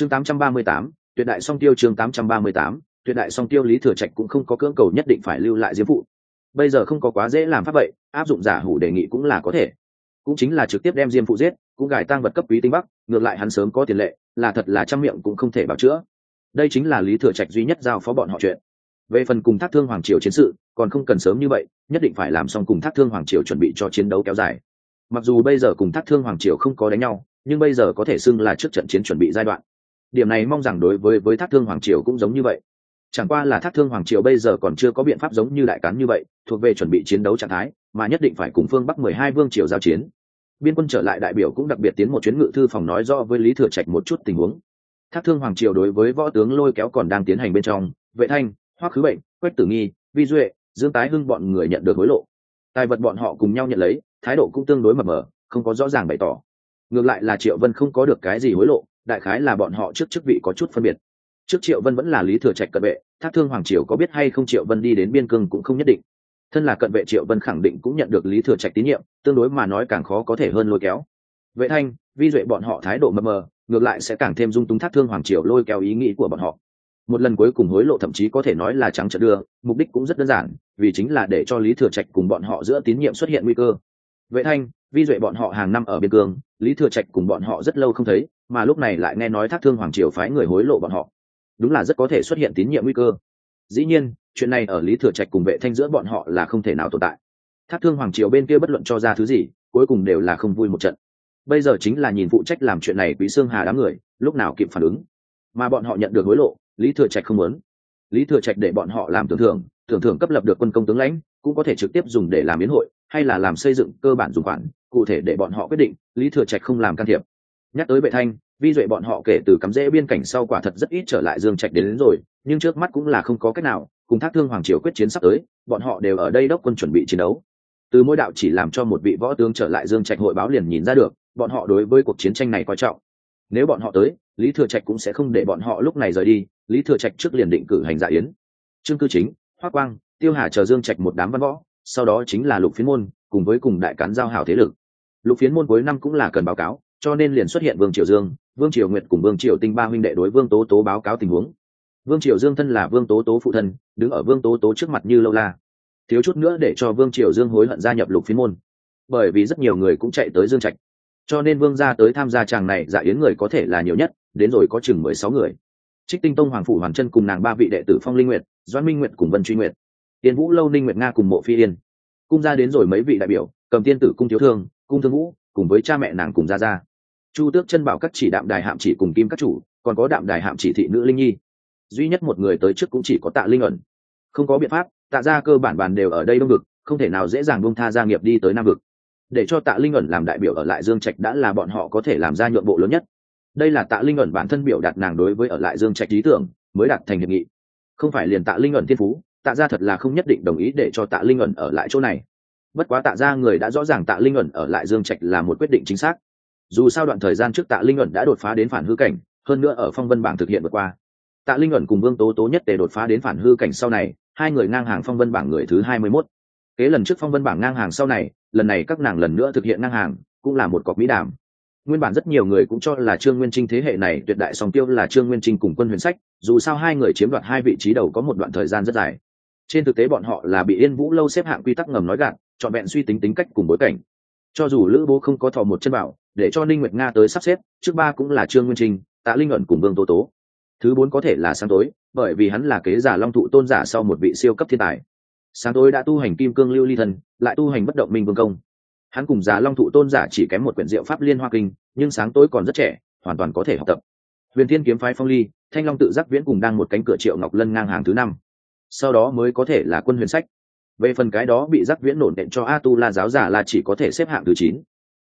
chương 838, tuyệt đại song tiêu chương 838, tuyệt đại song tiêu lý thừa trạch cũng không có cưỡng cầu nhất định phải lưu lại diễm phụ. Bây giờ không có quá dễ làm pháp vậy áp dụng giả hủ đề nghị cũng là có thể. Cũng chính là trực tiếp đem diêm phụ giết cũng gài tăng vật cấp quý tinh bắc ngược lại hắn sớm có tiền lệ là thật là trăm miệng cũng không thể bảo chữa. Đây chính là lý thừa trạch duy nhất giao phó bọn họ chuyện. Về phần cùng thác thương hoàng triều chiến sự còn không cần sớm như vậy nhất định phải làm xong cùng thác thương hoàng triều chuẩn bị cho chiến đấu kéo dài. Mặc dù bây giờ cùng thác thương hoàng triều không có đánh nhau nhưng bây giờ có thể xưng là trước trận chiến chuẩn bị giai đoạn điểm này mong rằng đối với với thác thương hoàng triều cũng giống như vậy. Chẳng qua là thác thương hoàng triều bây giờ còn chưa có biện pháp giống như đại cán như vậy, thuộc về chuẩn bị chiến đấu trạng thái, mà nhất định phải cùng phương bắc mười hai vương triều giao chiến. Biên quân trở lại đại biểu cũng đặc biệt tiến một chuyến ngự thư phòng nói rõ với lý thừa trạch một chút tình huống. Thác thương hoàng triều đối với võ tướng lôi kéo còn đang tiến hành bên trong, vệ thanh, hoắc khứ bệnh, quách tử nghi, vi duệ, dương tái hưng bọn người nhận được hối lộ. Tài vật bọn họ cùng nhau nhận lấy, thái độ cũng tương đối mập mờ, không có rõ ràng bày tỏ. Ngược lại là triệu vân không có được cái gì hối lộ đại khái là bọn họ trước chức vị có chút phân biệt. Trước triệu vân vẫn là lý thừa trạch cận vệ, thác thương hoàng triều có biết hay không triệu vân đi đến biên cương cũng không nhất định. Thân là cận vệ triệu vân khẳng định cũng nhận được lý thừa trạch tín nhiệm, tương đối mà nói càng khó có thể hơn lôi kéo. Vệ thanh, vi duệ bọn họ thái độ mờ mờ, ngược lại sẽ càng thêm dung túng thác thương hoàng triều lôi kéo ý nghĩ của bọn họ. Một lần cuối cùng hối lộ thậm chí có thể nói là trắng trợn đưa, mục đích cũng rất đơn giản, vì chính là để cho lý thừa trạch cùng bọn họ giữa tín nhiệm xuất hiện nguy cơ vệ thanh, vi duệ bọn họ hàng năm ở biên cương, lý thừa trạch cùng bọn họ rất lâu không thấy, mà lúc này lại nghe nói thác thương hoàng triều phái người hối lộ bọn họ. Đúng là rất có thể xuất hiện tín nhiệm nguy cơ. Dĩ nhiên, chuyện này ở lý thừa trạch cùng vệ thanh giữa bọn họ là không thể nào tồn tại. Thác thương hoàng triều bên kia bất luận cho ra thứ gì, cuối cùng đều là không vui một trận. Bây giờ chính là nhìn phụ trách làm chuyện này quý xương hà đám người, lúc nào kịp phản ứng. Mà bọn họ nhận được hối lộ, lý thừa trạch không muốn. Lý thừa trạch để bọn họ làm tưởng thưởng tưởng thưởng cấp lập được quân công tướng lãnh cũng có thể trực tiếp dùng để làm biến hội hay là làm xây dựng cơ bản dùng khoản cụ thể để bọn họ quyết định lý thừa trạch không làm can thiệp. Nhắc tới bệ thanh vi duệ bọn họ kể từ cắm rễ biên cảnh sau quả thật rất ít trở lại dương trạch đến, đến rồi nhưng trước mắt cũng là không có cách nào cùng thác thương hoàng triều quyết chiến sắp tới bọn họ đều ở đây đốc quân chuẩn bị chiến đấu. Từ mỗi đạo chỉ làm cho một vị võ tướng trở lại dương trạch hội báo liền nhìn ra được bọn họ đối với cuộc chiến tranh này coi trọng. Nếu bọn họ tới lý thừa trạch cũng sẽ không để bọn họ lúc này rời đi lý thừa trạch trước liền định cử hành dạ yến. Trương cư chính hoa quang, tiêu hà chờ dương trạch một đám văn võ, sau đó chính là lục phiến môn, cùng với cùng đại cán giao hảo thế lực. Lục phiến môn cuối năm cũng là cần báo cáo, cho nên liền xuất hiện vương triều dương, vương triều nguyệt cùng vương triều tinh ba huynh đệ đối vương tố tố báo cáo tình huống. Vương triều dương thân là vương tố tố phụ thân, đứng ở vương tố tố trước mặt như lâu la. Thiếu chút nữa để cho vương triều dương hối hận gia nhập lục phiến môn. Bởi vì rất nhiều người cũng chạy tới dương trạch. Cho nên vương gia tới tham gia chàng này dạ yến người có thể là nhiều nhất, đến rồi có chừng mười sáu người trích tinh tông hoàng phủ hoàn chân cùng nàng ba vị đệ tử phong linh nguyệt doan minh nguyệt cùng vân truy nguyệt tiên vũ lâu ninh nguyệt nga cùng mộ phi yên. Cung ra đến rồi mấy vị đại biểu, cầm tiên tử cung thiếu thương, cung thương vũ, cùng với cha mẹ nàng cùng ra ra chu tước chân bảo các chỉ đạm đài hạm chỉ cùng kim các chủ, còn có đạm đài hạm chỉ thị nữ linh nhi. Duy nhất một người tới trước cũng chỉ có tạ linh ẩn. Không có biện pháp, tạ ra cơ bản bàn đều ở đây đông vực, không thể nào dễ dàng buông tha gia nghiệp đi tới nam vực. Để cho tạ linh ẩn làm đại biểu ở lại dương trạch đã là bọn họ có thể làm ra nhượng bộ lớn nhất đây là tạ linh ẩn bản thân biểu đạt nàng đối với ở lại dương trạch lý tưởng, mới đạt thành hiệp nghị. Không phải liền tạ linh ẩn thiên phú, tạ ra thật là không nhất định đồng ý để cho tạ linh ẩn ở lại chỗ này. Bất quá tạ ra người đã rõ ràng tạ linh ẩn ở lại dương trạch là một quyết định chính xác. Dù sao đoạn thời gian trước tạ linh ẩn đã đột phá đến phản hư cảnh, hơn nữa ở phong vân bảng thực hiện vượt qua. Tạ linh ẩn cùng vương tố tố nhất tề đột phá đến phản hư cảnh sau này, hai người ngang hàng phong vân bảng người thứ hai mươi mốt. Kế lần trước phong vân bảng ngang hàng sau này, lần này các nàng lần nữa thực hiện ngang hàng, cũng là một cọc mỹ đàm nguyên bản rất nhiều người cũng cho là trương nguyên trinh thế hệ này tuyệt đại song tiêu là trương nguyên trinh cùng quân huyền sách, dù sao hai người chiếm đoạt hai vị trí đầu có một đoạn thời gian rất dài. Trên thực tế bọn họ là bị yên vũ lâu xếp hạng quy tắc ngầm nói gạt, trọn vẹn suy tính tính cách cùng bối cảnh. Cho dù lữ bố không có thò một chân bảo, để cho ninh nguyệt nga tới sắp xếp, trước ba cũng là trương nguyên trinh, tạ linh ẩn cùng vương tố tố. Thứ bốn có thể là sáng tối, bởi vì hắn là kế giả long thụ tôn giả sau một vị siêu cấp thiên tài. Sáng tối đã tu hành kim cương lưu ly thần, lại tu hành bất động minh vương công hắn cùng già long thụ tôn giả chỉ kém một quyển diệu pháp liên hoa kinh, nhưng sáng tối còn rất trẻ, hoàn toàn có thể học tập. Huyền thiên kiếm phái phong ly, thanh long tự giác viễn cùng đang một cánh cửa triệu ngọc lân ngang hàng thứ năm. Sau đó mới có thể là quân huyền sách. Về phần cái đó bị giác viễn nổn đệm cho a tu la giáo giả là chỉ có thể xếp hạng thứ chín.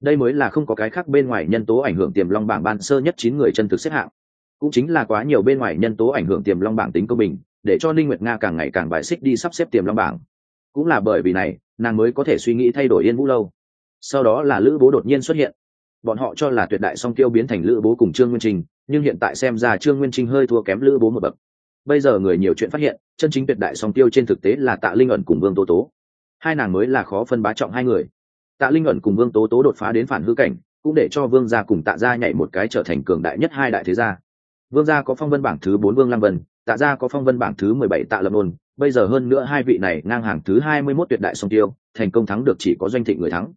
Đây mới là không có cái khác bên ngoài nhân tố ảnh hưởng tiềm long bảng ban sơ nhất chín người chân thực xếp hạng. Cũng chính là quá nhiều bên ngoài nhân tố ảnh hưởng tiềm long bảng tính công bình để cho ninh nguyệt nga càng ngày càng bài xích đi sắp xếp tiềm long bảng. Cũng là bởi vì này, nàng mới có thể suy nghĩ thay đổi yên vũ lâu sau đó là lữ bố đột nhiên xuất hiện. Bọn họ cho là tuyệt đại song tiêu biến thành lữ bố cùng trương nguyên trinh nhưng hiện tại xem ra trương nguyên trinh hơi thua kém lữ bố một bậc. Bây giờ người nhiều chuyện phát hiện, chân chính tuyệt đại song tiêu trên thực tế là tạ linh ẩn cùng vương tố tố. Hai nàng mới là khó phân bá trọng hai người. Tạ linh ẩn cùng vương tố tố đột phá đến phản hư cảnh, cũng để cho vương gia cùng tạ gia nhảy một cái trở thành cường đại nhất hai đại thế gia. Vương gia có phong vân bảng thứ bốn vương lam vân, tạ gia có phong vân bảng thứ mười bảy tạ lập nôn. Bây giờ hơn nữa hai vị này ngang hàng thứ hai mươi mốt tuyệt đại song tiêu thành công thắng được chỉ có doanh thịnh người thắng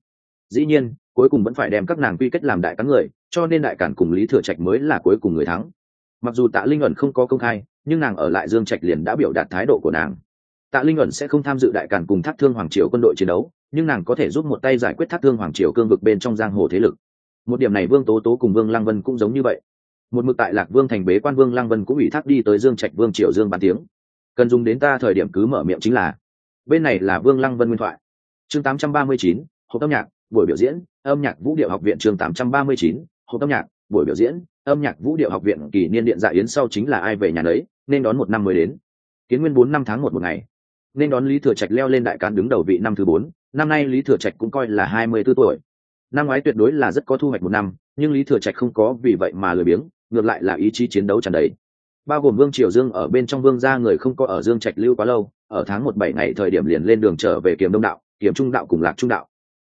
dĩ nhiên cuối cùng vẫn phải đem các nàng quy kết làm đại cán người cho nên đại cản cùng lý thừa trạch mới là cuối cùng người thắng. Mặc dù tạ linh ẩn không có công khai nhưng nàng ở lại dương trạch liền đã biểu đạt thái độ của nàng. Tạ linh ẩn sẽ không tham dự đại cản cùng thác thương hoàng triều quân đội chiến đấu nhưng nàng có thể giúp một tay giải quyết thác thương hoàng triều cương vực bên trong giang hồ thế lực. Một điểm này vương tố tố cùng vương lăng vân cũng giống như vậy. Một mực tại lạc vương thành bế quan vương lăng vân cũng ủy thác đi tới dương trạch vương triều dương bàn tiếng. Cần dùng đến ta thời điểm cứ mở miệng chính là bên này là vương lăng vân nguyên thoại. Chương 839, hộp âm nhạc buổi biểu diễn âm nhạc vũ điệu học viện chương 839, hộp âm nhạc buổi biểu diễn âm nhạc vũ điệu học viện kỷ niên điện dạ yến sau chính là ai về nhà đấy nên đón một năm mới đến. Kiến nguyên bốn năm tháng một một ngày. Nên đón lý thừa trạch leo lên đại cán đứng đầu vị năm thứ bốn năm nay lý thừa trạch cũng coi là hai mươi b ố tuổi. Năm ngoái tuyệt đối là rất có thu hoạch một năm nhưng lý thừa trạch không có vì vậy mà lười biếng ngược lại là ý chí chiến đấu tràn đầy. Bao gồm vương triều dương ở bên trong vương gia người không có ở dương trạch lưu quá lâu ở tháng một bảy ngày thời điểm liền lên đường trở về kiềm đông đạo kiềm trung đạo cùng lạc trung đạo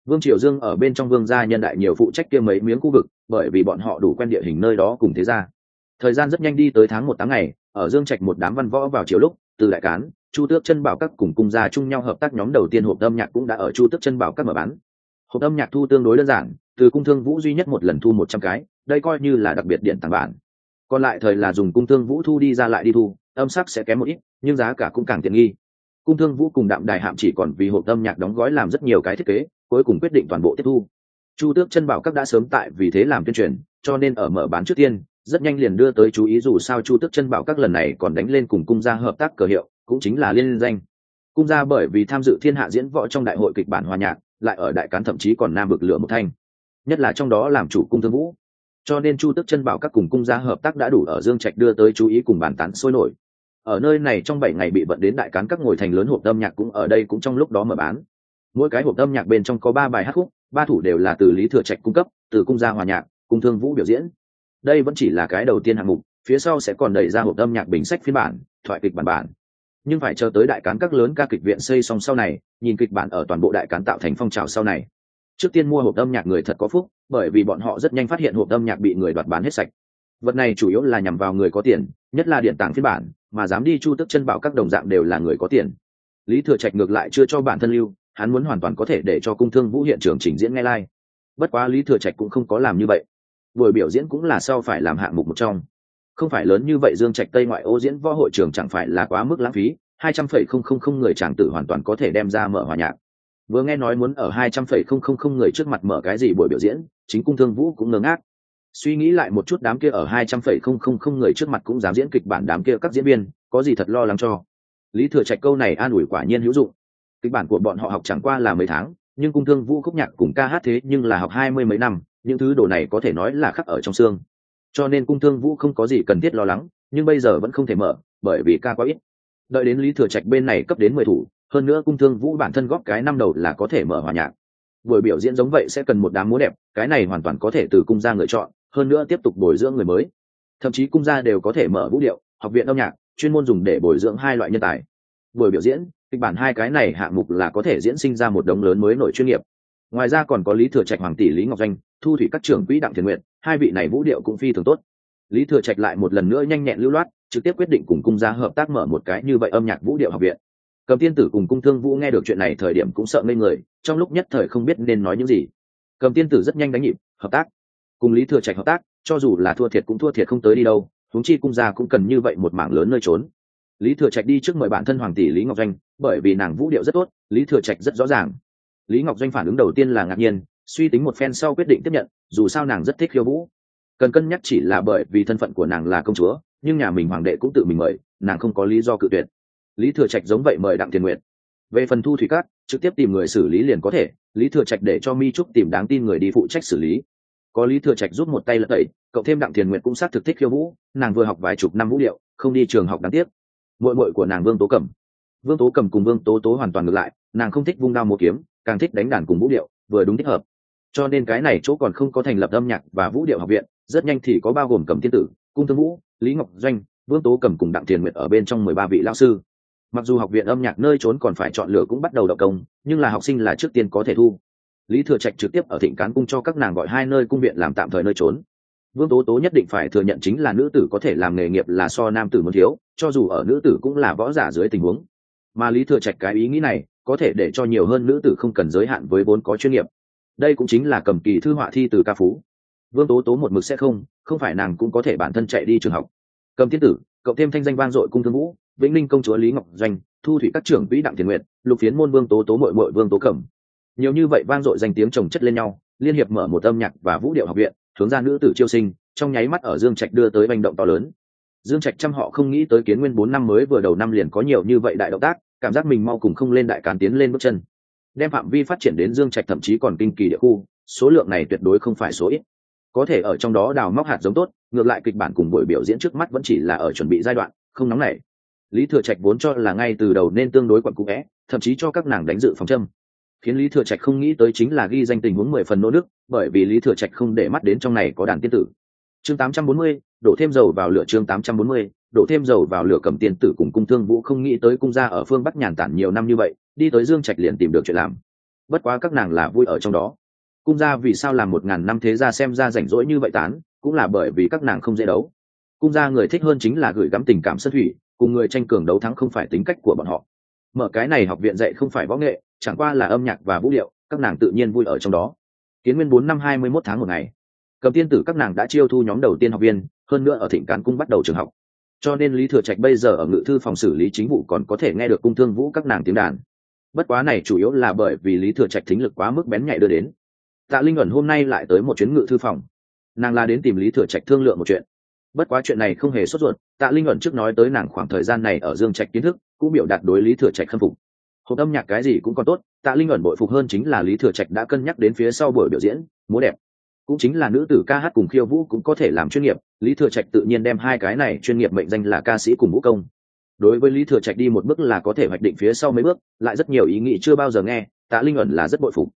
vương triều dương ở bên trong vương gia nhân đại nhiều phụ trách kia mấy miếng khu vực, bởi vì bọn họ đủ quen địa hình nơi đó cùng thế gia. Thời gian rất nhanh đi tới tháng một tháng ngày, ở dương trạch một đám văn võ vào chiều lúc, từ đại cán, chu tước chân bảo các cùng cung gia chung nhau hợp tác nhóm đầu tiên hộp âm nhạc cũng đã ở chu tước chân bảo các mở bán. Hộp âm nhạc thu tương đối đơn giản, từ cung thương vũ duy nhất một lần thu một trăm cái, đây coi như là đặc biệt điện tàng bản. Còn lại thời là dùng cung thương vũ thu đi ra lại đi thu, âm sắc sẽ kém một ít, nhưng giá cả cũng càng tiện nghi. Cung thương vũ cùng đạm đài hạm chỉ còn vì hộp âm nhạc đóng gói làm rất nhiều cái thiết kế cuối cùng quyết định toàn bộ tiếp thu. Chu tước chân bảo các đã sớm tại vì thế làm tuyên truyền, cho nên ở mở bán trước tiên, rất nhanh liền đưa tới chú ý dù sao chu tước chân bảo các lần này còn đánh lên cùng cung gia hợp tác cờ hiệu, cũng chính là liên danh. Cung gia bởi vì tham dự thiên hạ diễn võ trong đại hội kịch bản hòa nhạc, lại ở đại cán thậm chí còn nam bực lửa một thanh. Nhất là trong đó làm chủ cung thương vũ. Cho nên chu Tước chân bảo các cùng cung gia hợp tác đã đủ ở dương trạch đưa tới chú ý cùng bàn tán sôi nổi. Ở nơi này trong bảy ngày bị vận đến đại cán các ngồi thành lớn hộp âm nhạc cũng ở đây cũng trong lúc đó mở bán mỗi cái hộp âm nhạc bên trong có ba bài hát khúc, ba thủ đều là từ lý thừa trạch cung cấp, từ cung gia hòa nhạc, cung thương vũ biểu diễn. Đây vẫn chỉ là cái đầu tiên hạng mục, phía sau sẽ còn đẩy ra hộp âm nhạc bình sách phiên bản, thoại kịch bản bản. Nhưng phải chờ tới đại cán các lớn ca kịch viện xây xong sau này, nhìn kịch bản ở toàn bộ đại cán tạo thành phong trào sau này. Trước tiên mua hộp âm nhạc người thật có phúc, bởi vì bọn họ rất nhanh phát hiện hộp âm nhạc bị người đoạt bán hết sạch. Vật này chủ yếu là nhằm vào người có tiền, nhất là điện tảng phiên bản, mà dám đi chu tức chân bảo các đồng dạng đều là người có tiền. Lý thừa trạch ngược lại chưa cho bản thân lưu hắn muốn hoàn toàn có thể để cho cung thương vũ hiện trường trình diễn nghe lai、like. bất quá lý thừa trạch cũng không có làm như vậy. Buổi biểu diễn cũng là sau phải làm hạng mục một trong. Không phải lớn như vậy dương trạch tây ngoại ô diễn võ hội trường chẳng phải là quá mức lãng phí, hai trăm phẩy không không không người chàng tử hoàn toàn có thể đem ra mở hòa nhạc. Vừa nghe nói muốn ở hai trăm phẩy không không không người trước mặt mở cái gì buổi biểu diễn, chính cung thương vũ cũng ngơ ngác. Suy nghĩ lại một chút đám kia ở hai trăm phẩy không không không người trước mặt cũng dám diễn kịch bản đám kia các diễn viên, có gì thật lo lắng cho? Lý thừa trạch câu này an ủi quả nhiên hữu dụng kịch bản của bọn họ học chẳng qua là mấy tháng, nhưng cung thương vũ khúc nhạc cùng ca hát thế nhưng là học hai mươi mấy năm, những thứ đồ này có thể nói là khắc ở trong xương. Cho nên cung thương vũ không có gì cần thiết lo lắng, nhưng bây giờ vẫn không thể mở, bởi vì ca quá ít. Đợi đến lý thừa trạch bên này cấp đến mười thủ, hơn nữa cung thương vũ bản thân góp cái năm đầu là có thể mở hòa nhạc. Buổi biểu diễn giống vậy sẽ cần một đám múa đẹp, cái này hoàn toàn có thể từ cung gia người chọn, hơn nữa tiếp tục bồi dưỡng người mới. Thậm chí cung gia đều có thể mở vũ điệu, học viện âm nhạc, chuyên môn dùng để bồi dưỡng hai loại nhân tài. Buổi biểu diễn kịch bản hai cái này hạng mục là có thể diễn sinh ra một đống lớn mới nổi chuyên nghiệp. Ngoài ra còn có lý thừa trạch, hoàng tỷ, lý ngọc danh thu thủy các trưởng quỹ đặng thiền nguyện hai vị này vũ điệu cũng phi thường tốt. Lý thừa trạch lại một lần nữa nhanh nhẹn lưu loát, trực tiếp quyết định cùng cung gia hợp tác mở một cái như vậy âm nhạc vũ điệu học viện. Cầm tiên tử cùng cung thương vũ nghe được chuyện này thời điểm cũng sợ ngây người, trong lúc nhất thời không biết nên nói những gì. Cầm tiên tử rất nhanh đánh nhịp, hợp tác. Cùng lý thừa trạch hợp tác, cho dù là thua thiệt cũng thua thiệt không tới đi đâu, huống chi cung gia cũng cần như vậy một mảng lớn nơi trốn lý thừa trạch đi trước mời bản thân hoàng tỷ lý ngọc doanh, bởi vì nàng vũ điệu rất tốt, lý thừa trạch rất rõ ràng. Lý ngọc doanh phản ứng đầu tiên là ngạc nhiên, suy tính một phen sau quyết định tiếp nhận, dù sao nàng rất thích khiêu vũ. Cần cân nhắc chỉ là bởi vì thân phận của nàng là công chúa, nhưng nhà mình hoàng đệ cũng tự mình mời, nàng không có lý do cự tuyệt. Lý thừa trạch giống vậy mời đặng tiền nguyện về phần thu thủy cát, trực tiếp tìm người xử lý liền có thể, lý thừa trạch để cho mi trúc tìm đáng tin người đi phụ trách xử lý. Có lý thừa trạch giúp một tay lật tẩy, cậu thêm đặng thiền nguyện cũng xác thực thích khiêu vũ, nàng vừa học vài chục năm vũ điệu, không đi trường học đáng tiếc mội mội của nàng vương tố cầm. Vương tố cầm cùng vương tố tố hoàn toàn ngược lại, nàng không thích vung đao múa kiếm, càng thích đánh đàn cùng vũ điệu, vừa đúng thích hợp. Cho nên cái này chỗ còn không có thành lập âm nhạc và vũ điệu học viện, rất nhanh thì có bao gồm cầm thiên tử, cung thương vũ, lý ngọc doanh, vương tố cầm cùng đặng tiền nguyện ở bên trong mười ba vị lao sư. Mặc dù học viện âm nhạc nơi trốn còn phải chọn lựa cũng bắt đầu đậu công, nhưng là học sinh là trước tiên có thể thu. Lý thừa trạch trực tiếp ở thịnh cán cung cho các nàng gọi hai nơi cung viện làm tạm thời nơi trốn vương tố tố nhất định phải thừa nhận chính là nữ tử có thể làm nghề nghiệp là so nam tử muốn thiếu, cho dù ở nữ tử cũng là võ giả dưới tình huống. Mà lý thừa trạch cái ý nghĩ này, có thể để cho nhiều hơn nữ tử không cần giới hạn với vốn có chuyên nghiệp. Đây cũng chính là cầm kỳ thư họa thi từ ca phú. Vương tố tố một mực sẽ không không phải nàng cũng có thể bản thân chạy đi trường học. Cầm thiên tử cậu thêm thanh danh vang dội cung thương vũ, vĩnh ninh công chúa lý ngọc doanh, thu thủy các trưởng vĩ đặng thiền nguyện lục phiến môn vương tố tố mội mội vương tố cẩm. Nhiều như vậy vang dội danh tiếng trồng chất lên nhau, liên hiệp mở một âm nhạc và vũ điệu học viện hướng ra nữ tử chiêu sinh, trong nháy mắt ở dương trạch đưa tới manh động to lớn. Dương trạch trăm họ không nghĩ tới kiến nguyên bốn năm mới vừa đầu năm liền có nhiều như vậy đại động tác, cảm giác mình mau cùng không lên đại càn tiến lên bước chân. Đem phạm vi phát triển đến dương trạch thậm chí còn kinh kỳ địa khu, số lượng này tuyệt đối không phải số ít. Có thể ở trong đó đào móc hạt giống tốt, ngược lại kịch bản cùng buổi biểu diễn trước mắt vẫn chỉ là ở chuẩn bị giai đoạn, không nóng nảy. Lý thừa trạch vốn cho là ngay từ đầu nên tương đối quặn cũ vẽ, thậm chí cho các nàng đánh dự phòng châm khiến lý thừa trạch không nghĩ tới chính là ghi danh tình huống mười phần nô nước bởi vì lý thừa trạch không để mắt đến trong này có đàn tiên tử. Chương tám trăm bốn mươi, đổ thêm dầu vào lửa chương tám trăm bốn mươi, đổ thêm dầu vào lửa cầm tiên tử cùng cung thương vũ không nghĩ tới cung gia ở phương bắc nhàn tản nhiều năm như vậy, đi tới dương trạch liền tìm được chuyện làm. Bất quá các nàng là vui ở trong đó. Cung gia vì sao làm một ngàn năm thế gia xem ra rảnh rỗi như vậy tán, cũng là bởi vì các nàng không dễ đấu. Cung gia người thích hơn chính là gửi gắm tình cảm sân thủy, cùng người tranh cường đấu thắng không phải tính cách của bọn họ mở cái này học viện dạy không phải võ nghệ, chẳng qua là âm nhạc và vũ điệu, các nàng tự nhiên vui ở trong đó. Kiến nguyên bốn năm hai mươi mốt tháng một ngày. Cầm tiên tử các nàng đã chiêu thu nhóm đầu tiên học viên, hơn nữa ở thịnh cán cung bắt đầu trường học. Cho nên lý thừa trạch bây giờ ở ngự thư phòng xử lý chính vụ còn có thể nghe được cung thương vũ các nàng tiếng đàn. Bất quá này chủ yếu là bởi vì lý thừa trạch thính lực quá mức bén nhạy đưa đến. Tạ linh ẩn hôm nay lại tới một chuyến ngự thư phòng. Nàng la đến tìm lý thừa trạch thương lượng một chuyện. Bất quá chuyện này không hề sốt ruột, tạ linh ẩn trước nói tới nàng khoảng thời gian này ở dương trạch kiến thức cũng biểu đạt đối lý thừa trạch khâm phục. Hộp âm nhạc cái gì cũng còn tốt, tạ linh ẩn bội phục hơn chính là lý thừa trạch đã cân nhắc đến phía sau buổi biểu diễn, múa đẹp. Cũng chính là nữ tử ca hát cùng khiêu vũ cũng có thể làm chuyên nghiệp, lý thừa trạch tự nhiên đem hai cái này chuyên nghiệp mệnh danh là ca sĩ cùng vũ công. Đối với lý thừa trạch đi một bước là có thể hoạch định phía sau mấy bước, lại rất nhiều ý nghĩ chưa bao giờ nghe, tạ linh ẩn là rất bội phục.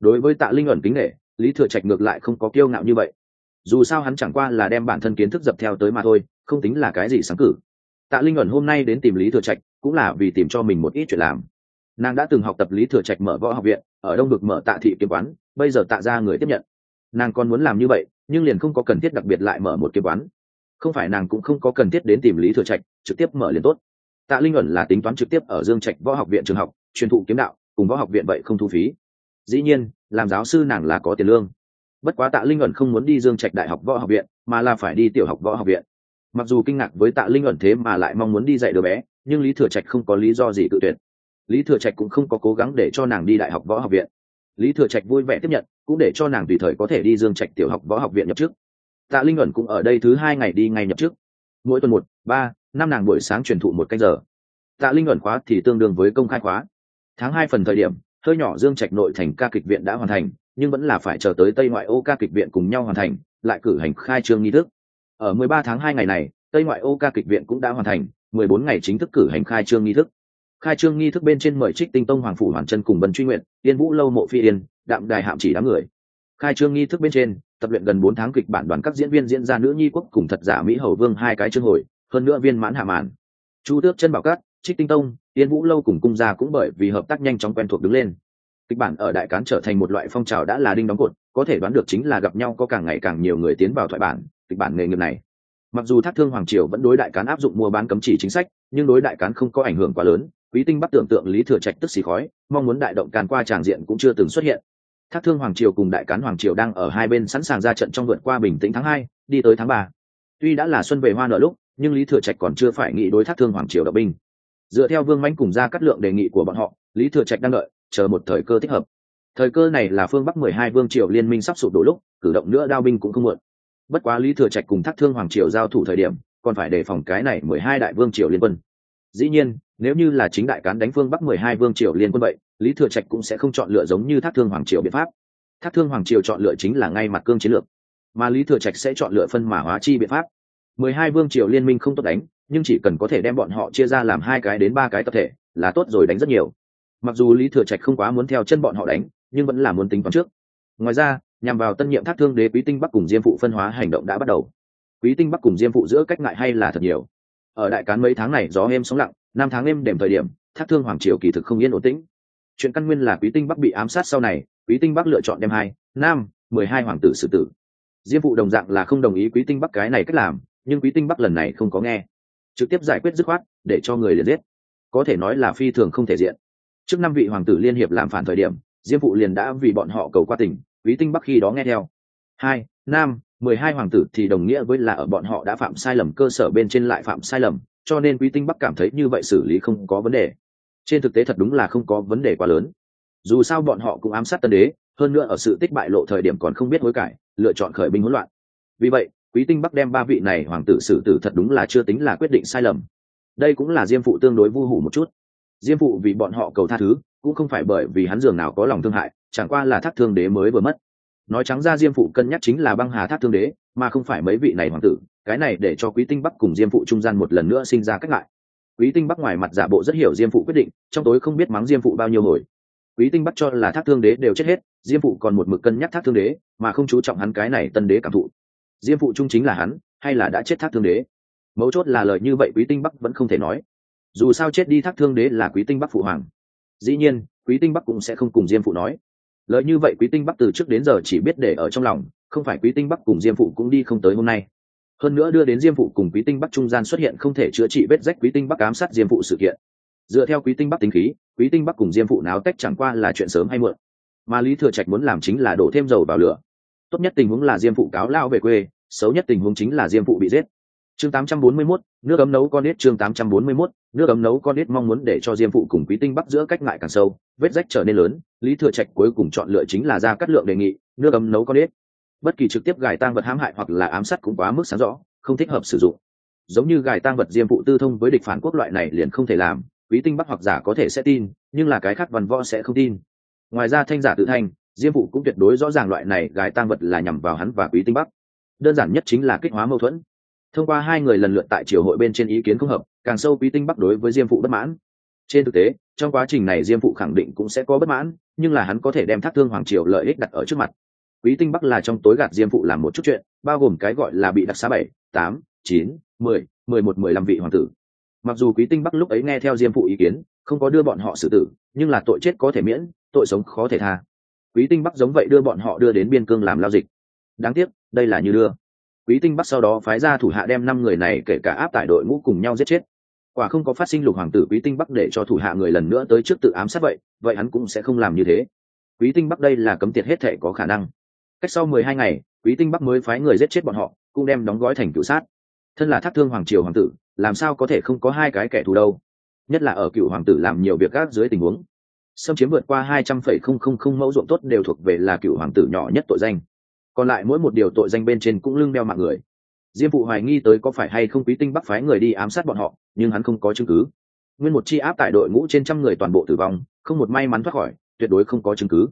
Đối với tạ linh ẩn kính nghệ lý thừa trạch ngược lại không có kiêu ngạo như vậy. Dù sao hắn chẳng qua là đem bản thân kiến thức dập theo tới mà thôi, không tính là cái gì sáng cử. Tạ linh ẩn hôm nay đến tìm lý thừa trạch cũng là vì tìm cho mình một ít chuyện làm. Nàng đã từng học tập lý thừa trạch mở võ học viện, ở đông vực mở tạ thị kiếm quán, bây giờ tạ ra người tiếp nhận. Nàng còn muốn làm như vậy, nhưng liền không có cần thiết đặc biệt lại mở một kiếm quán. Không phải nàng cũng không có cần thiết đến tìm lý thừa trạch, trực tiếp mở liền tốt. Tạ linh ẩn là tính toán trực tiếp ở dương trạch võ học viện trường học, truyền thụ kiếm đạo, cùng võ học viện vậy không thu phí. Dĩ nhiên, làm giáo sư nàng là có tiền lương. Bất quá tạ linh ẩn không muốn đi dương trạch đại học võ học viện, mà là phải đi tiểu học võ học viện mặc dù kinh ngạc với tạ linh ẩn thế mà lại mong muốn đi dạy đứa bé, nhưng lý thừa trạch không có lý do gì tự tuyệt. Lý thừa trạch cũng không có cố gắng để cho nàng đi đại học võ học viện. Lý thừa trạch vui vẻ tiếp nhận, cũng để cho nàng tùy thời có thể đi dương trạch tiểu học võ học viện nhập chức. Tạ linh ẩn cũng ở đây thứ hai ngày đi ngay nhập chức. Mỗi tuần một, ba, năm nàng buổi sáng truyền thụ một canh giờ. Tạ linh ẩn khóa thì tương đương với công khai khóa. Tháng hai phần thời điểm, hơi nhỏ dương trạch nội thành ca kịch viện đã hoàn thành, nhưng vẫn là phải chờ tới tây ngoại ô ca kịch viện cùng nhau hoàn thành, lại cử hành khai trương nghi thức ở mười ba tháng 2 ngày này, tây ngoại ô ca kịch viện cũng đã hoàn thành, mười bốn ngày chính thức cử hành khai trương nghi thức. Khai trương nghi thức bên trên mời trích tinh tông, hoàng phủ, hoàn chân cùng Bần truy nguyện yên vũ lâu, mộ phi yên, đạm đài hạm chỉ đám người. Khai trương nghi thức bên trên, tập luyện gần 4 tháng kịch bản đoàn các diễn viên diễn ra nữ nhi quốc cùng thật giả mỹ hầu vương hai cái chương hồi, hơn nữa viên mãn hạ màn. Chu tước, chân bảo cát, trích tinh tông, yên vũ lâu cùng cung gia cũng bởi vì hợp tác nhanh chóng quen thuộc đứng lên. Kịch bản ở đại cán trở thành một loại phong trào đã là đinh đóng cột, có thể đoán được chính là gặp nhau có càng ngày càng nhiều người tiến vào thoại bản kịch bản nghề nghiệp này. Mặc dù thác thương hoàng triều vẫn đối đại cán áp dụng mua bán cấm chỉ chính sách, nhưng đối đại cán không có ảnh hưởng quá lớn, quý tinh bắt tưởng tượng lý thừa trạch tức xì khói, mong muốn đại động càn qua tràng diện cũng chưa từng xuất hiện. Thác thương hoàng triều cùng đại cán hoàng triều đang ở hai bên sẵn sàng ra trận trong vượt qua bình tĩnh tháng hai, đi tới tháng ba. Tuy đã là xuân về hoa nở lúc, nhưng lý thừa trạch còn chưa phải nghĩ đối thác thương hoàng triều động binh. Dựa theo vương mãnh cùng ra cắt lượng đề nghị của bọn họ, lý thừa trạch đang đợi, chờ một thời cơ thích hợp. Thời cơ này là phương bắc mười hai vương triều liên minh sắp sụp đổ lúc, cử động nữa đao binh cũng không muộn bất quá lý thừa trạch cùng thác thương hoàng triều giao thủ thời điểm, còn phải đề phòng cái này mười hai đại vương triều liên quân. Dĩ nhiên, nếu như là chính đại cán đánh phương bắc mười hai vương triều liên quân vậy, lý thừa trạch cũng sẽ không chọn lựa giống như thác thương hoàng triều biện pháp. Thác thương hoàng triều chọn lựa chính là ngay mặt cương chiến lược, mà lý thừa trạch sẽ chọn lựa phân mã hóa chi biện pháp. mười hai vương triều liên minh không tốt đánh, nhưng chỉ cần có thể đem bọn họ chia ra làm hai cái đến ba cái tập thể, là tốt rồi đánh rất nhiều. Mặc dù lý thừa trạch không quá muốn theo chân bọn họ đánh, nhưng vẫn là muốn tính toán trước. Ngoài ra nhằm vào tân nhiệm thác thương đế quý tinh bắc cùng diêm phụ phân hóa hành động đã bắt đầu. Quý tinh bắc cùng diêm phụ giữa cách ngại hay là thật nhiều? Ở đại cán mấy tháng này gió êm sóng lặng, năm tháng êm đềm thời điểm, thác thương hoàng triều kỳ thực không yên ổn tĩnh. Chuyện căn nguyên là quý tinh bắc bị ám sát sau này, quý tinh bắc lựa chọn đem hai nam mười hai hoàng tử xử tử. Diêm phụ đồng dạng là không đồng ý quý tinh bắc cái này cách làm, nhưng quý tinh bắc lần này không có nghe. Trực tiếp giải quyết dứt khoát, để cho người liền giết. Có thể nói là phi thường không thể diện. Trước năm vị hoàng tử liên hiệp làm phản thời điểm, diêm phụ liền đã vì bọn họ cầu qua tỉnh quý tinh bắc khi đó nghe theo. Hai, nam, mười hai hoàng tử thì đồng nghĩa với là ở bọn họ đã phạm sai lầm, cơ sở bên trên lại phạm sai lầm, cho nên quý tinh bắc cảm thấy như vậy xử lý không có vấn đề. Trên thực tế thật đúng là không có vấn đề quá lớn. Dù sao bọn họ cũng ám sát tân đế, hơn nữa ở sự tích bại lộ thời điểm còn không biết hối cải, lựa chọn khởi binh hỗn loạn. Vì vậy, quý tinh bắc đem ba vị này hoàng tử xử tử thật đúng là chưa tính là quyết định sai lầm. Đây cũng là diêm phụ tương đối vô hủ một chút. Diêm phụ vì bọn họ cầu tha thứ, cũng không phải bởi vì hắn dường nào có lòng thương hại chẳng qua là thác thương đế mới vừa mất. Nói trắng ra diêm phụ cân nhắc chính là băng hà thác thương đế, mà không phải mấy vị này hoàng tử, cái này để cho quý tinh bắc cùng diêm phụ trung gian một lần nữa sinh ra cách lại. Quý tinh bắc ngoài mặt giả bộ rất hiểu diêm phụ quyết định, trong tối không biết mắng diêm phụ bao nhiêu hồi. Quý tinh bắc cho là thác thương đế đều chết hết, diêm phụ còn một mực cân nhắc thác thương đế, mà không chú trọng hắn cái này tân đế cảm thụ. Diêm phụ trung chính là hắn, hay là đã chết thác thương đế? Mấu chốt là lời như vậy quý tinh bắc vẫn không thể nói. Dù sao chết đi thác thương đế là quý tinh bắc phụ hoàng. Dĩ nhiên, quý tinh bắc cũng sẽ không cùng diêm phụ nói lời như vậy quý tinh bắc từ trước đến giờ chỉ biết để ở trong lòng, không phải quý tinh bắc cùng diêm phụ cũng đi không tới hôm nay. Hơn nữa đưa đến diêm phụ cùng quý tinh bắc trung gian xuất hiện không thể chữa trị vết rách quý tinh bắc ám sát diêm phụ sự kiện. Dựa theo quý tinh bắc tính khí, quý tinh bắc cùng diêm phụ náo tách chẳng qua là chuyện sớm hay muộn. Mà lý thừa trạch muốn làm chính là đổ thêm dầu vào lửa. Tốt nhất tình huống là diêm phụ cáo lao về quê, xấu nhất tình huống chính là diêm phụ bị giết chương 841, nước ấm nấu con nết chương 841, nước ấm nấu con nết mong muốn để cho diêm phụ cùng quý tinh bắc giữa cách ngại càng sâu vết rách trở nên lớn lý thừa trạch cuối cùng chọn lựa chính là ra cắt lượng đề nghị nước ấm nấu con nết. Bất kỳ trực tiếp gài tang vật hãm hại hoặc là ám sát cũng quá mức sáng rõ không thích hợp sử dụng. Giống như gài tang vật diêm phụ tư thông với địch phản quốc loại này liền không thể làm quý tinh bắc hoặc giả có thể sẽ tin nhưng là cái khác văn võ sẽ không tin. Ngoài ra thanh giả tự thanh diêm phụ cũng tuyệt đối rõ ràng loại này gài tang vật là nhằm vào hắn và quý tinh bắc. Đơn giản nhất chính là kích hóa mâu thuẫn thông qua hai người lần lượt tại triều hội bên trên ý kiến không hợp, càng sâu quý tinh bắc đối với diêm phụ bất mãn. Trên thực tế, trong quá trình này diêm phụ khẳng định cũng sẽ có bất mãn, nhưng là hắn có thể đem thác thương hoàng triều lợi ích đặt ở trước mặt. Quý tinh bắc là trong tối gạt diêm phụ làm một chút chuyện, bao gồm cái gọi là bị đặc xá bảy, tám, chín, mười mười một, mười lăm vị hoàng tử. Mặc dù quý tinh bắc lúc ấy nghe theo diêm phụ ý kiến, không có đưa bọn họ xử tử, nhưng là tội chết có thể miễn, tội sống khó thể tha. Quý tinh bắc giống vậy đưa bọn họ đưa đến biên cương làm lao dịch. Đáng tiếc, đây là như đưa quý tinh bắc sau đó phái ra thủ hạ đem năm người này kể cả áp tải đội ngũ cùng nhau giết chết. Quả không có phát sinh lục hoàng tử quý tinh bắc để cho thủ hạ người lần nữa tới trước tự ám sát vậy vậy hắn cũng sẽ không làm như thế. Quý tinh bắc đây là cấm tiệt hết thể có khả năng. Cách sau mười hai ngày, quý tinh bắc mới phái người giết chết bọn họ, cũng đem đóng gói thành cựu sát. Thân là thác thương hoàng triều hoàng tử, làm sao có thể không có hai cái kẻ thù đâu? Nhất là ở cựu hoàng tử làm nhiều việc gác dưới tình huống. Xâm chiếm vượt qua hai trăm phẩy không không không mẫu ruộng tốt đều thuộc về là cựu hoàng tử nhỏ nhất tội danh còn lại mỗi một điều tội danh bên trên cũng lưng đeo mạng người. Diêm phụ hoài nghi tới có phải hay không quý tinh bắc phái người đi ám sát bọn họ, nhưng hắn không có chứng cứ. Nguyên một chi áp tại đội ngũ trên trăm người toàn bộ tử vong, không một may mắn thoát khỏi, tuyệt đối không có chứng cứ.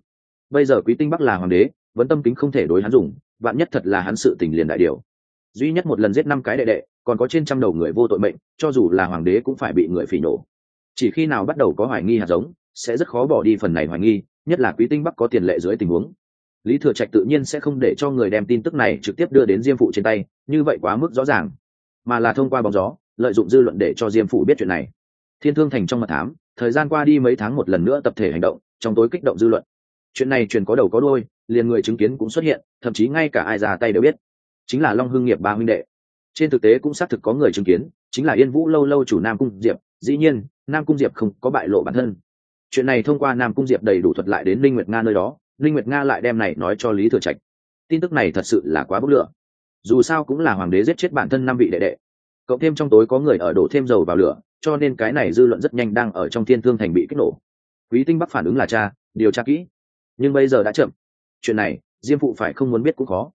Bây giờ quý tinh bắc là hoàng đế, vẫn tâm kính không thể đối hắn dùng, vạn nhất thật là hắn sự tình liền đại điều. Duy nhất một lần giết năm cái đệ đệ, còn có trên trăm đầu người vô tội mệnh, cho dù là hoàng đế cũng phải bị người phỉ nổ. Chỉ khi nào bắt đầu có hoài nghi hạt giống, sẽ rất khó bỏ đi phần này hoài nghi, nhất là quý tinh bắc có tiền lệ dưới tình huống lý thừa trạch tự nhiên sẽ không để cho người đem tin tức này trực tiếp đưa đến diêm phụ trên tay, như vậy quá mức rõ ràng. Mà là thông qua bóng gió, lợi dụng dư luận để cho diêm phụ biết chuyện này. Thiên thương thành trong mật thám, thời gian qua đi mấy tháng một lần nữa tập thể hành động, trong tối kích động dư luận. Chuyện này truyền có đầu có đôi liền người chứng kiến cũng xuất hiện, thậm chí ngay cả ai ra tay đều biết. Chính là long hưng nghiệp ba huynh đệ. Trên thực tế cũng xác thực có người chứng kiến, chính là yên vũ lâu lâu chủ nam cung diệp. Dĩ nhiên, nam cung diệp không có bại lộ bản thân. Chuyện này thông qua nam cung diệp đầy đủ thuật lại đến linh nguyệt nga nơi đó linh nguyệt nga lại đem này nói cho lý thừa trạch. Tin tức này thật sự là quá bức lửa. Dù sao cũng là hoàng đế giết chết bản thân năm vị đệ đệ. Cộng thêm trong tối có người ở đổ thêm dầu vào lửa, cho nên cái này dư luận rất nhanh đang ở trong thiên thương thành bị kích nổ. Quý tinh bắc phản ứng là cha, điều tra kỹ. Nhưng bây giờ đã chậm. Chuyện này, diêm phụ phải không muốn biết cũng khó.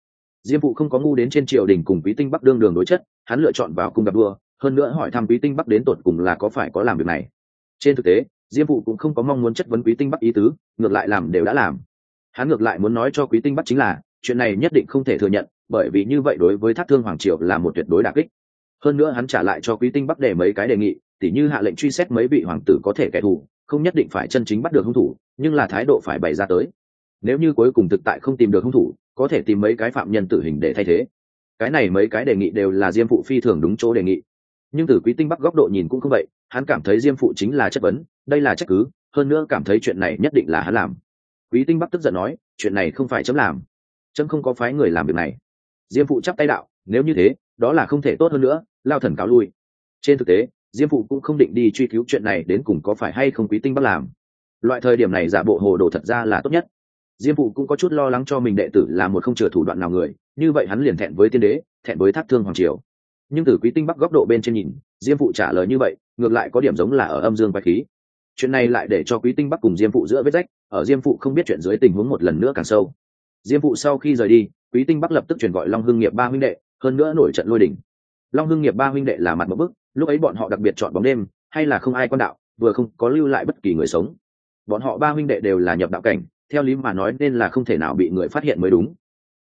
Diêm phụ không có ngu đến trên triều đình cùng quý tinh bắc đương đường đối chất, hắn lựa chọn vào cung gặp đua. hơn nữa hỏi thăm quý tinh bắc đến tột cùng là có phải có làm việc này. Trên thực tế, diêm phụ cũng không có mong muốn chất vấn quý tinh bắc ý tứ, ngược lại làm đều đã làm hắn ngược lại muốn nói cho quý tinh bắc chính là, chuyện này nhất định không thể thừa nhận, bởi vì như vậy đối với thác thương hoàng triều là một tuyệt đối đà kích. Hơn nữa hắn trả lại cho quý tinh bắc để mấy cái đề nghị, tỉ như hạ lệnh truy xét mấy vị hoàng tử có thể kẻ thù, không nhất định phải chân chính bắt được hung thủ, nhưng là thái độ phải bày ra tới. Nếu như cuối cùng thực tại không tìm được hung thủ, có thể tìm mấy cái phạm nhân tử hình để thay thế. Cái này mấy cái đề nghị đều là diêm phụ phi thường đúng chỗ đề nghị. Nhưng từ quý tinh bắc góc độ nhìn cũng không vậy, hắn cảm thấy diêm phụ chính là chất vấn, đây là trách cứ, hơn nữa cảm thấy chuyện này nhất định là hắn làm quý tinh bắc tức giận nói, chuyện này không phải chấm làm. Chấm không có phái người làm việc này. Diêm phụ chắp tay đạo, nếu như thế, đó là không thể tốt hơn nữa, lao thần cáo lui. Trên thực tế, diêm phụ cũng không định đi truy cứu chuyện này đến cùng có phải hay không quý tinh bắc làm. Loại thời điểm này giả bộ hồ đồ thật ra là tốt nhất. Diêm phụ cũng có chút lo lắng cho mình đệ tử là một không chừa thủ đoạn nào người, như vậy hắn liền thẹn với tiên đế, thẹn với thác thương hoàng triều. Nhưng từ quý tinh bắc góc độ bên trên nhìn, diêm phụ trả lời như vậy, ngược lại có điểm giống là ở âm dương quái khí chuyện này lại để cho quý tinh bắc cùng diêm phụ giữa vết rách, ở diêm phụ không biết chuyện dưới tình huống một lần nữa càng sâu. Diêm phụ sau khi rời đi, quý tinh bắc lập tức chuyển gọi long hưng nghiệp ba huynh đệ, hơn nữa nổi trận lôi đình. long hưng nghiệp ba huynh đệ là mặt một bức, lúc ấy bọn họ đặc biệt chọn bóng đêm, hay là không ai quan đạo, vừa không có lưu lại bất kỳ người sống. Bọn họ ba huynh đệ đều là nhập đạo cảnh, theo lý mà nói nên là không thể nào bị người phát hiện mới đúng.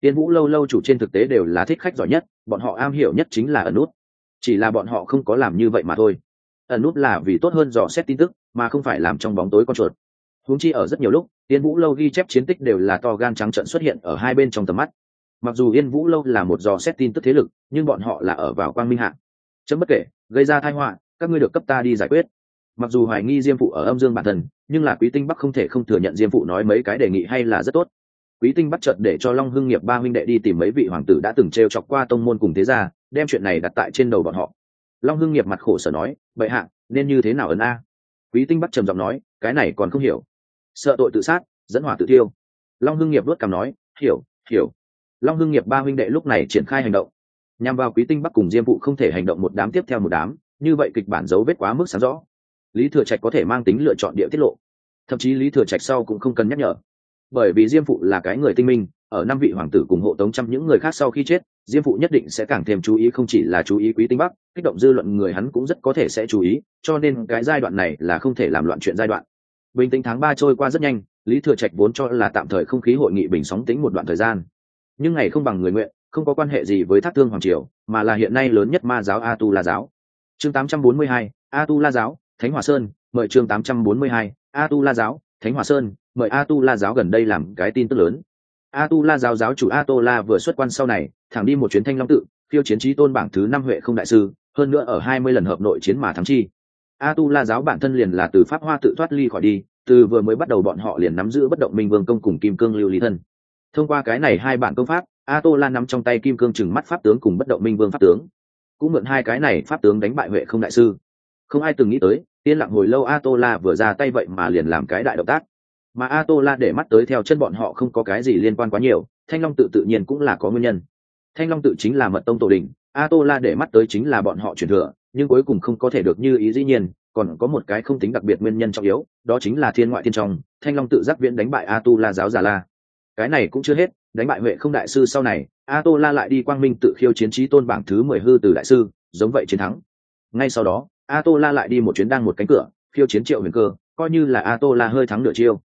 Tiên vũ lâu lâu chủ trên thực tế đều là thích khách giỏi nhất, bọn họ am hiểu nhất chính là ẩn nút. Chỉ là bọn họ không có làm như vậy mà thôi. Ẩn nút là vì tốt hơn dò xét tin tức mà không phải làm trong bóng tối con chuột. Huống chi ở rất nhiều lúc, Yên vũ lâu ghi chép chiến tích đều là to gan trắng trận xuất hiện ở hai bên trong tầm mắt. Mặc dù yên vũ lâu là một dò xét tin tức thế lực, nhưng bọn họ là ở vào quang minh hạng chấm bất kể, gây ra thai họa, các ngươi được cấp ta đi giải quyết. Mặc dù hoài nghi diêm phụ ở âm dương bản thân, nhưng là quý tinh bắc không thể không thừa nhận diêm phụ nói mấy cái đề nghị hay là rất tốt. Quý tinh bắt chợt để cho long hưng nghiệp ba huynh đệ đi tìm mấy vị hoàng tử đã từng t r e o chọc qua tông môn cùng thế gia, đem chuyện này đặt tại trên đầu bọn họ. Long hưng nghiệp mặt khổ sở nói, bệ hạ, nên như thế nào ấn a? Quý tinh bắt trầm giọng nói, cái này còn không hiểu. Sợ tội tự sát, dẫn hỏa tự tiêu long hưng nghiệp đốt cằm nói, hiểu hiểu. Long hưng nghiệp ba huynh đệ lúc này triển khai hành động. Nhằm vào quý tinh bắc cùng diêm Phụ không thể hành động một đám tiếp theo một đám, như vậy kịch bản dấu vết quá mức sáng rõ. Lý thừa trạch có thể mang tính lựa chọn địa tiết lộ. Thậm chí lý thừa trạch sau cũng không cần nhắc nhở. Bởi vì diêm phụ là cái người tinh minh, ở năm vị hoàng tử cùng hộ tống trăm những người khác sau khi chết diêm phụ nhất định sẽ càng thêm chú ý không chỉ là chú ý quý tinh bắc kích động dư luận người hắn cũng rất có thể sẽ chú ý cho nên cái giai đoạn này là không thể làm loạn chuyện giai đoạn. Bình tĩnh tháng ba trôi qua rất nhanh lý thừa trạch vốn cho là tạm thời không khí hội nghị bình sóng tính một đoạn thời gian. Nhưng ngày không bằng người nguyện không có quan hệ gì với thác thương hoàng triều mà là hiện nay lớn nhất ma giáo a tu la giáo chương 842, a tu la giáo thánh hòa sơn mời chương 842, a tu la giáo thánh hòa sơn mời a tu la giáo gần đây làm cái tin tức lớn a tu la giáo giáo chủ a tô la vừa xuất quan sau này, thẳng đi một chuyến thanh long tự phiêu chiến trí tôn bảng thứ năm huệ không đại sư, hơn nữa ở hai mươi lần hợp nội chiến mà thắng chi. A tu la giáo bản thân liền là từ pháp hoa tự thoát ly khỏi đi, từ vừa mới bắt đầu bọn họ liền nắm giữ bất động minh vương công cùng kim cương lưu lý thân. Thông qua cái này hai bản công pháp a tô la nắm trong tay kim cương chừng mắt pháp tướng cùng bất động minh vương pháp tướng. Cũng mượn hai cái này pháp tướng đánh bại huệ không đại sư. Không ai từng nghĩ tới, yên lặng hồi lâu a tô la vừa ra tay vậy mà liền làm cái đại động tác mà a tô la để mắt tới theo chân bọn họ không có cái gì liên quan quá nhiều, thanh long tự tự nhiên cũng là có nguyên nhân. Thanh long tự chính là mật tông tổ đình a tô la để mắt tới chính là bọn họ truyền thừa, nhưng cuối cùng không có thể được như ý dĩ nhiên, còn có một cái không tính đặc biệt nguyên nhân trọng yếu, đó chính là thiên ngoại thiên trong, thanh long tự giác viễn đánh bại a tu la giáo già la. Cái này cũng chưa hết, đánh bại huệ không đại sư sau này a tô la lại đi quang minh tự khiêu chiến trí tôn bảng thứ mười hư từ đại sư, giống vậy chiến thắng. Ngay sau đó a tô la lại đi một chuyến đang một cánh cửa, khiêu chiến triệu huyền cơ, coi như là a tô la hơi thắng nửa chiêu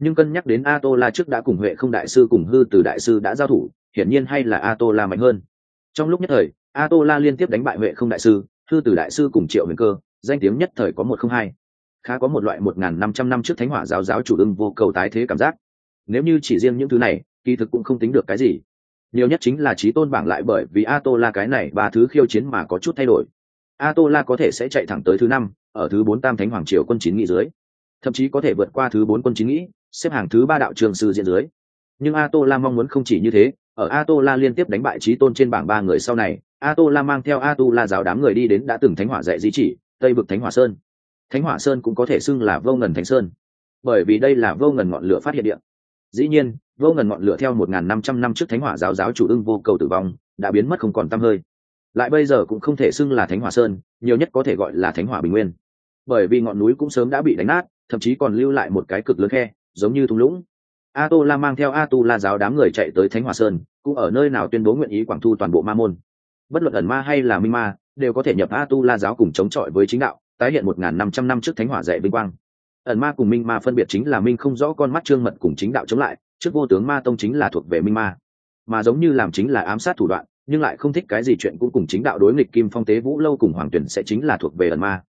nhưng cân nhắc đến a tô la trước đã cùng huệ không đại sư cùng hư từ đại sư đã giao thủ, hiển nhiên hay là a tô la mạnh hơn. Trong lúc nhất thời a tô la liên tiếp đánh bại huệ không đại sư, hư từ đại sư cùng triệu huyền cơ, danh tiếng nhất thời có một không hai. Khá có một loại một n g h n năm trăm năm trước thánh hỏa giáo giáo chủ ưng vô cầu tái thế cảm giác. Nếu như chỉ riêng những thứ này, kỳ thực cũng không tính được cái gì. Nhiều nhất chính là trí tôn bảng lại bởi vì a tô la cái này ba thứ khiêu chiến mà có chút thay đổi. A tô la có thể sẽ chạy thẳng tới thứ năm, ở thứ bốn tam thánh hoàng triều quân chín nghĩ dưới. Thậm chí có thể vượt qua thứ bốn quân chín nghĩ xếp hàng thứ ba đạo trường sư diện dưới. Nhưng a tô la mong muốn không chỉ như thế, ở a tô la liên tiếp đánh bại trí tôn trên bảng ba người sau này a tô la mang theo a tu la giáo đám người đi đến đã từng thánh hỏa dạy di chỉ, tây vực thánh hỏa sơn. Thánh hỏa sơn cũng có thể xưng là vô ngần thánh sơn, bởi vì đây là vô ngần ngọn lửa phát hiện điện dĩ nhiên, vô ngần ngọn lửa theo một nghìn năm trăm năm trước thánh hỏa giáo giáo chủ ưng vô cầu tử vong, đã biến mất không còn tăm hơi. Lại bây giờ cũng không thể xưng là thánh hỏa sơn, nhiều nhất có thể gọi là thánh hỏa bình nguyên. Bởi vì ngọn núi cũng sớm đã bị đánh nát, thậm chí còn lưu lại một cái cực lớn khe giống như thung lũng. A tô la mang theo a tu la giáo đám người chạy tới thánh hỏa sơn, cũng ở nơi nào tuyên bố nguyện ý quảng thu toàn bộ ma môn. Bất luận ẩn ma hay là minh ma, đều có thể nhập a tu la giáo cùng chống chọi với chính đạo, tái hiện một n g h n năm trăm năm trước thánh hỏa dạy vinh quang. Ẩn ma cùng minh ma phân biệt chính là minh không rõ con mắt trương mật cùng chính đạo chống lại, trước vô tướng ma tông chính là thuộc về minh ma. Mà giống như làm chính là ám sát thủ đoạn, nhưng lại không thích cái gì chuyện cũng cùng chính đạo đối nghịch kim phong tế vũ lâu cùng hoàng tuyển sẽ chính là thuộc về ẩn ma.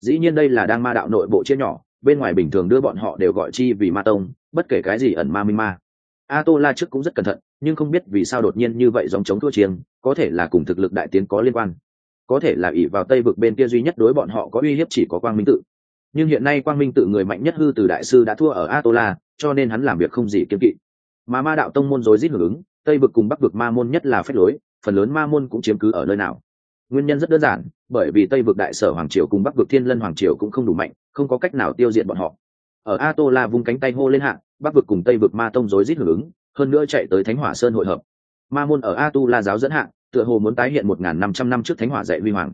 Dĩ nhiên đây là đang ma đạo nội bộ chia nhỏ bên ngoài bình thường đưa bọn họ đều gọi chi vì ma tông, bất kể cái gì ẩn ma minh ma. A tô la trước cũng rất cẩn thận, nhưng không biết vì sao đột nhiên như vậy dòng chống thua chiêng, có thể là cùng thực lực đại tiến có liên quan. Có thể là ỷ vào tây vực bên kia duy nhất đối bọn họ có uy hiếp chỉ có quang minh tự. Nhưng hiện nay quang minh tự người mạnh nhất hư từ đại sư đã thua ở atola, cho nên hắn làm việc không gì kiên kỵ. Mà ma đạo tông môn rối rít hưởng ứng, tây vực cùng bắc vực ma môn nhất là phép lối, phần lớn ma môn cũng chiếm cứ ở nơi nào nguyên nhân rất đơn giản, bởi vì tây vực đại sở hoàng triều cùng bắc vực thiên lân hoàng triều cũng không đủ mạnh, không có cách nào tiêu diệt bọn họ. Ở a tô la vung cánh tay hô lên hạ, bắc vực cùng tây vực ma tông rối rít hưởng ứng, hơn nữa chạy tới thánh hỏa sơn hội hợp. Ma môn ở a tu la giáo dẫn hạ, tựa hồ muốn tái hiện một n g h n năm trăm năm trước thánh hỏa dạy huy hoàng.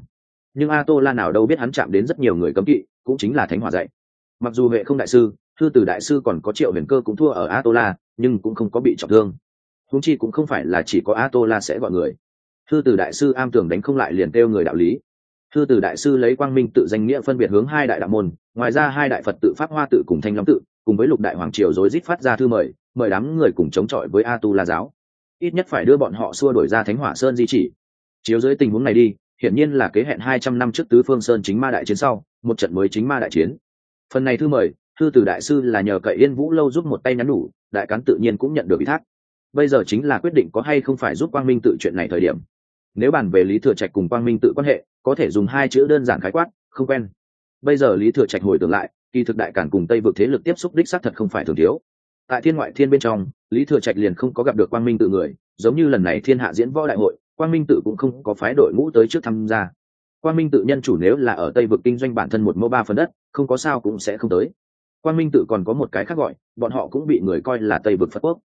Nhưng a tô la nào đâu biết hắn chạm đến rất nhiều người cấm kỵ, cũng chính là thánh hỏa dạy. Mặc dù huệ không đại sư, thư từ đại sư còn có triệu huyền cơ cũng thua ở a tô la nhưng cũng không có bị trọng thương. Húng chi cũng không phải là chỉ có a tô la sẽ gọi người thư từ đại sư am tưởng đánh không lại liền kêu người đạo lý. Thư từ đại sư lấy quang minh tự danh nghĩa phân biệt hướng hai đại đạo môn, ngoài ra hai đại phật tự pháp hoa tự cùng thanh long tự, cùng với lục đại hoàng triều rối rít phát ra thư mời mời đám người cùng chống chọi với a tu la giáo. Ít nhất phải đưa bọn họ xua đổi ra thánh hỏa sơn di chỉ. Chiếu dưới tình huống này đi, hiển nhiên là kế hẹn hai trăm năm trước tứ phương sơn chính ma đại chiến sau, một trận mới chính ma đại chiến. Phần này thư mời, thư từ đại sư là nhờ cậy yên vũ lâu giúp một tay nhắn đủ đại cán tự nhiên cũng nhận được ý thác. Bây giờ chính là quyết định có hay không phải giúp quang minh tự chuyện này thời điểm nếu bàn về lý thừa trạch cùng quang minh tự quan hệ, có thể dùng hai chữ đơn giản khái quát, không quen. Bây giờ lý thừa trạch hồi tưởng lại, kỳ thực đại cản cùng tây vực thế lực tiếp xúc đích xác thật không phải thường thiếu. Tại thiên ngoại thiên bên trong, lý thừa trạch liền không có gặp được quang minh tự người, giống như lần này thiên hạ diễn võ đại hội, quang minh tự cũng không có phái đội ngũ tới trước tham gia. Quang minh tự nhân chủ nếu là ở tây vực kinh doanh bản thân một mẫu ba phần đất, không có sao cũng sẽ không tới. Quang minh tự còn có một cái khác gọi, bọn họ cũng bị người coi là tây vực phật quốc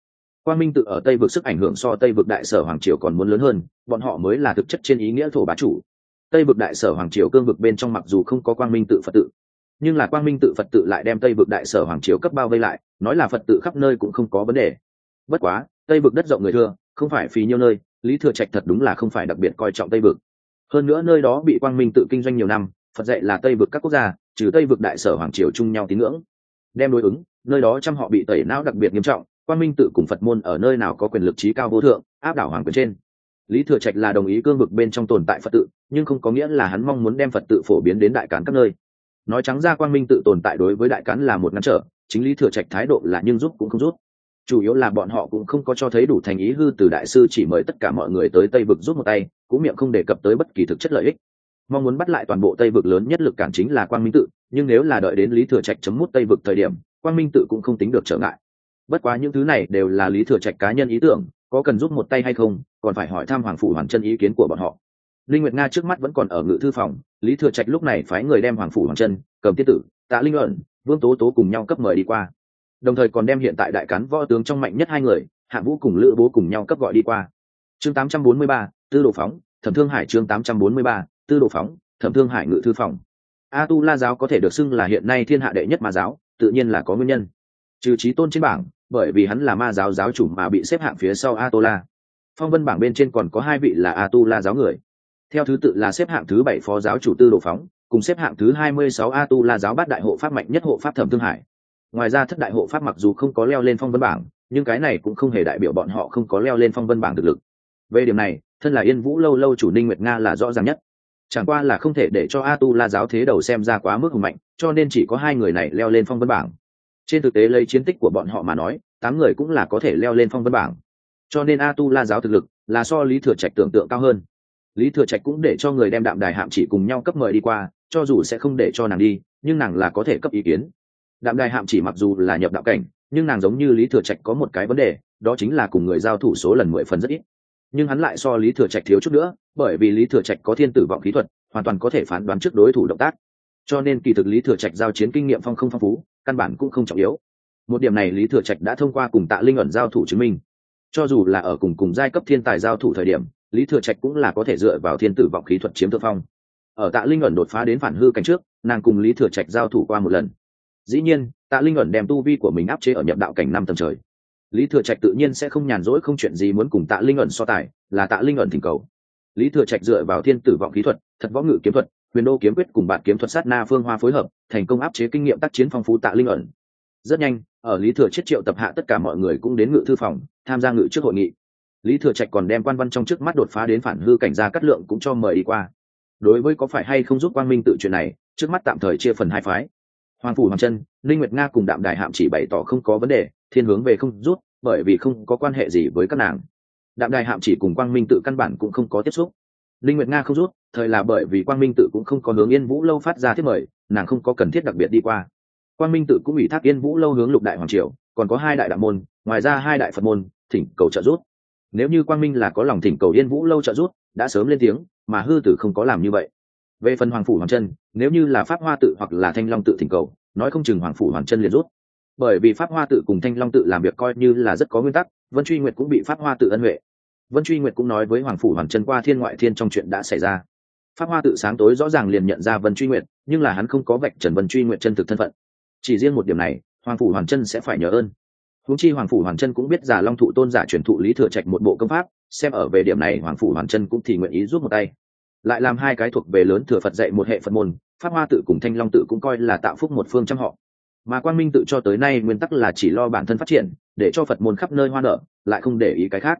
quang minh tự ở tây vực sức ảnh hưởng so tây vực đại sở hoàng triều còn muốn lớn hơn, bọn họ mới là thực chất trên ý nghĩa thổ bá chủ. Tây vực đại sở hoàng triều cương vực bên trong mặc dù không có quang minh tự phật tự, nhưng là quang minh tự phật tự lại đem tây vực đại sở hoàng triều cấp bao vây lại, nói là phật tự khắp nơi cũng không có vấn đề. Bất quá, tây vực đất rộng người thưa không phải phí nhiêu nơi, lý thừa trạch thật đúng là không phải đặc biệt coi trọng tây vực. Hơn nữa nơi đó bị quang minh tự kinh doanh nhiều năm, phật dạy là tây vực các quốc gia, trừ tây vực đại sở hoàng triều chung nhau tín ngưỡng. Đem đối ứng, nơi đó trăm họ bị tẩy não đặc biệt nghiêm trọng Quan minh tự cùng phật môn ở nơi nào có quyền lực trí cao vô thượng, áp đảo hoàng quyền trên. Lý thừa trạch là đồng ý cương vực bên trong tồn tại phật tự, nhưng không có nghĩa là hắn mong muốn đem phật tự phổ biến đến đại cán các nơi. Nói trắng ra quang minh tự tồn tại đối với đại cán là một ngăn trở, chính lý thừa trạch thái độ là nhưng giúp cũng không giúp. Chủ yếu là bọn họ cũng không có cho thấy đủ thành ý hư từ đại sư chỉ mời tất cả mọi người tới tây vực giúp một tay, cũng miệng không đề cập tới bất kỳ thực chất lợi ích. Mong muốn bắt lại toàn bộ tây vực lớn nhất lực cản chính là quang minh tự, nhưng nếu là đợi đến lý thừa trạch chấm mút tây vực thời điểm, quang minh tự cũng không tính được trở ngại bất quá những thứ này đều là lý thừa trạch cá nhân ý tưởng có cần giúp một tay hay không còn phải hỏi thăm hoàng phủ hoàn chân ý kiến của bọn họ. Linh nguyệt nga trước mắt vẫn còn ở ngự thư phòng lý thừa trạch lúc này phái người đem hoàng phủ hoàng chân cầm tiết tử tạ linh luận vương tố tố cùng nhau cấp mời đi qua. Đồng thời còn đem hiện tại đại cán võ tướng trong mạnh nhất hai người hạ vũ cùng lữ bố cùng nhau cấp gọi đi qua. Chương 843, tư đồ phóng thẩm thương hải chương 843, tư đồ phóng thẩm thương hải ngự thư phòng. A tu la giáo có thể được xưng là hiện nay thiên hạ đệ nhất mà giáo tự nhiên là có nguyên nhân. Trừ trí tôn trên bảng bởi vì hắn là ma giáo giáo chủ mà bị xếp hạng phía sau Atola. phong vân bảng bên trên còn có hai vị là Atula giáo người. Theo thứ tự là xếp hạng thứ bảy phó giáo chủ tư đồ phóng, cùng xếp hạng thứ hai mươi sáu Atula giáo bát đại hộ pháp mạnh nhất hộ pháp thẩm thương hải. Ngoài ra thất đại hộ pháp mặc dù không có leo lên phong vân bảng, nhưng cái này cũng không hề đại biểu bọn họ không có leo lên phong vân bảng thực lực. Về điểm này, thân là yên vũ lâu lâu chủ ninh nguyệt nga là rõ ràng nhất. Chẳng qua là không thể để cho Atula giáo thế đầu xem ra quá mức hùng mạnh, cho nên chỉ có hai người này leo lên phong vân bảng trên thực tế lấy chiến tích của bọn họ mà nói, tám người cũng là có thể leo lên phong vân bảng. Cho nên a tu la giáo thực lực là so lý thừa trạch tưởng tượng cao hơn. Lý thừa trạch cũng để cho người đem đạm đài hạm chỉ cùng nhau cấp mời đi qua, cho dù sẽ không để cho nàng đi, nhưng nàng là có thể cấp ý kiến. Đạm đài hạm chỉ mặc dù là nhập đạo cảnh, nhưng nàng giống như lý thừa trạch có một cái vấn đề, đó chính là cùng người giao thủ số lần mười phần rất ít. Nhưng hắn lại so lý thừa trạch thiếu chút nữa, bởi vì lý thừa trạch có thiên tử vọng kỹ thuật, hoàn toàn có thể phán đoán trước đối thủ động tác. Cho nên kỳ thực lý thừa trạch giao chiến kinh nghiệm phong không phong phú căn bản cũng không trọng yếu. Một điểm này lý thừa trạch đã thông qua cùng tạ linh ẩn giao thủ chứng minh. Cho dù là ở cùng cùng giai cấp thiên tài giao thủ thời điểm, lý thừa trạch cũng là có thể dựa vào thiên tử vọng khí thuật chiếm thượng phong. Ở tạ linh ẩn đột phá đến phản hư cảnh trước, nàng cùng lý thừa trạch giao thủ qua một lần. Dĩ nhiên, tạ linh ẩn đem tu vi của mình áp chế ở nhập đạo cảnh năm tầng trời. Lý thừa trạch tự nhiên sẽ không nhàn rỗi không chuyện gì muốn cùng tạ linh ẩn so tài, là tạ linh ẩn thỉnh cầu. Lý thừa trạch dựa vào thiên tử vọng khí thuật, thật võ ngự kiếm thuật huyền đô kiếm quyết cùng bạn kiếm thuật sát na phương hoa phối hợp, thành công áp chế kinh nghiệm tác chiến phong phú tạ linh ẩn. Rất nhanh, ở lý thừa chết triệu tập hạ tất cả mọi người cũng đến ngự thư phòng, tham gia ngự trước hội nghị. Lý thừa trạch còn đem quan văn trong trước mắt đột phá đến phản hư cảnh gia cắt lượng cũng cho mời đi qua. Đối với có phải hay không giúp quang minh tự chuyện này, trước mắt tạm thời chia phần hai phái. Hoàng phủ hoàng chân linh nguyệt nga cùng đạm đại hạm chỉ bày tỏ không có vấn đề, thiên hướng về không rút, bởi vì không có quan hệ gì với các nàng. Đạm đại hạm chỉ cùng quang minh tự căn bản cũng không có tiếp xúc linh nguyệt nga không rút thời là bởi vì quang minh tự cũng không có hướng yên vũ lâu phát ra thiết mời nàng không có cần thiết đặc biệt đi qua. Quang minh tự cũng ủy thác yên vũ lâu hướng lục đại hoàng triều còn có hai đại đạo môn ngoài ra hai đại phật môn thỉnh cầu trợ rút. nếu như quang minh là có lòng thỉnh cầu yên vũ lâu trợ rút, đã sớm lên tiếng mà hư tử không có làm như vậy. Về phần hoàng phủ hoàng chân nếu như là pháp hoa tự hoặc là thanh long tự thỉnh cầu nói không chừng hoàng phủ hoàng chân liền rút. Bởi vì pháp hoa tự cùng thanh long tự làm việc coi như là rất có nguyên tắc vân truy nguyệt cũng bị pháp hoa tự ân huệ vân truy nguyệt cũng nói với hoàng phủ hoàng chân qua thiên ngoại thiên trong chuyện đã xảy ra. Pháp hoa tự sáng tối rõ ràng liền nhận ra vân truy nguyệt, nhưng là hắn không có vạch trần vân truy nguyệt chân thực thân phận. Chỉ riêng một điểm này, hoàng phủ hoàng chân sẽ phải nhờ ơn. Húng chi hoàng phủ hoàng chân cũng biết giả long thụ tôn giả truyền thụ lý thừa trạch một bộ công pháp, xem ở về điểm này hoàng phủ hoàng chân cũng thì nguyện ý rút một tay. Lại làm hai cái thuộc về lớn thừa phật dạy một hệ phật môn, pháp hoa tự cùng thanh long tự cũng coi là tạo phúc một phương trăm họ. Mà quan minh tự cho tới nay nguyên tắc là chỉ lo bản thân phát triển, để cho phật môn khắp nơi hoa nở lại không để ý cái khác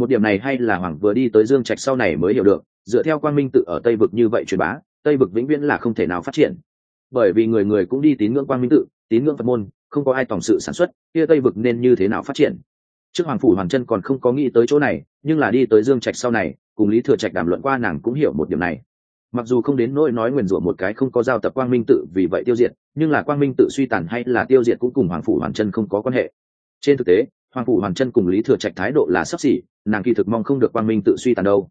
một điểm này hay là hoàng vừa đi tới dương trạch sau này mới hiểu được, dựa theo quan minh tự ở tây vực như vậy truyền bá, tây vực vĩnh viễn là không thể nào phát triển. Bởi vì người người cũng đi tín ngưỡng quan minh tự, tín ngưỡng phật môn, không có ai tổng sự sản xuất, kia tây vực nên như thế nào phát triển? Trước hoàng phủ hoàng chân còn không có nghĩ tới chỗ này, nhưng là đi tới dương trạch sau này, cùng lý thừa trạch đàm luận qua nàng cũng hiểu một điểm này. Mặc dù không đến nỗi nói nguyền rủa một cái không có giao tập quang minh tự vì vậy tiêu diệt, nhưng là quang minh tự suy tàn hay là tiêu diệt cũng cùng hoàng phủ hoàng chân không có quan hệ. Trên thực tế hoàng phủ hoàng chân cùng lý thừa trạch thái độ là sắp xỉ, nàng kỳ thực mong không được quang minh tự suy tàn đâu.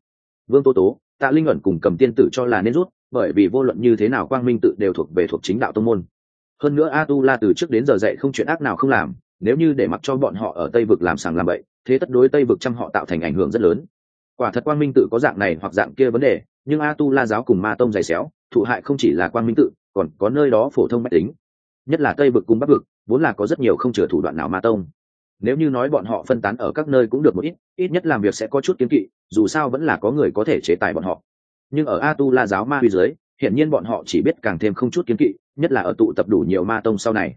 Vương tô tố, tạ linh ẩn cùng cầm tiên tử cho là nên rút, bởi vì vô luận như thế nào quang minh tự đều thuộc về thuộc chính đạo tông môn. Hơn nữa a tu la từ trước đến giờ dạy không chuyện ác nào không làm, nếu như để mặc cho bọn họ ở tây vực làm sàng làm bậy, thế tất đối tây vực trăm họ tạo thành ảnh hưởng rất lớn. Quả thật quang minh tự có dạng này hoặc dạng kia vấn đề, nhưng a tu la giáo cùng ma tông dày xéo, thụ hại không chỉ là quang minh tự, còn có nơi đó phổ thông mách tính. Nhất là tây vực cùng bắc vực, vốn là có rất nhiều không chừa thủ đoạn nào ma tông nếu như nói bọn họ phân tán ở các nơi cũng được một ít ít nhất làm việc sẽ có chút kiến kỵ, dù sao vẫn là có người có thể chế tài bọn họ. Nhưng ở a tu la giáo ma huy dưới hiện nhiên bọn họ chỉ biết càng thêm không chút kiến kỵ, nhất là ở tụ tập đủ nhiều ma tông sau này.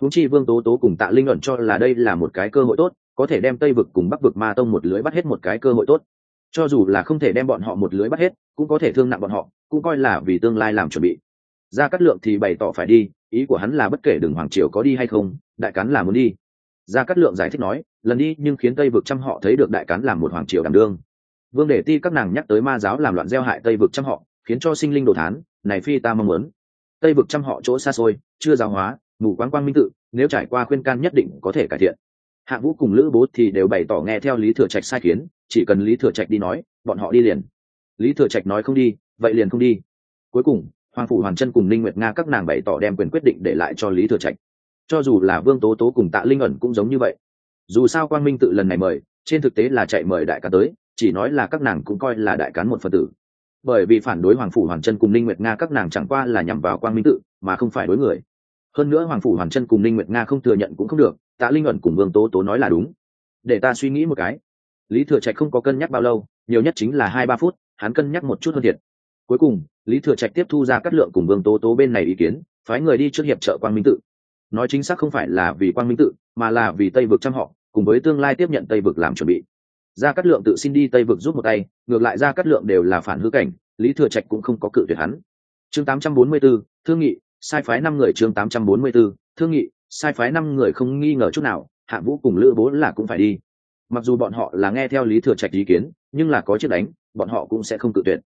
Húng chi vương tố tố cùng tạ linh ẩn cho là đây là một cái cơ hội tốt, có thể đem tây vực cùng bắc vực ma tông một lưới bắt hết một cái cơ hội tốt. Cho dù là không thể đem bọn họ một lưới bắt hết, cũng có thể thương nặng bọn họ, cũng coi là vì tương lai làm chuẩn bị. Ra cắt lượng thì bày tỏ phải đi, ý của hắn là bất kể đường hoàng triều có đi hay không, đại cắn là muốn đi gia cát lượng giải thích nói, lần đi, nhưng khiến tây vực trăm họ thấy được đại cán làm một hoàng triều đảm đương. Vương để ti các nàng nhắc tới ma giáo làm loạn gieo hại tây vực trăm họ, khiến cho sinh linh đồ thán, này phi ta mong muốn. Tây vực trăm họ chỗ xa xôi, chưa giáo hóa ngủ quán quang minh tự, nếu trải qua khuyên can nhất định có thể cải thiện. Hạ vũ cùng lữ bố thì đều bày tỏ nghe theo lý thừa trạch sai kiến, chỉ cần lý thừa trạch đi nói, bọn họ đi liền. Lý thừa trạch nói không đi, vậy liền không đi. Cuối cùng, hoàng phủ hoàn chân cùng linh nguyệt nga các nàng bày tỏ đem quyền quyết định để lại cho lý thừa trạch cho dù là vương tố tố cùng tạ linh ẩn cũng giống như vậy. Dù sao quang minh tự lần này mời, trên thực tế là chạy mời đại cán tới, chỉ nói là các nàng cũng coi là đại cán một phần tử. Bởi vì phản đối hoàng phủ hoàn chân cùng linh nguyệt nga các nàng chẳng qua là nhằm vào quang minh tự, mà không phải đối người. Hơn nữa hoàng phủ hoàn chân cùng linh nguyệt nga không thừa nhận cũng không được, tạ linh ẩn cùng vương tố tố nói là đúng. Để ta suy nghĩ một cái. Lý thừa trạch không có cân nhắc bao lâu, nhiều nhất chính là hai ba phút, hắn cân nhắc một chút hơn thiệt. Cuối cùng, lý thừa trạch tiếp thu ra các lượng cùng vương tố tố bên này ý kiến, phái người đi trước hiệp trợ quang minh tự nói chính xác không phải là vì quang minh tự mà là vì tây vực trăm họ cùng với tương lai tiếp nhận tây vực làm chuẩn bị. Gia Cát lượng tự xin đi tây vực giúp một tay ngược lại Gia Cát lượng đều là phản hư cảnh lý thừa trạch cũng không có cự tuyệt hắn. Chương 844, thương nghị sai phái năm người chương 844, thương nghị sai phái năm người không nghi ngờ chút nào hạ vũ cùng lữ bố là cũng phải đi. Mặc dù bọn họ là nghe theo lý thừa trạch ý kiến nhưng là có chiếc đánh bọn họ cũng sẽ không cự tuyệt.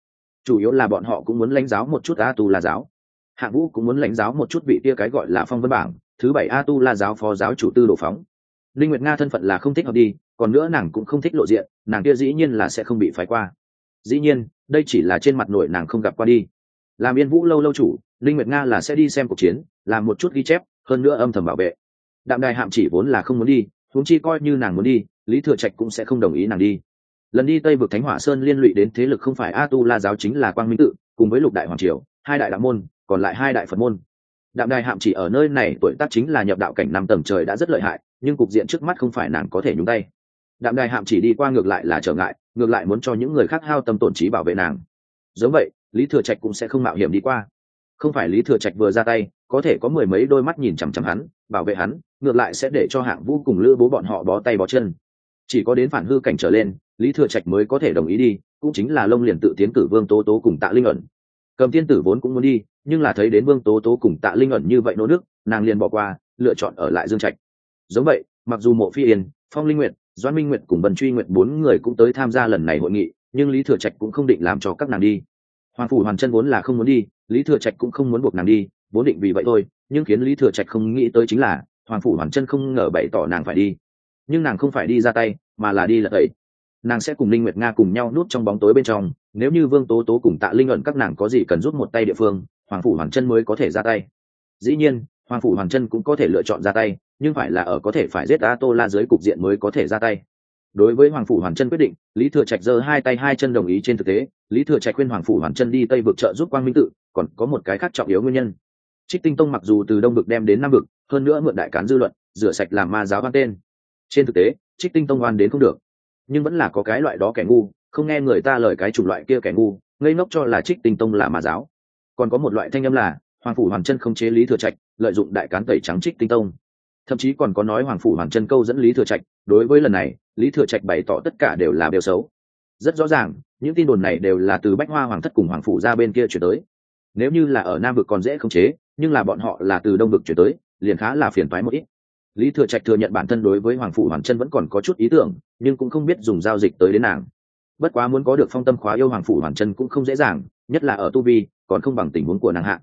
Chủ yếu là bọn họ cũng muốn lãnh giáo một chút a tu là giáo. Hạ vũ cũng muốn lãnh giáo một chút vị kia cái gọi là phong vân bảng thứ bảy a tu la giáo phó giáo chủ tư đồ phóng. Linh nguyệt nga thân phận là không thích hợp đi, còn nữa nàng cũng không thích lộ diện, nàng kia dĩ nhiên là sẽ không bị phái qua. Dĩ nhiên, đây chỉ là trên mặt nội nàng không gặp qua đi. Làm yên vũ lâu lâu chủ, linh nguyệt nga là sẽ đi xem cuộc chiến, làm một chút ghi chép, hơn nữa âm thầm bảo vệ. Đạm đài hạm chỉ vốn là không muốn đi, huống chi coi như nàng muốn đi, lý thừa trạch cũng sẽ không đồng ý nàng đi. Lần đi tây vực thánh hỏa sơn liên lụy đến thế lực không phải a tu la giáo chính là quang minh tự, cùng với lục đại hoàng triều, hai đại đạo môn, còn lại hai đại phật môn đạm đài hạm chỉ ở nơi này, tuổi tác chính là nhập đạo cảnh năm tầng trời đã rất lợi hại, nhưng cục diện trước mắt không phải nàng có thể nhúng tay. Đạm đài hạm chỉ đi qua ngược lại là trở ngại, ngược lại muốn cho những người khác hao tâm tổn trí bảo vệ nàng. Giống vậy, lý thừa trạch cũng sẽ không mạo hiểm đi qua. Không phải lý thừa trạch vừa ra tay, có thể có mười mấy đôi mắt nhìn chằm chằm hắn, bảo vệ hắn, ngược lại sẽ để cho hạng vũ cùng lữ bố bọn họ bó tay bó chân. Chỉ có đến phản hư cảnh trở lên, lý thừa trạch mới có thể đồng ý đi, cũng chính là lông liền tự tiến cử vương tố tố cùng tạ linh ẩn. Cầm tiên tử vốn cũng muốn đi nhưng là thấy đến vương tố tố cùng tạ linh ẩn như vậy nô nước, nàng liền bỏ qua, lựa chọn ở lại dương trạch. Giống vậy, mặc dù mộ phi yên, phong linh nguyệt doan minh nguyệt cùng vân truy nguyệt bốn người cũng tới tham gia lần này hội nghị, nhưng lý thừa trạch cũng không định làm cho các nàng đi. Hoàng phủ hoàn chân vốn là không muốn đi, lý thừa trạch cũng không muốn buộc nàng đi, vốn định vì vậy thôi, nhưng khiến lý thừa trạch không nghĩ tới chính là, hoàng phủ hoàn chân không ngờ bày tỏ nàng phải đi. Nhưng nàng không phải đi ra tay, mà là đi lật ấy nàng sẽ cùng linh nguyệt nga cùng nhau núp trong bóng tối bên trong, nếu như vương tố tố cùng tạ linh ẩn các nàng có gì cần giúp một tay địa phương hoàng phủ hoàng chân mới có thể ra tay. Dĩ nhiên, hoàng phủ hoàng chân cũng có thể lựa chọn ra tay, nhưng phải là ở có thể phải giết a tô la dưới cục diện mới có thể ra tay. Đối với hoàng phủ hoàng chân quyết định, lý thừa trạch giơ hai tay hai chân đồng ý trên thực tế. Lý thừa trạch khuyên hoàng phủ hoàng chân đi tây vực trợ giúp quang minh tự, còn có một cái khác trọng yếu nguyên nhân. Trích tinh tông mặc dù từ đông vực đem đến nam vực, hơn nữa mượn đại cán dư luận, rửa sạch làm ma giáo văn tên. Trên thực tế, trích tinh tông oan đến không được. Nhưng vẫn là có cái loại đó kẻ ngu, không nghe người ta lời cái chủng loại kia kẻ ngu, ngây ngốc cho là trích tinh tông là ma giáo còn có một loại thanh âm là, hoàng phủ hoàng chân không chế lý thừa trạch, lợi dụng đại cán tẩy trắng trích tinh tông. Thậm chí còn có nói hoàng phủ hoàng chân câu dẫn lý thừa trạch, đối với lần này, lý thừa trạch bày tỏ tất cả đều là đều xấu. Rất rõ ràng, những tin đồn này đều là từ bách hoa hoàng thất cùng hoàng phủ ra bên kia chuyển tới. Nếu như là ở nam vực còn dễ khống chế, nhưng là bọn họ là từ đông vực chuyển tới, liền khá là phiền toái một ít. Lý thừa trạch thừa nhận bản thân đối với hoàng phủ hoàng chân vẫn còn có chút ý tưởng, nhưng cũng không biết dùng giao dịch tới đến nàng. Bất quá muốn có được phong tâm khóa yêu hoàng phủ hoàng chân cũng không dễ dàng, nhất là ở tu vi còn không bằng tình huống của nàng hạ.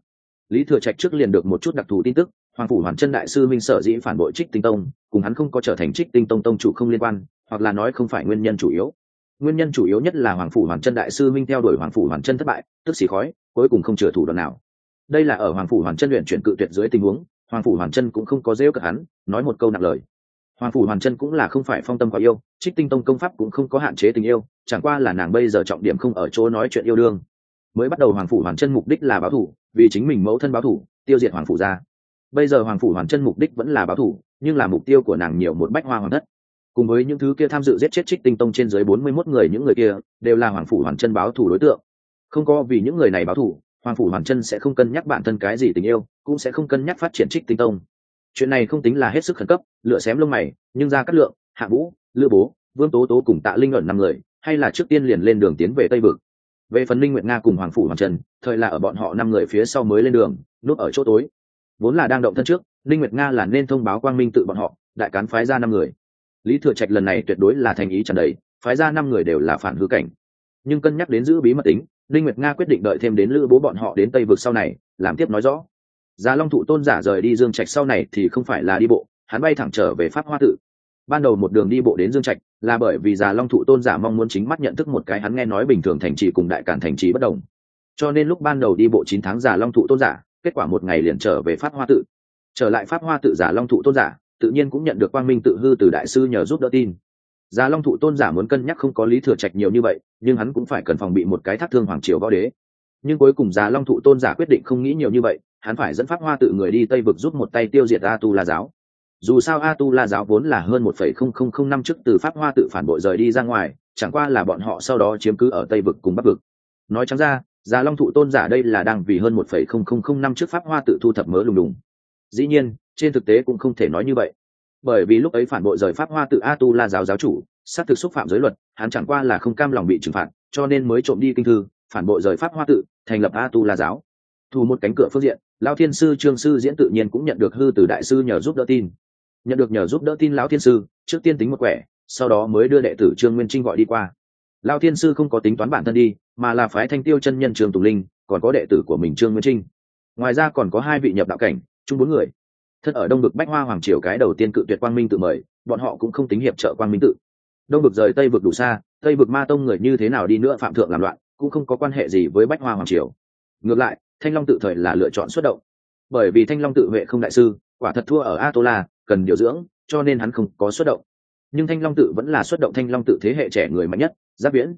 Lý thừa trạch trước liền được một chút đặc thù tin tức, hoàng phủ hoàn chân đại sư minh sở dĩ phản bội trích tinh tông, cùng hắn không có trở thành trích tinh tông tông chủ không liên quan, hoặc là nói không phải nguyên nhân chủ yếu. Nguyên nhân chủ yếu nhất là hoàng phủ hoàn chân đại sư minh theo đuổi hoàng phủ hoàn chân thất bại, tức xì khói, cuối cùng không chừa thủ đoạn nào. Đây là ở hoàng phủ hoàn chân luyện chuyển cự tuyệt dưới tình huống, hoàng phủ hoàn chân cũng không có rêu cợt hắn, nói một câu nặng lời. Hoàng phủ hoàn chân cũng là không phải phong tâm quá yêu, trích tinh tông công pháp cũng không có hạn chế tình yêu, chẳng qua là nàng bây giờ trọng điểm không ở chỗ nói chuyện yêu đương mới bắt đầu hoàng phủ hoàn chân mục đích là báo thủ, vì chính mình mẫu thân báo thủ, tiêu diệt hoàng phủ ra. Bây giờ hoàng phủ hoàn chân mục đích vẫn là báo thủ, nhưng là mục tiêu của nàng nhiều một bách hoa hoàng thất. Cùng với những thứ kia tham dự giết chết trích tinh tông trên dưới bốn mươi mốt người, những người kia đều là hoàng phủ hoàn chân báo thủ đối tượng. Không có vì những người này báo thủ, hoàng phủ hoàn chân sẽ không cân nhắc bản thân cái gì tình yêu, cũng sẽ không cân nhắc phát triển trích tinh tông. Chuyện này không tính là hết sức khẩn cấp lựa xém lông mày, nhưng ra cắt lượng, hạ vũ, lữ bố, vương tố tố cùng tạ linh ẩn năm người, hay là trước tiên liền lên đường tiến về tây vực về phần linh nguyệt nga cùng hoàng phủ hoàng trần, thời là ở bọn họ năm người phía sau mới lên đường, núp ở chỗ tối. Vốn là đang động thân trước linh nguyệt nga là nên thông báo quang minh tự bọn họ, đại cán phái ra năm người. Lý thừa trạch lần này tuyệt đối là thành ý trần đầy, phái ra năm người đều là phản hư cảnh. Nhưng cân nhắc đến giữ bí mật tính linh nguyệt nga quyết định đợi thêm đến lữ bố bọn họ đến tây vực sau này, làm tiếp nói rõ. Già long thụ tôn giả rời đi dương trạch sau này thì không phải là đi bộ, hắn bay thẳng trở về pháp hoa tự ban đầu một đường đi bộ đến dương trạch, là bởi vì già long thụ tôn giả mong muốn chính mắt nhận thức một cái hắn nghe nói bình thường thành trì cùng đại cản thành trì bất đồng. Cho nên lúc ban đầu đi bộ chín tháng già long thụ tôn giả, kết quả một ngày liền trở về pháp hoa tự. Trở lại pháp hoa tự giả long thụ tôn giả, tự nhiên cũng nhận được quang minh tự hư từ đại sư nhờ giúp đỡ tin. Già long thụ tôn giả muốn cân nhắc không có lý thừa trạch nhiều như vậy, nhưng hắn cũng phải cần phòng bị một cái thác thương hoàng triều võ đế. Nhưng cuối cùng già long thụ tôn giả quyết định không nghĩ nhiều như vậy, hắn phải dẫn pháp hoa tự người đi tây vực giúp một tay tiêu diệt a tu la giáo dù sao a tu la giáo vốn là hơn một phẩy không không không năm trước từ pháp hoa tự phản bội rời đi ra ngoài, chẳng qua là bọn họ sau đó chiếm cứ ở tây vực cùng bắc vực. Nói chẳng ra, già long thụ tôn giả đây là đang vì hơn một phẩy không không không năm trước pháp hoa tự thu thập mớ lùng đùng. Dĩ nhiên, trên thực tế cũng không thể nói như vậy. Bởi vì lúc ấy phản bội rời pháp hoa tự a tu la giáo giáo chủ, xác thực xúc phạm giới luật, hắn chẳng qua là không cam lòng bị trừng phạt, cho nên mới trộm đi kinh thư, phản bội rời pháp hoa tự, thành lập a tu la giáo. Thu một cánh cửa phương diện, lao thiên sư trương sư diễn tự nhiên cũng nhận được hư từ đại sư nhờ giúp đỡ tin nhận được nhờ giúp đỡ tin lão thiên sư, trước tiên tính một quẻ, sau đó mới đưa đệ tử trương nguyên trinh gọi đi qua. Lao thiên sư không có tính toán bản thân đi, mà là phái thanh tiêu chân nhân trường tùng linh, còn có đệ tử của mình trương nguyên trinh. Ngoài ra còn có hai vị nhập đạo cảnh, chung bốn người. Thân ở đông bực bách hoa hoàng triều cái đầu tiên cự tuyệt quang minh tự mời, bọn họ cũng không tính hiệp trợ quang minh tự. Đông bực rời tây vực đủ xa, tây vực ma tông người như thế nào đi nữa phạm thượng làm loạn, cũng không có quan hệ gì với bách hoa hoàng triều. Ngược lại, thanh long tự thời là lựa chọn xuất động. Bởi vì thanh long tự huệ không đại sư, quả thật thua ở a tô la cần điều dưỡng cho nên hắn không có xuất động. Nhưng thanh long tự vẫn là xuất động thanh long tự thế hệ trẻ người mạnh nhất giáp viễn.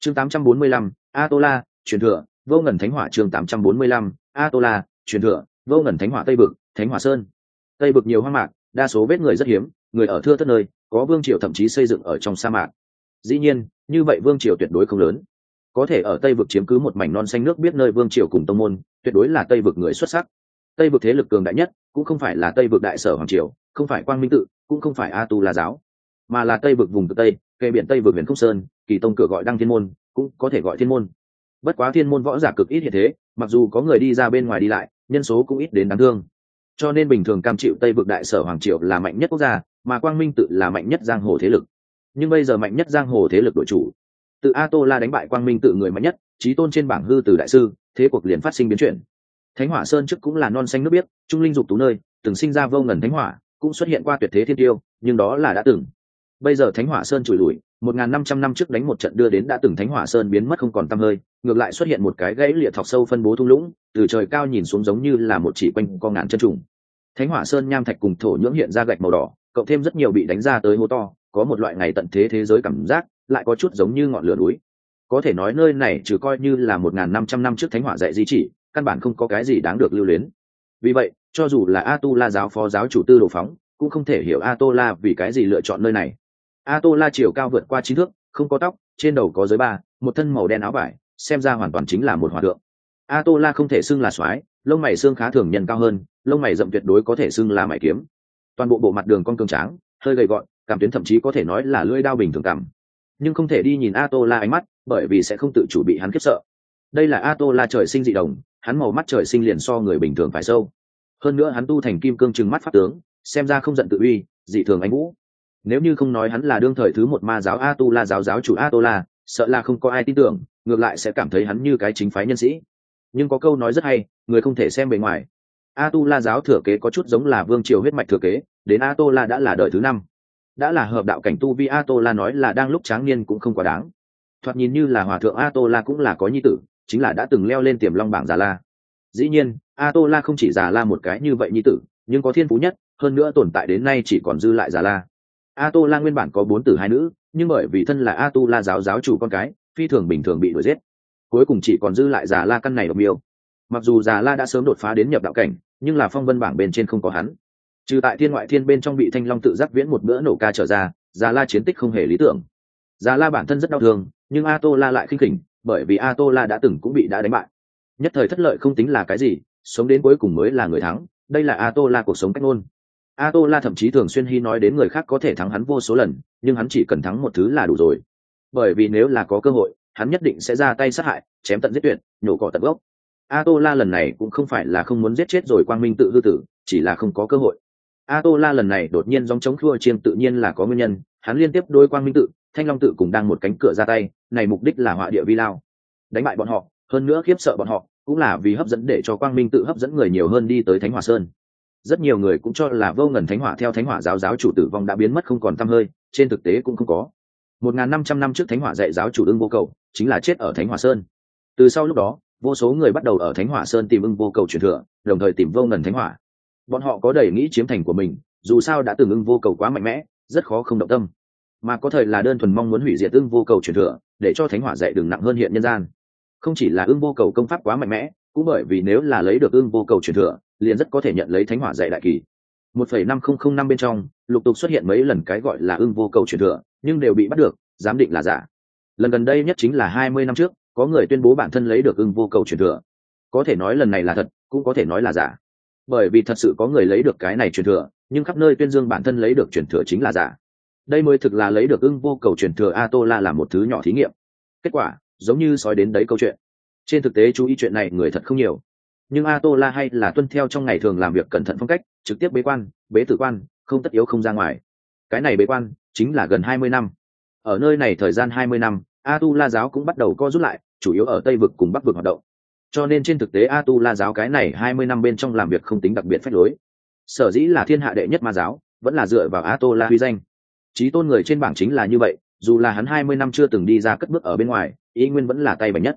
Chương 845, a tô la truyền thừa vô ngần thánh hỏa chương 845, a tô la truyền thừa vô ngần thánh hỏa tây bực thánh hỏa sơn. Tây bực nhiều hoang mạc đa số vết người rất hiếm người ở thưa thất nơi có vương triều thậm chí xây dựng ở trong sa mạc. Dĩ nhiên như vậy vương triều tuyệt đối không lớn. Có thể ở tây vực chiếm cứ một mảnh non xanh nước biết nơi vương triều cùng tông môn tuyệt đối là tây vực người xuất sắc tây vực thế lực cường đại nhất cũng không phải là tây vực đại sở hoàng triều, không phải quang minh tự, cũng không phải a tu la giáo, mà là tây vực vùng từ tây, kề biển tây vực biển không sơn, kỳ tông cửa gọi đăng thiên môn, cũng có thể gọi thiên môn. Bất quá thiên môn võ giả cực ít hiện thế, mặc dù có người đi ra bên ngoài đi lại, nhân số cũng ít đến đáng thương. Cho nên bình thường cam chịu tây vực đại sở hoàng triều là mạnh nhất quốc gia, mà quang minh tự là mạnh nhất giang hồ thế lực. Nhưng bây giờ mạnh nhất giang hồ thế lực đội chủ, tự a tô la đánh bại quang minh tự người mạnh nhất trí tôn trên bảng hư từ đại sư, thế cuộc liền phát sinh biến chuyển thánh hỏa sơn trước cũng là non xanh nước biếc, trung linh dục tú nơi, từng sinh ra vô ngần thánh hỏa, cũng xuất hiện qua tuyệt thế thiên tiêu, nhưng đó là đã từng. Bây giờ thánh hỏa sơn trùi lùi, một n g h n năm trăm năm trước đánh một trận đưa đến đã từng thánh hỏa sơn biến mất không còn t hơi, ngược lại xuất hiện một cái gãy liệt thọc sâu phân bố thung lũng, từ trời cao nhìn xuống giống như là một chỉ quanh co ngàn chân trùng. Thánh hỏa sơn nham thạch cùng thổ nhưỡng hiện ra gạch màu đỏ, cộng thêm rất nhiều bị đánh ra tới hố to, có một loại ngày tận thế thế giới cảm giác, lại có chút giống như ngọn lửa núi. Có thể nói nơi này trừ coi như là một n g h n năm trăm năm trước thánh hỏa dạy di chỉ căn bản không có cái gì đáng được lưu luyến. Vì vậy, cho dù là a tu la giáo phó giáo chủ tư đồ phóng, cũng không thể hiểu a tô la vì cái gì lựa chọn nơi này. A tô la chiều cao vượt qua chín thước, không có tóc, trên đầu có giới ba, một thân màu đen áo vải, xem ra hoàn toàn chính là một hòa thượng. A tô la không thể xưng là soái, lông mày xương khá thường nhân cao hơn, lông mày rậm tuyệt đối có thể xưng là mày kiếm. Toàn bộ bộ mặt đường con cường tráng, hơi gầy gọn, cảm tuyến thậm chí có thể nói là lưỡi đao bình thường cảm nhưng không thể đi nhìn a tô la ánh mắt, bởi vì sẽ không tự chủ bị hắn khiếp sợ. Đây là a tô la trời sinh dị đồng hắn màu mắt trời sinh liền so người bình thường phải sâu. Hơn nữa hắn tu thành kim cương trừng mắt pháp tướng, xem ra không giận tự uy, dị thường anh vũ. Nếu như không nói hắn là đương thời thứ một ma giáo a tu la giáo giáo chủ a tô la sợ là không có ai tin tưởng, ngược lại sẽ cảm thấy hắn như cái chính phái nhân sĩ. Nhưng có câu nói rất hay, người không thể xem bề ngoài. A tu la giáo thừa kế có chút giống là vương triều huyết mạch thừa kế, đến a tô la đã là đời thứ năm. Đã là hợp đạo cảnh tu vi a tô la nói là đang lúc tráng niên cũng không quá đáng. Thoạt nhìn như là hòa thượng a tô la cũng là có nhi tử chính là đã từng leo lên tiềm long bảng già la. Dĩ nhiên a tô la không chỉ già la một cái như vậy nhi tử, nhưng có thiên phú nhất, hơn nữa tồn tại đến nay chỉ còn dư lại già la. A tô la nguyên bản có bốn tử hai nữ, nhưng bởi vì thân là a tu la giáo giáo chủ con cái, phi thường bình thường bị đuổi giết. Cuối cùng chỉ còn dư lại già la căn này độc miêu. Mặc dù già la đã sớm đột phá đến nhập đạo cảnh, nhưng là phong vân bảng bên trên không có hắn. Trừ tại thiên ngoại thiên bên trong bị thanh long tự giác viễn một bữa nổ ca trở ra, già la chiến tích không hề lý tưởng. Già la bản thân rất đau thương, nhưng a tô la lại khinh khỉnh bởi vì a tô la đã từng cũng bị đã đánh bại. Nhất thời thất lợi không tính là cái gì, sống đến cuối cùng mới là người thắng, đây là a tô la cuộc sống cách ngôn. A tô la thậm chí thường xuyên hy nói đến người khác có thể thắng hắn vô số lần, nhưng hắn chỉ cần thắng một thứ là đủ rồi. Bởi vì nếu là có cơ hội, hắn nhất định sẽ ra tay sát hại, chém tận giết tuyệt, nhổ cỏ tận gốc. A tô la lần này cũng không phải là không muốn giết chết rồi quang minh tự hư tử, chỉ là không có cơ hội. A tô la lần này đột nhiên dòng chống khua chiêm tự nhiên là có nguyên nhân, hắn liên tiếp đôi quang minh tự thanh long tự cùng đang một cánh cửa ra tay, này mục đích là họa địa vi lao. Đánh bại bọn họ, hơn nữa khiếp sợ bọn họ, cũng là vì hấp dẫn để cho quang minh tự hấp dẫn người nhiều hơn đi tới thánh Hòa sơn. Rất nhiều người cũng cho là vô ngần thánh hỏa theo thánh hỏa giáo giáo chủ tử vong đã biến mất không còn t hơi, trên thực tế cũng không có. Một n g h n năm trăm năm trước thánh hỏa dạy giáo chủ ưng vô cầu, chính là chết ở thánh hỏa sơn. Từ sau lúc đó, vô số người bắt đầu ở thánh hỏa sơn tìm ưng vô cầu truyền thừa, đồng thời tìm vô ngần thánh hỏa. Bọn họ có đầy nghĩ chiếm thành của mình, dù sao đã từng ưng vô cầu quá mạnh mẽ, rất khó không động tâm mà có thời là đơn thuần mong muốn hủy diệt ưng vô cầu truyền thừa, để cho thánh hỏa dạy đừng nặng hơn hiện nhân gian. Không chỉ là ưng vô cầu công pháp quá mạnh mẽ, cũng bởi vì nếu là lấy được ưng vô cầu truyền thừa, liền rất có thể nhận lấy thánh hỏa dạy đại kỳ. Một phẩy năm không không năm bên trong, lục tục xuất hiện mấy lần cái gọi là ưng vô cầu truyền thừa, nhưng đều bị bắt được, giám định là giả. Lần gần đây nhất chính là hai mươi năm trước, có người tuyên bố bản thân lấy được ưng vô cầu truyền thừa. Có thể nói lần này là thật, cũng có thể nói là giả. Bởi vì thật sự có người lấy được cái này truyền thừa, nhưng khắp nơi tuyên dương bản thân lấy được truyền thừa chính là giả đây mới thực là lấy được ưng vô cầu truyền thừa a tô la làm một thứ nhỏ thí nghiệm. Kết quả, giống như sói đến đấy câu chuyện. Trên thực tế chú ý chuyện này người thật không nhiều. Nhưng a tô la hay là tuân theo trong ngày thường làm việc cẩn thận phong cách, trực tiếp bế quan, bế tử quan, không tất yếu không ra ngoài. Cái này bế quan, chính là gần hai mươi năm. Ở nơi này thời gian hai mươi năm a tu la giáo cũng bắt đầu co rút lại, chủ yếu ở tây vực cùng bắc vực hoạt động. Cho nên trên thực tế a tu la giáo cái này hai mươi năm bên trong làm việc không tính đặc biệt phép lối. Sở dĩ là thiên hạ đệ nhất ma giáo, vẫn là dựa vào a tô la huy danh trí tôn người trên bảng chính là như vậy, dù là hắn hai mươi năm chưa từng đi ra cất bước ở bên ngoài, ý nguyên vẫn là tay bảnh nhất.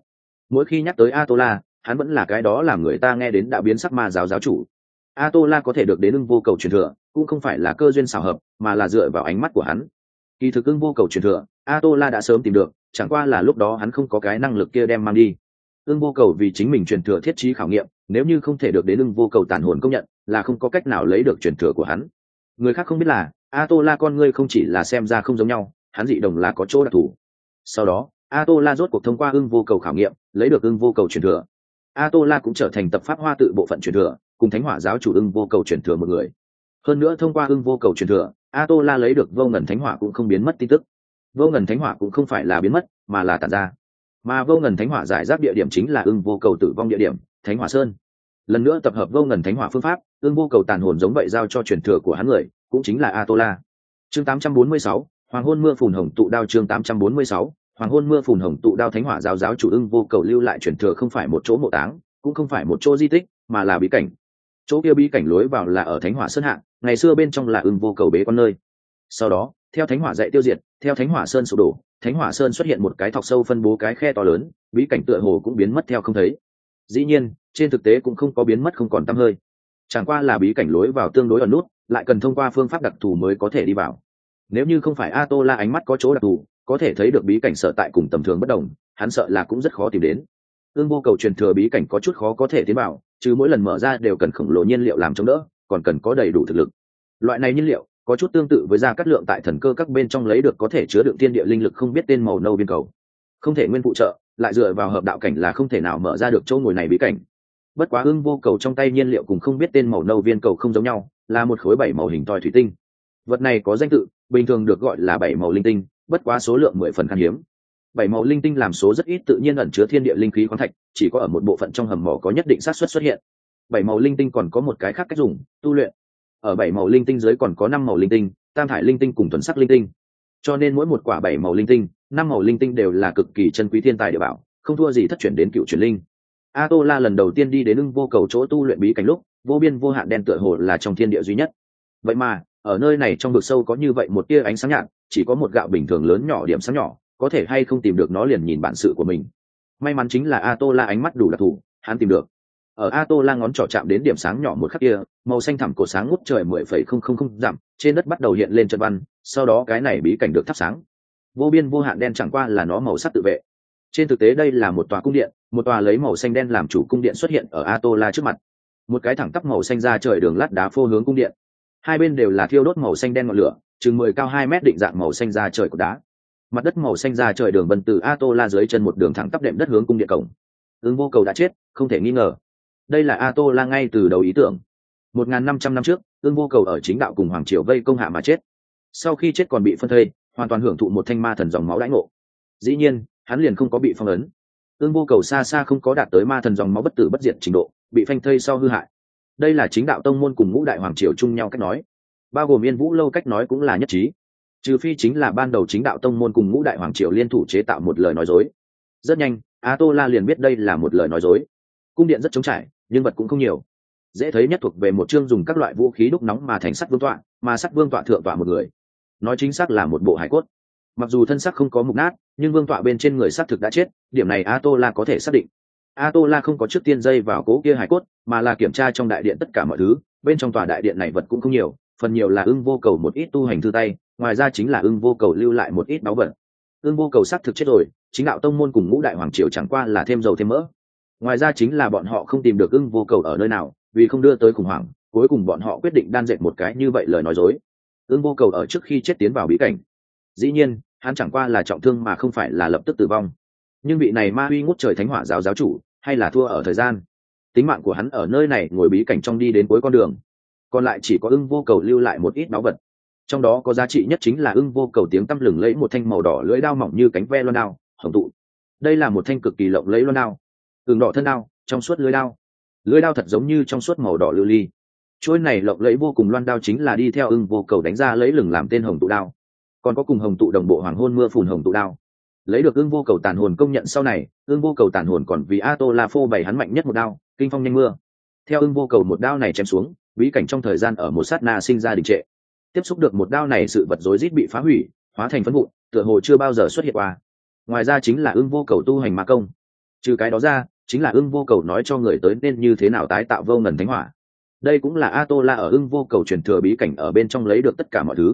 Mỗi khi nhắc tới a tô la hắn vẫn là cái đó làm người ta nghe đến đã biến sắc ma giáo giáo chủ. A tô la có thể được đến ưng vô cầu truyền thừa, cũng không phải là cơ duyên xảo hợp, mà là dựa vào ánh mắt của hắn. Kỳ thực ưng vô cầu truyền thừa a tô la đã sớm tìm được, chẳng qua là lúc đó hắn không có cái năng lực kia đem mang đi. Ưng vô cầu vì chính mình truyền thừa thiết trí khảo nghiệm, nếu như không thể được đến ưng vô cầu tàn hồn công nhận, là không có cách nào lấy được truyền thừa của hắn. Người khác không biết là a tô la con ngươi không chỉ là xem ra không giống nhau, hắn dị đồng là có chỗ đặc thù. Sau đó a tô la rốt cuộc thông qua ưng vô cầu khảo nghiệm, lấy được ưng vô cầu truyền thừa. A tô la cũng trở thành tập pháp hoa tự bộ phận truyền thừa, cùng thánh hỏa giáo chủ ưng vô cầu truyền thừa một người. Hơn nữa thông qua ưng vô cầu truyền thừa a tô la lấy được vô ngần thánh hỏa cũng không biến mất tin tức. Vô ngần thánh hỏa cũng không phải là biến mất, mà là tàn ra. Mà vô ngần thánh hỏa giải rác địa điểm chính là ưng vô cầu tử vong địa điểm, thánh hỏa sơn. Lần nữa tập hợp vô ngần thánh hỏa phương pháp, ưng vô cầu tàn hồn giống vậy giao cho truyền thừa của hắn người cũng chính là Atola. chương 846, hoàng hôn mưa phùn hồng tụ đao chương 846, hoàng hôn mưa phùn hồng tụ đao thánh hỏa giáo giáo chủ ưng vô cầu lưu lại truyền thừa không phải một chỗ mộ táng cũng không phải một chỗ di tích mà là bí cảnh. Chỗ kia bí cảnh lối vào là ở thánh hỏa sơn hạ ngày xưa bên trong là ưng vô cầu bế con nơi. Sau đó theo thánh hỏa dạy tiêu diệt theo thánh hỏa sơn sụp đổ thánh hỏa sơn xuất hiện một cái thọc sâu phân bố cái khe to lớn bí cảnh tựa hồ cũng biến mất theo không thấy. Dĩ nhiên trên thực tế cũng không có biến mất không còn tăm hơi chẳng qua là bí cảnh lối vào tương đối ở nút, lại cần thông qua phương pháp đặc thù mới có thể đi vào. Nếu như không phải a tô la ánh mắt có chỗ đặc thù, có thể thấy được bí cảnh sợ tại cùng tầm thường bất đồng, hắn sợ là cũng rất khó tìm đến. Ương vô cầu truyền thừa bí cảnh có chút khó có thể tiến vào, chứ mỗi lần mở ra đều cần khổng lồ nhiên liệu làm chống đỡ, còn cần có đầy đủ thực lực. Loại này nhiên liệu, có chút tương tự với gia cắt lượng tại thần cơ các bên trong lấy được có thể chứa đựng thiên địa linh lực không biết tên màu nâu biên cầu. Không thể nguyên phụ trợ, lại dựa vào hợp đạo cảnh là không thể nào mở ra được chỗ ngồi này bí cảnh bất quá ưng vô cầu trong tay nhiên liệu cùng không biết tên màu nâu viên cầu không giống nhau, là một khối bảy màu hình thoi thủy tinh. Vật này có danh tự, bình thường được gọi là bảy màu linh tinh, bất quá số lượng mười phần khan hiếm. Bảy màu linh tinh làm số rất ít tự nhiên ẩn chứa thiên địa linh khí khoáng thạch, chỉ có ở một bộ phận trong hầm mỏ có nhất định xác suất xuất hiện. Bảy màu linh tinh còn có một cái khác cách dùng, tu luyện. Ở bảy màu linh tinh dưới còn có năm màu linh tinh, tam thải linh tinh cùng thuần sắc linh tinh. Cho nên mỗi một quả bảy màu linh tinh, năm màu linh tinh đều là cực kỳ chân quý thiên tài địa bảo, không thua gì thất chuyển đến cựu truyền linh a tô la lần đầu tiên đi đến ưng vô cầu chỗ tu luyện bí cảnh lúc, vô biên vô hạn đen tựa hồ là trong thiên địa duy nhất. Vậy mà, ở nơi này trong vực sâu có như vậy một tia ánh sáng nhạt, chỉ có một gạo bình thường lớn nhỏ điểm sáng nhỏ, có thể hay không tìm được nó liền nhìn bản sự của mình. May mắn chính là a tô la ánh mắt đủ đặc thù, hắn tìm được. Ở a tô la ngón trỏ chạm đến điểm sáng nhỏ một khắc kia, màu xanh thẳm cổ sáng ngút trời mười phẩy không không không giảm, trên đất bắt đầu hiện lên chân văn, sau đó cái này bí cảnh được thắp sáng. Vô biên vô hạn đen chẳng qua là nó màu sắc tự vệ. Trên thực tế đây là một tòa cung điện một tòa lấy màu xanh đen làm chủ cung điện xuất hiện ở a tô la trước mặt. Một cái thẳng tắp màu xanh ra trời đường lát đá phô hướng cung điện. Hai bên đều là thiêu đốt màu xanh đen ngọn lửa, chừng mười cao hai mét định dạng màu xanh ra trời của đá. Mặt đất màu xanh ra trời đường vân từ a tô la dưới chân một đường thẳng tắp đệm đất hướng cung điện cổng. Ứng vô cầu đã chết, không thể nghi ngờ. Đây là a tô la ngay từ đầu ý tưởng. Một n g h n năm trăm năm trước ương vô cầu ở chính đạo cùng hoàng triều vây công hạ mà chết. Sau khi chết còn bị phân thây, hoàn toàn hưởng thụ một thanh ma thần dòng máu đãi ngộ. Dĩ nhiên, hắn liền không có bị phong ấn ương vô cầu xa xa không có đạt tới ma thần dòng máu bất tử bất diệt trình độ, bị phanh thây sau hư hại. Đây là chính đạo tông môn cùng ngũ đại hoàng triều chung nhau cách nói. Bao gồm yên vũ lâu cách nói cũng là nhất trí. Trừ phi chính là ban đầu chính đạo tông môn cùng ngũ đại hoàng triều liên thủ chế tạo một lời nói dối. Rất nhanh a tô la liền biết đây là một lời nói dối. Cung điện rất trống trải, nhưng vật cũng không nhiều. Dễ thấy nhất thuộc về một chương dùng các loại vũ khí đúc nóng mà thành sắt vương tọa, mà sắt vương tọa thượng tọa một người. Nói chính xác là một bộ hải cốt. Mặc dù thân sắc không có mục nát nhưng vương tọa bên trên người xác thực đã chết, điểm này a tô la có thể xác định. A tô la không có trước tiên dây vào cố kia hải cốt, mà là kiểm tra trong đại điện tất cả mọi thứ, bên trong tòa đại điện này vật cũng không nhiều, phần nhiều là ưng vô cầu một ít tu hành thư tay, ngoài ra chính là ưng vô cầu lưu lại một ít báu vật. Ưng vô cầu xác thực chết rồi, chính đạo tông môn cùng ngũ đại hoàng triều chẳng qua là thêm dầu thêm mỡ. Ngoài ra chính là bọn họ không tìm được ưng vô cầu ở nơi nào, vì không đưa tới khủng hoảng, cuối cùng bọn họ quyết định đan dệt một cái như vậy lời nói dối. Ưng vô cầu ở trước khi chết tiến vào bí cảnh. Dĩ nhiên hắn chẳng qua là trọng thương mà không phải là lập tức tử vong. Nhưng vị này ma uy ngút trời thánh hỏa giáo giáo chủ, hay là thua ở thời gian. Tính mạng của hắn ở nơi này, ngồi bí cảnh trong đi đến cuối con đường. Còn lại chỉ có ưng vô cầu lưu lại một ít báu vật. Trong đó có giá trị nhất chính là ưng vô cầu tiếng tăm lừng lẫy một thanh màu đỏ lưỡi đao mỏng như cánh ve loan đao, hồng tụ. Đây là một thanh cực kỳ lộng lẫy loan đao. Tường đỏ thân đao, trong suốt lưỡi đao. Lưỡi đao thật giống như trong suốt màu đỏ lưu ly. Chuỗi này lộng lẫy vô cùng loan đao chính là đi theo ưng vô cầu đánh ra lấy lừng làm tên hồng tụ đao còn có cùng hồng tụ đồng bộ hoàng hôn mưa phùn hồng tụ đao. Lấy được ương vô cầu tàn hồn công nhận sau này, ương vô cầu tàn hồn còn vì a tô la phô bày hắn mạnh nhất một đao, kinh phong nhanh mưa. Theo ương vô cầu một đao này chém xuống, bí cảnh trong thời gian ở một sát na sinh ra đình trệ. Tiếp xúc được một đao này sự vật rối rít bị phá hủy, hóa thành phân vụn, tựa hồ chưa bao giờ xuất hiện qua. Ngoài ra chính là ương vô cầu tu hành ma công. Trừ cái đó ra, chính là ưng vô cầu nói cho người tới nên như thế nào tái tạo vô ngần thánh hỏa. Đây cũng là a tô la ở ưng vô cầu truyền thừa bí cảnh ở bên trong lấy được tất cả mọi thứ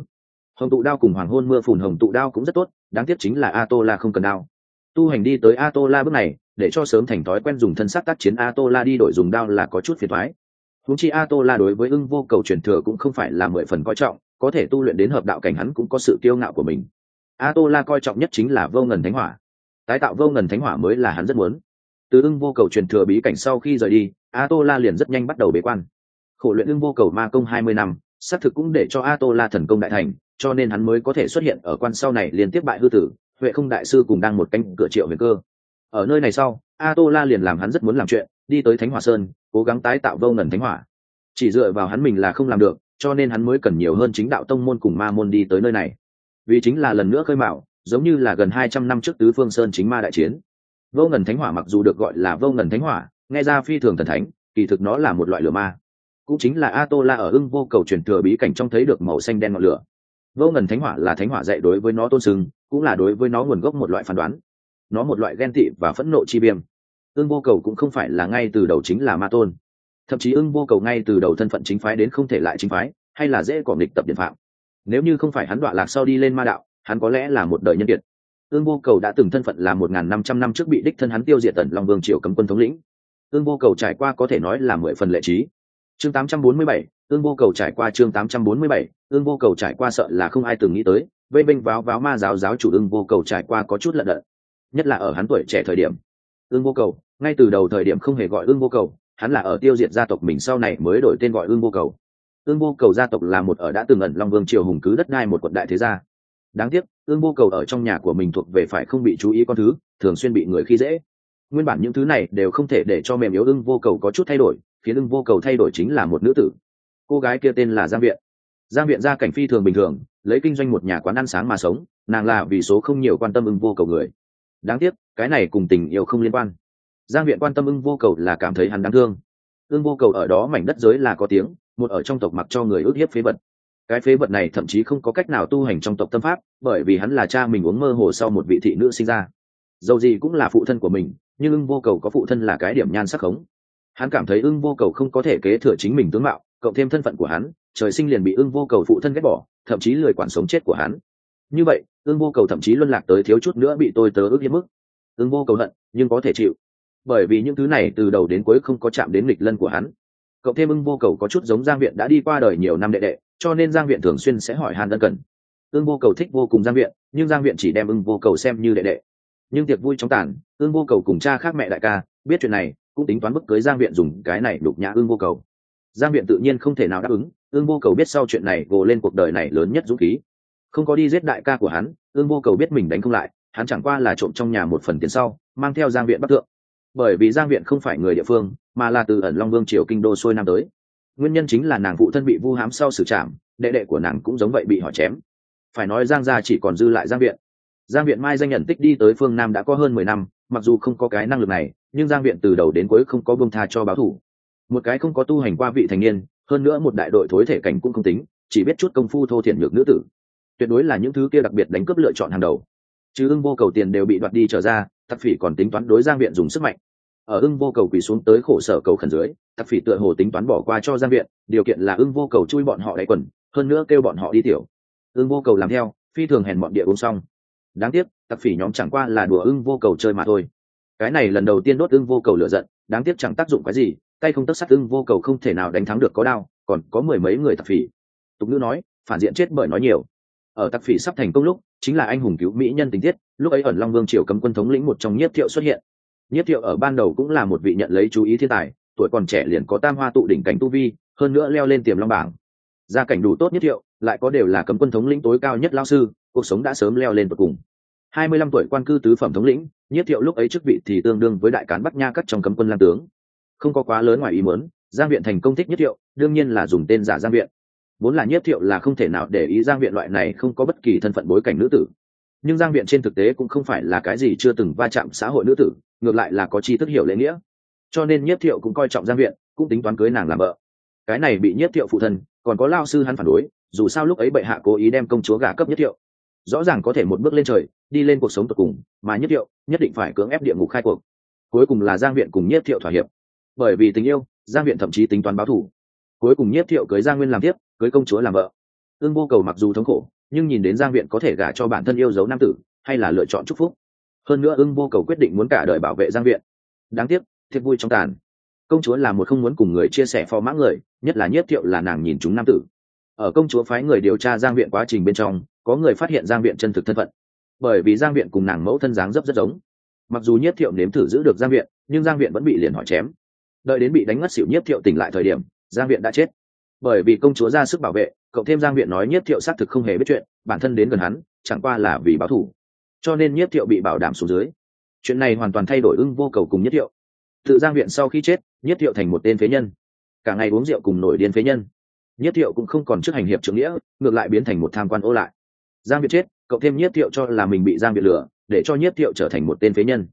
hồng tụ đao cùng hoàng hôn mưa phùn hồng tụ đao cũng rất tốt, đáng tiếc chính là a tô la không cần đao. Tu hành đi tới a tô la bước này, để cho sớm thành thói quen dùng thân xác tác chiến a tô la đi đổi dùng đao là có chút phiền thoái húng chi a tô la đối với ưng vô cầu truyền thừa cũng không phải là mười phần coi trọng, có thể tu luyện đến hợp đạo cảnh hắn cũng có sự kiêu ngạo của mình. A tô la coi trọng nhất chính là vô ngần thánh hỏa. Tái tạo vô ngần thánh hỏa mới là hắn rất muốn. Từ ưng vô cầu truyền thừa bí cảnh sau khi rời đi a tô la liền rất nhanh bắt đầu bế quan. Khổ luyện ưng vô cầu ma công hai mươi năm, xác thực cũng để cho a tô la thần công đại thành cho nên hắn mới có thể xuất hiện ở quan sau này liên tiếp bại hư tử, huệ không đại sư cùng đang một cánh cửa triệu huyền cơ. Ở nơi này sau a tô la liền làm hắn rất muốn làm chuyện, đi tới thánh hỏa sơn, cố gắng tái tạo vô ngần thánh hỏa. Chỉ dựa vào hắn mình là không làm được, cho nên hắn mới cần nhiều hơn chính đạo tông môn cùng ma môn đi tới nơi này. Vì chính là lần nữa khơi mạo, giống như là gần hai trăm năm trước tứ phương sơn chính ma đại chiến. Vô ngần thánh hỏa mặc dù được gọi là vô ngần thánh hỏa, nghe ra phi thường thần thánh, kỳ thực nó là một loại lửa ma. Cũng chính là a tô la ở ưng vô cầu truyền thừa bí cảnh trong thấy được màu xanh đen ngọn lửa vô ngần thánh hỏa là thánh hỏa dạy đối với nó tôn sừng cũng là đối với nó nguồn gốc một loại phán đoán. Nó một loại ghen tị và phẫn nộ chi viêm. Ưng vô cầu cũng không phải là ngay từ đầu chính là ma tôn. Thậm chí ưng vô cầu ngay từ đầu thân phận chính phái đến không thể lại chính phái, hay là dễ còn nghịch tập điện phạm. Nếu như không phải hắn đoạn lạc sau đi lên ma đạo, hắn có lẽ là một đời nhân kiệt. Ương vô cầu đã từng thân phận là một n g h n năm trăm năm trước bị đích thân hắn tiêu diệt tần long vương triều cấm quân thống lĩnh. Ương vô cầu trải qua có thể nói là mười phần lệ trí. Chương tám trăm bốn mươi bảy ương vô cầu trải qua chương tám trăm bốn mươi bảy ương vô cầu trải qua sợ là không ai từng nghĩ tới, vây bênh váo váo ma giáo giáo chủ ương vô cầu trải qua có chút lận đận, nhất là ở hắn tuổi trẻ thời điểm. Ương vô cầu, ngay từ đầu thời điểm không hề gọi ương vô cầu, hắn là ở tiêu diệt gia tộc mình sau này mới đổi tên gọi ương vô cầu. Ương vô cầu gia tộc là một ở đã từng ẩn long vương triều hùng cứ đất đai một quận đại thế gia. Đáng tiếc, ương vô cầu ở trong nhà của mình thuộc về phải không bị chú ý con thứ, thường xuyên bị người khi dễ. Nguyên bản những thứ này đều không thể để cho mềm yếu ưng vô cầu có chút thay đổi, khiến ưng vô cầu thay đổi chính là một nữ tử. Cô gái kia tên là giang viện giang viện gia cảnh phi thường bình thường, lấy kinh doanh một nhà quán ăn sáng mà sống, nàng là vì số không nhiều quan tâm ưng vô cầu người. Đáng tiếc, cái này cùng tình yêu không liên quan. Giang viện quan tâm ưng vô cầu là cảm thấy hắn đáng thương. Ưng vô cầu ở đó mảnh đất giới là có tiếng, một ở trong tộc mặc cho người ước hiếp phế vật. Cái phế vật này thậm chí không có cách nào tu hành trong tộc tâm pháp, bởi vì hắn là cha mình uống mơ hồ sau một vị thị nữ sinh ra. Dầu gì cũng là phụ thân của mình, nhưng ưng vô cầu có phụ thân là cái điểm nhan sắc khống. Hắn cảm thấy ưng vô cầu không có thể kế thừa chính mình tướng mạo cộng thêm thân phận của hắn, trời sinh liền bị ưng vô cầu phụ thân ghét bỏ, thậm chí lười quản sống chết của hắn. Như vậy ưng vô cầu thậm chí luân lạc tới thiếu chút nữa bị tôi tớ ước hiếp mức. Ưng vô cầu hận, nhưng có thể chịu. Bởi vì những thứ này từ đầu đến cuối không có chạm đến lịch lân của hắn. Cộng thêm ưng vô cầu có chút giống giang viện đã đi qua đời nhiều năm đệ đệ, cho nên giang viện thường xuyên sẽ hỏi hàn ân cần. Ưng vô cầu thích vô cùng giang viện, nhưng giang viện chỉ đem ưng vô cầu xem như đệ đệ. Nhưng tiệc vui trong tàn ưng vô cầu cùng cha khác mẹ đại ca, biết chuyện này, cũng tính toán bức cưới giang viện dùng cái này đục nhã ưng vô cầu giang viện tự nhiên không thể nào đáp ứng, ương vô cầu biết sau chuyện này gồ lên cuộc đời này lớn nhất dũng khí. Không có đi giết đại ca của hắn, ương vô cầu biết mình đánh không lại, hắn chẳng qua là trộm trong nhà một phần tiền sau, mang theo giang viện bắc thượng. Bởi vì giang viện không phải người địa phương, mà là từ ẩn long vương triều kinh đô xuôi nam tới. Nguyên nhân chính là nàng phụ thân bị vu hám sau xử trảm, đệ đệ của nàng cũng giống vậy bị họ chém. Phải nói giang gia chỉ còn dư lại giang viện giang viện mai danh nhận tích đi tới phương nam đã có hơn mười năm, mặc dù không có cái năng lực này, nhưng giang viện từ đầu đến cuối không có bông tha cho báo thủ một cái không có tu hành qua vị thành niên, hơn nữa một đại đội thối thể cảnh cũng không tính, chỉ biết chút công phu thô thiện nhược nữ tử. Tuyệt đối là những thứ kia đặc biệt đánh cướp lựa chọn hàng đầu. Chứ ưng vô cầu tiền đều bị đoạt đi trở ra tặc phỉ còn tính toán đối giang viện dùng sức mạnh. Ở ưng vô cầu quỳ xuống tới khổ sở cầu khẩn dưới tặc phỉ tựa hồ tính toán bỏ qua cho giang viện, điều kiện là ưng vô cầu chui bọn họ đáy quần, hơn nữa kêu bọn họ đi tiểu. Ưng vô cầu làm theo, phi thường hèn bọn địa uống xong. Đáng tiếc tặc phỉ nhóm chẳng qua là đùa ưng vô cầu chơi mà thôi. Cái này lần đầu tiên đốt ưng vô cầu lựa giận, đáng tiếc chẳng tác dụng cái gì tay không tất sát ưng vô cầu không thể nào đánh thắng được có đao, còn có mười mấy người tặc phỉ. Tục ngữ nói, phản diện chết bởi nói nhiều. Ở tặc phỉ sắp thành công lúc, chính là anh hùng cứu mỹ nhân tình tiết, lúc ấy ẩn long vương triều cấm quân thống lĩnh một trong nhiếp thiệu xuất hiện. Nhiếp thiệu ở ban đầu cũng là một vị nhận lấy chú ý thiên tài, tuổi còn trẻ liền có tam hoa tụ đỉnh cảnh tu vi, hơn nữa leo lên tiềm long bảng. Gia cảnh đủ tốt nhất thiệu, lại có đều là cấm quân thống lĩnh tối cao nhất lao sư, cuộc sống đã sớm leo lên tột cùng. Hai mươi lăm tuổi quan cư tứ phẩm thống lĩnh nhất thiệu lúc ấy chức vị thì tương đương với đại cán bắc nha cắt trong cấm quân lam tướng không có quá lớn ngoài ý muốn, giang viện thành công thích nhất thiệu, đương nhiên là dùng tên giả giang viện. Vốn là nhất thiệu là không thể nào để ý giang viện loại này không có bất kỳ thân phận bối cảnh nữ tử. Nhưng giang viện trên thực tế cũng không phải là cái gì chưa từng va chạm xã hội nữ tử, ngược lại là có tri thức hiểu lễ nghĩa. Cho nên nhất thiệu cũng coi trọng giang viện, cũng tính toán cưới nàng làm vợ. Cái này bị nhất thiệu phụ thân, còn có lao sư hắn phản đối, dù sao lúc ấy bệ hạ cố ý đem công chúa gả cấp nhất thiệu. Rõ ràng có thể một bước lên trời, đi lên cuộc sống tột cùng, mà nhất thiệu nhất định phải cưỡng ép địa ngục khai cuộc. Cuối cùng là giang viện cùng nhất thiệu thỏa hiệp bởi vì tình yêu, giang viện thậm chí tính toán báo thù. Cuối cùng nhiếp thiệu cưới giang nguyên làm tiếp, cưới công chúa làm vợ. Ương vô cầu mặc dù thống khổ, nhưng nhìn đến giang viện có thể gả cho bản thân yêu dấu nam tử, hay là lựa chọn chúc phúc. Hơn nữa ưng vô cầu quyết định muốn cả đời bảo vệ giang viện. Đáng tiếc, thiệt vui trong tàn. Công chúa là một không muốn cùng người chia sẻ phò mã người, nhất là nhất thiệu là nàng nhìn chúng nam tử. Ở công chúa phái người điều tra giang viện quá trình bên trong, có người phát hiện giang viện chân thực thân phận. Bởi vì giang viện cùng nàng mẫu thân dáng dấp rất giống. Mặc dù nhất thiệu nếm thử giữ được giang viện, nhưng giang viện vẫn bị liền hỏi chém đợi đến bị đánh ngất xỉu nhiếp thiệu tỉnh lại thời điểm, giang viện đã chết. Bởi vì công chúa ra sức bảo vệ cậu thêm giang viện nói nhất thiệu xác thực không hề biết chuyện, bản thân đến gần hắn, chẳng qua là vì báo thủ cho nên nhất thiệu bị bảo đảm xuống dưới. Chuyện này hoàn toàn thay đổi ưng vô cầu cùng nhất thiệu. Tự giang viện sau khi chết nhất thiệu thành một tên phế nhân. Cả ngày uống rượu cùng nổi điên phế nhân. Nhất thiệu cũng không còn chức hành hiệp trưởng nghĩa, ngược lại biến thành một tham quan ô lại. Giang viện chết cậu thêm nhất thiệu cho là mình bị giang viện lừa, để cho nhất thiệu trở thành một tên phế nhân.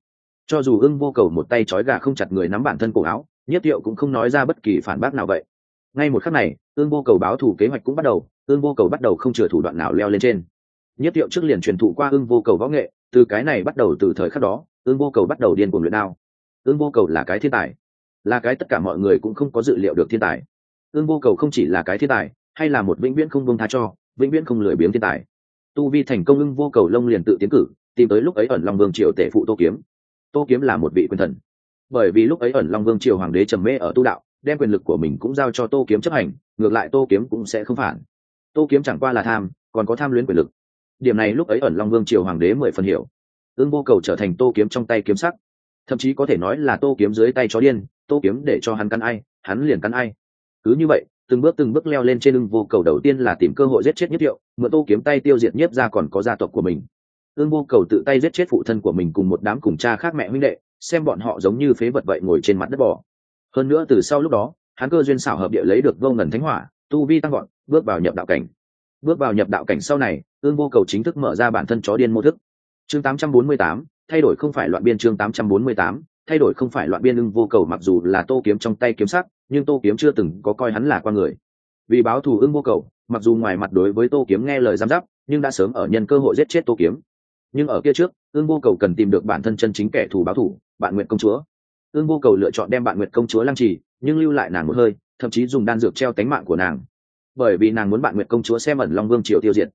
Cho dù ưng vô cầu một tay trói gà không chặt người nắm bản thân cổ áo nhất thiệu cũng không nói ra bất kỳ phản bác nào vậy. Ngay một khắc này, ương vô cầu báo thủ kế hoạch cũng bắt đầu, ương vô cầu bắt đầu không chừa thủ đoạn nào leo lên trên. Nhất tiệu trước liền truyền thụ qua ương vô cầu võ nghệ, từ cái này bắt đầu từ thời khắc đó, ương vô cầu bắt đầu điên cuồng luyện đao. Ương vô cầu là cái thiên tài, là cái tất cả mọi người cũng không có dự liệu được thiên tài. Ương vô cầu không chỉ là cái thiên tài, hay là một vĩnh viễn không buông tha cho, vĩnh viễn không lười biếng thiên tài. Tu vi thành công ưng vô cầu lông liền tự tiến cử, tìm tới lúc ấy ẩn long vương triều tể phụ tô kiếm. Tô kiếm là một vị quyền thần bởi vì lúc ấy ẩn long vương triều hoàng đế trầm mê ở tu đạo, đem quyền lực của mình cũng giao cho tô kiếm chấp hành, ngược lại tô kiếm cũng sẽ không phản. Tô kiếm chẳng qua là tham, còn có tham luyến quyền lực. Điểm này lúc ấy ẩn long vương triều hoàng đế mười phần hiểu. Ương vô cầu trở thành tô kiếm trong tay kiếm sắc. Thậm chí có thể nói là tô kiếm dưới tay chó điên, tô kiếm để cho hắn cắn ai, hắn liền cắn ai. Cứ như vậy, từng bước từng bước leo lên trên ưng vô cầu đầu tiên là tìm cơ hội giết chết nhất hiệu mượn tô kiếm tay tiêu diệt nhất ra còn có gia tộc của mình. Ương vô cầu tự tay giết chết phụ thân của mình cùng một đám cùng cha khác mẹ huynh đệ xem bọn họ giống như phế vật vậy ngồi trên mặt đất bỏ hơn nữa từ sau lúc đó hắn cơ duyên xảo hợp địa lấy được vô ngần thánh hỏa tu vi tăng gọn bước vào nhập đạo cảnh. Bước vào nhập đạo cảnh sau này ương vô cầu chính thức mở ra bản thân chó điên mô thức. Chương 848, thay đổi không phải loạn biên chương 848, thay đổi không phải loạn biên ưng vô cầu mặc dù là tô kiếm trong tay kiếm sắc nhưng tô kiếm chưa từng có coi hắn là con người. Vì báo thù ưng vô cầu mặc dù ngoài mặt đối với tô kiếm nghe lời giám giáp nhưng đã sớm ở nhân cơ hội giết chết tô kiếm. Nhưng ở kia trước ưng vô cầu cần tìm được bản thân chân chính kẻ thù báo thù bạn nguyện công chúa. Ương vô cầu lựa chọn đem bạn nguyện công chúa lăng trì, nhưng lưu lại nàng một hơi, thậm chí dùng đan dược treo tánh mạng của nàng. Bởi vì nàng muốn bạn nguyện công chúa xem ẩn long vương triều tiêu diệt.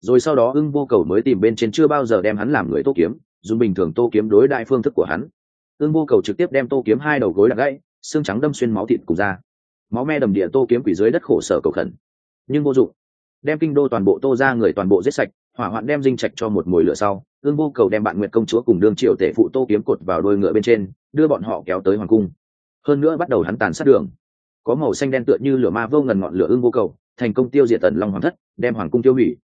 Rồi sau đó ưng vô cầu mới tìm bên trên chưa bao giờ đem hắn làm người tô kiếm, dùng bình thường tô kiếm đối đại phương thức của hắn. Ưng vô cầu trực tiếp đem tô kiếm hai đầu gối đặt gãy, xương trắng đâm xuyên máu thịt cùng ra máu me đầm địa tô kiếm quỷ dưới đất khổ sở cầu khẩn. Nhưng vô dụng. Đem kinh đô toàn bộ tô ra người toàn bộ giết sạch, hỏa hoạn đem dinh trạch cho một mồi lửa sau ương vô cầu đem bạn nguyện công chúa cùng đương triều tể phụ tô kiếm cột vào đôi ngựa bên trên, đưa bọn họ kéo tới hoàng cung. Hơn nữa bắt đầu hắn tàn sát đường. Có màu xanh đen tựa như lửa ma vô ngần ngọn lửa ương vô cầu, thành công tiêu diệt tần long hoàng thất, đem hoàng cung tiêu hủy.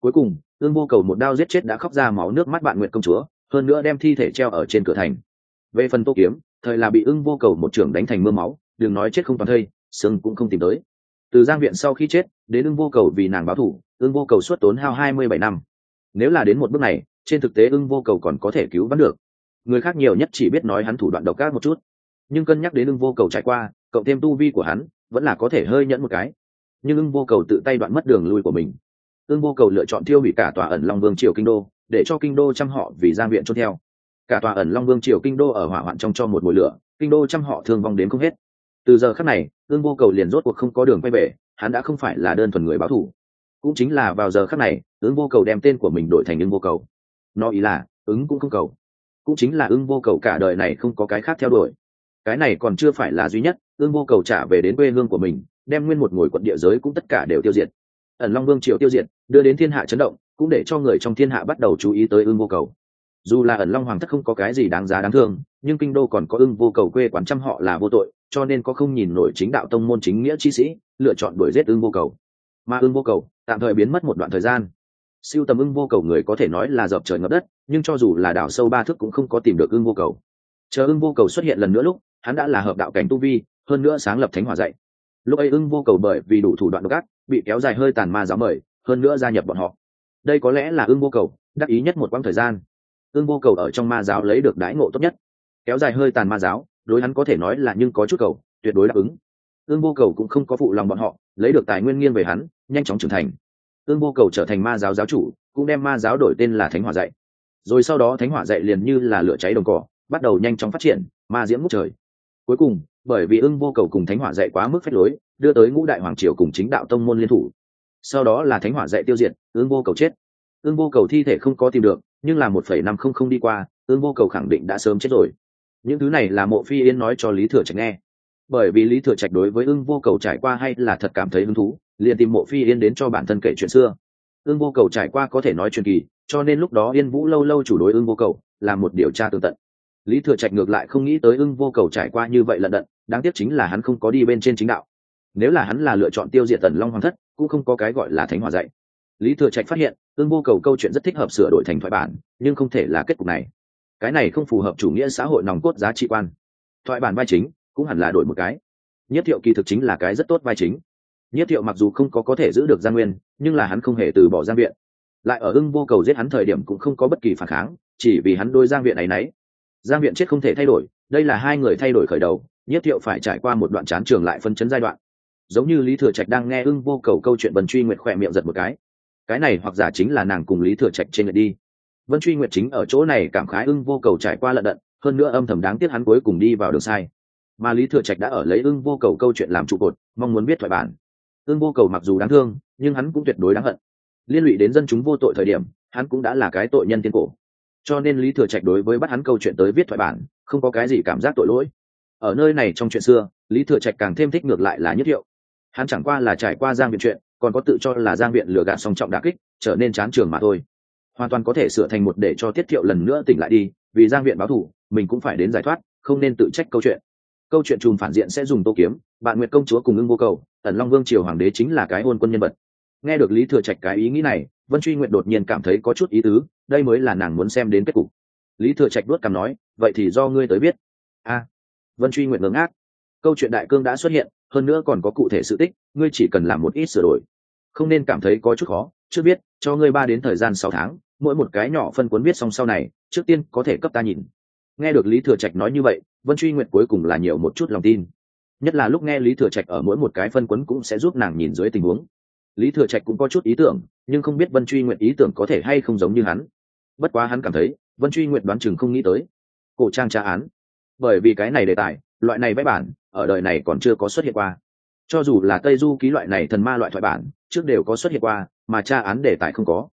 Cuối cùng, ương vô cầu một đao giết chết đã khóc ra máu nước mắt bạn nguyện công chúa, hơn nữa đem thi thể treo ở trên cửa thành. Về phần tô kiếm, thời là bị ưng vô cầu một trưởng đánh thành mưa máu, đừng nói chết không toàn thây sưng cũng không tìm tới. Từ giang viện sau khi chết, đến ưng vô cầu vì nàng báo thủ ưng vô cầu suốt tốn hao hai mươi bảy năm. Nếu là đến một bước này trên thực tế ưng vô cầu còn có thể cứu vãn được. Người khác nhiều nhất chỉ biết nói hắn thủ đoạn độc ác một chút. Nhưng cân nhắc đến ưng vô cầu trải qua, cộng thêm tu vi của hắn, vẫn là có thể hơi nhẫn một cái. Nhưng ưng vô cầu tự tay đoạn mất đường lui của mình. Ưng vô cầu lựa chọn thiêu hủy cả tòa ẩn long vương triều kinh đô, để cho kinh đô chăm họ vì giang viện trôn theo. Cả tòa ẩn long vương triều kinh đô ở hỏa hoạn trong cho một mùi lửa, kinh đô chăm họ thương vong đến không hết. Từ giờ khắc này, ưng vô cầu liền rốt cuộc không có đường quay về, hắn đã không phải là đơn thuần người báo thù. Cũng chính là vào giờ khắc này, ưng vô cầu đem tên của mình đổi thành ưng vô cầu nó ý là, ứng cũng không cầu. Cũng chính là ưng vô cầu cả đời này không có cái khác theo đuổi. Cái này còn chưa phải là duy nhất ưng vô cầu trả về đến quê hương của mình, đem nguyên một ngồi quận địa giới cũng tất cả đều tiêu diệt. Ẩn long vương triều tiêu diệt, đưa đến thiên hạ chấn động, cũng để cho người trong thiên hạ bắt đầu chú ý tới ưng vô cầu. Dù là ẩn long hoàng thất không có cái gì đáng giá đáng thương, nhưng kinh đô còn có ưng vô cầu quê quán trăm họ là vô tội, cho nên có không nhìn nổi chính đạo tông môn chính nghĩa chi sĩ, lựa chọn đuổi giết ưng vô cầu. Mà ưng vô cầu, tạm thời biến mất một đoạn thời gian siêu tầm ưng vô cầu người có thể nói là dập trời ngập đất, nhưng cho dù là đảo sâu ba thước cũng không có tìm được ưng vô cầu. Chờ ưng vô cầu xuất hiện lần nữa lúc, hắn đã là hợp đạo cảnh tu vi, hơn nữa sáng lập thánh hỏa dạy. Lúc ấy ưng vô cầu bởi vì đủ thủ đoạn gác bị kéo dài hơi tàn ma giáo mời, hơn nữa gia nhập bọn họ. Đây có lẽ là ưng vô cầu, đắc ý nhất một quãng thời gian. Ưng vô cầu ở trong ma giáo lấy được đãi ngộ tốt nhất. Kéo dài hơi tàn ma giáo, đối hắn có thể nói là nhưng có chút cầu, tuyệt đối đáp ứng. Ưng vô cầu cũng không có phụ lòng bọn họ, lấy được tài nguyên nghiêng về hắn, nhanh chóng trưởng thành ương vô cầu trở thành ma giáo giáo chủ, cũng đem ma giáo đổi tên là thánh hỏa dạy. Rồi sau đó thánh hỏa dạy liền như là lửa cháy đồng cỏ, bắt đầu nhanh chóng phát triển, ma diễm ngút trời. Cuối cùng, bởi vì ưng vô cầu cùng thánh hỏa dạy quá mức phép lối, đưa tới ngũ đại hoàng triều cùng chính đạo tông môn liên thủ. Sau đó là thánh hỏa dạy tiêu diệt, ưng vô cầu chết. Ưng vô cầu thi thể không có tìm được, nhưng là một phẩy năm không không đi qua ương vô cầu khẳng định đã sớm chết rồi. Những thứ này là mộ phi yên nói cho lý thừa trạch nghe bởi vì lý thừa trạch đối với ưng vô cầu trải qua hay là thật cảm thấy hứng thú, liền tìm mộ phi yên đến cho bản thân kể chuyện xưa. Ưng vô cầu trải qua có thể nói truyền kỳ, cho nên lúc đó yên vũ lâu lâu chủ đối ưng vô cầu là một điều tra tương tận. Lý thừa trạch ngược lại không nghĩ tới ưng vô cầu trải qua như vậy lận đận, đáng tiếc chính là hắn không có đi bên trên chính đạo. Nếu là hắn là lựa chọn tiêu diệt tần long hoàng thất, cũng không có cái gọi là thánh hòa dạy. Lý thừa trạch phát hiện, ưng vô cầu câu chuyện rất thích hợp sửa đổi thành thoại bản, nhưng không thể là kết cục này. Cái này không phù hợp chủ nghĩa xã hội nòng cốt giá trị quan. Thoại bản vai chính cũng hẳn là đổi một cái. Nhất thiệu kỳ thực chính là cái rất tốt vai chính. Nhất thiệu mặc dù không có có thể giữ được gian nguyên, nhưng là hắn không hề từ bỏ giang viện. Lại ở ưng vô cầu giết hắn thời điểm cũng không có bất kỳ phản kháng, chỉ vì hắn đôi giang viện ấy nấy. Giang viện chết không thể thay đổi, đây là hai người thay đổi khởi đầu, nhất thiệu phải trải qua một đoạn chán trường lại phân chấn giai đoạn. Giống như lý thừa trạch đang nghe ưng vô cầu câu chuyện vân truy nguyệt khỏe miệng giật một cái. Cái này hoặc giả chính là nàng cùng lý thừa trạch trên lượt đi. Vân truy nguyệt chính ở chỗ này cảm khái ưng vô cầu trải qua lận đận, hơn nữa âm thầm đáng tiếc hắn cuối cùng đi vào đường sai mà lý thừa trạch đã ở lấy ưng vô cầu câu chuyện làm trụ cột, mong muốn biết thoại bản. Ưng vô cầu mặc dù đáng thương, nhưng hắn cũng tuyệt đối đáng hận. Liên lụy đến dân chúng vô tội thời điểm, hắn cũng đã là cái tội nhân tiên cổ. Cho nên lý thừa trạch đối với bắt hắn câu chuyện tới viết thoại bản, không có cái gì cảm giác tội lỗi. Ở nơi này trong chuyện xưa, lý thừa trạch càng thêm thích ngược lại là nhất hiệu hắn chẳng qua là trải qua giang viện chuyện, còn có tự cho là giang viện lừa gạt song trọng đà kích, trở nên chán trường mà thôi. Hoàn toàn có thể sửa thành một để cho tiết thiệu lần nữa tỉnh lại đi, vì giang viện báo thù mình cũng phải đến giải thoát, không nên tự trách câu chuyện câu chuyện chùm phản diện sẽ dùng tô kiếm, bạn nguyệt công chúa cùng ưng vô cầu, ẩn long vương triều hoàng đế chính là cái hôn quân nhân vật. Nghe được lý thừa trạch cái ý nghĩ này, vân truy nguyện đột nhiên cảm thấy có chút ý tứ, đây mới là nàng muốn xem đến kết cục. Lý thừa trạch đuốt cằm nói, vậy thì do ngươi tới biết. A. Vân truy nguyện ngưỡng ác câu chuyện đại cương đã xuất hiện, hơn nữa còn có cụ thể sự tích, ngươi chỉ cần làm một ít sửa đổi. Không nên cảm thấy có chút khó, chưa biết, cho ngươi ba đến thời gian sáu tháng, mỗi một cái nhỏ phân cuốn viết xong sau này, trước tiên có thể cấp ta nhìn. Nghe được lý thừa trạch nói như vậy vân truy nguyện cuối cùng là nhiều một chút lòng tin. Nhất là lúc nghe lý thừa trạch ở mỗi một cái phân quấn cũng sẽ giúp nàng nhìn dưới tình huống. Lý thừa trạch cũng có chút ý tưởng, nhưng không biết vân truy nguyện ý tưởng có thể hay không giống như hắn. Bất quá hắn cảm thấy, vân truy nguyện đoán chừng không nghĩ tới. Cổ trang tra án. Bởi vì cái này đề tài, loại này vẽ bản, ở đời này còn chưa có xuất hiện qua. Cho dù là tây du ký loại này thần ma loại thoại bản, trước đều có xuất hiện qua, mà tra án đề tài không có.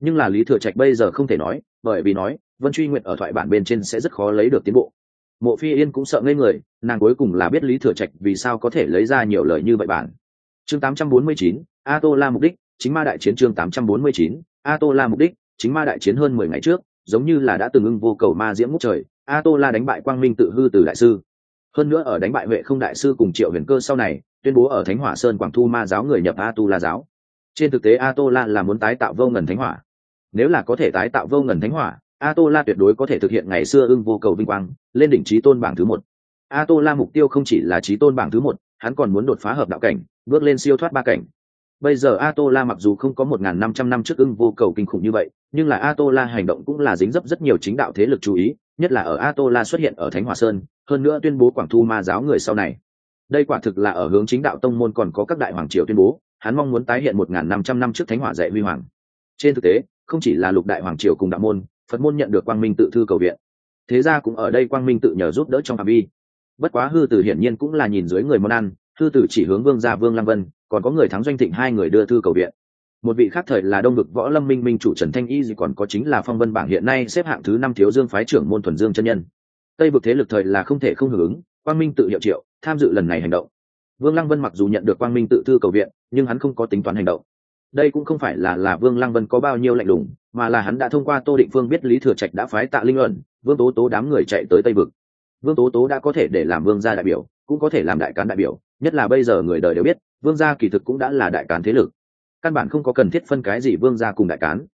Nhưng là lý thừa trạch bây giờ không thể nói, bởi vì nói, vân truy nguyện ở thoại bản bên trên sẽ rất khó lấy được tiến bộ mộ phi yên cũng sợ ngây người nàng cuối cùng là biết lý thừa trạch vì sao có thể lấy ra nhiều lời như vậy bản. Chương 849, a tô la mục đích chính ma đại chiến chương 849, a tô la mục đích chính ma đại chiến hơn mười ngày trước giống như là đã từng ưng vô cầu ma diễm ngút trời a tô la đánh bại quang minh tự hư từ đại sư. Hơn nữa ở đánh bại huệ không đại sư cùng triệu huyền cơ sau này tuyên bố ở thánh hỏa sơn quảng thu ma giáo người nhập a tu la giáo. Trên thực tế a tô la là muốn tái tạo vô ngần thánh hỏa. Nếu là có thể tái tạo vô ngần thánh hỏa a tô la tuyệt đối có thể thực hiện ngày xưa ưng vô cầu vinh quang, lên đỉnh trí tôn bảng thứ một. A tô la mục tiêu không chỉ là trí tôn bảng thứ một, hắn còn muốn đột phá hợp đạo cảnh, bước lên siêu thoát ba cảnh. Bây giờ a tô la mặc dù không có một n g h n năm trăm năm trước ưng vô cầu kinh khủng như vậy, nhưng là a tô la hành động cũng là dính dấp rất nhiều chính đạo thế lực chú ý, nhất là ở a tô la xuất hiện ở thánh hòa sơn, hơn nữa tuyên bố quảng thu ma giáo người sau này. Đây quả thực là ở hướng chính đạo tông môn còn có các đại hoàng triều tuyên bố, hắn mong muốn tái hiện một n g h n năm trăm năm trước thánh hỏa dạy huy hoàng. Trên thực tế, không chỉ là lục đại hoàng triều cùng đạo môn phật môn nhận được quang minh tự thư cầu viện. Thế ra cũng ở đây quang minh tự nhờ giúp đỡ trong phạm vi. Bất quá hư tử hiển nhiên cũng là nhìn dưới người món ăn, hư tử chỉ hướng vương gia vương lăng vân, còn có người thắng doanh thịnh hai người đưa thư cầu viện. Một vị khác thời là đông vực võ lâm minh minh chủ trần thanh y gì còn có chính là phong vân bảng hiện nay xếp hạng thứ năm thiếu dương phái trưởng môn thuần dương chân nhân. Tây vực thế lực thời là không thể không hưởng ứng, quang minh tự hiệu triệu, tham dự lần này hành động. Vương lăng vân mặc dù nhận được quang minh tự thư cầu viện, nhưng hắn không có tính toán hành động đây cũng không phải là là vương lăng vân có bao nhiêu lạnh lùng, mà là hắn đã thông qua tô định phương biết lý thừa trạch đã phái tạ linh luận, vương tố tố đám người chạy tới tây vực. Vương tố tố đã có thể để làm vương gia đại biểu, cũng có thể làm đại cán đại biểu, nhất là bây giờ người đời đều biết, vương gia kỳ thực cũng đã là đại cán thế lực. Căn bản không có cần thiết phân cái gì vương gia cùng đại cán.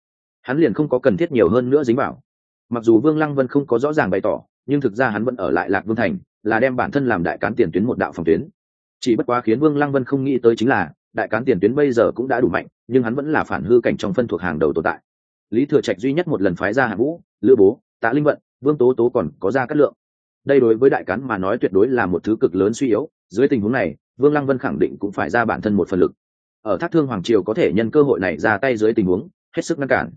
Hắn liền không có cần thiết nhiều hơn nữa dính vào. Mặc dù vương lăng vân không có rõ ràng bày tỏ, nhưng thực ra hắn vẫn ở lại lạc vương thành, là đem bản thân làm đại cán tiền tuyến một đạo phòng tuyến. Chỉ bất quá khiến vương lăng vân không nghĩ tới chính là đại cán tiền tuyến bây giờ cũng đã đủ mạnh, nhưng hắn vẫn là phản hư cảnh trong phân thuộc hàng đầu tồn tại. Lý thừa trạch duy nhất một lần phái ra hạ vũ, lữ bố, tạ linh vận, vương tố tố còn có ra cát lượng. Đây đối với đại cán mà nói tuyệt đối là một thứ cực lớn suy yếu, dưới tình huống này, vương lăng vân khẳng định cũng phải ra bản thân một phần lực. Ở thác thương hoàng triều có thể nhân cơ hội này ra tay dưới tình huống, hết sức ngăn cản.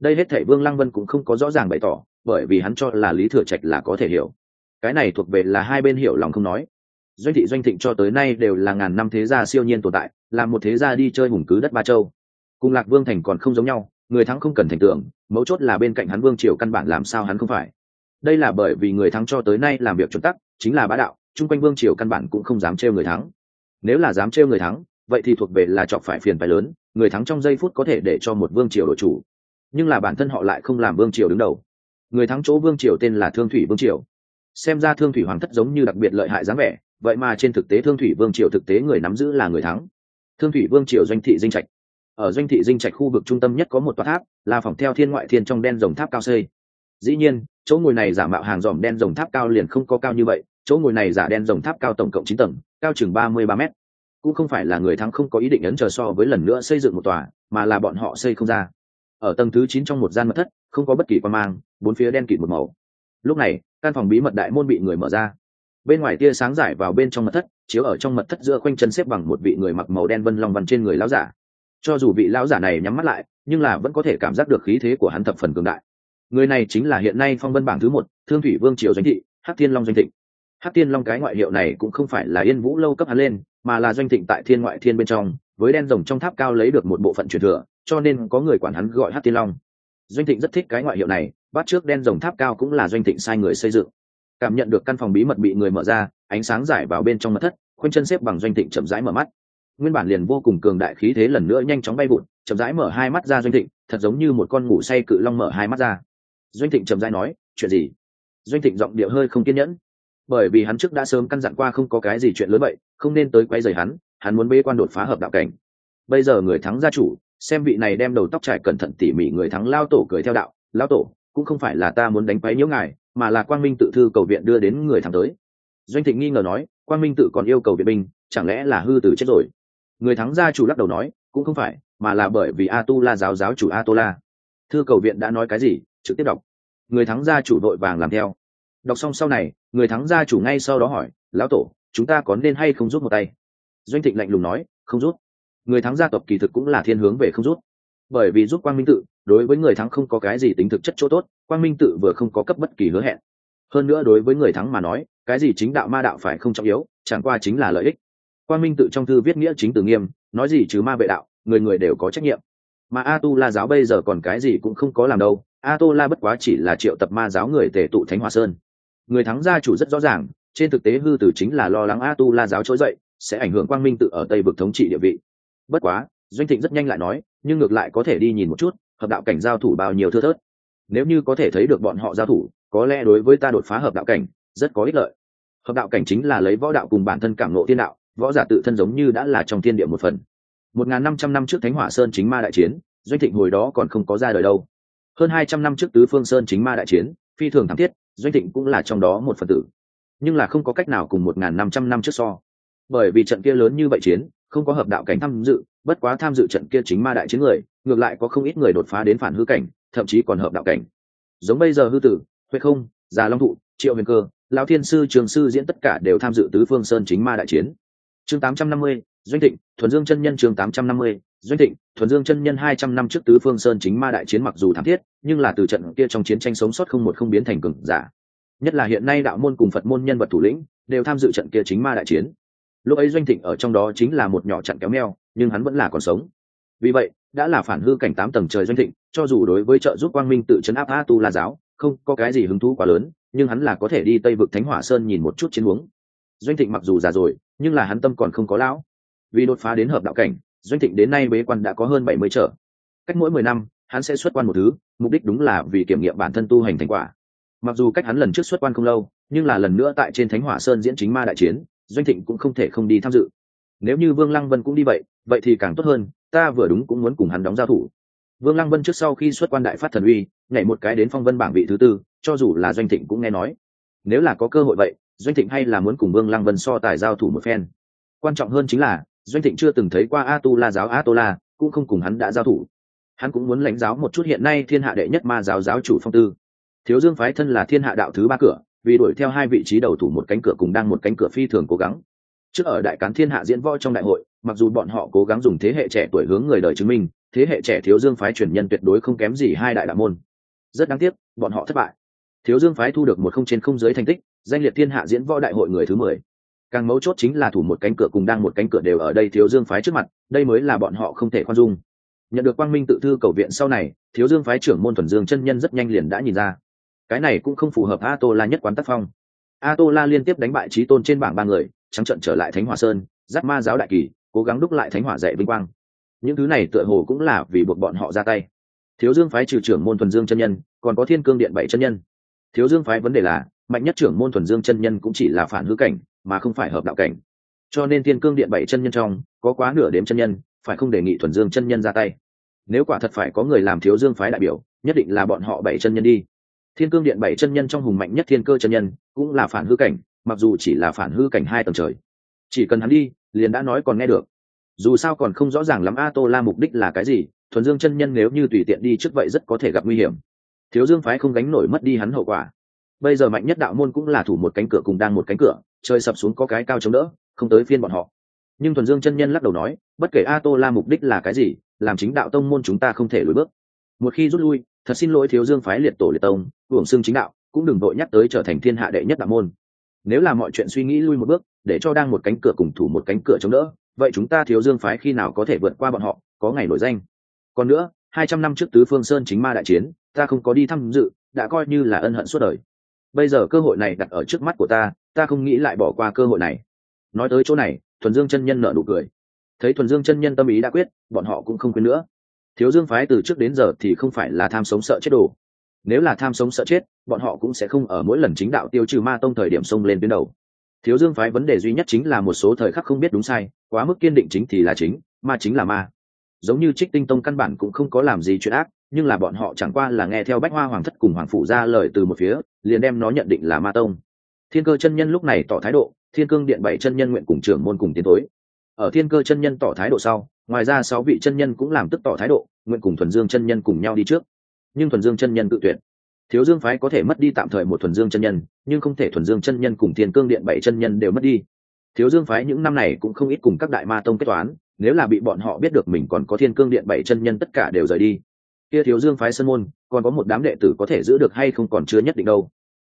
Đây hết thể vương lăng vân cũng không có rõ ràng bày tỏ, bởi vì hắn cho là lý thừa trạch là có thể hiểu. Cái này thuộc về là hai bên hiểu lòng không nói doanh thị doanh thịnh cho tới nay đều là ngàn năm thế gia siêu nhiên tồn tại, là một thế gia đi chơi hùng cứ đất ba châu. Cùng lạc vương thành còn không giống nhau, người thắng không cần thành tưởng, mấu chốt là bên cạnh hắn vương triều căn bản làm sao hắn không phải. Đây là bởi vì người thắng cho tới nay làm việc chuẩn tắc, chính là bá đạo, chung quanh vương triều căn bản cũng không dám trêu người thắng. Nếu là dám trêu người thắng, vậy thì thuộc về là chọc phải phiền phải lớn, người thắng trong giây phút có thể để cho một vương triều đội chủ. Nhưng là bản thân họ lại không làm vương triều đứng đầu. Người thắng chỗ vương triều tên là thương thủy vương triều. Xem ra thương thủy hoàng thất giống như đặc biệt lợi hại dáng vẻ vậy mà trên thực tế thương thủy vương triều thực tế người nắm giữ là người thắng. Thương thủy vương triều doanh thị dinh trạch. Ở doanh thị dinh trạch khu vực trung tâm nhất có một tòa tháp, là phòng theo thiên ngoại thiên trong đen rồng tháp cao xây. Dĩ nhiên, chỗ ngồi này giả mạo hàng dòm đen rồng tháp cao liền không có cao như vậy, chỗ ngồi này giả đen rồng tháp cao tổng cộng chín tầng, cao chừng ba mươi ba m cũng không phải là người thắng không có ý định ấn chờ so với lần nữa xây dựng một tòa, mà là bọn họ xây không ra. Ở tầng thứ chín trong một gian mật thất, không có bất kỳ quan mang, bốn phía đen kịt một màu. Lúc này, căn phòng bí mật đại môn bị người mở ra bên ngoài tia sáng giải vào bên trong mật thất, chiếu ở trong mật thất giữa quanh chân xếp bằng một vị người mặc màu đen vân long văn trên người lão giả. Cho dù vị lão giả này nhắm mắt lại, nhưng là vẫn có thể cảm giác được khí thế của hắn thập phần cường đại. Người này chính là hiện nay phong vân bảng thứ một, thương thủy vương triều doanh thị, hắc thiên long doanh thịnh. Hắc thiên long cái ngoại hiệu này cũng không phải là yên vũ lâu cấp hắn lên, mà là doanh thịnh tại thiên ngoại thiên bên trong, với đen rồng trong tháp cao lấy được một bộ phận truyền thừa, cho nên có người quản hắn gọi hắc thiên long. Doanh thịnh rất thích cái ngoại hiệu này, bắt trước đen rồng tháp cao cũng là doanh thịnh sai người xây dựng cảm nhận được căn phòng bí mật bị người mở ra, ánh sáng giải vào bên trong mặt thất, khoanh chân xếp bằng doanh thịnh chậm rãi mở mắt. Nguyên bản liền vô cùng cường đại khí thế lần nữa nhanh chóng bay vụn chậm rãi mở hai mắt ra doanh thịnh, thật giống như một con ngủ say cự long mở hai mắt ra. Doanh thịnh chậm rãi nói, chuyện gì? Doanh thịnh giọng điệu hơi không kiên nhẫn. Bởi vì hắn trước đã sớm căn dặn qua không có cái gì chuyện lớn vậy, không nên tới quay rời hắn hắn muốn bê quan đột phá hợp đạo cảnh. Bây giờ người thắng gia chủ, xem vị này đem đầu tóc trải cẩn thận tỉ mỉ người thắng lao tổ cười theo đạo lao tổ, cũng không phải là ta muốn đánh quấy nhiễu ngài mà là quang minh tự thư cầu viện đưa đến người thắng tới. Doanh thịnh nghi ngờ nói, quang minh tự còn yêu cầu viện binh, chẳng lẽ là hư tử chết rồi? Người thắng gia chủ lắc đầu nói, cũng không phải, mà là bởi vì a tu la giáo giáo chủ a tô la thư cầu viện đã nói cái gì? Trực tiếp đọc. Người thắng gia chủ đội vàng làm theo. Đọc xong sau này, người thắng gia chủ ngay sau đó hỏi, lão tổ, chúng ta có nên hay không rút một tay? Doanh thịnh lạnh lùng nói, không rút. Người thắng gia tộc kỳ thực cũng là thiên hướng về không rút bởi vì giúp quang minh tự, đối với người thắng không có cái gì tính thực chất chỗ tốt, quang minh tự vừa không có cấp bất kỳ hứa hẹn. Hơn nữa đối với người thắng mà nói, cái gì chính đạo ma đạo phải không trọng yếu, chẳng qua chính là lợi ích. Quang minh tự trong thư viết nghĩa chính từ nghiêm, nói gì chứ ma vệ đạo, người người đều có trách nhiệm. Mà a tu la giáo bây giờ còn cái gì cũng không có làm đâu a tu la bất quá chỉ là triệu tập ma giáo người tề tụ thánh hòa sơn. Người thắng gia chủ rất rõ ràng, trên thực tế hư tử chính là lo lắng a tu la giáo trỗi dậy, sẽ ảnh hưởng quang minh tự ở tây vực thống trị địa vị. Bất quá, doanh thịnh rất nhanh lại nói nhưng ngược lại có thể đi nhìn một chút, hợp đạo cảnh giao thủ bao nhiêu thưa thớt. Nếu như có thể thấy được bọn họ giao thủ, có lẽ đối với ta đột phá hợp đạo cảnh, rất có ích lợi. Hợp đạo cảnh chính là lấy võ đạo cùng bản thân cảm nộ tiên đạo, võ giả tự thân giống như đã là trong thiên địa một phần. Một n g h n năm trăm năm trước thánh hỏa sơn chính ma đại chiến, doanh thịnh hồi đó còn không có ra đời đâu. Hơn hai trăm năm trước tứ phương sơn chính ma đại chiến, phi thường thảm thiết, doanh thịnh cũng là trong đó một phần tử. Nhưng là không có cách nào cùng một n g h n năm trăm năm trước so. Bởi vì trận kia lớn như vậy chiến, không có hợp đạo cảnh tham dự bất quá tham dự trận kia chính ma đại chiến người, ngược lại có không ít người đột phá đến phản hư cảnh, thậm chí còn hợp đạo cảnh. Giống bây giờ hư tử, huệ không, già long thụ, triệu huyền cơ, lão thiên sư, trường sư diễn tất cả đều tham dự tứ phương sơn chính ma đại chiến. Chương tám trăm năm mươi, doanh thịnh, thuần dương chân nhân chương tám trăm năm mươi, doanh thịnh, thuần dương chân nhân hai trăm năm trước tứ phương sơn chính ma đại chiến mặc dù thảm thiết, nhưng là từ trận kia trong chiến tranh sống sót không một không biến thành cường giả. Nhất là hiện nay đạo môn cùng phật môn nhân vật thủ lĩnh, đều tham dự trận kia chính ma đại chiến. Lúc ấy doanh thịnh ở trong đó chính là một nhỏ trận kéo meo nhưng hắn vẫn là còn sống. Vì vậy, đã là phản hư cảnh tám tầng trời doanh thịnh, cho dù đối với trợ giúp quang minh tự chấn áp a tu la giáo, không có cái gì hứng thú quá lớn, nhưng hắn là có thể đi tây vực thánh hỏa sơn nhìn một chút chiến huống. Doanh thịnh mặc dù già rồi, nhưng là hắn tâm còn không có lão. Vì đột phá đến hợp đạo cảnh, doanh thịnh đến nay bế quan đã có hơn bảy mươi trở. Cách mỗi mười năm, hắn sẽ xuất quan một thứ, mục đích đúng là vì kiểm nghiệm bản thân tu hành thành quả. Mặc dù cách hắn lần trước xuất quan không lâu, nhưng là lần nữa tại trên thánh hỏa sơn diễn chính ma đại chiến, doanh thịnh cũng không thể không đi tham dự nếu như vương lăng vân cũng đi vậy vậy thì càng tốt hơn, ta vừa đúng cũng muốn cùng hắn đóng giao thủ. Vương lăng vân trước sau khi xuất quan đại phát thần uy, nhảy một cái đến phong vân bảng vị thứ tư, cho dù là doanh thịnh cũng nghe nói. Nếu là có cơ hội vậy, doanh thịnh hay là muốn cùng vương lăng vân so tài giao thủ một phen. Quan trọng hơn chính là, doanh thịnh chưa từng thấy qua a tu la giáo a tô la cũng không cùng hắn đã giao thủ. Hắn cũng muốn lãnh giáo một chút hiện nay thiên hạ đệ nhất ma giáo giáo chủ phong tư. Thiếu dương phái thân là thiên hạ đạo thứ ba cửa, vì đuổi theo hai vị trí đầu thủ một cánh cửa cùng đang một cánh cửa phi thường cố gắng trước ở đại cán thiên hạ diễn võ trong đại hội, mặc dù bọn họ cố gắng dùng thế hệ trẻ tuổi hướng người đời chứng minh, thế hệ trẻ thiếu dương phái truyền nhân tuyệt đối không kém gì hai đại đạo môn. Rất đáng tiếc, bọn họ thất bại. Thiếu dương phái thu được một không trên không giới thành tích, danh liệt thiên hạ diễn võ đại hội người thứ mười. Càng mấu chốt chính là thủ một cánh cửa cùng đang một cánh cửa đều ở đây thiếu dương phái trước mặt, đây mới là bọn họ không thể khoan dung. Nhận được quang minh tự thư cầu viện sau này, thiếu dương phái trưởng môn thuần dương chân nhân rất nhanh liền đã nhìn ra. Cái này cũng không phù hợp a tô la nhất quán tác phong. A tô la liên tiếp đánh bại trí tôn trên bảng ba người trắng trận trở lại thánh hỏa sơn, giáp ma giáo đại kỳ, cố gắng đúc lại thánh hỏa dạy vinh quang. Những thứ này tựa hồ cũng là vì buộc bọn họ ra tay. Thiếu dương phái trừ trưởng môn thuần dương chân nhân, còn có thiên cương điện bảy chân nhân. Thiếu dương phái vấn đề là, mạnh nhất trưởng môn thuần dương chân nhân cũng chỉ là phản hư cảnh, mà không phải hợp đạo cảnh. Cho nên thiên cương điện bảy chân nhân trong, có quá nửa đếm chân nhân, phải không đề nghị thuần dương chân nhân ra tay? Nếu quả thật phải có người làm thiếu dương phái đại biểu, nhất định là bọn họ bảy chân nhân đi. Thiên cương điện bảy chân nhân trong hùng mạnh nhất thiên cơ chân nhân, cũng là phản hư cảnh mặc dù chỉ là phản hư cảnh hai tầng trời. Chỉ cần hắn đi, liền đã nói còn nghe được. Dù sao còn không rõ ràng lắm a tô la mục đích là cái gì, thuần dương chân nhân nếu như tùy tiện đi trước vậy rất có thể gặp nguy hiểm. Thiếu dương phái không gánh nổi mất đi hắn hậu quả. Bây giờ mạnh nhất đạo môn cũng là thủ một cánh cửa cùng đang một cánh cửa, trời sập xuống có cái cao chống đỡ, không tới phiên bọn họ. Nhưng thuần dương chân nhân lắc đầu nói, bất kể a tô la mục đích là cái gì, làm chính đạo tông môn chúng ta không thể lùi bước. Một khi rút lui, thật xin lỗi thiếu dương phái liệt tổ liệt tông, hưởng xưng chính đạo, cũng đừng vội nhắc tới trở thành thiên hạ đệ nhất đạo môn nếu là mọi chuyện suy nghĩ lui một bước, để cho đang một cánh cửa cùng thủ một cánh cửa chống đỡ, vậy chúng ta thiếu dương phái khi nào có thể vượt qua bọn họ, có ngày nổi danh. Còn nữa, hai trăm năm trước tứ phương sơn chính ma đại chiến, ta không có đi tham dự, đã coi như là ân hận suốt đời. Bây giờ cơ hội này đặt ở trước mắt của ta ta không nghĩ lại bỏ qua cơ hội này. Nói tới chỗ này, thuần dương chân nhân nở nụ cười. Thấy thuần dương chân nhân tâm ý đã quyết, bọn họ cũng không quên nữa. Thiếu dương phái từ trước đến giờ thì không phải là tham sống sợ chết đồ nếu là tham sống sợ chết, bọn họ cũng sẽ không ở mỗi lần chính đạo tiêu trừ ma tông thời điểm xông lên tuyến đầu. Thiếu dương phái vấn đề duy nhất chính là một số thời khắc không biết đúng sai, quá mức kiên định chính thì là chính, ma chính là ma. Giống như trích tinh tông căn bản cũng không có làm gì chuyện ác, nhưng là bọn họ chẳng qua là nghe theo bách hoa hoàng thất cùng hoàng phủ ra lời từ một phía, liền đem nó nhận định là ma tông. Thiên cơ chân nhân lúc này tỏ thái độ, thiên cương điện bảy chân nhân nguyện cùng trưởng môn cùng tiến tối ở thiên cơ chân nhân tỏ thái độ sau, ngoài ra sáu vị chân nhân cũng làm tức tỏ thái độ, nguyện cùng thuần dương chân nhân cùng nhau đi trước nhưng thuần dương chân nhân tự tuyệt. Thiếu dương phái có thể mất đi tạm thời một thuần dương chân nhân, nhưng không thể thuần dương chân nhân cùng thiên cương điện bảy chân nhân đều mất đi. Thiếu dương phái những năm này cũng không ít cùng các đại ma tông kết toán, nếu là bị bọn họ biết được mình còn có thiên cương điện bảy chân nhân tất cả đều rời đi, kia thiếu dương phái sân môn, còn có một đám đệ tử có thể giữ được hay không còn chưa nhất định đâu.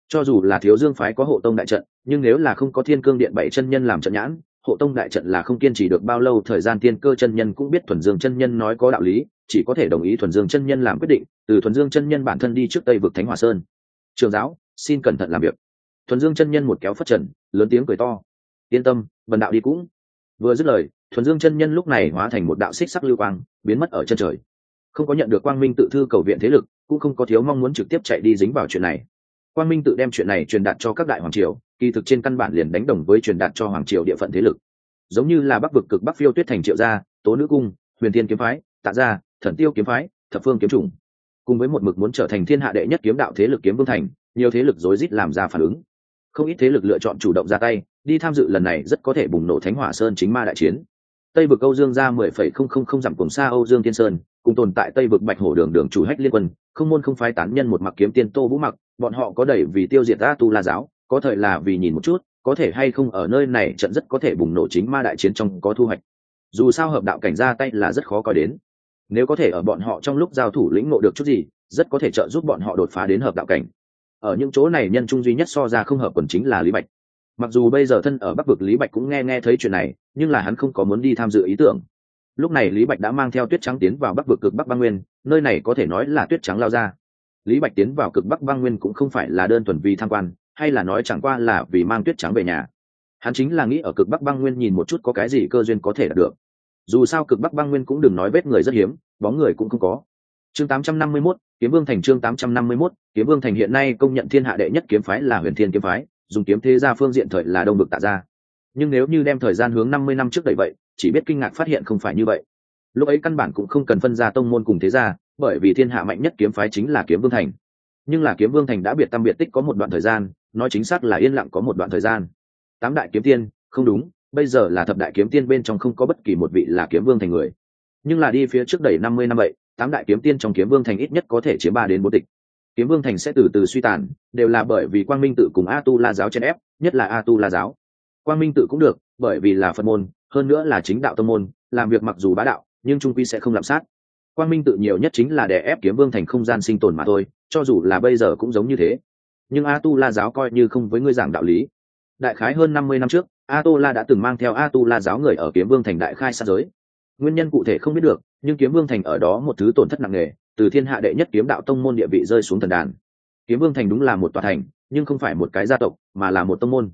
Cho dù là thiếu dương phái có hộ tông đại trận, nhưng nếu là không có thiên cương điện bảy chân nhân làm trận nhãn hộ tông đại trận là không kiên trì được bao lâu, thời gian tiên cơ chân nhân cũng biết thuần dương chân nhân nói có đạo lý, chỉ có thể đồng ý thuần dương chân nhân làm quyết định, từ thuần dương chân nhân bản thân đi trước tây vực thánh hòa sơn. Trường giáo, xin cẩn thận làm việc. Thuần dương chân nhân một kéo phất trần, lớn tiếng cười to. Yên tâm, bần đạo đi cũng. Vừa dứt lời, thuần dương chân nhân lúc này hóa thành một đạo xích sắc lưu quang, biến mất ở chân trời. Không có nhận được quang minh tự thư cầu viện thế lực, cũng không có thiếu mong muốn trực tiếp chạy đi dính vào chuyện này. Quang minh tự đem chuyện này truyền đạt cho các đại hoàng triều kỳ thực trên căn bản liền đánh đồng với truyền đạt cho hoàng triều địa phận thế lực. Giống như là bắc vực cực bắc phiêu tuyết thành triệu gia, tố nữ cung, huyền thiên kiếm phái, tạ gia, thần tiêu kiếm phái, thập phương kiếm chủng. Cùng với một mực muốn trở thành thiên hạ đệ nhất kiếm đạo thế lực kiếm vương thành, nhiều thế lực rối rít làm ra phản ứng. Không ít thế lực lựa chọn chủ động ra tay, đi tham dự lần này rất có thể bùng nổ thánh hỏa sơn chính ma đại chiến. Tây vực âu dương ra mười phẩy không không không dặm cùng xa âu dương tiên sơn, cùng tồn tại tây vực bạch hổ đường đường chủ hách liên quân, không môn không phái tán nhân một mặc kiếm tiên tô vũ mặc, bọn họ có đẩy vì tiêu diệt ta tu la giáo có thời là vì nhìn một chút, có thể hay không ở nơi này trận rất có thể bùng nổ chính ma đại chiến trong có thu hoạch. Dù sao hợp đạo cảnh ra tay là rất khó coi đến. Nếu có thể ở bọn họ trong lúc giao thủ lĩnh ngộ được chút gì, rất có thể trợ giúp bọn họ đột phá đến hợp đạo cảnh. Ở những chỗ này nhân trung duy nhất so ra không hợp quần chính là lý bạch. Mặc dù bây giờ thân ở bắc vực lý bạch cũng nghe nghe thấy chuyện này, nhưng là hắn không có muốn đi tham dự ý tưởng. Lúc này lý bạch đã mang theo tuyết trắng tiến vào bắc vực cực bắc băng nguyên, nơi này có thể nói là tuyết trắng lao ra. Lý bạch tiến vào cực bắc băng nguyên cũng không phải là đơn thuần vì tham quan hay là nói chẳng qua là vì mang tuyết trắng về nhà. Hắn chính là nghĩ ở cực bắc băng nguyên nhìn một chút có cái gì cơ duyên có thể đạt được. Dù sao cực bắc băng nguyên cũng đừng nói vết người rất hiếm bóng người cũng không có. Chương 851, kiếm vương thành chương 851, kiếm vương thành hiện nay công nhận thiên hạ đệ nhất kiếm phái là huyền thiên kiếm phái dùng kiếm thế gia phương diện thời là đông bực tạ ra nhưng nếu như đem thời gian hướng năm mươi năm trước đẩy vậy chỉ biết kinh ngạc phát hiện không phải như vậy. Lúc ấy căn bản cũng không cần phân ra tông môn cùng thế gia bởi vì thiên hạ mạnh nhất kiếm phái chính là kiếm vương thành. Nhưng là kiếm vương thành đã biệt tâm biệt tích có một đoạn thời gian nói chính xác là yên lặng có một đoạn thời gian. Tám đại kiếm tiên, không đúng, bây giờ là thập đại kiếm tiên bên trong không có bất kỳ một vị là kiếm vương thành người. Nhưng là đi phía trước đẩy năm mươi năm vậy, tám đại kiếm tiên trong kiếm vương thành ít nhất có thể chiếm ba đến bốn tịch. Kiếm vương thành sẽ từ từ suy tàn, đều là bởi vì quang minh tự cùng a tu la giáo chen ép, nhất là a tu la giáo. Quang minh tự cũng được, bởi vì là phật môn, hơn nữa là chính đạo tâm môn, làm việc mặc dù bá đạo, nhưng trung quy sẽ không làm sát. Quang minh tự nhiều nhất chính là để ép kiếm vương thành không gian sinh tồn mà thôi, cho dù là bây giờ cũng giống như thế nhưng a tu la giáo coi như không với ngươi giảng đạo lý. Đại khái hơn năm mươi năm trước a tu la đã từng mang theo a tu la giáo người ở kiếm vương thành đại khai sát giới. Nguyên nhân cụ thể không biết được, nhưng kiếm vương thành ở đó một thứ tổn thất nặng nề, từ thiên hạ đệ nhất kiếm đạo tông môn địa vị rơi xuống thần đàn. Kiếm vương thành đúng là một tòa thành, nhưng không phải một cái gia tộc, mà là một tông môn.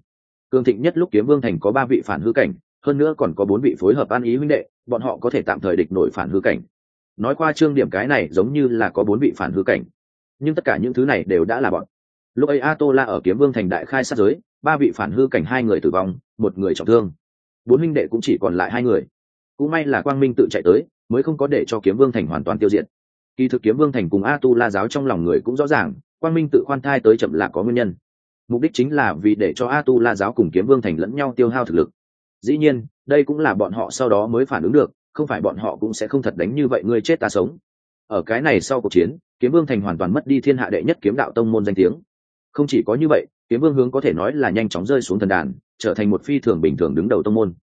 Cường thịnh nhất lúc kiếm vương thành có ba vị phản hư cảnh, hơn nữa còn có bốn vị phối hợp an ý huynh đệ, bọn họ có thể tạm thời địch nổi phản hư cảnh. Nói qua trương điểm cái này giống như là có bốn vị phản hư cảnh. Nhưng tất cả những thứ này đều đã là bọn lúc ấy a tô la ở kiếm vương thành đại khai sát giới, ba vị phản hư cảnh hai người tử vong, một người trọng thương. Bốn huynh đệ cũng chỉ còn lại hai người. Cũng may là quang minh tự chạy tới, mới không có để cho kiếm vương thành hoàn toàn tiêu diệt. Kỳ thực kiếm vương thành cùng a tu la giáo trong lòng người cũng rõ ràng, quang minh tự khoan thai tới chậm là có nguyên nhân. Mục đích chính là vì để cho a tu la giáo cùng kiếm vương thành lẫn nhau tiêu hao thực lực. Dĩ nhiên, đây cũng là bọn họ sau đó mới phản ứng được, không phải bọn họ cũng sẽ không thật đánh như vậy ngươi chết ta sống. Ở cái này sau cuộc chiến, kiếm vương thành hoàn toàn mất đi thiên hạ đệ nhất kiếm đạo tông môn danh tiếng không chỉ có như vậy, kiếm vương hướng có thể nói là nhanh chóng rơi xuống thần đàn, trở thành một phi thường bình thường đứng đầu tông môn.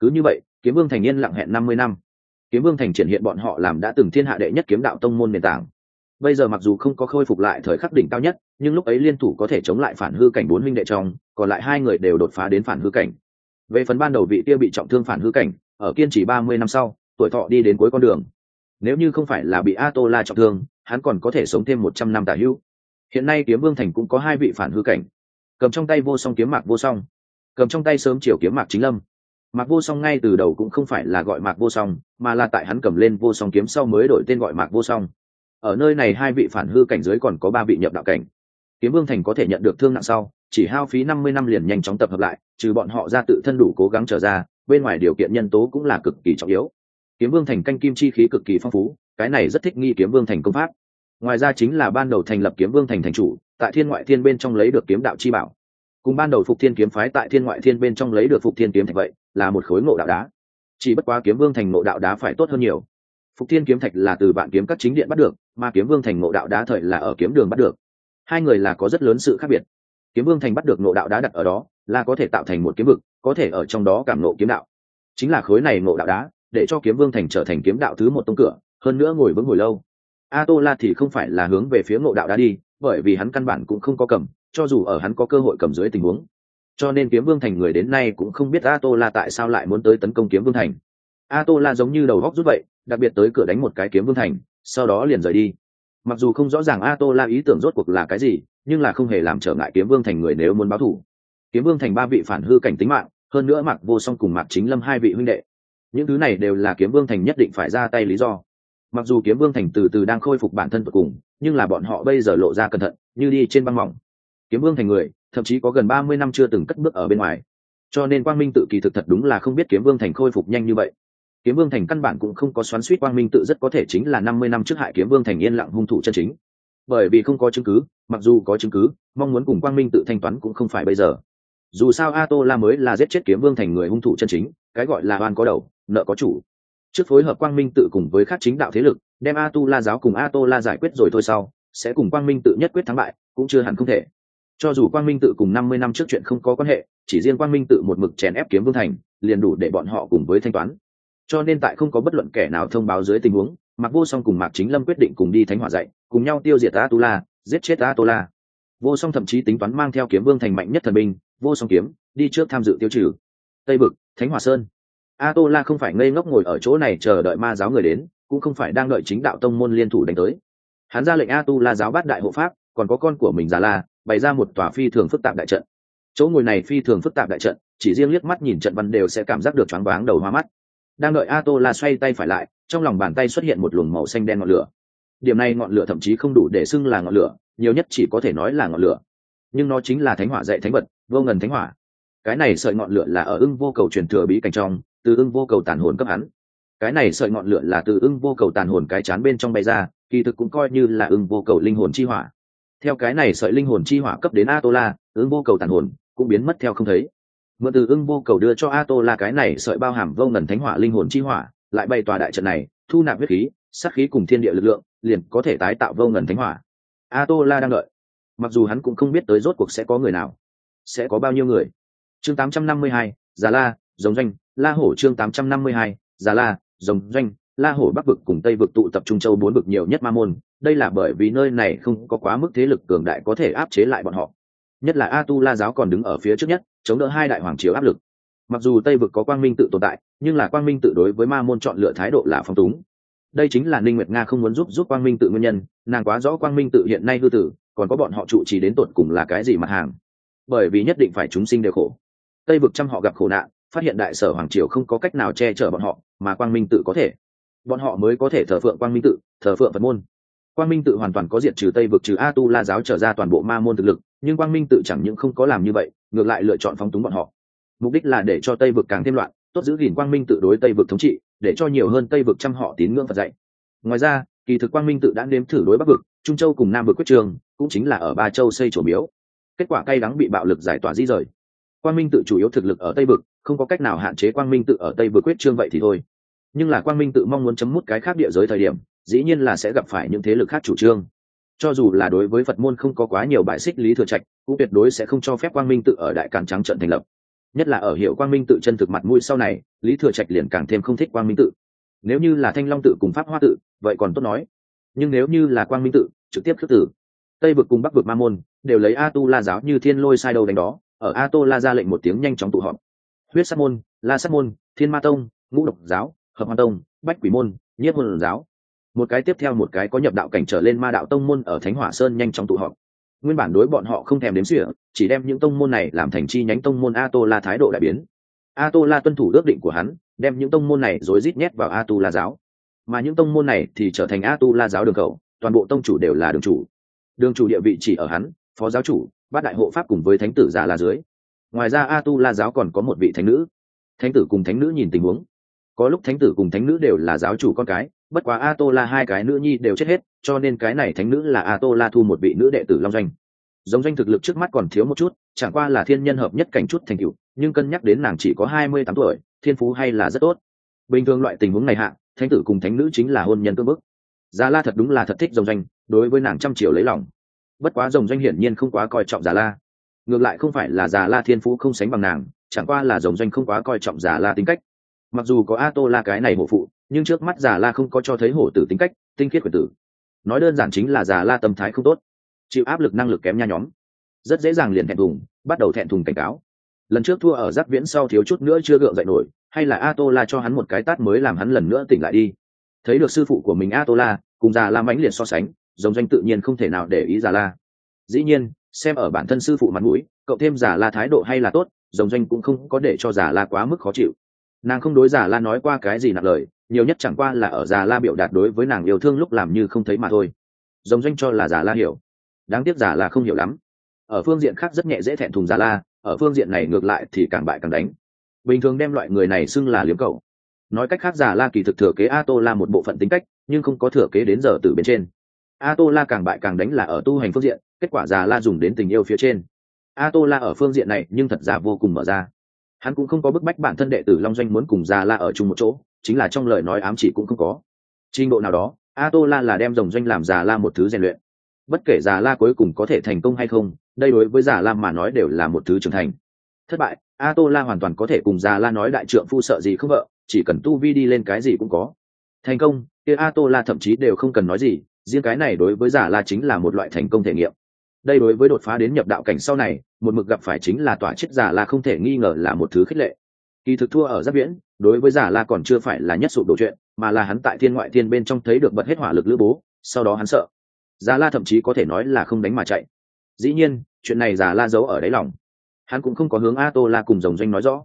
Cứ như vậy, kiếm vương thành niên lặng hẹn năm mươi năm. Kiếm vương thành triển hiện bọn họ làm đã từng thiên hạ đệ nhất kiếm đạo tông môn nền tảng. Bây giờ mặc dù không có khôi phục lại thời khắc đỉnh cao nhất, nhưng lúc ấy liên thủ có thể chống lại phản hư cảnh bốn huynh đệ trong, còn lại hai người đều đột phá đến phản hư cảnh. Về phần ban đầu vị kia bị trọng thương phản hư cảnh, ở kiên trì ba mươi năm sau, tuổi thọ đi đến cuối con đường. Nếu như không phải là bị a tô la trọng thương, hắn còn có thể sống thêm một trăm năm tả hữu hiện nay kiếm vương thành cũng có hai vị phản hư cảnh. Cầm trong tay vô song kiếm mạc vô song. Cầm trong tay sớm chiều kiếm mạc chính lâm. Mạc vô song ngay từ đầu cũng không phải là gọi mạc vô song, mà là tại hắn cầm lên vô song kiếm sau mới đổi tên gọi mạc vô song. Ở nơi này hai vị phản hư cảnh giới còn có ba vị nhập đạo cảnh. Kiếm vương thành có thể nhận được thương nặng sau, chỉ hao phí năm mươi năm liền nhanh chóng tập hợp lại, trừ bọn họ ra tự thân đủ cố gắng trở ra, bên ngoài điều kiện nhân tố cũng là cực kỳ trọng yếu. Kiếm vương thành canh kim chi khí cực kỳ phong phú, cái này rất thích nghi kiếm vương thành công pháp ngoài ra chính là ban đầu thành lập kiếm vương thành thành chủ, tại thiên ngoại thiên bên trong lấy được kiếm đạo chi bảo. Cùng ban đầu phục thiên kiếm phái tại thiên ngoại thiên bên trong lấy được phục thiên kiếm thạch vậy, là một khối ngộ đạo đá. Chỉ bất quá kiếm vương thành ngộ đạo đá phải tốt hơn nhiều. Phục thiên kiếm thạch là từ bạn kiếm các chính điện bắt được, mà kiếm vương thành ngộ đạo đá thời là ở kiếm đường bắt được. Hai người là có rất lớn sự khác biệt. Kiếm vương thành bắt được ngộ đạo đá đặt ở đó, là có thể tạo thành một kiếm vực, có thể ở trong đó cảm ngộ kiếm đạo. Chính là khối này ngộ đạo đá, để cho kiếm vương thành trở thành kiếm đạo thứ một tông cửa, hơn nữa ngồi vững hồi lâu a tô la thì không phải là hướng về phía ngộ đạo đã đi, bởi vì hắn căn bản cũng không có cầm, cho dù ở hắn có cơ hội cầm dưới tình huống. Cho nên kiếm vương thành người đến nay cũng không biết a tô la tại sao lại muốn tới tấn công kiếm vương thành. A tô la giống như đầu góc rút vậy, đặc biệt tới cửa đánh một cái kiếm vương thành, sau đó liền rời đi. Mặc dù không rõ ràng a tô la ý tưởng rốt cuộc là cái gì, nhưng là không hề làm trở ngại kiếm vương thành người nếu muốn báo thù. Kiếm vương thành ba vị phản hư cảnh tính mạng, hơn nữa mặc vô song cùng mạc chính lâm hai vị huynh đệ. Những thứ này đều là kiếm vương thành nhất định phải ra tay lý do mặc dù kiếm vương thành từ từ đang khôi phục bản thân tột cùng, nhưng là bọn họ bây giờ lộ ra cẩn thận, như đi trên băng mỏng. Kiếm vương thành người, thậm chí có gần ba mươi năm chưa từng cất bước ở bên ngoài. Cho nên quang minh tự kỳ thực thật đúng là không biết kiếm vương thành khôi phục nhanh như vậy. Kiếm vương thành căn bản cũng không có xoắn suýt quang minh tự rất có thể chính là năm mươi năm trước hại kiếm vương thành yên lặng hung thủ chân chính. Bởi vì không có chứng cứ, mặc dù có chứng cứ, mong muốn cùng quang minh tự thanh toán cũng không phải bây giờ. Dù sao a tô la mới là giết chết kiếm vương thành người hung thủ chân chính, cái gọi là oan có đầu, nợ có chủ trước phối hợp quang minh tự cùng với các chính đạo thế lực, đem a tu la giáo cùng a tô la giải quyết rồi thôi sau, sẽ cùng quang minh tự nhất quyết thắng bại, cũng chưa hẳn không thể. Cho dù quang minh tự cùng năm mươi năm trước chuyện không có quan hệ, chỉ riêng quang minh tự một mực chèn ép kiếm vương thành, liền đủ để bọn họ cùng với thanh toán. Cho nên tại không có bất luận kẻ nào thông báo dưới tình huống, mạc vô song cùng mạc chính lâm quyết định cùng đi thánh hỏa dạy, cùng nhau tiêu diệt a tu la giết chết a tô la vô song thậm chí tính toán mang theo kiếm vương thành mạnh nhất thần binh, vô song kiếm, đi trước tham dự tiêu trừ. Tây bực thánh hỏa sơn a tô la không phải ngây ngốc ngồi ở chỗ này chờ đợi ma giáo người đến, cũng không phải đang đợi chính đạo tông môn liên thủ đánh tới. Hắn ra lệnh a tu la giáo bát đại hộ pháp, còn có con của mình già la, bày ra một tòa phi thường phức tạp đại trận. Chỗ ngồi này phi thường phức tạp đại trận, chỉ riêng liếc mắt nhìn trận văn đều sẽ cảm giác được choáng váng đầu hoa mắt. Đang đợi a tô la xoay tay phải lại, trong lòng bàn tay xuất hiện một luồng màu xanh đen ngọn lửa. Điểm này ngọn lửa thậm chí không đủ để xưng là ngọn lửa, nhiều nhất chỉ có thể nói là ngọn lửa. Nhưng nó chính là thánh hỏa dạy thánh vật, vô ngần thánh hỏa. Cái này sợi ngọn lửa là ở ưng vô cầu truyền thừa bí cảnh trong từ ưng vô cầu tàn hồn cấp hắn. Cái này sợi ngọn lửa là từ ưng vô cầu tàn hồn cái chán bên trong bay ra kỳ thực cũng coi như là ưng vô cầu linh hồn chi hỏa. Theo cái này sợi linh hồn chi hỏa cấp đến a tô la ưng vô cầu tàn hồn cũng biến mất theo không thấy. Mượn từ ưng vô cầu đưa cho a tô la cái này sợi bao hàm vô ngần thánh hỏa linh hồn chi hỏa lại bay tòa đại trận này thu nạp huyết khí sát khí cùng thiên địa lực lượng liền có thể tái tạo vô ngần thánh hỏa. A tô la đang đợi. Mặc dù hắn cũng không biết tới rốt cuộc sẽ có người nào sẽ có bao nhiêu người. Chương 852, già la giống doanh la hổ chương 852, già la Rồng, doanh. La hổ bắc vực cùng tây vực tụ tập trung châu bốn vực nhiều nhất ma môn. Đây là bởi vì nơi này không có quá mức thế lực cường đại có thể áp chế lại bọn họ. Nhất là a tu la giáo còn đứng ở phía trước nhất chống đỡ hai đại hoàng triều áp lực. Mặc dù tây vực có quang minh tự tồn tại nhưng là quang minh tự đối với ma môn chọn lựa thái độ là phong túng. Đây chính là ninh nguyệt nga không muốn giúp giúp quang minh tự nguyên nhân nàng quá rõ quang minh tự hiện nay hư tử còn có bọn họ trụ trì đến tột cùng là cái gì mặt hàng. Bởi vì nhất định phải chúng sinh đều khổ. Tây vực trăm họ gặp khổ nạn phát hiện đại sở hoàng triều không có cách nào che chở bọn họ, mà quang minh tự có thể. Bọn họ mới có thể thờ phượng quang minh tự, thờ phượng phật môn. Quang minh tự hoàn toàn có diệt trừ tây vực trừ a tu la giáo trở ra toàn bộ ma môn thực lực, nhưng quang minh tự chẳng những không có làm như vậy, ngược lại lựa chọn phóng túng bọn họ. Mục đích là để cho tây vực càng thêm loạn, tốt giữ gìn quang minh tự đối tây vực thống trị, để cho nhiều hơn tây vực trăm họ tín ngưỡng phật dạy. Ngoài ra, kỳ thực quang minh tự đã nếm thử đối bắc vực, trung châu cùng nam vực quyết trường, cũng chính là ở ba châu xây trổ miếu. Kết quả cay đắng bị bạo lực giải tỏa di rời quang minh tự chủ yếu thực lực ở tây vực, không có cách nào hạn chế quang minh tự ở tây vực quyết trương vậy thì thôi. Nhưng là quang minh tự mong muốn chấm mút cái khác địa giới thời điểm, dĩ nhiên là sẽ gặp phải những thế lực khác chủ trương. Cho dù là đối với phật môn không có quá nhiều bại xích lý thừa trạch, cũng tuyệt đối sẽ không cho phép quang minh tự ở đại càn trắng trận thành lập. Nhất là ở hiệu quang minh tự chân thực mặt mũi sau này, lý thừa trạch liền càng thêm không thích quang minh tự. Nếu như là thanh long tự cùng pháp hoa tự, vậy còn tốt nói. Nhưng nếu như là quang minh tự, trực tiếp khước tử, tây vực cùng bắc vực ma môn, đều lấy a tu la giáo như thiên lôi sai đầu đánh đó ở a tô la ra lệnh một tiếng nhanh chóng tụ họp. Huyết sát môn, la sát môn, thiên ma tông, ngũ độc giáo, hợp hoa tông, bách quỷ môn, nhiếp môn giáo. Một cái tiếp theo một cái có nhập đạo cảnh trở lên ma đạo tông môn ở thánh hỏa sơn nhanh chóng tụ họp. Nguyên bản đối bọn họ không thèm đếm xỉa, chỉ đem những tông môn này làm thành chi nhánh tông môn a tô la thái độ đại biến. A tô la tuân thủ ước định của hắn, đem những tông môn này rối rít nhét vào a tu la giáo. Mà những tông môn này thì trở thành a tu la giáo đường cầu toàn bộ tông chủ đều là đường chủ. Đường chủ địa vị chỉ ở hắn, phó giáo chủ bát đại hộ pháp cùng với thánh tử giả là dưới. Ngoài ra a tu la giáo còn có một vị thánh nữ. Thánh tử cùng thánh nữ nhìn tình huống. Có lúc thánh tử cùng thánh nữ đều là giáo chủ con cái bất quá a tô la hai cái nữ nhi đều chết hết cho nên cái này thánh nữ là a tô la thu một vị nữ đệ tử long doanh. Giống doanh thực lực trước mắt còn thiếu một chút chẳng qua là thiên nhân hợp nhất cảnh chút thành cựu nhưng cân nhắc đến nàng chỉ có hai mươi tám tuổi thiên phú hay là rất tốt. Bình thường loại tình huống này hạ thánh tử cùng thánh nữ chính là hôn nhân tương bức. Gia La thật đúng là thật thích dòng Doanh, đối với nàng trăm triệu lấy lòng. Bất quá Rồng Doanh hiển nhiên không quá coi trọng Già La. Ngược lại không phải là Già La thiên phú không sánh bằng nàng, chẳng qua là Rồng Doanh không quá coi trọng Già La tính cách. Mặc dù có A Tô La cái này hộ phụ, nhưng trước mắt Già La không có cho thấy hổ tử tính cách, tinh khiết quyền tử. Nói đơn giản chính là Già La tâm thái không tốt, chịu áp lực năng lực kém nha nhóm, rất dễ dàng liền thẹn thùng, bắt đầu thẹn thùng cảnh cáo. Lần trước thua ở giáp viễn sau thiếu chút nữa chưa gượng dậy nổi, hay là A Tô La cho hắn một cái tát mới làm hắn lần nữa tỉnh lại đi thấy được sư phụ của mình a tô la cùng già la mãnh liệt so sánh dòng doanh tự nhiên không thể nào để ý giả la. Dĩ nhiên, xem ở bản thân sư phụ mặt mũi, cậu thêm giả la thái độ hay là tốt dòng doanh cũng không có để cho giả la quá mức khó chịu. Nàng không đối giả la nói qua cái gì nặng lời, nhiều nhất chẳng qua là ở giả la biểu đạt đối với nàng yêu thương lúc làm như không thấy mà thôi. Dòng doanh cho là giả la hiểu. Đáng tiếc giả la không hiểu lắm. Ở phương diện khác rất nhẹ dễ thẹn thùng giả la, ở phương diện này ngược lại thì càng bại càng đánh. Bình thường đem loại người này xưng là liếm cầu nói cách khác giả la kỳ thực thừa kế a tô la một bộ phận tính cách, nhưng không có thừa kế đến giờ từ bên trên a tô la càng bại càng đánh là ở tu hành phương diện, kết quả già la dùng đến tình yêu phía trên. A tô la ở phương diện này nhưng thật ra vô cùng mở ra. Hắn cũng không có bức bách bản thân đệ tử long doanh muốn cùng già la ở chung một chỗ, chính là trong lời nói ám chỉ cũng không có. Trình độ nào đó a tô la là đem dòng doanh làm già la một thứ rèn luyện. Bất kể già la cuối cùng có thể thành công hay không, đây đối với già la mà nói đều là một thứ trưởng thành. Thất bại a tô la hoàn toàn có thể cùng già la nói đại trượng phu sợ gì không vợ, chỉ cần tu vi đi lên cái gì cũng có. Thành công, kia a tô la thậm chí đều không cần nói gì riêng cái này đối với giả la chính là một loại thành công thể nghiệm. Đây đối với đột phá đến nhập đạo cảnh sau này, một mực gặp phải chính là tỏa chết giả la không thể nghi ngờ là một thứ khích lệ. Kỳ thực thua ở giáp viễn, đối với giả la còn chưa phải là nhất sụp đổ chuyện, mà là hắn tại thiên ngoại thiên bên trong thấy được bật hết hỏa lực lữ bố, sau đó hắn sợ. Giả la thậm chí có thể nói là không đánh mà chạy. Dĩ nhiên, chuyện này giả la giấu ở đáy lòng. Hắn cũng không có hướng a tô la cùng dòng doanh nói rõ.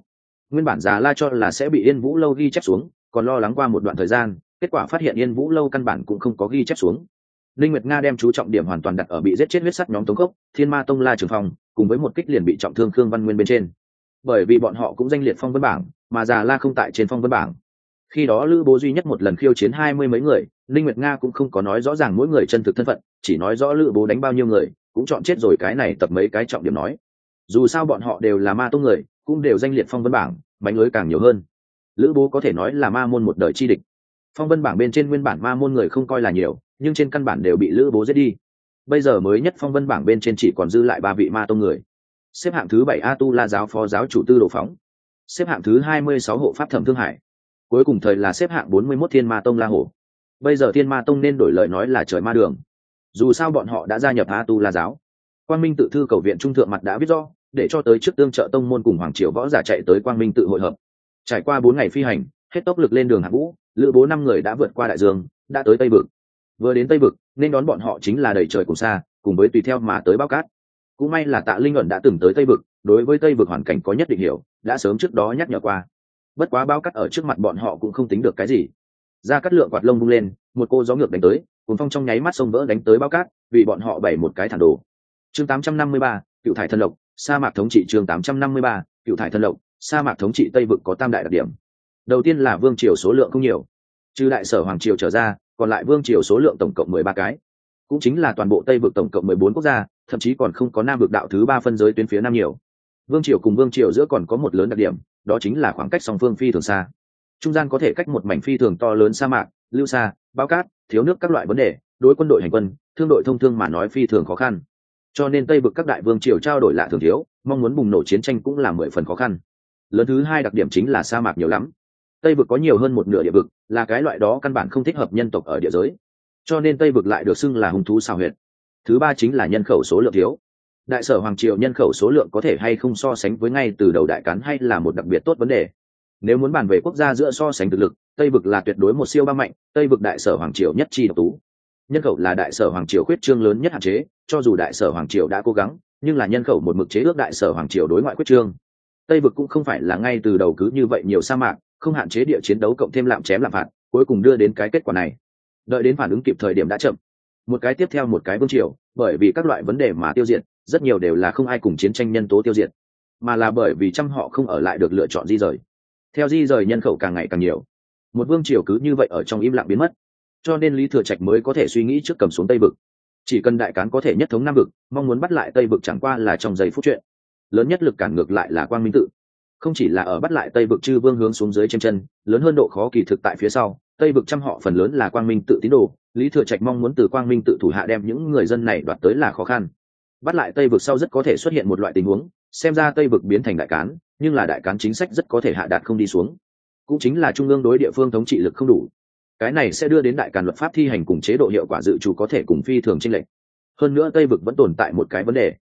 Nguyên bản giả la cho là sẽ bị yên vũ lâu ghi chép xuống, còn lo lắng qua một đoạn thời gian kết quả phát hiện yên vũ lâu căn bản cũng không có ghi chép xuống. Linh nguyệt nga đem chú trọng điểm hoàn toàn đặt ở bị giết chết huyết sắt nhóm tống cốc thiên ma tông la trường phong, cùng với một kích liền bị trọng thương khương văn nguyên bên trên. Bởi vì bọn họ cũng danh liệt phong vân bảng, mà già la không tại trên phong vân bảng. Khi đó lữ bố duy nhất một lần khiêu chiến hai mươi mấy người, linh nguyệt nga cũng không có nói rõ ràng mỗi người chân thực thân phận, chỉ nói rõ lữ bố đánh bao nhiêu người, cũng chọn chết rồi cái này tập mấy cái trọng điểm nói. Dù sao bọn họ đều là ma tông người, cũng đều danh liệt phong vân bảng bánh lưới càng nhiều hơn. Lữ bố có thể nói là ma môn một đời chi địch phong vân bảng bên trên nguyên bản ma môn người không coi là nhiều nhưng trên căn bản đều bị lữ bố giết đi. Bây giờ mới nhất phong vân bảng bên trên chỉ còn dư lại ba vị ma tông người. Xếp hạng thứ bảy a tu la giáo phó giáo chủ tư đồ phóng. Xếp hạng thứ hai mươi sáu hộ pháp thẩm thương hải. Cuối cùng thời là xếp hạng bốn mươi mốt thiên ma tông la hổ. Bây giờ thiên ma tông nên đổi lời nói là trời ma đường. Dù sao bọn họ đã gia nhập a tu la giáo. Quan minh tự thư cầu viện trung thượng mặt đã viết do, để cho tới trước tương trợ tông môn cùng hoàng triều võ giả chạy tới quang minh tự hội hợp. Trải qua bốn ngày phi hành hết tốc lực lên đường hạng vũ lữ bố năm người đã vượt qua đại dương đã tới tây vực. Vừa đến tây vực nên đón bọn họ chính là đầy trời cùng xa cùng với tùy theo mà tới bao cát. Cũng may là tạ linh ẩn đã từng tới tây vực đối với tây vực hoàn cảnh có nhất định hiểu đã sớm trước đó nhắc nhở qua. Bất quá bao cát ở trước mặt bọn họ cũng không tính được cái gì. Ra cắt lượng quạt lông bung lên một cô gió ngược đánh tới cùng phong trong nháy mắt sông vỡ đánh tới bao cát vì bọn họ bày một cái thản đồ. Chương 853, cựu thải thân lộc sa mạc thống trị chương 853, cựu thải thân lộc sa mạc thống trị tây vực có tam đại đặc điểm đầu tiên là vương triều số lượng không nhiều, trừ đại sở hoàng triều trở ra, còn lại vương triều số lượng tổng cộng mười ba cái. Cũng chính là toàn bộ tây vực tổng cộng mười bốn quốc gia, thậm chí còn không có nam vực đạo thứ ba phân giới tuyến phía nam nhiều. Vương triều cùng vương triều giữa còn có một lớn đặc điểm, đó chính là khoảng cách song phương phi thường xa. Trung gian có thể cách một mảnh phi thường to lớn sa mạc, lưu xa bao cát, thiếu nước các loại vấn đề, đối quân đội hành quân, thương đội thông thương mà nói phi thường khó khăn. Cho nên tây vực các đại vương triều trao đổi lạ thường thiếu, mong muốn bùng nổ chiến tranh cũng là mười phần khó khăn. Lớn thứ hai đặc điểm chính là sa mạc nhiều lắm tây vực có nhiều hơn một nửa địa vực, là cái loại đó căn bản không thích hợp nhân tộc ở địa giới. Cho nên tây vực lại được xưng là hung thú xào huyệt. Thứ ba chính là nhân khẩu số lượng thiếu. Đại sở hoàng triều nhân khẩu số lượng có thể hay không so sánh với ngay từ đầu đại cắn hay là một đặc biệt tốt vấn đề. Nếu muốn bàn về quốc gia giữa so sánh thực lực, tây vực là tuyệt đối một siêu ba mạnh, tây vực đại sở hoàng triều nhất chi độc tú. Nhân khẩu là đại sở hoàng triều khuyết trương lớn nhất hạn chế, cho dù đại sở hoàng triều đã cố gắng, nhưng là nhân khẩu một mực chế ước đại sở hoàng triều đối ngoại quyết trương. Tây vực cũng không phải là ngay từ đầu cứ như vậy nhiều sa mạc không hạn chế địa chiến đấu cộng thêm lạm chém lạm phạt, cuối cùng đưa đến cái kết quả này. Đợi đến phản ứng kịp thời điểm đã chậm. Một cái tiếp theo một cái vương triều, bởi vì các loại vấn đề mà tiêu diệt, rất nhiều đều là không ai cùng chiến tranh nhân tố tiêu diệt, mà là bởi vì trăm họ không ở lại được lựa chọn di rời. Theo di rời nhân khẩu càng ngày càng nhiều, một vương triều cứ như vậy ở trong im lặng biến mất. Cho nên lý thừa trạch mới có thể suy nghĩ trước cầm xuống tây vực. Chỉ cần đại cán có thể nhất thống nam vực, mong muốn bắt lại tây vực chẳng qua là trong giây phút chuyện. Lớn nhất lực cản ngược lại là quang minh tự không chỉ là ở bắt lại tây vực chư vương hướng xuống dưới chân chân, lớn hơn độ khó kỳ thực tại phía sau, tây vực trăm họ phần lớn là quang minh tự tín đồ, lý thừa trạch mong muốn từ quang minh tự thủ hạ đem những người dân này đoạt tới là khó khăn. Bắt lại tây vực sau rất có thể xuất hiện một loại tình huống, xem ra tây vực biến thành đại cán, nhưng là đại cán chính sách rất có thể hạ đạt không đi xuống. Cũng chính là trung ương đối địa phương thống trị lực không đủ. Cái này sẽ đưa đến đại càn luật pháp thi hành cùng chế độ hiệu quả dự trù có thể cùng phi thường tranh lệch. Hơn nữa tây vực vẫn tồn tại một cái vấn đề.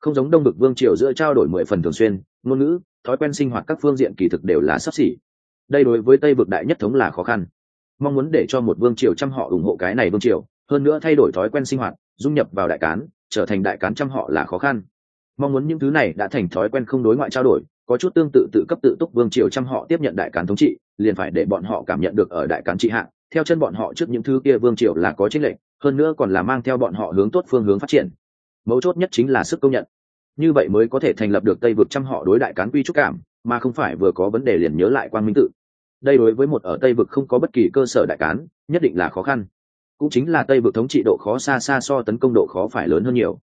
Không giống đông vực vương triều giữa trao đổi mười phần thường xuyên, ngôn ngữ thói quen sinh hoạt các phương diện kỳ thực đều là sắp xỉ. Đây đối với tây vực đại nhất thống là khó khăn. Mong muốn để cho một vương triều trăm họ ủng hộ cái này vương triều, hơn nữa thay đổi thói quen sinh hoạt, dung nhập vào đại cán, trở thành đại cán trăm họ là khó khăn. Mong muốn những thứ này đã thành thói quen không đối ngoại trao đổi, có chút tương tự tự cấp tự túc vương triều trăm họ tiếp nhận đại cán thống trị, liền phải để bọn họ cảm nhận được ở đại cán trị hạ theo chân bọn họ trước những thứ kia vương triều là có chính lệnh hơn nữa còn là mang theo bọn họ hướng tốt phương hướng phát triển. Mấu chốt nhất chính là sức công nhận như vậy mới có thể thành lập được tây vực trăm họ đối đại cán quy trúc cảm, mà không phải vừa có vấn đề liền nhớ lại quan minh tự. Đây đối với một ở tây vực không có bất kỳ cơ sở đại cán, nhất định là khó khăn. Cũng chính là tây vực thống trị độ khó xa xa so tấn công độ khó phải lớn hơn nhiều.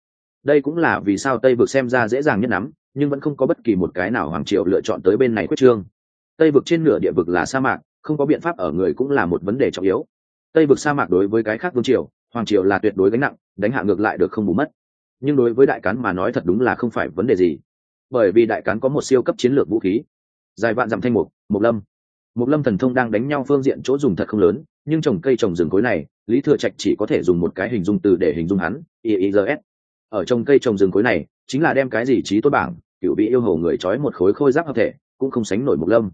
Đây cũng là vì sao tây vực xem ra dễ dàng nhất nắm, nhưng vẫn không có bất kỳ một cái nào hoàng triều lựa chọn tới bên này quyết trương. Tây vực trên nửa địa vực là sa mạc, không có biện pháp ở người cũng là một vấn đề trọng yếu. Tây vực sa mạc đối với cái khác vương triều, hoàng triều là tuyệt đối gánh nặng, đánh hạ ngược lại được không bù mất nhưng đối với đại cán mà nói thật đúng là không phải vấn đề gì. Bởi vì đại cán có một siêu cấp chiến lược vũ khí. Dài vạn dặm thanh mục mục lâm. Mục lâm thần thông đang đánh nhau phương diện chỗ dùng thật không lớn, nhưng trồng cây trồng rừng cối này, lý thừa trạch chỉ có thể dùng một cái hình dung từ để hình dung hắn iis ở trong cây trồng rừng cối này, chính là đem cái gì trí tốt bảng cựu vị yêu hầu người trói một khối khôi giáp hợp thể, cũng không sánh nổi mục lâm.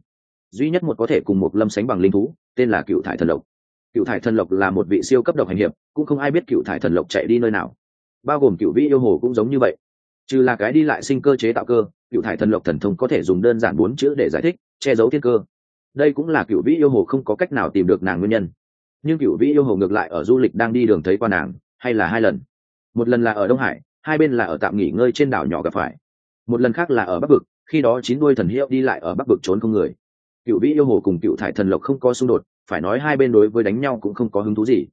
Duy nhất một có thể cùng mục lâm sánh bằng linh thú, tên là cựu thải thần lộc. Cựu thải thần lộc là một vị siêu cấp độc hành hiệp, cũng không ai biết cựu thải thần lộc chạy đi nơi nào bao gồm cựu vĩ yêu hồ cũng giống như vậy. Trừ là cái đi lại sinh cơ chế tạo cơ, cựu thải thần lộc thần thông có thể dùng đơn giản bốn chữ để giải thích, che giấu thiên cơ. Đây cũng là cựu vĩ yêu hồ không có cách nào tìm được nàng nguyên nhân. Nhưng cựu vĩ yêu hồ ngược lại ở du lịch đang đi đường thấy qua nàng, hay là hai lần. Một lần là ở đông hải, hai bên là ở tạm nghỉ ngơi trên đảo nhỏ gặp phải. Một lần khác là ở bắc vực, khi đó chín đuôi thần hiệu đi lại ở bắc vực trốn không người. Cựu vĩ yêu hồ cùng cựu thải thần lộc không có xung đột, phải nói hai bên đối với đánh nhau cũng không có hứng thú gì.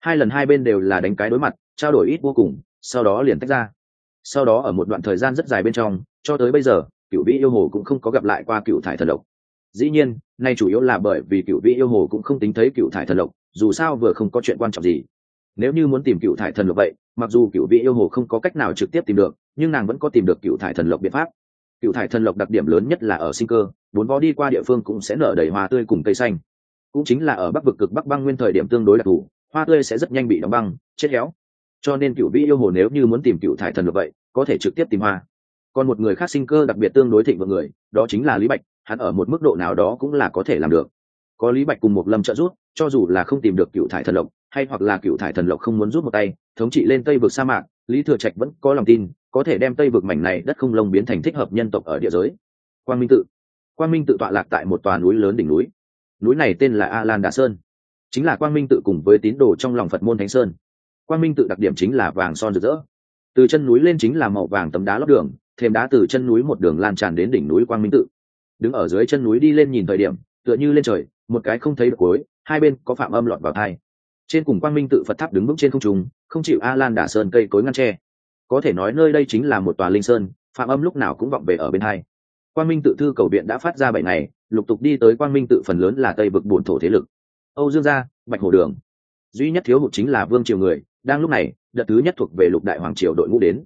Hai lần hai bên đều là đánh cái đối mặt, trao đổi ít vô cùng sau đó liền tách ra. Sau đó ở một đoạn thời gian rất dài bên trong, cho tới bây giờ, cựu vĩ yêu hồ cũng không có gặp lại qua cựu thải thần lộc. Dĩ nhiên, nay chủ yếu là bởi vì cựu vĩ yêu hồ cũng không tính thấy cựu thải thần lộc, dù sao vừa không có chuyện quan trọng gì. Nếu như muốn tìm cựu thải thần lộc vậy, mặc dù cựu vĩ yêu hồ không có cách nào trực tiếp tìm được, nhưng nàng vẫn có tìm được cựu thải thần lộc biện pháp. Cựu thải thần lộc đặc điểm lớn nhất là ở sinh cơ, bốn vó đi qua địa phương cũng sẽ nở đầy hoa tươi cùng cây xanh. Cũng chính là ở bắc vực cực bắc băng nguyên thời điểm tương đối đặc thù, hoa tươi sẽ rất nhanh bị đóng băng, chết héo cho nên cựu vĩ yêu hồ nếu như muốn tìm cựu thải thần lộc vậy, có thể trực tiếp tìm hoa. Còn một người khác sinh cơ đặc biệt tương đối thịnh vượng người, đó chính là lý bạch, hắn ở một mức độ nào đó cũng là có thể làm được. Có lý bạch cùng một lâm trợ giúp, cho dù là không tìm được cựu thải thần lộc, hay hoặc là cựu thải thần lộc không muốn rút một tay, thống trị lên tây vực sa mạc, lý thừa trạch vẫn có lòng tin, có thể đem tây vực mảnh này đất không lông biến thành thích hợp nhân tộc ở địa giới. Quang minh tự. Quang minh tự tọa lạc tại một tòa núi lớn đỉnh núi. Núi này tên là a lan đà sơn. Chính là quang minh tự cùng với tín đồ trong lòng phật môn thánh sơn quang minh tự đặc điểm chính là vàng son rực rỡ. Từ chân núi lên chính là màu vàng tấm đá lót đường, thêm đá từ chân núi một đường lan tràn đến đỉnh núi quang minh tự. Đứng ở dưới chân núi đi lên nhìn thời điểm, tựa như lên trời, một cái không thấy được cuối, hai bên có phạm âm lọt vào thai. Trên cùng quang minh tự phật tháp đứng vững trên không trung, không chịu a lan đả sơn cây cối ngăn tre có thể nói nơi đây chính là một tòa linh sơn, phạm âm lúc nào cũng vọng về ở bên hai. Quang minh tự thư cầu viện đã phát ra bảy ngày, lục tục đi tới quang minh tự phần lớn là tây vực bổn thổ thế lực. Âu dương gia, bạch hồ đường duy nhất thiếu hụt chính là vương triều người đang lúc này đợt thứ nhất thuộc về lục đại hoàng triều đội ngũ đến.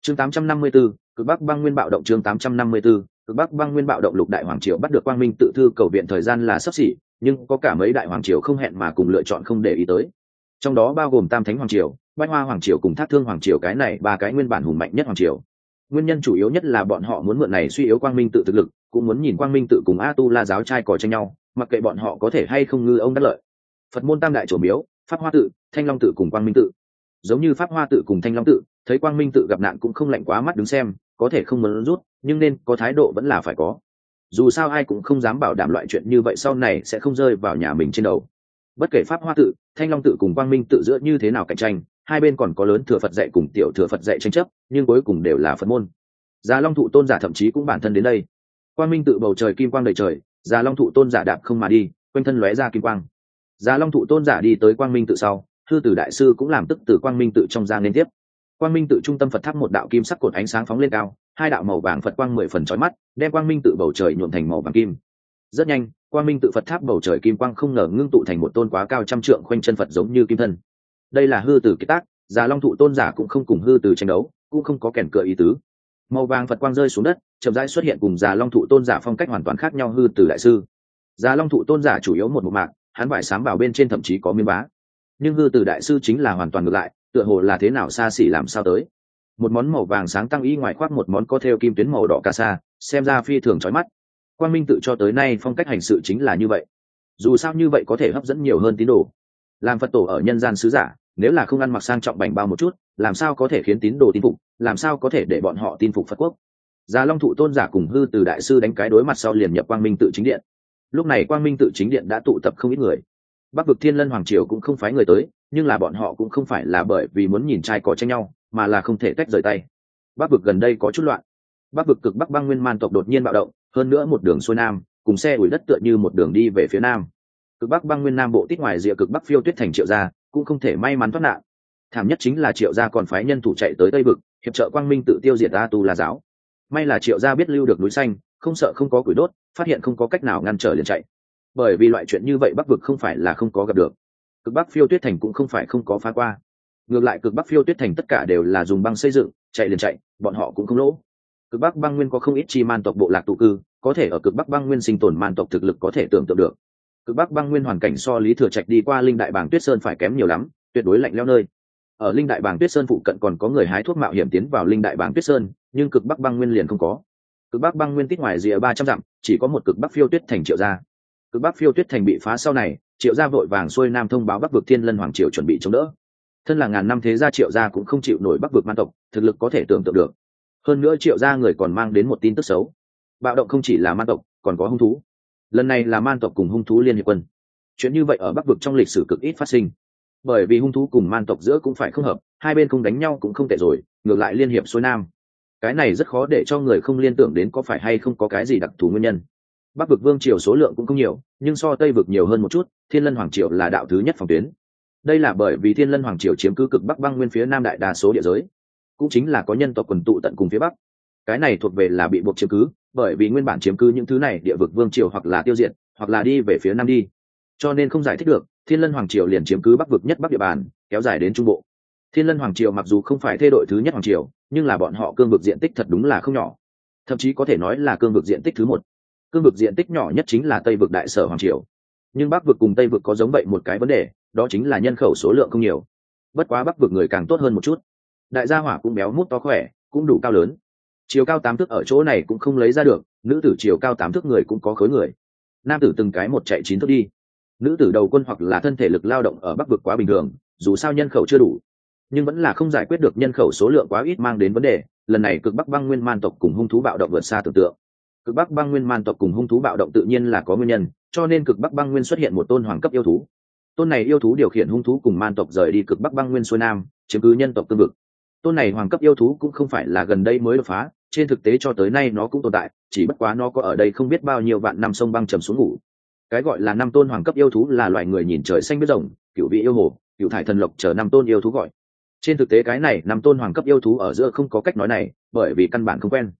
Chương 854, cực bắc băng nguyên bạo động chương 854, cực bắc băng nguyên bạo động lục đại hoàng triều bắt được quang minh tự thư cầu viện thời gian là sắp xỉ nhưng có cả mấy đại hoàng triều không hẹn mà cùng lựa chọn không để ý tới. Trong đó bao gồm tam thánh hoàng triều bách hoa hoàng triều cùng thác thương hoàng triều cái này ba cái nguyên bản hùng mạnh nhất hoàng triều. Nguyên nhân chủ yếu nhất là bọn họ muốn mượn này suy yếu quang minh tự thực lực cũng muốn nhìn quang minh tự cùng a tu la giáo trai cò tranh nhau mặc kệ bọn họ có thể hay không ngư ông đắc lợi. Phật môn tam đại chủ miếu pháp hoa tự, thanh long tự cùng quang minh tự. Giống như pháp hoa tự cùng thanh long tự, thấy quang minh tự gặp nạn cũng không lạnh quá mắt đứng xem, có thể không muốn rút, nhưng nên có thái độ vẫn là phải có. Dù sao ai cũng không dám bảo đảm loại chuyện như vậy sau này sẽ không rơi vào nhà mình trên đầu. Bất kể pháp hoa tự, thanh long tự cùng quang minh tự giữa như thế nào cạnh tranh, hai bên còn có lớn thừa phật dạy cùng tiểu thừa phật dạy tranh chấp, nhưng cuối cùng đều là phật môn. Già long thụ tôn giả thậm chí cũng bản thân đến đây. Quang minh tự bầu trời kim quang đầy trời, già long thụ tôn giả đạp không mà đi, quanh thân lóe ra kim quang già long thụ tôn giả đi tới quang minh tự sau, thư tử đại sư cũng làm tức từ quang minh tự trong ra liên tiếp. Quang minh tự trung tâm phật tháp một đạo kim sắc cột ánh sáng phóng lên cao, hai đạo màu vàng phật quang mười phần chói mắt, đem quang minh tự bầu trời nhuộm thành màu vàng kim. Rất nhanh, quang minh tự phật tháp bầu trời kim quang không ngờ ngưng tụ thành một tôn quá cao trăm trượng khoanh chân phật giống như kim thân. Đây là hư tử kỳ tác già long thụ tôn giả cũng không cùng hư tử tranh đấu, cũng không có kèn cựa ý tứ. Màu vàng phật quang rơi xuống đất, chậm rãi xuất hiện cùng già long thụ tôn giả phong cách hoàn toàn khác nhau hư tử đại sư. Già long thụ tôn giả chủ yếu một bộ mạc hắn vải sám vào bên trên thậm chí có miếng bá nhưng hư tử đại sư chính là hoàn toàn ngược lại, tựa hồ là thế nào xa xỉ làm sao tới. Một món màu vàng sáng tăng y ngoài khoác một món có theo kim tuyến màu đỏ ca sa xem ra phi thường trói mắt. Quan minh tự cho tới nay phong cách hành sự chính là như vậy. Dù sao như vậy có thể hấp dẫn nhiều hơn tín đồ. Làm phật tổ ở nhân gian sứ giả, nếu là không ăn mặc sang trọng bành bao một chút, làm sao có thể khiến tín đồ tin phục, làm sao có thể để bọn họ tin phục phật quốc? Già long thụ tôn giả cùng hư từ đại sư đánh cái đối mặt sau liền nhập quang minh tự chính điện lúc này quang minh tự chính điện đã tụ tập không ít người. Bắc vực thiên lân hoàng triều cũng không phái người tới, nhưng là bọn họ cũng không phải là bởi vì muốn nhìn trai có tranh nhau, mà là không thể tách rời tay. Bắc vực gần đây có chút loạn. Bắc vực cực bắc băng nguyên man tộc đột nhiên bạo động, hơn nữa một đường xuôi nam, cùng xe ủi đất tựa như một đường đi về phía nam. Cực bắc băng nguyên nam bộ tít ngoài rìa cực bắc phiêu tuyết thành triệu gia, cũng không thể may mắn thoát nạn. Thảm nhất chính là triệu gia còn phái nhân thủ chạy tới tây vực, hiệp trợ quang minh tự tiêu diệt a tu la giáo. May là triệu gia biết lưu được núi xanh, không sợ không có củi đốt phát hiện không có cách nào ngăn trở liền chạy. Bởi vì loại chuyện như vậy bắc vực không phải là không có gặp được. Cực bắc phiêu tuyết thành cũng không phải không có phá qua. Ngược lại cực bắc phiêu tuyết thành tất cả đều là dùng băng xây dựng, chạy liền chạy, bọn họ cũng không lỗ. Cực bắc băng nguyên có không ít chi man tộc bộ lạc tụ cư, có thể ở cực bắc băng nguyên sinh tồn man tộc thực lực có thể tưởng tượng được. Cực bắc băng nguyên hoàn cảnh so lý thừa trạch đi qua linh đại bàng tuyết sơn phải kém nhiều lắm, tuyệt đối lạnh leo nơi. Ở linh đại bàng tuyết sơn phụ cận còn có người hái thuốc mạo hiểm tiến vào linh đại bàng tuyết sơn, nhưng cực bắc băng nguyên liền không có cực bắc băng nguyên tích ngoài rìa ba trăm dặm, chỉ có một cực bắc phiêu tuyết thành triệu gia. Cực bắc phiêu tuyết thành bị phá sau này, triệu gia vội vàng xuôi nam thông báo bắc vực thiên lân hoàng triều chuẩn bị chống đỡ. Thân là ngàn năm thế gia, triệu gia cũng không chịu nổi bắc vực man tộc, thực lực có thể tưởng tượng được. Hơn nữa triệu gia người còn mang đến một tin tức xấu. Bạo động không chỉ là man tộc, còn có hung thú. Lần này là man tộc cùng hung thú liên hiệp quân. Chuyện như vậy ở bắc vực trong lịch sử cực ít phát sinh. Bởi vì hung thú cùng man tộc giữa cũng phải không hợp, hai bên không đánh nhau cũng không tệ rồi, ngược lại liên hiệp xuôi nam cái này rất khó để cho người không liên tưởng đến có phải hay không có cái gì đặc thù nguyên nhân. Bắc vực vương triều số lượng cũng không nhiều, nhưng so tây vực nhiều hơn một chút, thiên lân hoàng triều là đạo thứ nhất phòng tuyến. Đây là bởi vì thiên lân hoàng triều chiếm cứ cực bắc băng nguyên phía nam đại đa số địa giới, cũng chính là có nhân tộc quần tụ tận cùng phía bắc. Cái này thuộc về là bị buộc chiếm cứ, bởi vì nguyên bản chiếm cứ những thứ này địa vực vương triều hoặc là tiêu diệt, hoặc là đi về phía nam đi. Cho nên không giải thích được, thiên lân hoàng triều liền chiếm cứ bắc vực nhất bắc địa bàn, kéo dài đến trung bộ. Thiên lân hoàng triều mặc dù không phải thê đội thứ nhất hoàng triều nhưng là bọn họ cương vực diện tích thật đúng là không nhỏ. Thậm chí có thể nói là cương vực diện tích thứ một. Cương vực diện tích nhỏ nhất chính là tây vực đại sở hoàng triều. Nhưng bắc vực cùng tây vực có giống vậy một cái vấn đề, đó chính là nhân khẩu số lượng không nhiều. Bất quá bắc vực người càng tốt hơn một chút. Đại gia hỏa cũng béo mút to khỏe, cũng đủ cao lớn. Chiều cao tám thước ở chỗ này cũng không lấy ra được, nữ tử chiều cao tám thước người cũng có khối người. Nam tử từng cái một chạy chín thước đi. Nữ tử đầu quân hoặc là thân thể lực lao động ở bắc vực quá bình thường, dù sao nhân khẩu chưa đủ nhưng vẫn là không giải quyết được nhân khẩu số lượng quá ít mang đến vấn đề, lần này cực bắc băng nguyên man tộc cùng hung thú bạo động vượt xa tưởng tượng. Cực bắc băng nguyên man tộc cùng hung thú bạo động tự nhiên là có nguyên nhân, cho nên cực bắc băng nguyên xuất hiện một tôn hoàng cấp yêu thú. Tôn này yêu thú điều khiển hung thú cùng man tộc rời đi cực bắc băng nguyên xuôi nam, chiếm cứ nhân tộc cương vực. Tôn này hoàng cấp yêu thú cũng không phải là gần đây mới đột phá, trên thực tế cho tới nay nó cũng tồn tại, chỉ bất quá nó có ở đây không biết bao nhiêu vạn năm sông băng trầm xuống ngủ. Cái gọi là năm tôn hoàng cấp yêu thú là loài người nhìn trời xanh biết rồng cựu vị yêu hồ cựu thải thần lộc chờ năm tôn yêu thú gọi trên thực tế cái này nằm tôn hoàng cấp yêu thú ở giữa không có cách nói này, bởi vì căn bản không quen.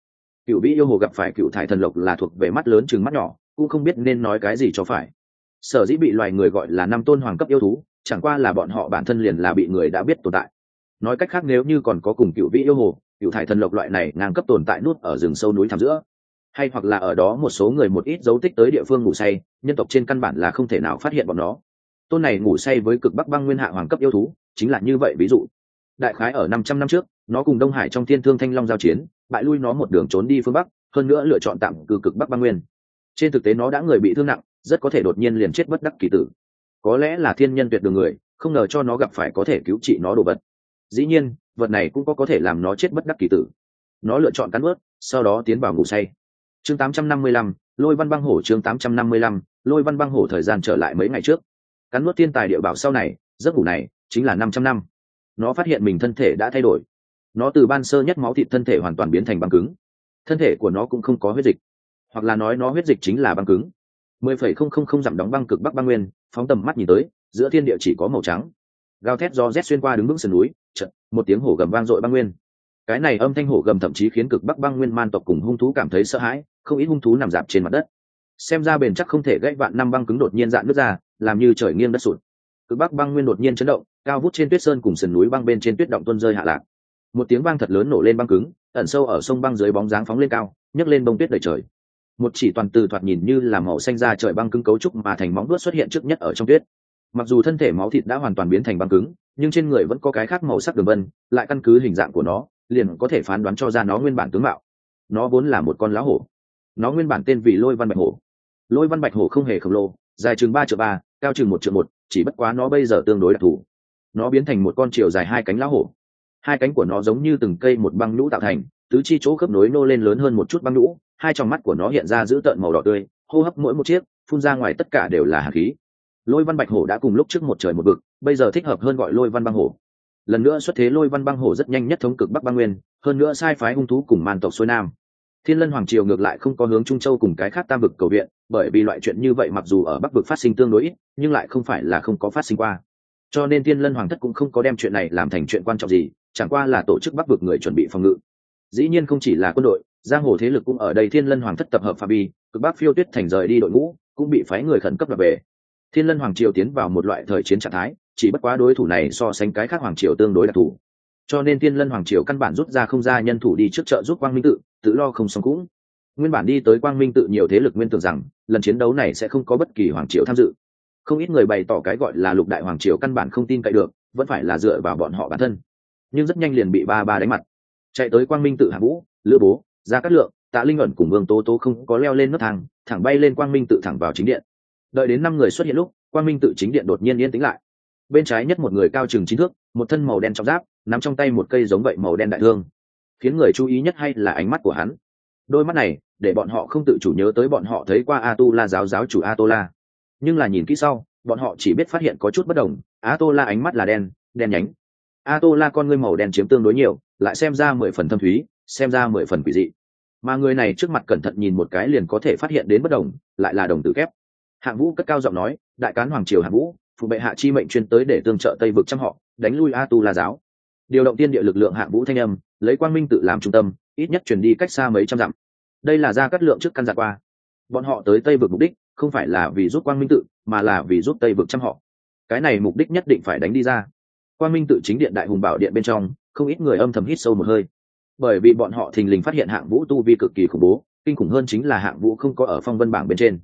Cựu vị yêu hồ gặp phải cựu thải thần lộc là thuộc về mắt lớn chừng mắt nhỏ, cũng không biết nên nói cái gì cho phải. Sở dĩ bị loài người gọi là năm tôn hoàng cấp yêu thú, chẳng qua là bọn họ bản thân liền là bị người đã biết tồn tại. Nói cách khác nếu như còn có cùng cựu vị yêu hồ, cựu thải thần lộc loại này ngang cấp tồn tại nút ở rừng sâu núi thẳm giữa. Hay hoặc là ở đó một số người một ít dấu tích tới địa phương ngủ say, nhân tộc trên căn bản là không thể nào phát hiện bọn nó. Tôn này ngủ say với cực bắc băng nguyên hạ hoàng cấp yêu thú, chính là như vậy ví dụ đại khái ở năm trăm năm trước nó cùng đông hải trong thiên thương thanh long giao chiến bại lui nó một đường trốn đi phương bắc hơn nữa lựa chọn tạm cư cực bắc băng nguyên. Trên thực tế nó đã người bị thương nặng rất có thể đột nhiên liền chết bất đắc kỳ tử. Có lẽ là thiên nhân tuyệt đường người không ngờ cho nó gặp phải có thể cứu trị nó đồ vật. Dĩ nhiên vật này cũng có có thể làm nó chết bất đắc kỳ tử. Nó lựa chọn cắn ướt sau đó tiến vào ngủ say. Chương 855, lôi văn băng hổ chương 855, lôi văn băng hổ thời gian trở lại mấy ngày trước. Cắn nuốt thiên tài địa bảo sau này giấc ngủ này chính là năm trăm năm nó phát hiện mình thân thể đã thay đổi. Nó từ ban sơ nhất máu thịt thân thể hoàn toàn biến thành băng cứng. Thân thể của nó cũng không có huyết dịch. Hoặc là nói nó huyết dịch chính là băng cứng. Mười phẩy không không không dặm đóng băng cực bắc băng nguyên, phóng tầm mắt nhìn tới, giữa thiên địa chỉ có màu trắng. Gào thét do rét xuyên qua đứng vững sườn núi chật một tiếng hổ gầm vang dội băng nguyên. Cái này âm thanh hổ gầm thậm chí khiến cực bắc băng nguyên man tộc cùng hung thú cảm thấy sợ hãi, không ít hung thú nằm dạp trên mặt đất. Xem ra bền chắc không thể gãy vạn năm băng cứng đột nhiên dạn nước ra, làm như trời nghiêng đất sụt cực bắc băng nguyên đột nhiên chấn động, cao vút trên tuyết sơn cùng sườn núi băng bên trên tuyết động tuân rơi hạ lạc. Một tiếng vang thật lớn nổ lên băng cứng, ẩn sâu ở sông băng dưới bóng dáng phóng lên cao, nhấc lên bông tuyết đầy trời. Một chỉ toàn từ thoạt nhìn như là màu xanh ra trời băng cứng cấu trúc mà thành móng đuốt xuất hiện trước nhất ở trong tuyết. Mặc dù thân thể máu thịt đã hoàn toàn biến thành băng cứng, nhưng trên người vẫn có cái khác màu sắc đường vân, lại căn cứ hình dạng của nó, liền có thể phán đoán cho ra nó nguyên bản tướng mạo. Nó vốn là một con lá hổ. Nó nguyên bản tên vì lôi văn bạch hổ. Lôi văn bạch hổ không hề khổng lồ, dài chừng ba triệu ba, cao chừng một triệu một chỉ bất quá nó bây giờ tương đối đặc thù. Nó biến thành một con chiều dài hai cánh lá hổ. Hai cánh của nó giống như từng cây một băng nhũ tạo thành, tứ chi chỗ khớp nối nô lên lớn hơn một chút băng nhũ, hai trong mắt của nó hiện ra giữ tợn màu đỏ tươi, hô hấp mỗi một chiếc, phun ra ngoài tất cả đều là hạt khí. Lôi văn bạch hổ đã cùng lúc trước một trời một vực, bây giờ thích hợp hơn gọi lôi văn băng hổ. Lần nữa xuất thế lôi văn băng hổ rất nhanh nhất thống cực bắc băng nguyên, hơn nữa sai phái hung thú cùng màn tộc xuôi nam thiên lân hoàng triều ngược lại không có hướng trung châu cùng cái khác tam vực cầu viện, bởi vì loại chuyện như vậy mặc dù ở bắc vực phát sinh tương đối ít, nhưng lại không phải là không có phát sinh qua. Cho nên thiên lân hoàng thất cũng không có đem chuyện này làm thành chuyện quan trọng gì, chẳng qua là tổ chức bắc vực người chuẩn bị phòng ngự. Dĩ nhiên không chỉ là quân đội, giang hồ thế lực cũng ở đây thiên lân hoàng thất tập hợp phạm vi, cực bắc phiêu tuyết thành rời đi đội ngũ, cũng bị phái người khẩn cấp lập về thiên lân hoàng triều tiến vào một loại thời chiến trạng thái, chỉ bất quá đối thủ này so sánh cái khác hoàng triều tương đối đặc thù. Cho nên thiên lân hoàng triều căn bản rút ra không ra nhân thủ đi trước chợ giúp quang minh tự tự lo không xong cũng. Nguyên bản đi tới quang minh tự nhiều thế lực nguyên tưởng rằng, lần chiến đấu này sẽ không có bất kỳ hoàng triều tham dự. Không ít người bày tỏ cái gọi là lục đại hoàng triều căn bản không tin cậy được, vẫn phải là dựa vào bọn họ bản thân. Nhưng rất nhanh liền bị ba ba đánh mặt. Chạy tới quang minh tự hạ vũ, lữ bố ra cát lượng, tạ linh ẩn cùng vương tố tố không có leo lên nấc thang, thẳng bay lên quang minh tự thẳng vào chính điện. Đợi đến năm người xuất hiện lúc, quang minh tự chính điện đột nhiên yên tĩnh lại. Bên trái nhất một người cao chừng chín thước, một thân màu đen trong giáp, nắm trong tay một cây giống vậy màu đen đại thương khiến người chú ý nhất hay là ánh mắt của hắn. Đôi mắt này, để bọn họ không tự chủ nhớ tới bọn họ thấy qua a tu la giáo giáo chủ a tô la nhưng là nhìn kỹ sau, bọn họ chỉ biết phát hiện có chút bất đồng a tô la ánh mắt là đen đen nhánh. A tô la con ngươi màu đen chiếm tương đối nhiều, lại xem ra mười phần thâm thúy, xem ra mười phần quỷ dị. Mà người này trước mặt cẩn thận nhìn một cái liền có thể phát hiện đến bất đồng, lại là đồng tử kép. Hạng vũ cất cao giọng nói, đại cán hoàng triều hạng vũ, phụ bệ hạ chi mệnh chuyên tới để tương trợ tây vực trăm họ, đánh lui a tu la giáo. Điều động tiên địa lực lượng hạng vũ thanh âm lấy quang minh tự làm trung tâm, ít nhất chuyển đi cách xa mấy trăm dặm. Đây là ra cắt lượng trước căn dặn qua. Bọn họ tới tây vực mục đích, không phải là vì giúp quang minh tự, mà là vì giúp tây vực chăm họ. Cái này mục đích nhất định phải đánh đi ra. Quang minh tự chính điện đại hùng bảo điện bên trong, không ít người âm thầm hít sâu một hơi. Bởi vì bọn họ thình lình phát hiện hạng vũ tu vi cực kỳ khủng bố, kinh khủng hơn chính là hạng vũ không có ở phong vân bảng bên trên.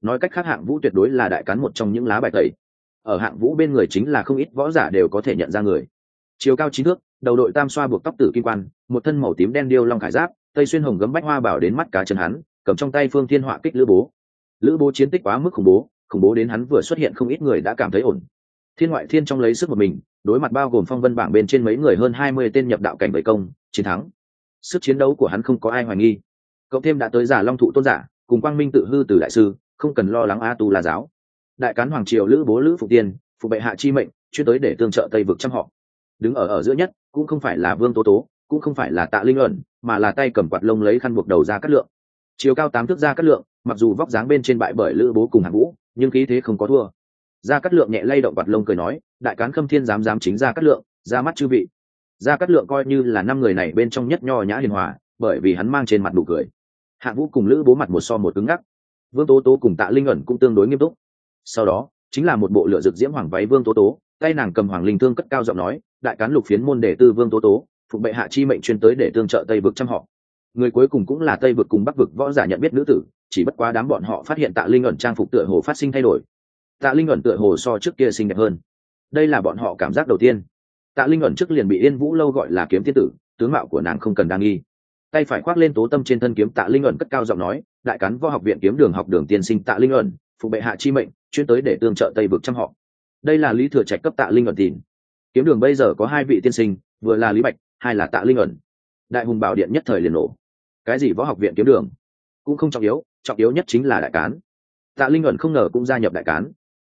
Nói cách khác hạng vũ tuyệt đối là đại cán một trong những lá bài tẩy. Ở hạng vũ bên người chính là không ít võ giả đều có thể nhận ra người. Chiều cao chín thước đầu đội tam xoa buộc tóc tử kim quan, một thân màu tím đen điêu long khải giáp, tây xuyên hồng gấm bách hoa bảo đến mắt cá chân hắn, cầm trong tay phương thiên họa kích lữ bố. Lữ bố chiến tích quá mức khủng bố khủng bố đến hắn vừa xuất hiện không ít người đã cảm thấy ổn. Thiên ngoại thiên trong lấy sức một mình, đối mặt bao gồm phong vân bảng bên trên mấy người hơn hai mươi tên nhập đạo cảnh bảy công, chiến thắng. Sức chiến đấu của hắn không có ai hoài nghi. Cộng thêm đã tới giả long thụ tôn giả, cùng quang minh tự hư từ đại sư, không cần lo lắng a tu là giáo. Đại cán hoàng triều lữ bố lữ phục tiên phụ bệ hạ chi mệnh, chuyên tới để tương trợ tây vực trăm họ đứng ở ở giữa nhất, cũng không phải là vương tố tố, cũng không phải là tạ linh ẩn mà là tay cầm quạt lông lấy khăn buộc đầu ra cắt lượng. Chiều cao tám thước ra cắt lượng, mặc dù vóc dáng bên trên bại bởi lữ bố cùng hạng vũ, nhưng khí thế không có thua. Ra cắt lượng nhẹ lay động quạt lông cười nói, đại cán khâm thiên dám dám chính ra cắt lượng, ra mắt chư vị. Ra cắt lượng coi như là năm người này bên trong nhất nho nhã hiền hòa, bởi vì hắn mang trên mặt đủ cười. Hạng vũ cùng lữ bố mặt một so một cứng ngắc. Vương tố tố cùng tạ linh ẩn cũng tương đối nghiêm túc. Sau đó, chính là một bộ lựa rực diễm hoàng váy vương tố tố, tay nàng cầm hoàng linh thương cất cao giọng nói đại cán lục phiến môn đệ tư vương tố tố, phụ bệ hạ chi mệnh chuyên tới để tương trợ tây vực trăm họ. Người cuối cùng cũng là tây vực cùng bắc vực võ giả nhận biết nữ tử, chỉ bất quá đám bọn họ phát hiện tạ linh ẩn trang phục tựa hồ phát sinh thay đổi. Tạ linh ẩn tựa hồ so trước kia xinh đẹp hơn. Đây là bọn họ cảm giác đầu tiên. Tạ linh ẩn trước liền bị yên vũ lâu gọi là kiếm thiên tử, tướng mạo của nàng không cần đa nghi. Tay phải khoác lên tố tâm trên thân kiếm tạ linh ẩn cất cao giọng nói, đại cán võ học viện kiếm đường học đường tiên sinh tạ linh ẩn, phụ bệ hạ chi mệnh, chuyên tới để tương trợ tây vực trăm họ. Đây là lý thừa trạch cấp tạ linh ẩn tìm kiếm đường bây giờ có hai vị tiên sinh, vừa là lý bạch, hai là tạ linh ẩn. Đại hùng bảo điện nhất thời liền nổ. Cái gì võ học viện kiếm đường? Cũng không trọng yếu trọng yếu nhất chính là đại cán. Tạ linh ẩn không ngờ cũng gia nhập đại cán.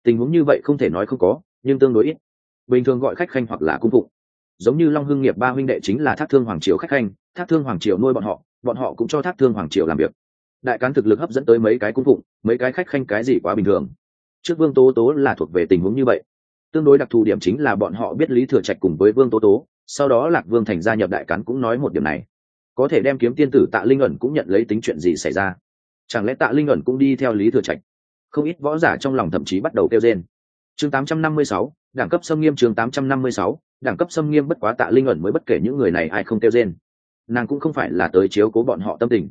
Tình huống như vậy không thể nói không có, nhưng tương đối ít. Bình thường gọi khách khanh hoặc là cung phụng. Giống như long hưng nghiệp ba huynh đệ chính là thác thương hoàng triều khách khanh, thác thương hoàng triều nuôi bọn họ bọn họ cũng cho thác thương hoàng triều làm việc. Đại cán thực lực hấp dẫn tới mấy cái cung phụng, mấy cái khách khanh cái gì quá bình thường. Trước vương tố tố là thuộc về tình huống như vậy tương đối đặc thù điểm chính là bọn họ biết lý thừa trạch cùng với vương tố tố sau đó lạc vương thành gia nhập đại cán cũng nói một điểm này. Có thể đem kiếm tiên tử tạ linh ẩn cũng nhận lấy tính chuyện gì xảy ra? Chẳng lẽ tạ linh ẩn cũng đi theo lý thừa trạch? Không ít võ giả trong lòng thậm chí bắt đầu kêu trên chương 856, đẳng cấp xâm nghiêm chương 856, đẳng cấp xâm nghiêm bất quá tạ linh ẩn mới bất kể những người này ai không kêu trên nàng cũng không phải là tới chiếu cố bọn họ tâm tình.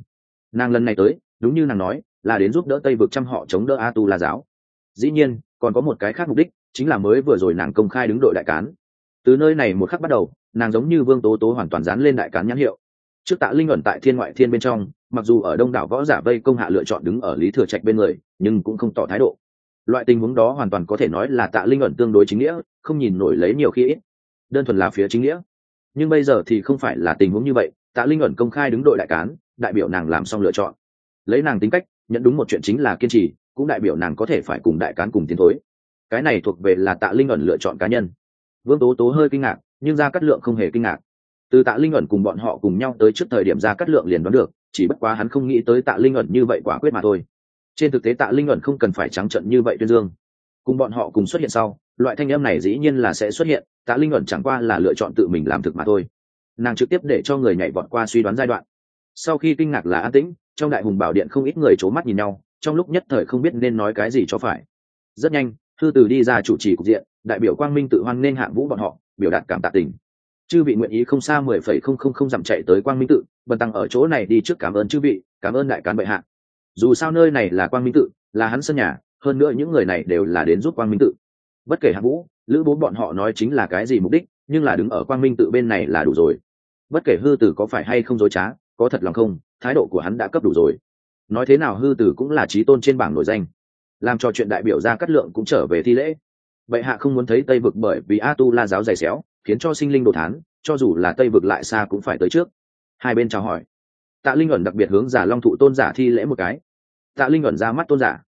Nàng lần này tới đúng như nàng nói là đến giúp đỡ tây vực trăm họ chống đỡ a tu la giáo. Dĩ nhiên còn có một cái khác mục đích chính là mới vừa rồi nàng công khai đứng đội đại cán. Từ nơi này một khắc bắt đầu, nàng giống như vương tố tố hoàn toàn dán lên đại cán nhãn hiệu. Trước tạ linh ẩn tại thiên ngoại thiên bên trong, mặc dù ở đông đảo võ giả vây công hạ lựa chọn đứng ở lý thừa trạch bên người, nhưng cũng không tỏ thái độ. Loại tình huống đó hoàn toàn có thể nói là tạ linh ẩn tương đối chính nghĩa, không nhìn nổi lấy nhiều khi ít. Đơn thuần là phía chính nghĩa. Nhưng bây giờ thì không phải là tình huống như vậy, tạ linh ẩn công khai đứng đội đại cán, đại biểu nàng làm xong lựa chọn. Lấy nàng tính cách, nhận đúng một chuyện chính là kiên trì, cũng đại biểu nàng có thể phải cùng đại cán cùng tiến thối cái này thuộc về là tạ linh ẩn lựa chọn cá nhân. Vương tố tố hơi kinh ngạc, nhưng gia cát lượng không hề kinh ngạc. Từ tạ linh ẩn cùng bọn họ cùng nhau tới trước thời điểm gia cát lượng liền đoán được, chỉ bất quá hắn không nghĩ tới tạ linh ẩn như vậy quả quyết mà thôi. Trên thực tế tạ linh ẩn không cần phải trắng trận như vậy tuyên dương. Cùng bọn họ cùng xuất hiện sau, loại thanh em này dĩ nhiên là sẽ xuất hiện, tạ linh ẩn chẳng qua là lựa chọn tự mình làm thực mà thôi. Nàng trực tiếp để cho người nhảy vọt qua suy đoán giai đoạn. Sau khi kinh ngạc là an tĩnh, trong đại hùng bảo điện không ít người c h ố mắt nhìn nhau, trong lúc nhất thời không biết nên nói cái gì cho phải. Rất nhanh thư từ đi ra chủ trì cục diện, đại biểu quang minh tự hoan nên hạng vũ bọn họ, biểu đạt cảm tạ tình. Chư vị nguyện ý không xa mười phẩy không không không dặm chạy tới quang minh tự, bần tăng ở chỗ này đi trước cảm ơn chư vị, cảm ơn đại cán bệ hạ. Dù sao nơi này là quang minh tự, là hắn sân nhà, hơn nữa những người này đều là đến giúp quang minh tự. Bất kể hạng vũ, lữ bố bọn họ nói chính là cái gì mục đích, nhưng là đứng ở quang minh tự bên này là đủ rồi. Bất kể hư tử có phải hay không dối trá, có thật lòng không, thái độ của hắn đã cấp đủ rồi. Nói thế nào hư tử cũng là trí tôn trên bảng nổi danh làm cho chuyện đại biểu ra cắt lượng cũng trở về thi lễ. Bệ hạ không muốn thấy tây vực bởi vì a tu la giáo dày xéo, khiến cho sinh linh đồ thán, cho dù là tây vực lại xa cũng phải tới trước. Hai bên chào hỏi. Tạ linh ẩn đặc biệt hướng giả long thụ tôn giả thi lễ một cái. Tạ linh ẩn ra mắt tôn giả.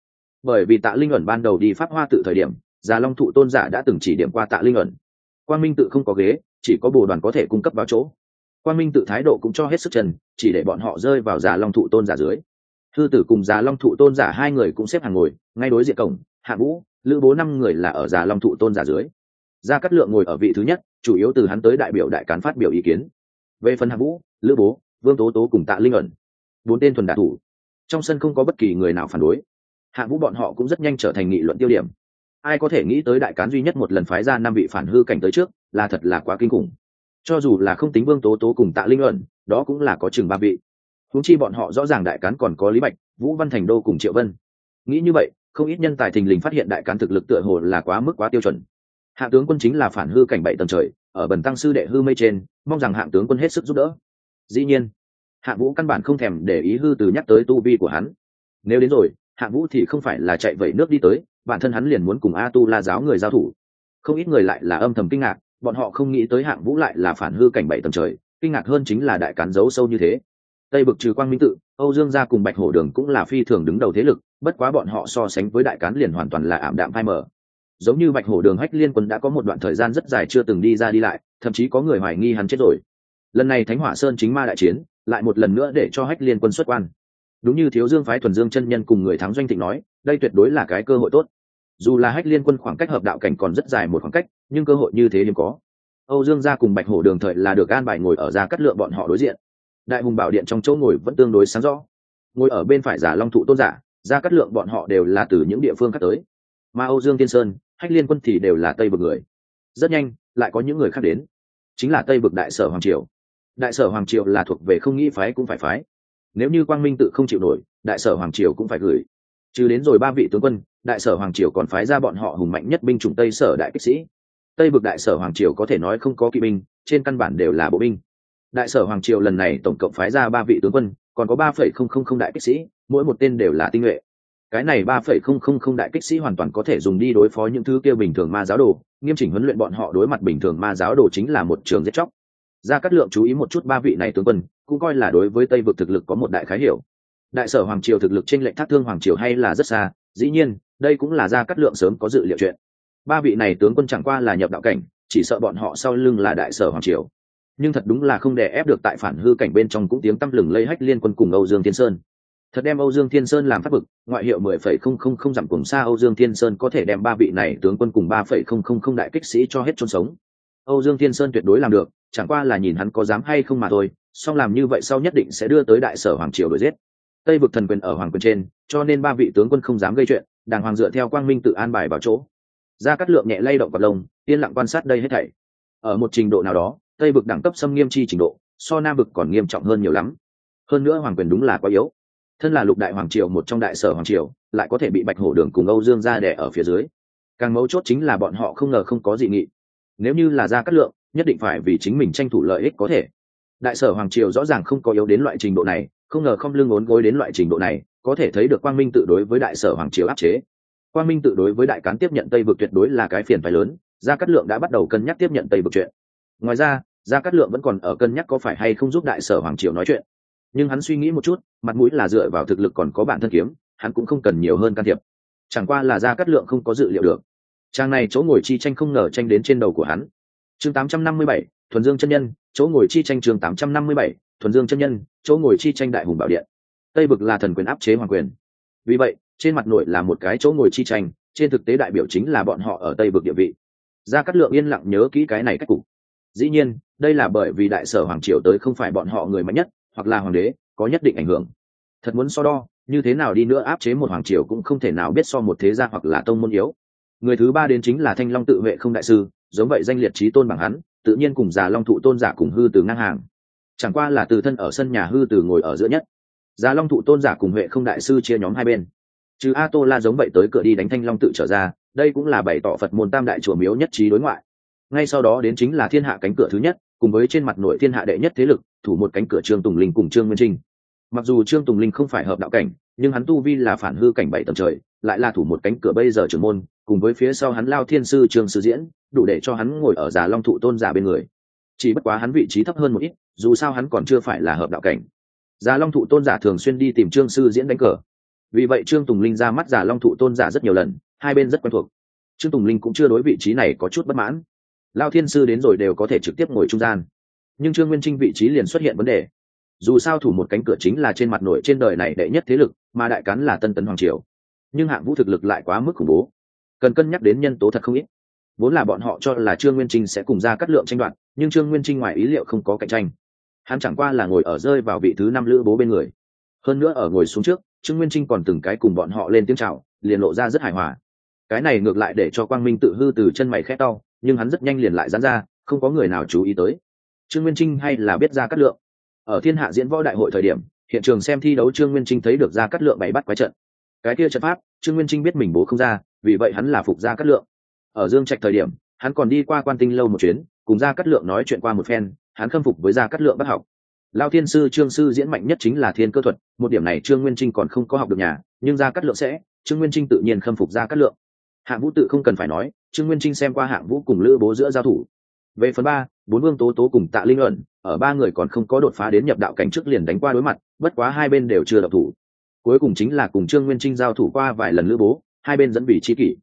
Bởi vì tạ linh ẩn ban đầu đi pháp hoa tự thời điểm, giả long thụ tôn giả đã từng chỉ điểm qua tạ linh ẩn. Quan minh tự không có ghế, chỉ có bồ đoàn có thể cung cấp vào chỗ. Quan minh tự thái độ cũng cho hết sức trần, chỉ để bọn họ rơi vào giả long thụ tôn giả dưới thư tử cùng giả long thụ tôn giả hai người cũng xếp hàng ngồi, ngay đối diện cổng, hạ vũ, lữ bố năm người là ở giả long thụ tôn giả dưới. Gia cát lượng ngồi ở vị thứ nhất, chủ yếu từ hắn tới đại biểu đại cán phát biểu ý kiến. Về phần hạ vũ, lữ bố, vương tố tố cùng tạ linh ẩn, bốn tên thuần đạ thủ. Trong sân không có bất kỳ người nào phản đối. Hạ vũ bọn họ cũng rất nhanh trở thành nghị luận tiêu điểm. Ai có thể nghĩ tới đại cán duy nhất một lần phái ra năm vị phản hư cảnh tới trước, là thật là quá kinh khủng. Cho dù là không tính vương tố tố cùng tạ linh ẩn, đó cũng là có chừng ba vị huống chi bọn họ rõ ràng đại cán còn có lý bạch, vũ văn thành đô cùng triệu vân. Nghĩ như vậy, không ít nhân tài thình lình phát hiện đại cán thực lực tựa hồ là quá mức quá tiêu chuẩn. Hạ tướng quân chính là phản hư cảnh bảy tầng trời, ở bần tăng sư đệ hư mây trên, mong rằng hạ tướng quân hết sức giúp đỡ. Dĩ nhiên, hạ vũ căn bản không thèm để ý hư từ nhắc tới tu vi của hắn. Nếu đến rồi, hạ vũ thì không phải là chạy vẩy nước đi tới, bản thân hắn liền muốn cùng a tu la giáo người giao thủ. Không ít người lại là âm thầm kinh ngạc, bọn họ không nghĩ tới hạng vũ lại là phản hư cảnh bảy tầng trời, kinh ngạc hơn chính là đại cán giấu sâu như thế tây bực trừ quang minh tự, âu dương gia cùng bạch hổ đường cũng là phi thường đứng đầu thế lực, bất quá bọn họ so sánh với đại cán liền hoàn toàn là ảm đạm phai mờ. Giống như bạch hổ đường hách liên quân đã có một đoạn thời gian rất dài chưa từng đi ra đi lại, thậm chí có người hoài nghi hắn chết rồi. Lần này thánh hỏa sơn chính ma đại chiến, lại một lần nữa để cho hách liên quân xuất quan. Đúng như thiếu dương phái thuần dương chân nhân cùng người thắng doanh thịnh nói, đây tuyệt đối là cái cơ hội tốt. Dù là hách liên quân khoảng cách hợp đạo cảnh còn rất dài một khoảng cách, nhưng cơ hội như thế hiếm có. Âu dương gia cùng bạch hổ đường thời là được an bài ngồi ở ra cắt lượng bọn họ đối diện đại hùng bảo điện trong chỗ ngồi vẫn tương đối sáng rõ. Ngồi ở bên phải giả long thụ tôn giả ra cắt lượng bọn họ đều là từ những địa phương khác tới. Mà âu dương tiên sơn, hách liên quân thì đều là tây bực người. Rất nhanh, lại có những người khác đến. Chính là tây bực đại sở hoàng triều. Đại sở hoàng triều là thuộc về không nghĩ phái cũng phải phái. Nếu như quang minh tự không chịu nổi, đại sở hoàng triều cũng phải gửi. Trừ đến rồi ba vị tướng quân, đại sở hoàng triều còn phái ra bọn họ hùng mạnh nhất binh chủng tây sở đại kích sĩ. Tây vực đại sở hoàng triều có thể nói không có kỵ binh, trên căn bản đều là bộ binh đại sở hoàng triều lần này tổng cộng phái ra ba vị tướng quân, còn có ba phẩy không không không đại kích sĩ, mỗi một tên đều là tinh nhuệ. Cái này ba phẩy không không không đại kích sĩ hoàn toàn có thể dùng đi đối phó những thứ kia bình thường ma giáo đồ, nghiêm chỉnh huấn luyện bọn họ đối mặt bình thường ma giáo đồ chính là một trường giết chóc. Ra cắt lượng chú ý một chút ba vị này tướng quân, cũng coi là đối với tây vực thực lực có một đại khái hiểu. Đại sở hoàng triều thực lực trên lệnh thác thương hoàng triều hay là rất xa, dĩ nhiên, đây cũng là ra cắt lượng sớm có dự liệu chuyện. Ba vị này tướng quân chẳng qua là nhập đạo cảnh, chỉ sợ bọn họ sau lưng là đại sở hoàng triều nhưng thật đúng là không đè ép được tại phản hư cảnh bên trong cũng tiếng tăm lừng lây hách liên quân cùng âu dương thiên sơn. Thật đem âu dương thiên sơn làm phát bực ngoại hiệu mười phẩy không không không dặm cùng xa âu dương thiên sơn có thể đem ba vị này tướng quân cùng ba phẩy không không không đại kích sĩ cho hết chôn sống. Âu dương thiên sơn tuyệt đối làm được, chẳng qua là nhìn hắn có dám hay không mà thôi, song làm như vậy sau nhất định sẽ đưa tới đại sở hoàng triều đuổi giết. Tây vực thần quyền ở hoàng quyền trên, cho nên ba vị tướng quân không dám gây chuyện, đàng hoàng dựa theo quang minh tự an bài vào chỗ. Ra cắt lượng nhẹ lay động vào lông, yên lặng quan sát đây hết thảy. Ở một trình độ nào đó tây vực đẳng cấp xâm nghiêm chi trình độ, so nam vực còn nghiêm trọng hơn nhiều lắm. Hơn nữa hoàng quyền đúng là quá yếu. Thân là lục đại hoàng triều, một trong đại sở hoàng triều, lại có thể bị bạch hổ đường cùng âu dương ra đẻ ở phía dưới. Càng mấu chốt chính là bọn họ không ngờ không có gì nghị. Nếu như là ra cắt lượng, nhất định phải vì chính mình tranh thủ lợi ích có thể. Đại sở hoàng triều rõ ràng không có yếu đến loại trình độ này, không ngờ không lưng ốn gối đến loại trình độ này, có thể thấy được quang minh tự đối với đại sở hoàng triều áp chế. Quang minh tự đối với đại cán tiếp nhận tây vực tuyệt đối là cái phiền phái lớn gia cát lượng đã bắt đầu cân nhắc tiếp nhận tây vực chuyện. Ngoài ra gia cát lượng vẫn còn ở cân nhắc có phải hay không giúp đại sở hoàng triều nói chuyện. Nhưng hắn suy nghĩ một chút mặt mũi là dựa vào thực lực còn có bản thân kiếm hắn cũng không cần nhiều hơn can thiệp. Chẳng qua là gia cát lượng không có dự liệu được. Trang này chỗ ngồi chi tranh không ngờ tranh đến trên đầu của hắn. Chương 857, thuần dương chân nhân chỗ ngồi chi tranh chương 857, thuần dương chân nhân chỗ ngồi chi tranh đại hùng bảo điện. Tây Bực là thần quyền áp chế hoàng quyền. Vì vậy trên mặt nội là một cái chỗ ngồi chi tranh trên thực tế đại biểu chính là bọn họ ở tây Bực địa vị. Gia cát lượng yên lặng nhớ kỹ cái này cách cục dĩ nhiên, đây là bởi vì đại sở hoàng triều tới không phải bọn họ người mạnh nhất, hoặc là hoàng đế, có nhất định ảnh hưởng. Thật muốn so đo, như thế nào đi nữa áp chế một hoàng triều cũng không thể nào biết so một thế gia hoặc là tông môn yếu. Người thứ ba đến chính là thanh long tự vệ không đại sư, giống vậy danh liệt trí tôn bằng hắn, tự nhiên cùng già long thụ tôn giả cùng hư từ ngang hàng. Chẳng qua là từ thân ở sân nhà hư từ ngồi ở giữa nhất. Già long thụ tôn giả cùng huệ không đại sư chia nhóm hai bên. Chứ a tô la giống vậy tới cửa đi đánh thanh long tự trở ra, đây cũng là bày tỏ phật môn tam đại chùa miếu nhất trí đối ngoại ngay sau đó đến chính là thiên hạ cánh cửa thứ nhất, cùng với trên mặt nội thiên hạ đệ nhất thế lực, thủ một cánh cửa trương tùng linh cùng trương nguyên trinh. Mặc dù trương tùng linh không phải hợp đạo cảnh, nhưng hắn tu vi là phản hư cảnh bảy tầng trời, lại là thủ một cánh cửa bây giờ trưởng môn, cùng với phía sau hắn lao thiên sư trương sư diễn, đủ để cho hắn ngồi ở giả long thụ tôn giả bên người. Chỉ bất quá hắn vị trí thấp hơn một ít, dù sao hắn còn chưa phải là hợp đạo cảnh. Giả long thụ tôn giả thường xuyên đi tìm trương sư diễn đánh cờ. Vì vậy trương tùng linh ra mắt giả long thụ tôn giả rất nhiều lần, hai bên rất quen thuộc. Trương tùng linh cũng chưa đối vị trí này có chút bất mãn lao thiên sư đến rồi đều có thể trực tiếp ngồi trung gian. Nhưng trương nguyên trinh vị trí liền xuất hiện vấn đề. Dù sao thủ một cánh cửa chính là trên mặt nổi trên đời này đệ nhất thế lực, mà đại cắn là tân tấn hoàng triều. Nhưng hạng vũ thực lực lại quá mức khủng bố. Cần cân nhắc đến nhân tố thật không ít. Vốn là bọn họ cho là trương nguyên trinh sẽ cùng ra cắt lượng tranh đoạt, nhưng trương nguyên trinh ngoài ý liệu không có cạnh tranh. Hắn chẳng qua là ngồi ở rơi vào vị thứ năm lữ bố bên người. Hơn nữa ở ngồi xuống trước, trương nguyên trinh còn từng cái cùng bọn họ lên tiếng c h à o liền lộ ra rất hài hòa. Cái này ngược lại để cho quang minh tự hư từ chân mày khét to nhưng hắn rất nhanh liền lại dán ra, không có người nào chú ý tới. Trương nguyên trinh hay là biết ra cắt lượng. Ở thiên hạ diễn võ đại hội thời điểm, hiện trường xem thi đấu trương nguyên trinh thấy được ra cắt lượng bày bắt quái trận. Cái kia trận pháp, trương nguyên trinh biết mình bố không ra, vì vậy hắn là phục ra cắt lượng. Ở dương trạch thời điểm, hắn còn đi qua quan tinh lâu một chuyến, cùng ra cắt lượng nói chuyện qua một phen, hắn khâm phục với ra cắt lượng bắt học. Lao thiên sư trương sư diễn mạnh nhất chính là thiên cơ thuật, một điểm này trương nguyên trinh còn không có học được nhà, nhưng ra cắt lượng sẽ, trương nguyên trinh tự nhiên khâm phục ra cắt lượng. Hạ vũ tự không cần phải nói trương nguyên trinh xem qua hạng vũ cùng lữ bố giữa giao thủ. Về phần ba, bốn vương tố tố cùng tạ linh luận, ở ba người còn không có đột phá đến nhập đạo cảnh trước liền đánh qua đối mặt, bất quá hai bên đều chưa độc thủ. Cuối cùng chính là cùng trương nguyên trinh giao thủ qua vài lần lữ bố, hai bên dẫn vì trí kỷ.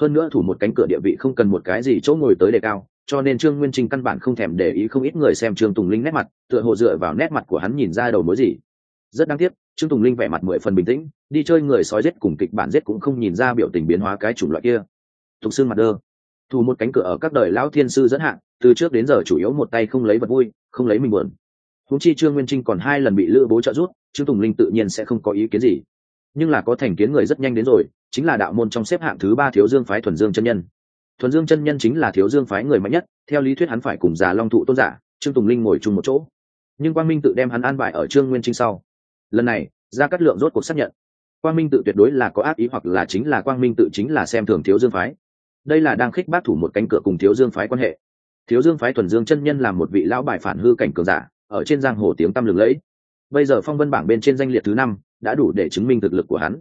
Hơn nữa thủ một cánh cửa địa vị không cần một cái gì chỗ ngồi tới đề cao, cho nên trương nguyên trinh căn bản không thèm để ý không ít người xem trương tùng linh nét mặt, tựa hồ dựa vào nét mặt của hắn nhìn ra đầu mối gì. Rất đáng tiếc, trương tùng linh vẻ mặt mười phần bình tĩnh, đi chơi người sói giết cùng kịch bản giết cũng không nhìn ra biểu tình biến hóa cái chủng loại kia thục xương mặt đơ. Thủ một cánh cửa ở các đời lão thiên sư dẫn hạn từ trước đến giờ chủ yếu một tay không lấy vật vui, không lấy mình buồn. Húng chi trương nguyên trinh còn hai lần bị lữ bố trợ giúp, trương tùng linh tự nhiên sẽ không có ý kiến gì. Nhưng là có thành kiến người rất nhanh đến rồi, chính là đạo môn trong xếp hạng thứ ba thiếu dương phái thuần dương chân nhân. Thuần dương chân nhân chính là thiếu dương phái người mạnh nhất, theo lý thuyết hắn phải cùng già long thụ tôn giả, trương tùng linh ngồi chung một chỗ. Nhưng quang minh tự đem hắn an bài ở trương nguyên trinh sau. Lần này ra cắt lượng rốt cuộc xác nhận. Quang minh tự tuyệt đối là có ác ý hoặc là chính là quang minh tự chính là xem thường thiếu dương phái đây là đang khích bác thủ một cánh cửa cùng thiếu dương phái quan hệ. Thiếu dương phái thuần dương chân nhân làm một vị lão bài phản hư cảnh cường giả, ở trên giang hồ tiếng tăm lừng lẫy. Bây giờ phong vân bảng bên trên danh liệt thứ năm, đã đủ để chứng minh thực lực của hắn.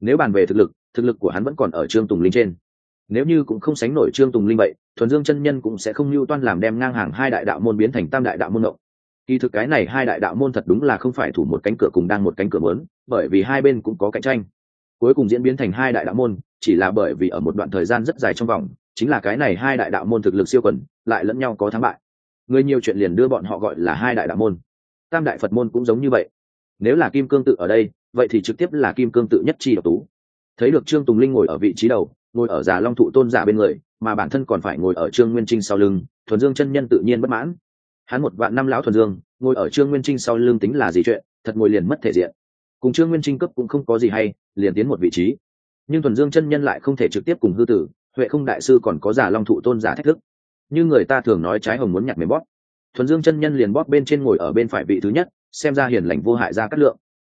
Nếu bàn về thực lực thực lực của hắn vẫn còn ở trương tùng linh trên. Nếu như cũng không sánh nổi trương tùng linh vậy, thuần dương chân nhân cũng sẽ không lưu toan làm đem ngang hàng hai đại đạo môn biến thành tam đại đạo môn động. Kỳ thực cái này hai đại đạo môn thật đúng là không phải thủ một cánh cửa cùng đang một cánh cửa lớn bởi vì hai bên cũng có cạnh tranh. Cuối cùng diễn biến thành hai đại đạo môn chỉ là bởi vì ở một đoạn thời gian rất dài trong vòng, chính là cái này hai đại đạo môn thực lực siêu quần, lại lẫn nhau có thắng bại. Người nhiều chuyện liền đưa bọn họ gọi là hai đại đạo môn. Tam đại phật môn cũng giống như vậy. Nếu là kim cương tự ở đây, vậy thì trực tiếp là kim cương tự nhất chi độc tú. Thấy được trương tùng linh ngồi ở vị trí đầu, ngồi ở già long thụ tôn giả bên người, mà bản thân còn phải ngồi ở trương nguyên trinh sau lưng, thuần dương chân nhân tự nhiên bất mãn. Hắn một vạn năm lão thuần dương, ngồi ở trương nguyên trinh sau lưng tính là gì chuyện, thật ngồi liền mất thể diện. Cùng trương nguyên trinh cấp cũng không có gì hay, liền tiến một vị trí nhưng thuần dương chân nhân lại không thể trực tiếp cùng hư tử, huệ không đại sư còn có giả long thụ tôn giả thách thức. Như người ta thường nói trái hồng muốn nhặt mềm bóp. Thuần dương chân nhân liền bóp bên trên ngồi ở bên phải vị thứ nhất, xem ra hiền lành vô hại ra cắt lượng.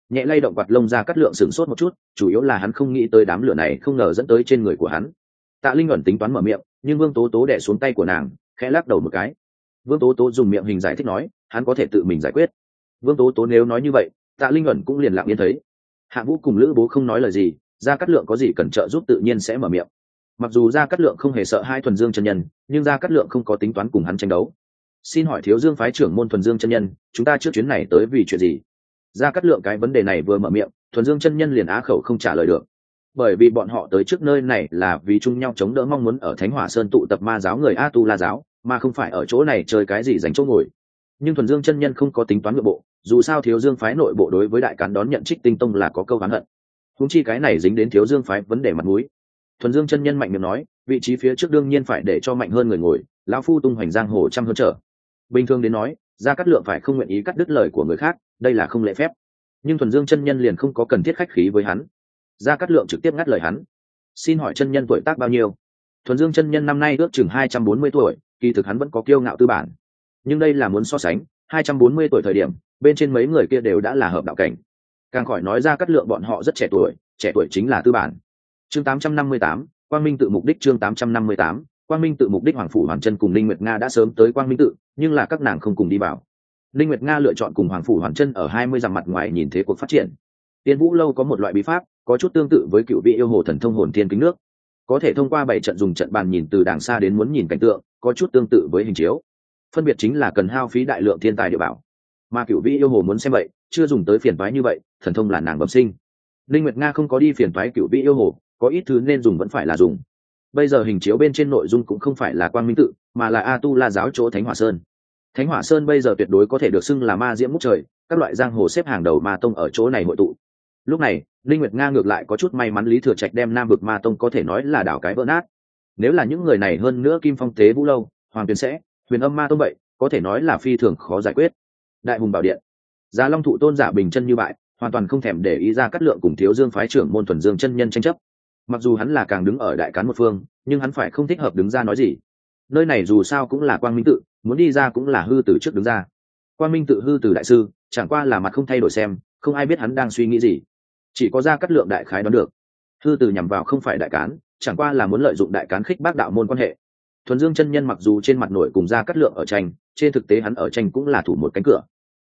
Nhẹ lay động quạt lông ra cắt lượng sửng sốt một chút, chủ yếu là hắn không nghĩ tới đám lửa này không ngờ dẫn tới trên người của hắn. Tạ linh ẩn tính toán mở miệng, nhưng vương tố tố đẻ xuống tay của nàng, khẽ lắc đầu một cái. Vương tố tố dùng miệng hình giải thích nói, hắn có thể tự mình giải quyết. Vương tố tố nếu nói như vậy, tạ linh ẩn cũng liền lặng yên thấy. Hạ vũ cùng lữ bố không nói lời gì Gia Cát lượng có gì cần trợ giúp tự nhiên sẽ mở miệng. Mặc dù Gia Cát lượng không hề sợ hai thuần dương chân nhân, nhưng Gia Cát lượng không có tính toán cùng hắn tranh đấu. Xin hỏi thiếu dương phái trưởng môn thuần dương chân nhân, chúng ta trước chuyến này tới vì chuyện gì? Gia Cát lượng cái vấn đề này vừa mở miệng, thuần dương chân nhân liền á khẩu không trả lời được. Bởi vì bọn họ tới trước nơi này là vì chung nhau chống đỡ mong muốn ở thánh hỏa sơn tụ tập ma giáo người a tu la giáo, mà không phải ở chỗ này chơi cái gì dành chỗ ngồi. Nhưng thuần dương chân nhân không có tính toán nội bộ, dù sao thiếu dương phái nội bộ đối với đại cán đón nhận trích tinh tông là có câu hắn hận húng chi cái này dính đến thiếu dương phái vấn đề mặt mũi. Thuần dương chân nhân mạnh miệng nói, vị trí phía trước đương nhiên phải để cho mạnh hơn người ngồi, lão phu tung hoành giang hồ trăm hơn trở. Bình thường đến nói ra cắt lượng phải không nguyện ý cắt đứt lời của người khác, đây là không lễ phép. Nhưng thuần dương chân nhân liền không có cần thiết khách khí với hắn. Ra cắt lượng trực tiếp ngắt lời hắn. Xin hỏi chân nhân tuổi tác bao nhiêu? Thuần dương chân nhân năm nay ước chừng hai trăm bốn mươi tuổi, kỳ thực hắn vẫn có kiêu ngạo tư bản. Nhưng đây là muốn so sánh, hai trăm bốn mươi tuổi thời điểm, bên trên mấy người kia đều đã là hợp đạo cảnh càng khỏi nói ra cắt lượng bọn họ rất trẻ tuổi trẻ tuổi chính là tư bản. Chương tám trăm năm mươi tám, quang minh tự mục đích chương tám trăm năm mươi tám, quang minh tự mục đích hoàng phủ hoàn chân cùng linh nguyệt nga đã sớm tới quang minh tự, nhưng là các nàng không cùng đi vào. Linh nguyệt nga lựa chọn cùng hoàng phủ hoàn chân ở hai mươi dặm mặt ngoài nhìn thế cuộc phát triển. Tiên vũ lâu có một loại bí pháp, có chút tương tự với cựu vị yêu hồ thần thông hồn thiên kính nước. Có thể thông qua bảy trận dùng trận bàn nhìn từ đàng xa đến muốn nhìn cảnh tượng, có chút tương tự với hình chiếu. Phân biệt chính là cần hao phí đại lượng thiên tài địa bảo mà cựu vi yêu hồ muốn xem vậy, chưa dùng tới phiền toái như vậy, thần thông là nàng bẩm sinh. Linh nguyệt nga không có đi phiền toái cựu vi yêu hồ, có ít thứ nên dùng vẫn phải là dùng. Bây giờ hình chiếu bên trên nội dung cũng không phải là quang minh tự, mà là a tu la giáo chỗ thánh hỏa sơn. Thánh hỏa sơn bây giờ tuyệt đối có thể được xưng là ma diễm múc trời, các loại giang hồ xếp hàng đầu ma tông ở chỗ này hội tụ. Lúc này, linh nguyệt nga ngược lại có chút may mắn lý thừa trạch đem nam vực ma tông có thể nói là đảo cái vỡ nát. Nếu là những người này hơn nữa kim phong tế vũ lâu, hoàng tuyền sẽ, huyền âm ma tông vậy, có thể nói là phi thường khó giải quyết đại hùng bảo điện. Gia long thụ tôn giả bình chân như bại, hoàn toàn không thèm để ý ra cắt lượng cùng thiếu dương phái trưởng môn thuần dương chân nhân tranh chấp. Mặc dù hắn là càng đứng ở đại cán một phương, nhưng hắn phải không thích hợp đứng ra nói gì. Nơi này dù sao cũng là quang minh tự, muốn đi ra cũng là hư từ trước đứng ra. Quang minh tự hư từ đại sư, chẳng qua là mặt không thay đổi xem, không ai biết hắn đang suy nghĩ gì. Chỉ có ra cắt lượng đại khái đoán được. Hư từ nhằm vào không phải đại cán, chẳng qua là muốn lợi dụng đại cán khích bác đạo môn quan hệ thuần dương chân nhân mặc dù trên mặt nổi cùng ra cắt lượng ở tranh, trên thực tế hắn ở tranh cũng là thủ một cánh cửa.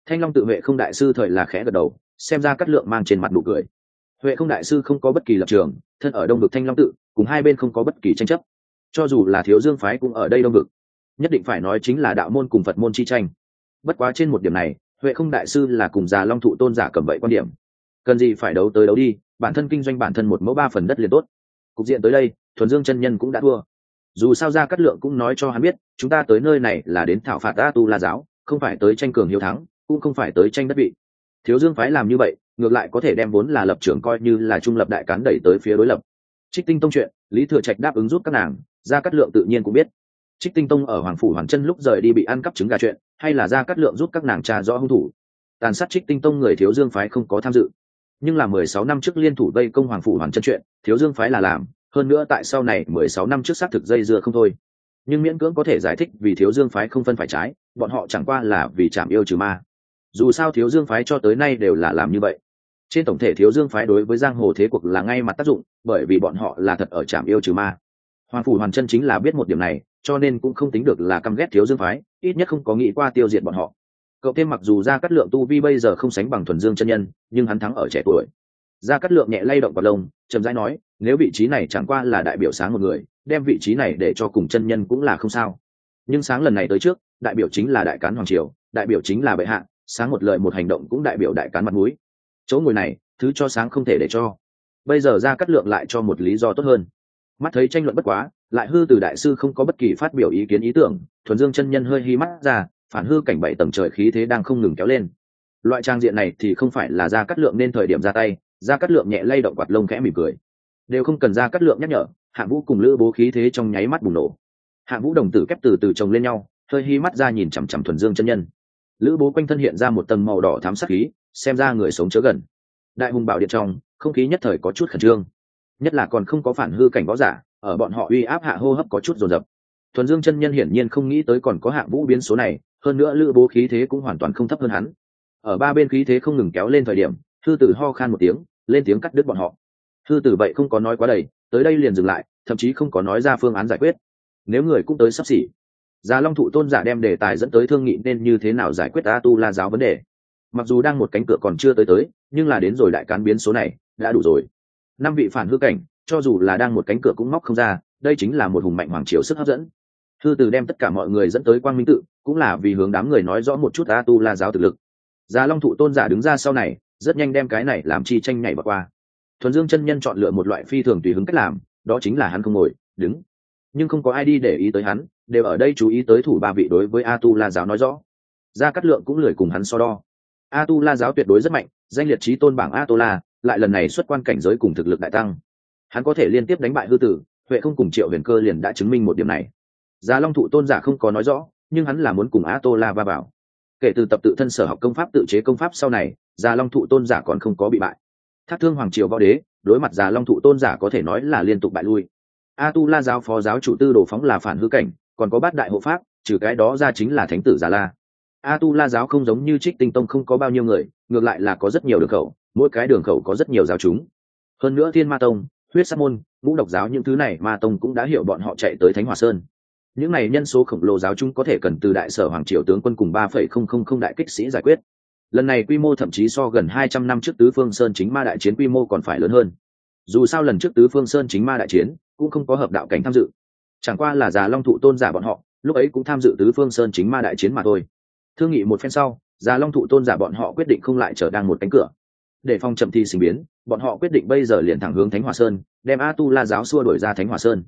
Thanh long tự vệ không đại sư thời là khẽ gật đầu, xem ra cắt lượng mang trên mặt nụ cười. Huệ không đại sư không có bất kỳ lập trường, thân ở đông vực thanh long tự, cùng hai bên không có bất kỳ tranh chấp. Cho dù là thiếu dương phái cũng ở đây đông vực. Nhất định phải nói chính là đạo môn cùng phật môn chi tranh. Bất quá trên một điểm này, huệ không đại sư là cùng già long thụ tôn giả cầm vậy quan điểm. Cần gì phải đấu tới đấu đi, bản thân kinh doanh bản thân một mẫu ba phần đất liền tốt. Cục diện tới đây, thuần dương chân nhân cũng đã thua dù sao ra cát lượng cũng nói cho hắn biết, chúng ta tới nơi này là đến thảo phạt a tu la giáo, không phải tới tranh cường hiếu thắng, cũng không phải tới tranh đất vị. Thiếu dương phái làm như vậy, ngược lại có thể đem vốn là lập trường coi như là trung lập đại cán đẩy tới phía đối lập. Trích tinh tông chuyện, lý thừa trạch đáp ứng giúp các nàng ra cát lượng tự nhiên cũng biết. Trích tinh tông ở hoàng phủ hoàng chân lúc rời đi bị ăn cắp trứng gà chuyện, hay là ra cát lượng giúp các nàng trà rõ hung thủ. Tàn sát trích tinh tông người thiếu dương phái không có tham dự. Nhưng là mười sáu năm trước liên thủ vây công hoàng phủ hoàng chân chuyện, thiếu dương phái là làm hơn nữa tại sau này mười sáu năm trước xác thực dây dưa không thôi. Nhưng miễn cưỡng có thể giải thích vì thiếu dương phái không phân phải trái, bọn họ chẳng qua là vì chạm yêu trừ ma. Dù sao thiếu dương phái cho tới nay đều là làm như vậy. Trên tổng thể thiếu dương phái đối với giang hồ thế cuộc là ngay mặt tác dụng, bởi vì bọn họ là thật ở trạm yêu trừ ma. Hoàng phủ hoàn chân chính là biết một điểm này, cho nên cũng không tính được là căm ghét thiếu dương phái, ít nhất không có nghĩ qua tiêu diệt bọn họ. Cậu thêm mặc dù ra cắt lượng tu vi bây giờ không sánh bằng thuần dương chân nhân, nhưng hắn thắng ở trẻ tuổi ra cắt lượng nhẹ lay động vào lông, chậm rãi nói, nếu vị trí này chẳng qua là đại biểu sáng một người, đem vị trí này để cho cùng chân nhân cũng là không sao. Nhưng sáng lần này tới trước, đại biểu chính là đại cán hoàng triều, đại biểu chính là bệ hạ, sáng một lời một hành động cũng đại biểu đại cán mặt mũi. Chỗ ngồi này, thứ cho sáng không thể để cho. Bây giờ ra cắt lượng lại cho một lý do tốt hơn. Mắt thấy tranh luận bất quá, lại hư từ đại sư không có bất kỳ phát biểu ý kiến ý tưởng, thuần dương chân nhân hơi hi mắt ra, phản hư cảnh bảy tầng trời khí thế đang không ngừng kéo lên. Loại trang diện này thì không phải là ra cắt lượng nên thời điểm ra tay ra cắt lượng nhẹ lay động quạt lông khẽ mỉm cười. Đều không cần ra cắt lượng nhắc nhở, hạ vũ cùng lữ bố khí thế trong nháy mắt bùng nổ. Hạ vũ đồng tử kép từ từ chồng lên nhau, hơi hi mắt ra nhìn chằm chằm thuần dương chân nhân. Lữ bố quanh thân hiện ra một tầng màu đỏ thám sắc khí, xem ra người sống chớ gần. Đại hùng bảo điện trong, không khí nhất thời có chút khẩn trương. Nhất là còn không có phản hư cảnh võ giả, ở bọn họ uy áp hạ hô hấp có chút dồn dập. Thuần dương chân nhân hiển nhiên không nghĩ tới còn có hạng vũ biến số này, hơn nữa lữ bố khí thế cũng hoàn toàn không thấp hơn hắn. Ở ba bên khí thế không ngừng kéo lên thời điểm, thư tử ho khan một tiếng lên tiếng cắt đứt bọn họ. Thư tử vậy không có nói quá đầy, tới đây liền dừng lại, thậm chí không có nói ra phương án giải quyết. Nếu người cũng tới sắp xỉ. Già long thụ tôn giả đem đề tài dẫn tới thương nghị nên như thế nào giải quyết a tu la giáo vấn đề. Mặc dù đang một cánh cửa còn chưa tới tới, nhưng là đến rồi đại cán biến số này, đã đủ rồi. Năm vị phản hư cảnh, cho dù là đang một cánh cửa cũng móc không ra, đây chính là một hùng mạnh hoàng triều sức hấp dẫn. Thư từ đem tất cả mọi người dẫn tới quang minh tự, cũng là vì hướng đám người nói rõ một chút a tu la giáo thực lực. Già long thụ tôn giả đứng ra sau này rất nhanh đem cái này làm chi tranh nhảy vào qua. Thuần dương chân nhân chọn lựa một loại phi thường tùy hứng cách làm, đó chính là hắn không ngồi, đứng. Nhưng không có ai đi để ý tới hắn, đều ở đây chú ý tới thủ ba vị đối với a tu la giáo nói rõ. Gia cát lượng cũng lười cùng hắn so đo. A tu la giáo tuyệt đối rất mạnh, danh liệt trí tôn bảng a tu la lại lần này xuất quan cảnh giới cùng thực lực đại tăng. Hắn có thể liên tiếp đánh bại hư tử, huệ không cùng triệu huyền cơ liền đã chứng minh một điểm này. Gia long thụ tôn giả không có nói rõ, nhưng hắn là muốn cùng a tô la va vào kể từ tập tự thân sở học công pháp tự chế công pháp sau này, già long thụ tôn giả còn không có bị bại. Thác thương hoàng triều võ đế, đối mặt già long thụ tôn giả có thể nói là liên tục bại lui. A tu la giáo phó giáo chủ tư đồ phóng là phản hư cảnh, còn có bát đại hộ pháp, trừ cái đó ra chính là thánh tử già la. A tu la giáo không giống như trích tinh tông không có bao nhiêu người, ngược lại là có rất nhiều đường khẩu, mỗi cái đường khẩu có rất nhiều giáo chúng. Hơn nữa thiên ma tông, huyết sa môn, ngũ độc giáo những thứ này ma tông cũng đã hiểu bọn họ chạy tới thánh hòa sơn những này nhân số khổng lồ giáo chúng có thể cần từ đại sở hoàng triều tướng quân cùng ba phẩy không không không đại kích sĩ giải quyết. Lần này quy mô thậm chí so gần hai trăm năm trước tứ phương sơn chính ma đại chiến quy mô còn phải lớn hơn. Dù sao lần trước tứ phương sơn chính ma đại chiến cũng không có hợp đạo cảnh tham dự. Chẳng qua là già long thụ tôn giả bọn họ lúc ấy cũng tham dự tứ phương sơn chính ma đại chiến mà thôi. Thương nghị một phen sau già long thụ tôn giả bọn họ quyết định không lại trở đang một cánh cửa. Để phòng chậm thi sinh biến bọn họ quyết định bây giờ liền thẳng hướng thánh hòa sơn đem a tu la giáo xua đổi ra thánh hòa sơn.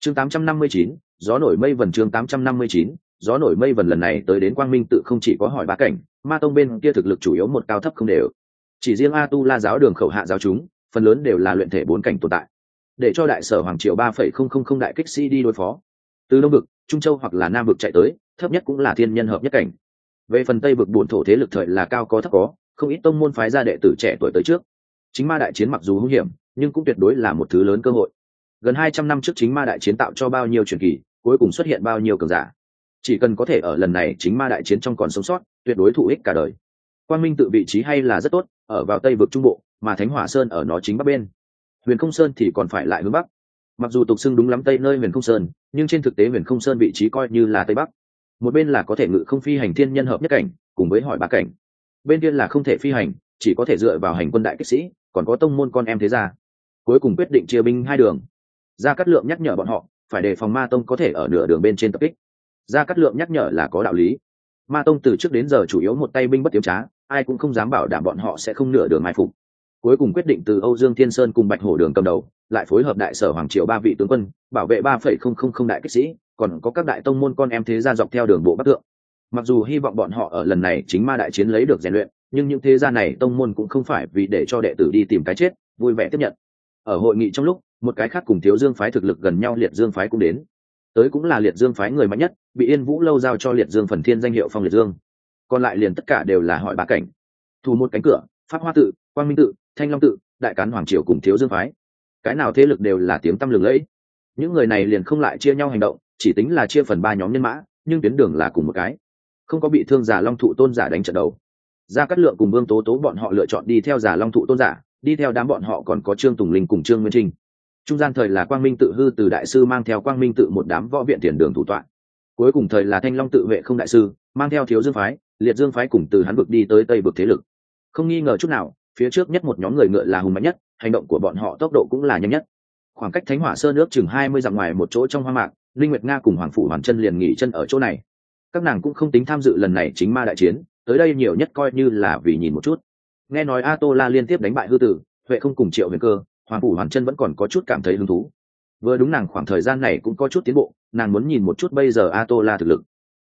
Chương 859, gió nổi mây vần chương 859, gió nổi mây vần lần này tới đến quang minh tự không chỉ có hỏi ba cảnh ma tông bên kia thực lực chủ yếu một cao thấp không đều. Chỉ riêng a tu la giáo đường khẩu hạ giáo chúng phần lớn đều là luyện thể bốn cảnh tồn tại. Để cho đại sở hoàng triều ba phẩy không không không đại kích sĩ đi đối phó. Từ đông vực trung châu hoặc là nam vực chạy tới thấp nhất cũng là thiên nhân hợp nhất cảnh. Về phần tây vực bổn thổ thế lực thời là cao có thấp có không ít tông môn phái ra đệ tử trẻ tuổi tới trước. Chính ma đại chiến mặc dù hung hiểm nhưng cũng tuyệt đối là một thứ lớn cơ hội. Gần hai trăm năm trước chính ma đại chiến tạo cho bao nhiêu truyền kỳ cuối cùng xuất hiện bao nhiêu cường giả. Chỉ cần có thể ở lần này chính ma đại chiến trong còn sống sót, tuyệt đối thụ ích cả đời. Quan minh tự vị trí hay là rất tốt, ở vào tây vực trung bộ, mà thánh hỏa sơn ở nó chính bắc bên. Huyền không sơn thì còn phải lại hướng bắc. Mặc dù tục xưng đúng lắm tây nơi huyền không sơn, nhưng trên thực tế huyền không sơn vị trí coi như là tây bắc. Một bên là có thể ngự không phi hành thiên nhân hợp nhất cảnh, cùng với hỏi ba cảnh. Bên kia là không thể phi hành, chỉ có thể dựa vào hành quân đại kích sĩ, còn có tông môn con em thế gia. Cuối cùng quyết định chia binh hai đường. Gia cát lượng nhắc nhở bọn họ phải đề phòng ma tông có thể ở nửa đường bên trên tập kích. Gia cát lượng nhắc nhở là có đạo lý. Ma tông từ trước đến giờ chủ yếu một tay binh bất tiếm trá, ai cũng không dám bảo đảm bọn họ sẽ không nửa đường mai phục. Cuối cùng quyết định từ âu dương thiên sơn cùng bạch hổ đường cầm đầu, lại phối hợp đại sở hoàng triều ba vị tướng quân, bảo vệ ba phẩy không không không đại kích sĩ, còn có các đại tông môn con em thế gia dọc theo đường bộ bắc thượng. Mặc dù hy vọng bọn họ ở lần này chính ma đại chiến lấy được rèn luyện, nhưng những thế gia này tông môn cũng không phải vì để cho đệ tử đi tìm cái chết, vui vẻ tiếp nhận. Ở hội nghị trong lúc một cái khác cùng thiếu dương phái thực lực gần nhau liệt dương phái cũng đến. Tới cũng là liệt dương phái người mạnh nhất, bị yên vũ lâu giao cho liệt dương phần thiên danh hiệu phong liệt dương. Còn lại liền tất cả đều là hỏi ba cảnh. Thủ một cánh cửa, pháp hoa tự, quang minh tự, thanh long tự, đại cán hoàng triều cùng thiếu dương phái. Cái nào thế lực đều là tiếng tăm lừng lẫy. Những người này liền không lại chia nhau hành động, chỉ tính là chia phần ba nhóm nhân mã, nhưng tuyến đường là cùng một cái. Không có bị thương giả long thụ tôn giả đánh trận đầu. Gia cát lượng cùng vương tố tố bọn họ lựa chọn đi theo giả long thụ tôn giả, đi theo đám bọn họ còn có trương tùng linh cùng trương nguyên trinh trung gian thời là quang minh tự hư từ đại sư mang theo quang minh tự một đám võ viện tiền đường thủ tọa. Cuối cùng thời là thanh long tự vệ không đại sư, mang theo thiếu dương phái, liệt dương phái cùng từ hắn vực đi tới tây vực thế lực. Không nghi ngờ chút nào, phía trước nhất một nhóm người ngựa là hùng mạnh nhất, hành động của bọn họ tốc độ cũng là nhanh nhất. Khoảng cách thánh hỏa sơn nước chừng hai mươi dặm ngoài một chỗ trong hoa mạc, linh nguyệt nga cùng hoàng phủ hoàn chân liền nghỉ chân ở chỗ này. Các nàng cũng không tính tham dự lần này chính ma đại chiến, tới đây nhiều nhất coi như là vì nhìn một chút. Nghe nói a tô la liên tiếp đánh bại hư tử, huệ không cùng triệu huyền cơ hoàng phủ hoàn chân vẫn còn có chút cảm thấy hứng thú. Vừa đúng nàng khoảng thời gian này cũng có chút tiến bộ, nàng muốn nhìn một chút bây giờ a tô la thực lực.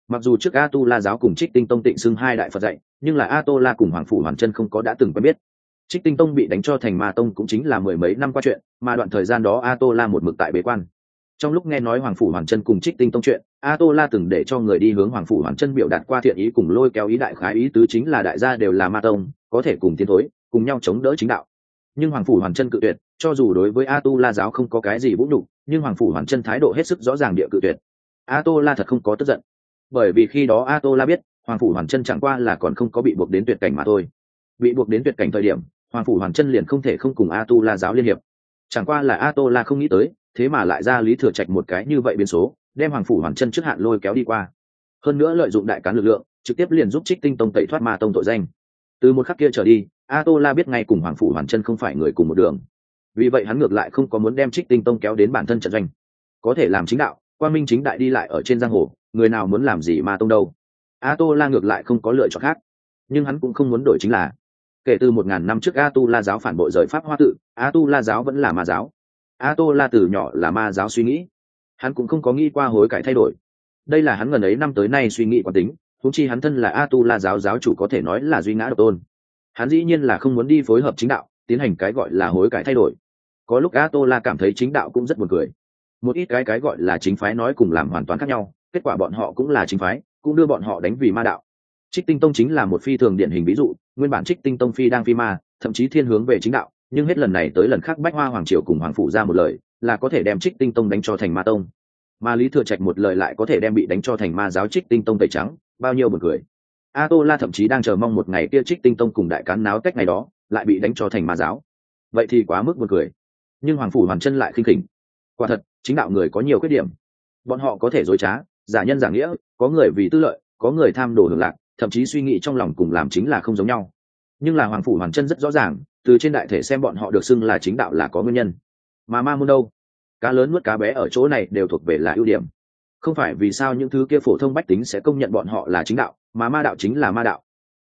Mặc dù trước a tu la giáo cùng trích tinh tông tịnh xưng hai đại phật dạy, nhưng là a tô la cùng hoàng phủ hoàn chân không có đã từng quen biết. Trích tinh tông bị đánh cho thành ma tông cũng chính là mười mấy năm qua chuyện, mà đoạn thời gian đó a tô la một mực tại bế quan. Trong lúc nghe nói hoàng phủ hoàn chân cùng trích tinh tông chuyện a tô la từng để cho người đi hướng hoàng phủ hoàn chân biểu đạt qua thiện ý cùng lôi kéo ý đại khái ý tứ chính là đại gia đều là ma tông, có thể cùng tiến thối, cùng nhau chống đỡ chính đạo nhưng hoàng phủ hoàn chân cự tuyệt, cho dù đối với a tu la giáo không có cái gì vũ nhục, nhưng hoàng phủ hoàn chân thái độ hết sức rõ ràng địa cự tuyệt. A tô la thật không có tức giận. Bởi vì khi đó a tô la biết, hoàng phủ hoàn chân chẳng qua là còn không có bị buộc đến tuyệt cảnh mà thôi. Bị buộc đến tuyệt cảnh thời điểm, hoàng phủ hoàn chân liền không thể không cùng a tu la giáo liên hiệp. Chẳng qua là a tô la không nghĩ tới, thế mà lại ra lý thừa trạch một cái như vậy biến số, đem hoàng phủ hoàn chân trước hạn lôi kéo đi qua. Hơn nữa lợi dụng đại cán lực lượng, trực tiếp liền giúp trích tinh tông tẩy thoát ma tông tội danh. Từ một khắc kia trở đi a tô la biết ngay cùng hoàng phủ hoàn chân không phải người cùng một đường. Vì vậy hắn ngược lại không có muốn đem trích tinh tông kéo đến bản thân trận doanh. Có thể làm chính đạo quan minh chính đại đi lại ở trên giang hồ, người nào muốn làm gì ma tông đâu. A tô la ngược lại không có lựa chọn khác. Nhưng hắn cũng không muốn đổi chính là, kể từ một ngàn năm trước a tu la giáo phản bội rời pháp hoa tự a tu la giáo vẫn là ma giáo. A tô la từ nhỏ là ma giáo suy nghĩ. Hắn cũng không có nghĩ qua hối cải thay đổi. Đây là hắn gần ấy năm tới nay suy nghĩ quán tính thúng chi hắn thân là a tu la giáo giáo chủ có thể nói là duy ngã độc tôn hắn dĩ nhiên là không muốn đi phối hợp chính đạo, tiến hành cái gọi là hối cải thay đổi. Có lúc a tô la cảm thấy chính đạo cũng rất buồn cười. Một ít cái cái gọi là chính phái nói cùng làm hoàn toàn khác nhau, kết quả bọn họ cũng là chính phái, cũng đưa bọn họ đánh vì ma đạo. Trích tinh tông chính là một phi thường điển hình ví dụ, nguyên bản trích tinh tông phi đang phi ma, thậm chí thiên hướng về chính đạo, nhưng hết lần này tới lần khác bách hoa hoàng triều cùng hoàng phủ ra một lời, là có thể đem trích tinh tông đánh cho thành ma tông. Mà lý thừa trạch một lời lại có thể đem bị đánh cho thành ma giáo trích tinh tông tẩy trắng, bao nhiêu buồn cười a tô la thậm chí đang chờ mong một ngày kia trích tinh tông cùng đại cán náo cách ngày đó, lại bị đánh cho thành ma giáo. Vậy thì quá mức một cười. Nhưng hoàng phủ hoàn chân lại khinh khỉnh. Quả thật, chính đạo người có nhiều khuyết điểm. Bọn họ có thể dối trá, giả nhân giả nghĩa, có người vì tư lợi, có người tham đồ hưởng lạc, thậm chí suy nghĩ trong lòng cùng làm chính là không giống nhau. Nhưng là hoàng phủ hoàn chân rất rõ ràng, từ trên đại thể xem bọn họ được xưng là chính đạo là có nguyên nhân. Mà ma môn đâu? Cá lớn nuốt cá bé ở chỗ này đều thuộc về là ưu điểm không phải vì sao những thứ kia phổ thông bách tính sẽ công nhận bọn họ là chính đạo, mà ma đạo chính là ma đạo.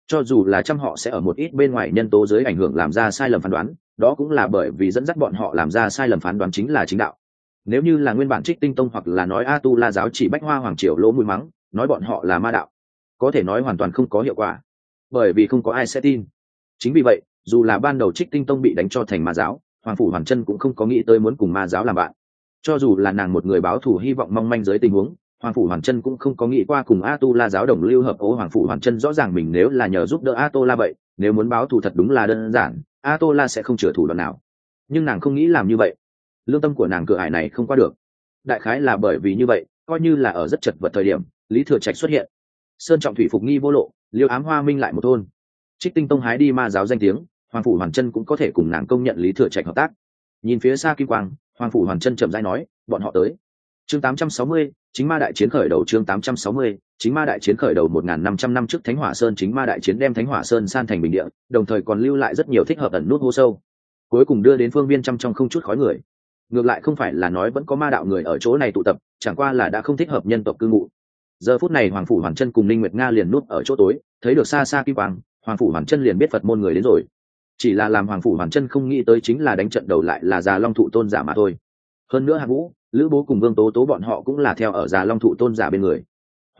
Cho dù là trăm họ sẽ ở một ít bên ngoài nhân tố dưới ảnh hưởng làm ra sai lầm phán đoán, đó cũng là bởi vì dẫn dắt bọn họ làm ra sai lầm phán đoán chính là chính đạo. Nếu như là nguyên bản trích tinh tông hoặc là nói a tu la giáo chỉ bách hoa hoàng triều lỗ mũi mắng, nói bọn họ là ma đạo, có thể nói hoàn toàn không có hiệu quả, bởi vì không có ai sẽ tin. Chính vì vậy, dù là ban đầu trích tinh tông bị đánh cho thành ma giáo, hoàng phủ hoàn chân cũng không có nghĩ tới muốn cùng ma giáo làm bạn cho dù là nàng một người báo thù hy vọng mong manh dưới tình huống, hoàng phủ hoàn chân cũng không có nghĩ qua cùng a tu la giáo đồng lưu hợp ố hoàng phủ hoàn chân rõ ràng mình nếu là nhờ giúp đỡ a tô la vậy, nếu muốn báo thù thật đúng là đơn giản a tô la sẽ không chừa thủ đoạn nào. Nhưng nàng không nghĩ làm như vậy. Lương tâm của nàng cửa ải này không qua được. Đại khái là bởi vì như vậy, coi như là ở rất chật vật thời điểm, lý thừa trạch xuất hiện. Sơn trọng thủy phục nghi vô lộ, liêu ám hoa minh lại một thôn. Trích tinh tông hái đi ma giáo danh tiếng, hoàng phủ hoàn chân cũng có thể cùng nàng công nhận lý thừa trạch hợp tác. Nhìn phía xa kim quang hoàng phủ hoàn chân chậm rãi nói bọn họ tới. Chương 860, chính ma đại chiến khởi đầu chương 860, chính ma đại chiến khởi đầu 1.500 năm trước thánh hỏa sơn chính ma đại chiến đem thánh hỏa sơn san thành bình địa đồng thời còn lưu lại rất nhiều thích hợp ẩn nút hô sâu. Cuối cùng đưa đến phương viên trăm trong không chút khói người. Ngược lại không phải là nói vẫn có ma đạo người ở chỗ này tụ tập chẳng qua là đã không thích hợp nhân tộc cư ngụ. Giờ phút này hoàng phủ hoàn chân cùng linh nguyệt nga liền nút ở chỗ tối thấy được xa xa kim quang hoàng phủ hoàn chân liền biết phật môn người đến rồi chỉ là làm hoàng phủ hoàn chân không nghĩ tới chính là đánh trận đầu lại là già long thụ tôn giả mà thôi. Hơn nữa hạng vũ, lữ bố cùng vương tố tố bọn họ cũng là theo ở già long thụ tôn giả bên người.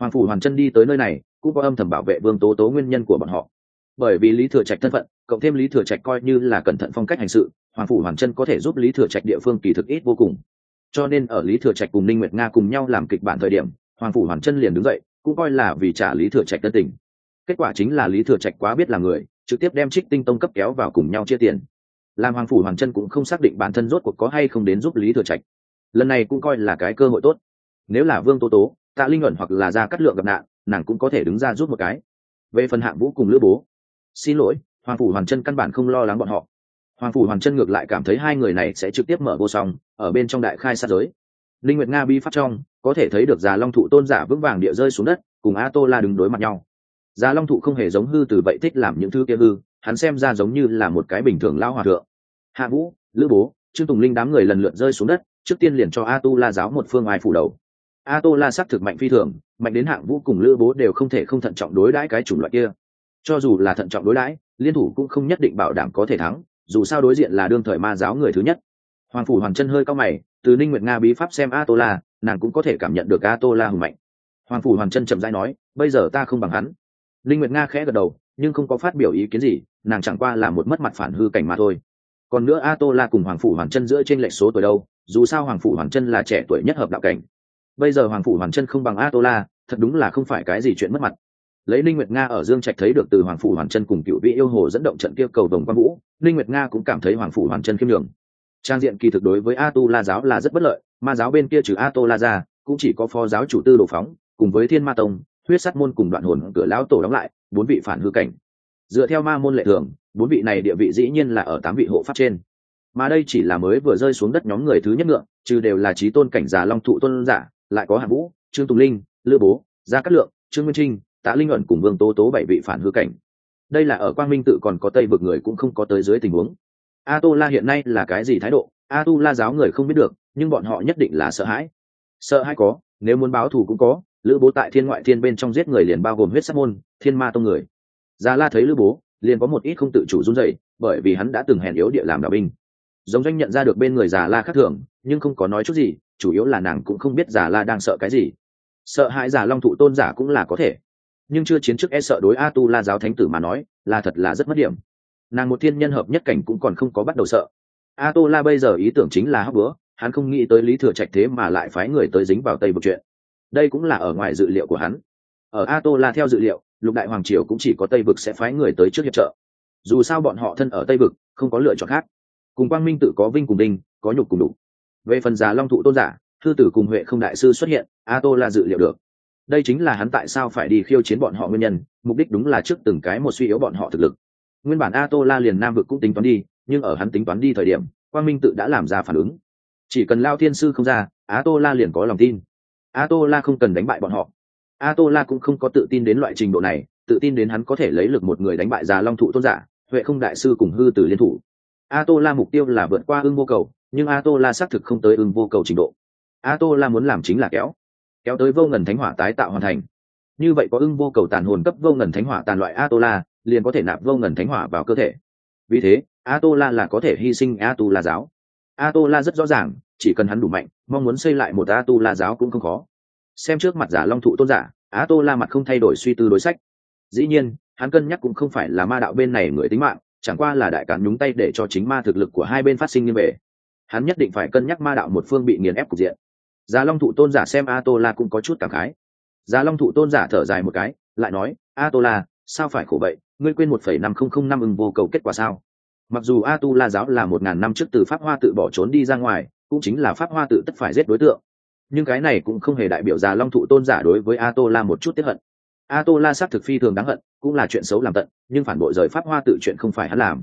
Hoàng phủ hoàn chân đi tới nơi này, cũng có âm thầm bảo vệ vương tố tố nguyên nhân của bọn họ. Bởi vì lý thừa trạch thân phận, cộng thêm lý thừa trạch coi như là cẩn thận phong cách hành sự, hoàng phủ hoàn chân có thể giúp lý thừa trạch địa phương kỳ thực ít vô cùng. Cho nên ở lý thừa trạch cùng ninh nguyệt nga cùng nhau làm kịch bản thời điểm, hoàng phủ hoàn chân liền đứng dậy, cũng coi là vì trả lý thừa trạch tân tình. Kết quả chính là lý thừa trạch quá biết là người trực tiếp đem trích tinh tông cấp kéo vào cùng nhau chia tiền. Làm hoàng phủ hoàng chân cũng không xác định bản thân rốt cuộc có hay không đến giúp lý thừa trạch. Lần này cũng coi là cái cơ hội tốt. Nếu là vương tố tố, tạ linh ẩn hoặc là ra cắt lượng gặp nạn, nàng cũng có thể đứng ra giúp một cái. Về phần hạng vũ cùng lữ bố, xin lỗi, hoàng phủ hoàng chân căn bản không lo lắng bọn họ. Hoàng phủ hoàng chân ngược lại cảm thấy hai người này sẽ trực tiếp mở vô song, ở bên trong đại khai sát giới. Linh nguyệt nga bi phát trong, có thể thấy được già long thụ tôn giả vững vàng địa rơi xuống đất, cùng a tô la đứng đối mặt nhau già long thụ không hề giống hư từ vậy thích làm những thứ kia hư, hắn xem ra giống như là một cái bình thường lao hòa thượng. Hạ vũ, lữ bố, trương tùng linh đám người lần lượt rơi xuống đất, trước tiên liền cho a tu la giáo một phương ai phủ đầu. A tô la sắc thực mạnh phi thường, mạnh đến hạng vũ cùng lữ bố đều không thể không thận trọng đối đãi cái chủng loại kia. Cho dù là thận trọng đối đãi, liên thủ cũng không nhất định bảo đảm có thể thắng, dù sao đối diện là đương thời ma giáo người thứ nhất. Hoàng phủ hoàng chân hơi cao mày, từ ninh nguyệt nga bí pháp xem a tô la nàng cũng có thể cảm nhận được a tô la hùng mạnh. Hoàng phủ hoàng chân chậm rãi nói, bây giờ ta không bằng hắn. Linh nguyệt nga khẽ gật đầu, nhưng không có phát biểu ý kiến gì, nàng chẳng qua là một mất mặt phản hư cảnh mà thôi. Còn nữa a tô la cùng hoàng phủ Hoàng chân giữa trên lệch số tuổi đâu, dù sao hoàng phủ Hoàng chân là trẻ tuổi nhất hợp đạo cảnh. Bây giờ hoàng phủ Hoàng chân không bằng a tô la thật đúng là không phải cái gì chuyện mất mặt. Lấy Linh nguyệt nga ở dương trạch thấy được từ hoàng phủ Hoàng chân cùng cựu vị yêu hồ dẫn động trận kia cầu đồng quan vũ, Linh nguyệt nga cũng cảm thấy hoàng phủ Hoàng chân khiêm đường trang diện kỳ thực đối với a tu la giáo là rất bất lợi, ma giáo bên kia trừ a tô la ra, cũng chỉ có phó giáo chủ tư đồ phóng, cùng với thiên ma tông huyết sắt môn cùng đoạn hồn cửa lão tổ đóng lại, bốn vị phản hư cảnh. Dựa theo ma môn lệ thường, bốn vị này địa vị dĩ nhiên là ở tám vị hộ pháp trên. Mà đây chỉ là mới vừa rơi xuống đất nhóm người thứ nhất ngựa, trừ đều là trí tôn cảnh già long thụ tôn giả, lại có hạ vũ, trương tùng linh lữ bố, gia cát lượng, trương nguyên trinh, tạ linh ẩn cùng vương tố tố bảy vị phản hư cảnh. Đây là ở quang minh tự còn có tây vực người cũng không có tới dưới tình huống. A tu la hiện nay là cái gì thái độ? A tu la giáo người không biết được, nhưng bọn họ nhất định là sợ hãi. Sợ hãi có, nếu muốn báo thù cũng có lữ bố tại thiên ngoại thiên bên trong giết người liền bao gồm huyết sắc môn, thiên ma tông người. Già la thấy lữ bố, liền có một ít không tự chủ run dậy bởi vì hắn đã từng hèn yếu địa làm đạo binh. Giống doanh nhận ra được bên người già la khác thường, nhưng không có nói chút gì, chủ yếu là nàng cũng không biết già la đang sợ cái gì. Sợ hãi giả long thụ tôn giả cũng là có thể. Nhưng chưa chiến trước e sợ đối a tu la giáo thánh tử mà nói, là thật là rất mất điểm. Nàng một thiên nhân hợp nhất cảnh cũng còn không có bắt đầu sợ. A tu la bây giờ ý tưởng chính là hấp búa, hắn không nghĩ tới lý thừa trạch thế mà lại phái người tới dính vào tây vực chuyện đây cũng là ở ngoài dự liệu của hắn. Ở a tô la theo dự liệu, lục đại hoàng triều cũng chỉ có tây vực sẽ phái người tới trước hiệp trợ. Dù sao bọn họ thân ở tây vực, không có lựa chọn khác. Cùng quang minh tự có vinh cùng đinh, có nhục cùng đủ về phần già long thụ tôn giả, thư tử cùng huệ không đại sư xuất hiện a tô la dự liệu được. Đây chính là hắn tại sao phải đi khiêu chiến bọn họ nguyên nhân, mục đích đúng là trước từng cái một suy yếu bọn họ thực lực. Nguyên bản a tô la liền nam vực cũng tính toán đi, nhưng ở hắn tính toán đi thời điểm, quang minh tự đã làm ra phản ứng. Chỉ cần lao thiên sư không ra a tô la liền có lòng tin a tô la không cần đánh bại bọn họ. A tô la cũng không có tự tin đến loại trình độ này, tự tin đến hắn có thể lấy lực một người đánh bại già long thụ tôn giả, huệ không đại sư cùng hư tử liên thủ. A tô la mục tiêu là vượt qua ưng vô cầu, nhưng a tô la xác thực không tới ưng vô cầu trình độ. A tô la muốn làm chính là kéo kéo tới vô ngần thánh hỏa tái tạo hoàn thành. Như vậy có ưng vô cầu tàn hồn cấp vô ngần thánh hỏa tàn loại a tô la liền có thể nạp vô ngần thánh hỏa vào cơ thể. Vì thế a tô la là có thể hy sinh a tu la giáo. A tô la rất rõ ràng chỉ cần hắn đủ mạnh, mong muốn xây lại một a tu la giáo cũng không khó. Xem trước mặt giả long thụ tôn giả á tô la mặt không thay đổi suy tư đối sách. Dĩ nhiên, hắn cân nhắc cũng không phải là ma đạo bên này người tính mạng, chẳng qua là đại cản nhúng tay để cho chính ma thực lực của hai bên phát sinh như vậy hắn nhất định phải cân nhắc ma đạo một phương bị nghiền ép cục diện. Giả long thụ tôn giả xem a tô la cũng có chút cảm khái. Giả long thụ tôn giả thở dài một cái, lại nói a tô la sao phải khổ vậy? Ngươi quên một phẩy năm không không năm ưng vô cầu kết quả sao? Mặc dù a tu la giáo là một ngàn năm trước từ pháp hoa tự bỏ trốn đi ra ngoài cũng chính là pháp hoa tự tất phải giết đối tượng. Nhưng cái này cũng không hề đại biểu già long thụ tôn giả đối với a tô la một chút tiếp hận. A tô la xác thực phi thường đáng hận, cũng là chuyện xấu làm tận, nhưng phản bội rời pháp hoa tự chuyện không phải hắn làm.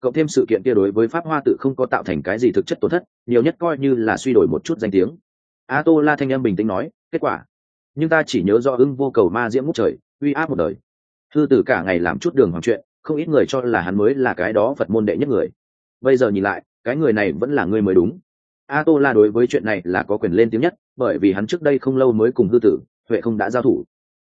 Cộng thêm sự kiện kia đối với pháp hoa tự không có tạo thành cái gì thực chất tổn thất, nhiều nhất coi như là suy đổi một chút danh tiếng. A tô la thanh âm bình tĩnh nói, kết quả? Nhưng ta chỉ nhớ do ưng vô cầu ma diễm ngút trời, uy áp một đời. Thư tử cả ngày làm chút đường hoàng chuyện, không ít người cho là hắn mới là cái đó phật môn đệ nhất người. Bây giờ nhìn lại, cái người này vẫn là người mới đúng a tô la đối với chuyện này là có quyền lên tiếng nhất bởi vì hắn trước đây không lâu mới cùng hư tử huệ không đã giao thủ.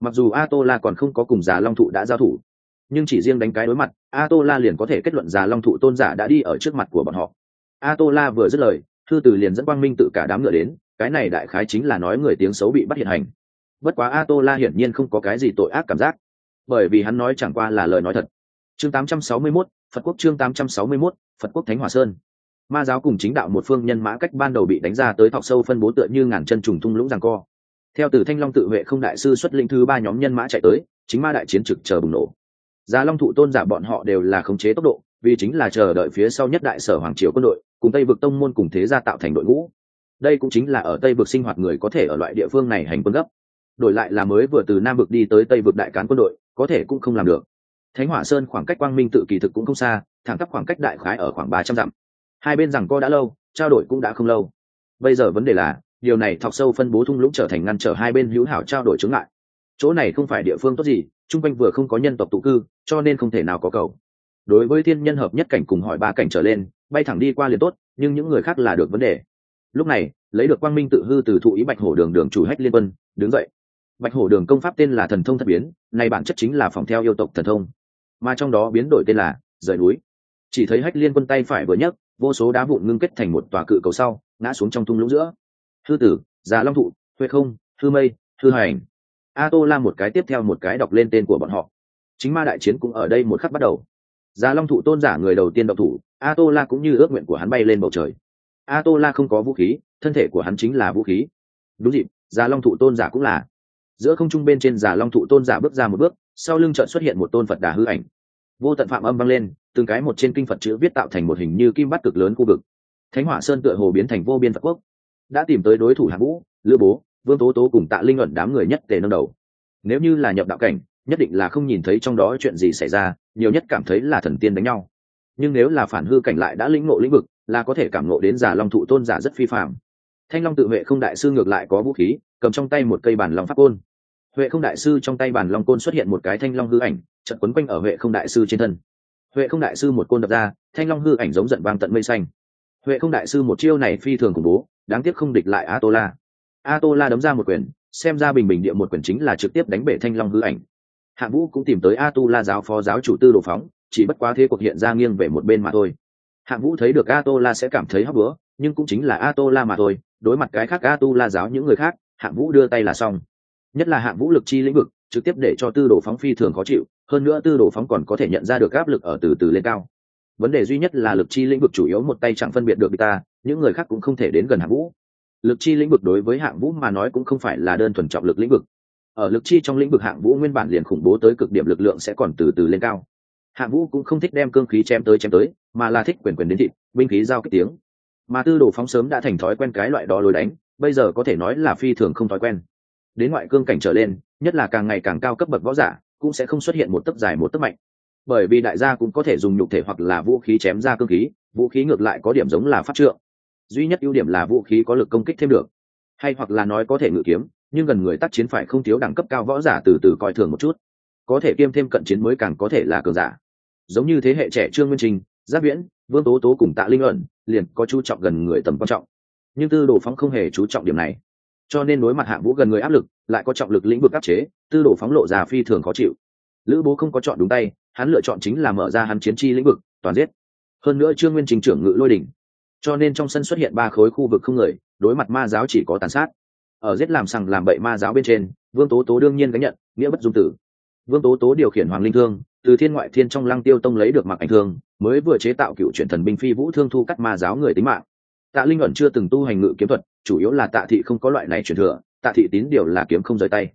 Mặc dù a tô la còn không có cùng già long thụ đã giao thủ nhưng chỉ riêng đánh cái đối mặt a tô la liền có thể kết luận già long thụ tôn giả đã đi ở trước mặt của bọn họ. A tô la vừa dứt lời thư tử liền dẫn quang minh tự cả đám ngựa đến cái này đại khái chính là nói người tiếng xấu bị bắt hiện hành. Bất quá a tô la hiển nhiên không có cái gì tội ác cảm giác bởi vì hắn nói chẳng qua là lời nói thật. Chương 861, phật quốc chương 861, phật quốc thánh hòa sơn ma giáo cùng chính đạo một phương nhân mã cách ban đầu bị đánh ra tới thọc sâu phân bố tựa như ngàn chân trùng thung lũng giằng co. Theo từ thanh long tự vệ không đại sư xuất linh thứ ba nhóm nhân mã chạy tới, chính ma đại chiến trực chờ bùng nổ. Giá long thụ tôn giả bọn họ đều là khống chế tốc độ, vì chính là chờ đợi phía sau nhất đại sở hoàng triều quân đội, cùng tây vực tông môn cùng thế gia tạo thành đội ngũ. Đây cũng chính là ở tây vực sinh hoạt người có thể ở loại địa phương này hành quân gấp. Đổi lại là mới vừa từ nam vực đi tới tây vực đại cán quân đội, có thể cũng không làm được. Thánh hỏa sơn khoảng cách quang minh tự kỳ thực cũng không xa, thẳng tắp khoảng cách đại khái ở khoảng ba trăm dặm hai bên rằng co đã lâu, trao đổi cũng đã không lâu. Bây giờ vấn đề là, điều này thọc sâu phân bố thung lũng trở thành ngăn trở hai bên hữu hảo trao đổi chống lại chỗ này không phải địa phương tốt gì, chung quanh vừa không có nhân tộc tụ cư, cho nên không thể nào có cầu. Đối với thiên nhân hợp nhất cảnh cùng hỏi ba cảnh trở lên, bay thẳng đi qua liền tốt, nhưng những người khác là được vấn đề. Lúc này, lấy được quang minh tự hư từ thụ ý bạch hổ đường đường chủ hách liên quân, đứng dậy. Bạch hổ đường công pháp tên là thần thông thất biến này bản chất chính là phòng theo yêu tộc thần thông. Mà trong đó biến đổi tên là rời núi. Chỉ thấy hách liên quân tay phải vừa nhấc vô số đá vụn ngưng kết thành một tòa cự cầu sau, ngã xuống trong thung lũng giữa. Hư tử, già long thụ, huệ không hư mây hư hành a tô la một cái tiếp theo một cái đọc lên tên của bọn họ. Chính ma đại chiến cũng ở đây một khắc bắt đầu. Già long thụ tôn giả người đầu tiên độc thủ a tô la cũng như ước nguyện của hắn bay lên bầu trời. A tô la không có vũ khí, thân thể của hắn chính là vũ khí. Đúng dịp, già long thụ tôn giả cũng là. Giữa không trung bên trên già long thụ tôn giả bước ra một bước, sau lưng trận xuất hiện một tôn phật đà hư ảnh vô tận phạm âm vang lên, từng cái một trên kinh phật chữ viết tạo thành một hình như kim bắt cực lớn khu vực. Thánh hỏa sơn tựa hồ biến thành vô biên phật quốc. Đã tìm tới đối thủ hạng vũ, lữ bố, vương tố tố cùng tạ linh luận đám người nhất tề nâng đầu. Nếu như là nhập đạo cảnh, nhất định là không nhìn thấy trong đó chuyện gì xảy ra, nhiều nhất cảm thấy là thần tiên đánh nhau. Nhưng nếu là phản hư cảnh lại đã lĩnh ngộ lĩnh vực, là có thể cảm ngộ đến giả long thụ tôn giả rất phi phạm thanh long tự huệ không đại sư ngược lại có vũ khí, cầm trong tay một cây bản long pháp côn. Huệ không đại sư trong tay bản long côn xuất hiện một cái thanh long hư ảnh trận quấn quanh ở huệ không đại sư trên thân. Huệ không đại sư một côn đập ra, thanh long hư ảnh giống giận vang tận mây xanh. Huệ không đại sư một chiêu này phi thường khủng bố, đáng tiếc không địch lại a tô la a tô la đấm ra một quyền, xem ra bình bình địa một quyền chính là trực tiếp đánh bể thanh long hư ảnh. Hạng vũ cũng tìm tới a tu la giáo phó giáo chủ tư đồ phóng, chỉ bất quá thế cuộc hiện ra nghiêng về một bên mà thôi. Hạng vũ thấy được a tô la sẽ cảm thấy hấp bữa nhưng cũng chính là a tô la mà thôi, đối mặt cái khác a tu la giáo những người khác hạng vũ đưa tay là xong. Nhất là hạng vũ lực chi lĩnh vực trực tiếp để cho tư đồ phóng phi thường khó chịu, hơn nữa tư đồ phóng còn có thể nhận ra được áp lực ở từ từ lên cao. Vấn đề duy nhất là lực chi lĩnh vực chủ yếu một tay chẳng phân biệt được người ta, những người khác cũng không thể đến gần hạng vũ. Lực chi lĩnh vực đối với hạng vũ mà nói cũng không phải là đơn thuần trọng lực lĩnh vực. Ở lực chi trong lĩnh vực hạng vũ nguyên bản liền khủng bố tới cực điểm lực lượng sẽ còn từ từ lên cao. Hạng vũ cũng không thích đem cương khí chém tới chém tới, mà là thích quyền quyền đến thịt, binh khí giao kích tiếng. Mà tư đồ phóng sớm đã thành thói quen cái loại đó lối đánh, bây giờ có thể nói là phi thường không thói quen. Đến ngoại cương cảnh trở lên nhất là càng ngày càng cao cấp bậc võ giả, cũng sẽ không xuất hiện một tấc dài một tấc mạnh. Bởi vì đại gia cũng có thể dùng nhục thể hoặc là vũ khí chém ra cương khí, vũ khí ngược lại có điểm giống là phát trượng. Duy nhất ưu điểm là vũ khí có lực công kích thêm được. Hay hoặc là nói có thể ngự kiếm, nhưng gần người tác chiến phải không thiếu đẳng cấp cao võ giả từ từ coi thường một chút. Có thể kiêm thêm cận chiến mới càng có thể là cường giả. Giống như thế hệ trẻ trương nguyên trình giáp viễn, vương tố tố cùng tạ linh ẩn liền có chú trọng gần người tầm quan trọng. Nhưng tư đồ phóng không hề chú trọng điểm này cho nên đối mặt hạng vũ gần người áp lực, lại có trọng lực lĩnh vực áp chế, tư đồ phóng lộ già phi thường khó chịu. Lữ bố không có chọn đúng tay, hắn lựa chọn chính là mở ra hắn chiến chi lĩnh vực, toàn giết. Hơn nữa trương nguyên trình trưởng ngự lôi đỉnh, cho nên trong sân xuất hiện ba khối khu vực không người, đối mặt ma giáo chỉ có tàn sát. Ở giết làm sằng làm bậy ma giáo bên trên, vương tố tố đương nhiên gánh nhận, nghĩa bất dung tử. Vương tố tố điều khiển hoàng linh thương, từ thiên ngoại thiên trong lăng tiêu tông lấy được mặc ảnh thương, mới vừa chế tạo cựu truyền thần binh phi vũ thương thu cắt ma giáo người tính mạng. Tạ linh ẩn chưa từng tu hành ngự kiếm thuật chủ yếu là tạ thị không có loại này truyền thừa tạ thị tín điều là kiếm không rời tay.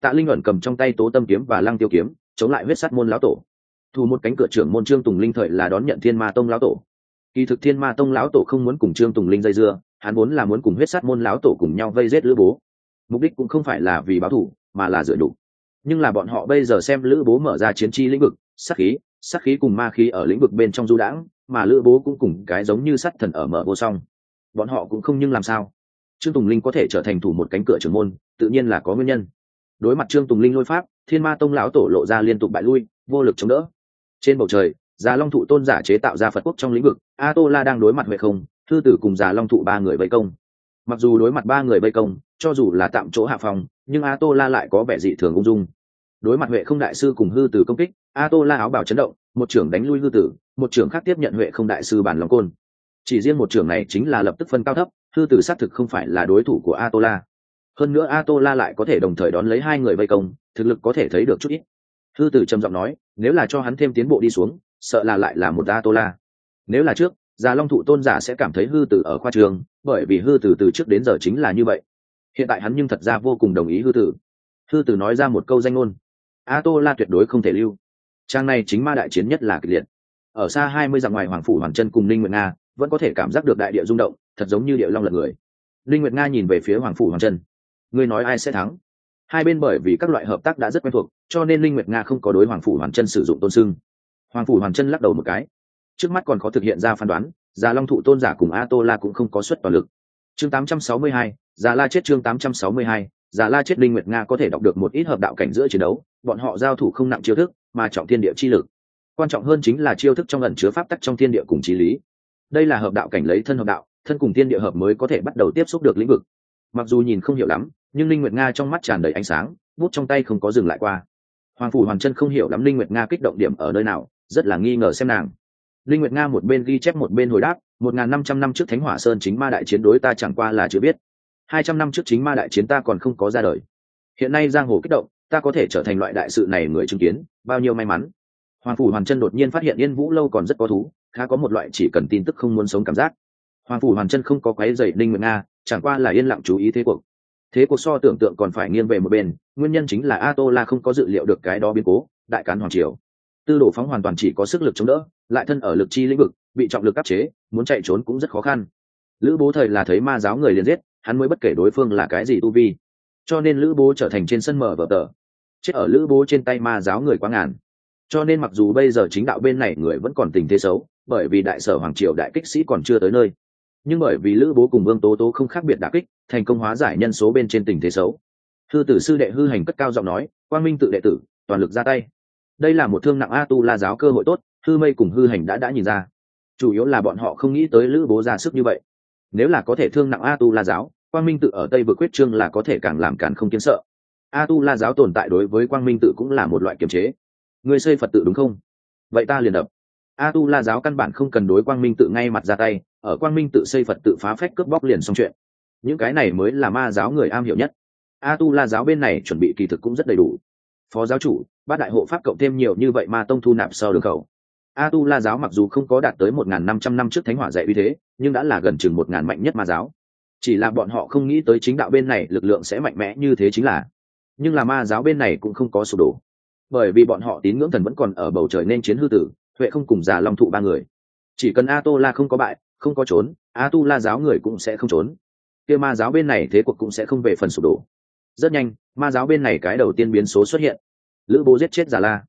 Tạ linh ẩn cầm trong tay tố tâm kiếm và lăng tiêu kiếm chống lại huyết sát môn lão tổ. Thu một cánh cửa trưởng môn trương tùng linh thời là đón nhận thiên ma tông lão tổ. Kỳ thực thiên ma tông lão tổ không muốn cùng trương tùng linh dây dưa hắn vốn là muốn cùng huyết sát môn lão tổ cùng nhau vây giết lữ bố. Mục đích cũng không phải là vì báo thù, mà là dựa đủ. Nhưng là bọn họ bây giờ xem lữ bố mở ra chiến tri lĩnh vực sắc khí sắc khí cùng ma khí ở lĩnh vực bên trong du đãng mà lữ bố cũng cùng cái giống như sắt thần ở mở vô song. Bọn họ cũng không nhưng làm sao trương tùng linh có thể trở thành thủ một cánh cửa trưởng môn, tự nhiên là có nguyên nhân. Đối mặt trương tùng linh lôi pháp, thiên ma tông lão tổ lộ ra liên tục bại lui, vô lực chống đỡ. Trên bầu trời, già long thụ tôn giả chế tạo ra phật quốc trong lĩnh vực a tô la đang đối mặt huệ không, thư tử cùng già long thụ ba người vây công. Mặc dù đối mặt ba người vây công, cho dù là tạm chỗ hạ phòng, nhưng a tô la lại có vẻ dị thường ung dung. Đối mặt huệ không đại sư cùng hư tử công kích a tô la áo bảo chấn động, một trưởng đánh lui hư tử, một trưởng khác tiếp nhận huệ không đại sư bản lòng côn. Chỉ riêng một trưởng này chính là lập tức phân cao thấp hư tử xác thực không phải là đối thủ của Atola. hơn nữa Atola lại có thể đồng thời đón lấy hai người vây công, thực lực có thể thấy được chút ít. Hư tử trầm giọng nói, nếu là cho hắn thêm tiến bộ đi xuống, sợ là lại là một Atola. nếu là trước, già long thụ tôn giả sẽ cảm thấy hư tử ở khoa trường, bởi vì hư tử từ trước đến giờ chính là như vậy. Hiện tại hắn nhưng thật ra vô cùng đồng ý hư tử. Hư tử nói ra một câu danh ngôn. A tô la tuyệt đối không thể lưu. Trang này chính ma đại chiến nhất là kịch liệt. Ở xa hai mươi dặm ngoài hoàng phủ hoàng chân cùng ninh nguyệt nga, vẫn có thể cảm giác được đại địa rung động thật giống như địa long lật người. Linh nguyệt nga nhìn về phía hoàng phủ hoàng Trân. ngươi nói ai sẽ thắng? Hai bên bởi vì các loại hợp tác đã rất quen thuộc cho nên linh nguyệt nga không có đối hoàng phủ Hoàng Trân sử dụng tôn sưng. Hoàng phủ Hoàng Trân lắc đầu một cái. Trước mắt còn có thực hiện ra phán đoán già long thụ tôn giả cùng a tô la cũng không có suất toàn lực. Chương 862, già la chết chương 862, già la chết linh nguyệt nga có thể đọc được một ít hợp đạo cảnh giữa chiến đấu bọn họ giao thủ không nặng chiêu thức mà trọng thiên địa chi lực. Quan trọng hơn chính là chiêu thức trong ẩn chứa pháp tắc trong thiên địa cùng trí lý. Đây là hợp đạo cảnh lấy thân hợp đạo thân cùng tiên địa hợp mới có thể bắt đầu tiếp xúc được lĩnh vực. Mặc dù nhìn không hiểu lắm, nhưng linh nguyệt nga trong mắt tràn đầy ánh sáng, bút trong tay không có dừng lại qua. Hoàng phủ hoàn chân không hiểu lắm linh nguyệt nga kích động điểm ở nơi nào, rất là nghi ngờ xem nàng. Linh nguyệt nga một bên ghi chép một bên hồi đáp, một ngàn năm trăm năm trước thánh hỏa sơn chính ma đại chiến đối ta chẳng qua là chưa biết. Hai trăm năm trước chính ma đại chiến ta còn không có ra đời. Hiện nay giang hồ kích động, ta có thể trở thành loại đại sự này người chứng kiến, bao nhiêu may mắn. Hoàng phủ hoàn chân đột nhiên phát hiện yên vũ lâu còn rất có thú, khá có một loại chỉ cần tin tức không muốn sống cảm giác hoàng phủ hoàn chân không có quái dày ninh nguyện nga, chẳng qua là yên lặng chú ý thế cuộc. Thế cuộc so tưởng tượng còn phải nghiêng về một bên, nguyên nhân chính là a tô la không có dự liệu được cái đó biến cố, đại cán hoàng triều. Tư đồ phóng hoàn toàn chỉ có sức lực chống đỡ, lại thân ở lực chi lĩnh vực, bị trọng lực áp chế, muốn chạy trốn cũng rất khó khăn. Lữ bố thời là thấy ma giáo người liền giết, hắn mới bất kể đối phương là cái gì tu vi. Cho nên lữ bố trở thành trên sân mở vở tờ. Chết ở lữ bố trên tay ma giáo người quá ngàn. Cho nên mặc dù bây giờ chính đạo bên này người vẫn còn tình thế xấu, bởi vì đại sở hoàng triều đại kích sĩ còn chưa tới nơi nhưng bởi vì lữ bố cùng vương tố tố không khác biệt đà kích, thành công hóa giải nhân số bên trên tình thế xấu. Hư tử sư đệ hư hành cất cao giọng nói, quang minh tự đệ tử, toàn lực ra tay. Đây là một thương nặng a tu la giáo cơ hội tốt, hư mây cùng hư hành đã đã nhìn ra. Chủ yếu là bọn họ không nghĩ tới lữ bố ra sức như vậy. Nếu là có thể thương nặng a tu la giáo, quang minh tự ở tây vừa quyết trương là có thể càng làm càng không kiến sợ. A tu la giáo tồn tại đối với quang minh tự cũng là một loại kiềm chế. Người xây phật tự đúng không? Vậy ta liền đập. A tu la giáo căn bản không cần đối quang minh tự ngay mặt ra tay ở quang minh tự xây phật tự phá phách cướp bóc liền xong chuyện. Những cái này mới là ma giáo người am hiểu nhất. A tu la giáo bên này chuẩn bị kỳ thực cũng rất đầy đủ. Phó giáo chủ, bát đại hộ pháp cộng thêm nhiều như vậy ma tông thu nạp sau đường khẩu. A tu la giáo mặc dù không có đạt tới một n g h n năm trăm năm trước thánh hỏa dạy uy thế, nhưng đã là gần chừng một ngàn mạnh nhất ma giáo. Chỉ là bọn họ không nghĩ tới chính đạo bên này lực lượng sẽ mạnh mẽ như thế chính là. Nhưng là ma giáo bên này cũng không có sụp đổ. Bởi vì bọn họ tín ngưỡng thần vẫn còn ở bầu trời nên chiến hư tử, huệ không cùng già long thụ ba người. Chỉ cần a tô la không có bại không có trốn a tu la giáo người cũng sẽ không trốn. Kia ma giáo bên này thế cuộc cũng sẽ không về phần sụp đổ. Rất nhanh, ma giáo bên này cái đầu tiên biến số xuất hiện. Lữ bố giết chết giả la.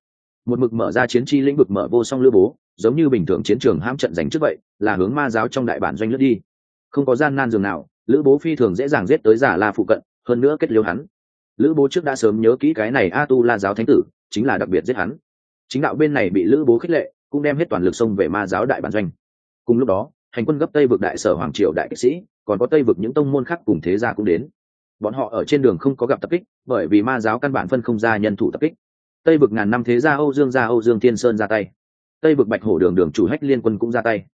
Một mực mở ra chiến chi lĩnh vực mở vô song lữ bố, giống như bình thường chiến trường ham trận giành trước vậy, là hướng ma giáo trong đại bản doanh lướt đi. Không có gian nan dường nào, lữ bố phi thường dễ dàng giết tới giả la phụ cận, hơn nữa kết liêu hắn. Lữ bố trước đã sớm nhớ kỹ cái này a tu la giáo thánh tử, chính là đặc biệt giết hắn. Chính đạo bên này bị lữ bố khích lệ, cũng đem hết toàn lực xông về ma giáo đại bản doanh. Cùng lúc đó hành quân gấp tây vực đại sở hoàng triều đại kích sĩ, còn có tây vực những tông môn khác cùng thế gia cũng đến. Bọn họ ở trên đường không có gặp tập kích, bởi vì ma giáo căn bản phân không ra nhân thủ tập kích. Tây vực ngàn năm thế gia âu dương gia, âu dương thiên sơn ra tay. Tây vực bạch hổ đường đường chủ hách liên quân cũng ra tay.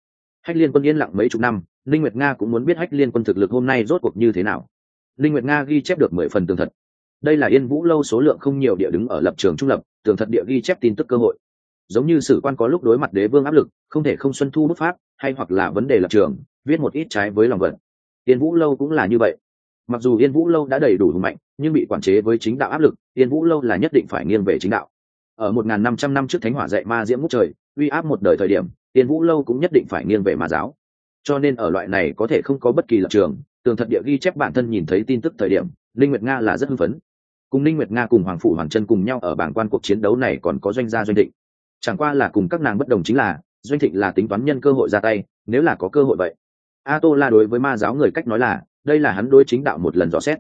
Hách liên quân yên lặng mấy chục năm linh nguyệt nga cũng muốn biết hách liên quân thực lực hôm nay rốt cuộc như thế nào. Linh nguyệt nga ghi chép được mười phần tường thật đây là yên vũ lâu số lượng không nhiều địa đứng ở lập trường trung lập, tường thật địa ghi chép tin tức cơ hội giống như sử quan có lúc đối mặt đế vương áp lực, không thể không xuân thu bút pháp, hay hoặc là vấn đề lập trường, viết một ít trái với lòng vận yên vũ lâu cũng là như vậy. Mặc dù yên vũ lâu đã đầy đủ hùng mạnh, nhưng bị quản chế với chính đạo áp lực, yên vũ lâu là nhất định phải nghiêng về chính đạo. Ở một n năm trăm năm trước thánh hỏa dạy ma diễm ngút trời, uy áp một đời thời điểm, yên vũ lâu cũng nhất định phải nghiêng về ma giáo. Cho nên ở loại này có thể không có bất kỳ lập trường, tường thật địa ghi chép bản thân nhìn thấy tin tức thời điểm linh nguyệt nga là rất hưng phấn. Cùng linh nguyệt nga cùng hoàng phụ hoàng chân cùng nhau ở bảng quan cuộc chiến đấu này còn có doanh gia doanh định chẳng qua là cùng các nàng bất đồng chính là, doanh thịnh là tính toán nhân cơ hội ra tay, nếu là có cơ hội vậy. A tô la đối với ma giáo người cách nói là, đây là hắn đối chính đạo một lần dò xét.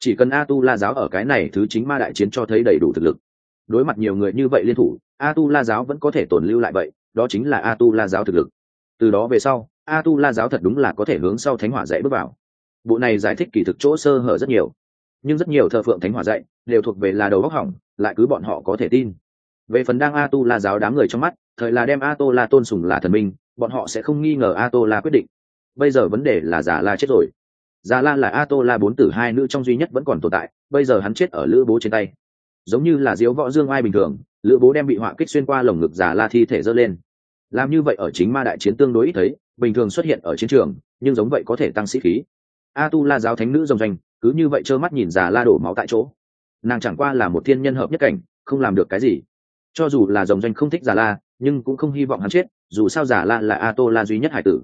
Chỉ cần a tu la giáo ở cái này thứ chính ma đại chiến cho thấy đầy đủ thực lực. Đối mặt nhiều người như vậy liên thủ a tu la giáo vẫn có thể tồn lưu lại vậy, đó chính là a tu la giáo thực lực. Từ đó về sau a tu la giáo thật đúng là có thể hướng sau thánh hỏa dạy bước vào. Bộ này giải thích kỳ thực chỗ sơ hở rất nhiều. Nhưng rất nhiều thợ phượng thánh hỏa dạy đều thuộc về là đầu góc hỏng, lại cứ bọn họ có thể tin về phần đang a tu la giáo đám người trong mắt, thời là đem a tô la tôn sùng là thần minh, bọn họ sẽ không nghi ngờ a tô la quyết định. Bây giờ vấn đề là giả la chết rồi. Giả la là a tô la bốn tử hai nữ trong duy nhất vẫn còn tồn tại, bây giờ hắn chết ở lữ bố trên tay. Giống như là diếu võ dương ai bình thường, lữ bố đem bị họa kích xuyên qua lồng ngực giả la thi thể dơ lên. Làm như vậy ở chính ma đại chiến tương đối ít thấy, bình thường xuất hiện ở chiến trường, nhưng giống vậy có thể tăng sĩ khí. A tu la giáo thánh nữ dòng danh cứ như vậy trơ mắt nhìn giả la đổ máu tại chỗ. Nàng chẳng qua là một thiên nhân hợp nhất cảnh, không làm được cái gì cho dù là dòng doanh không thích giả la, nhưng cũng không hy vọng hắn chết, dù sao giả la là a tô la duy nhất hải tử.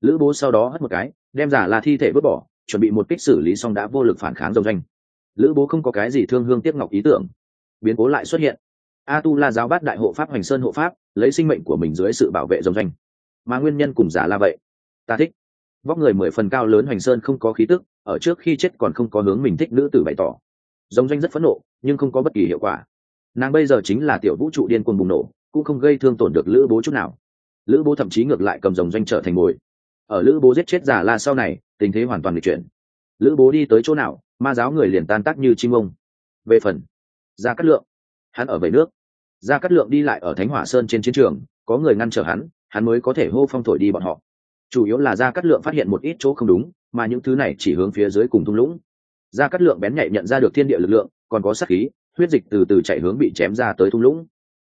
Lữ bố sau đó hất một cái, đem giả la thi thể vứt bỏ, chuẩn bị một kích xử lý xong đã vô lực phản kháng dòng doanh. Lữ bố không có cái gì thương hương tiếc ngọc ý tưởng. Biến cố lại xuất hiện. A tu la giáo bát đại hộ pháp hoành sơn hộ pháp, lấy sinh mệnh của mình dưới sự bảo vệ dòng doanh. Mà nguyên nhân cùng giả la vậy. Ta thích. Vóc người mười phần cao lớn hoành sơn không có khí tức, ở trước khi chết còn không có hướng mình thích nữ tử bày tỏ. Dòng doanh rất phẫn nộ, nhưng không có bất kỳ hiệu quả nàng bây giờ chính là tiểu vũ trụ điên cuồng bùng nổ, cũng không gây thương tổn được lữ bố chút nào. Lữ bố thậm chí ngược lại cầm rồng doanh trở thành mồi. Ở lữ bố giết chết giả la sau này, tình thế hoàn toàn nghịch chuyển. Lữ bố đi tới chỗ nào, ma giáo người liền tan tác như chim ông. Về phần, gia cát lượng. Hắn ở về nước. Gia cát lượng đi lại ở thánh hỏa sơn trên chiến trường, có người ngăn trở hắn hắn mới có thể hô phong thổi đi bọn họ. Chủ yếu là gia cát lượng phát hiện một ít chỗ không đúng, mà những thứ này chỉ hướng phía dưới cùng thung lũng. Gia cát lượng bén nhạy nhận ra được thiên địa lực lượng, còn có sát khí huyết dịch từ từ chạy hướng bị chém ra tới thung lũng.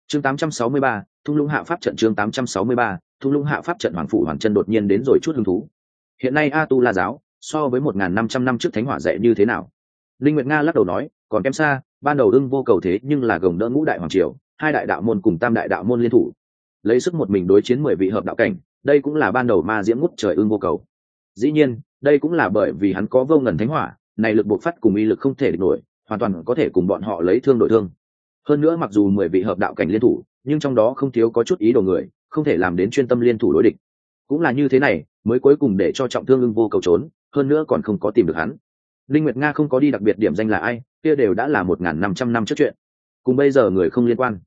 Chương 863, thung lũng hạ pháp trận chương 863, thung lũng hạ pháp trận hoàng phủ hoàng chân đột nhiên đến rồi chút hứng thú. Hiện nay a tu la giáo so với một năm trăm năm trước thánh hỏa dạy như thế nào? Linh nguyệt nga lắc đầu nói còn kém xa ban đầu đương vô cầu thế nhưng là gồng đỡ ngũ đại hoàng triều hai đại đạo môn cùng tam đại đạo môn liên thủ. Lấy sức một mình đối chiến mười vị hợp đạo cảnh đây cũng là ban đầu ma diễm ngút trời ưng vô cầu. Dĩ nhiên đây cũng là bởi vì hắn có vô ngần thánh hỏa này lực bộc phát cùng uy lực không thể địch nổi hoàn toàn có thể cùng bọn họ lấy thương đổi thương. Hơn nữa mặc dù mười vị hợp đạo cảnh liên thủ, nhưng trong đó không thiếu có chút ý đồ người, không thể làm đến chuyên tâm liên thủ đối địch. Cũng là như thế này, mới cuối cùng để cho trọng thương ưng vô cầu trốn, hơn nữa còn không có tìm được hắn. Linh nguyệt nga không có đi đặc biệt điểm danh là ai, kia đều đã là một n năm trăm năm trước chuyện. Cùng bây giờ người không liên quan.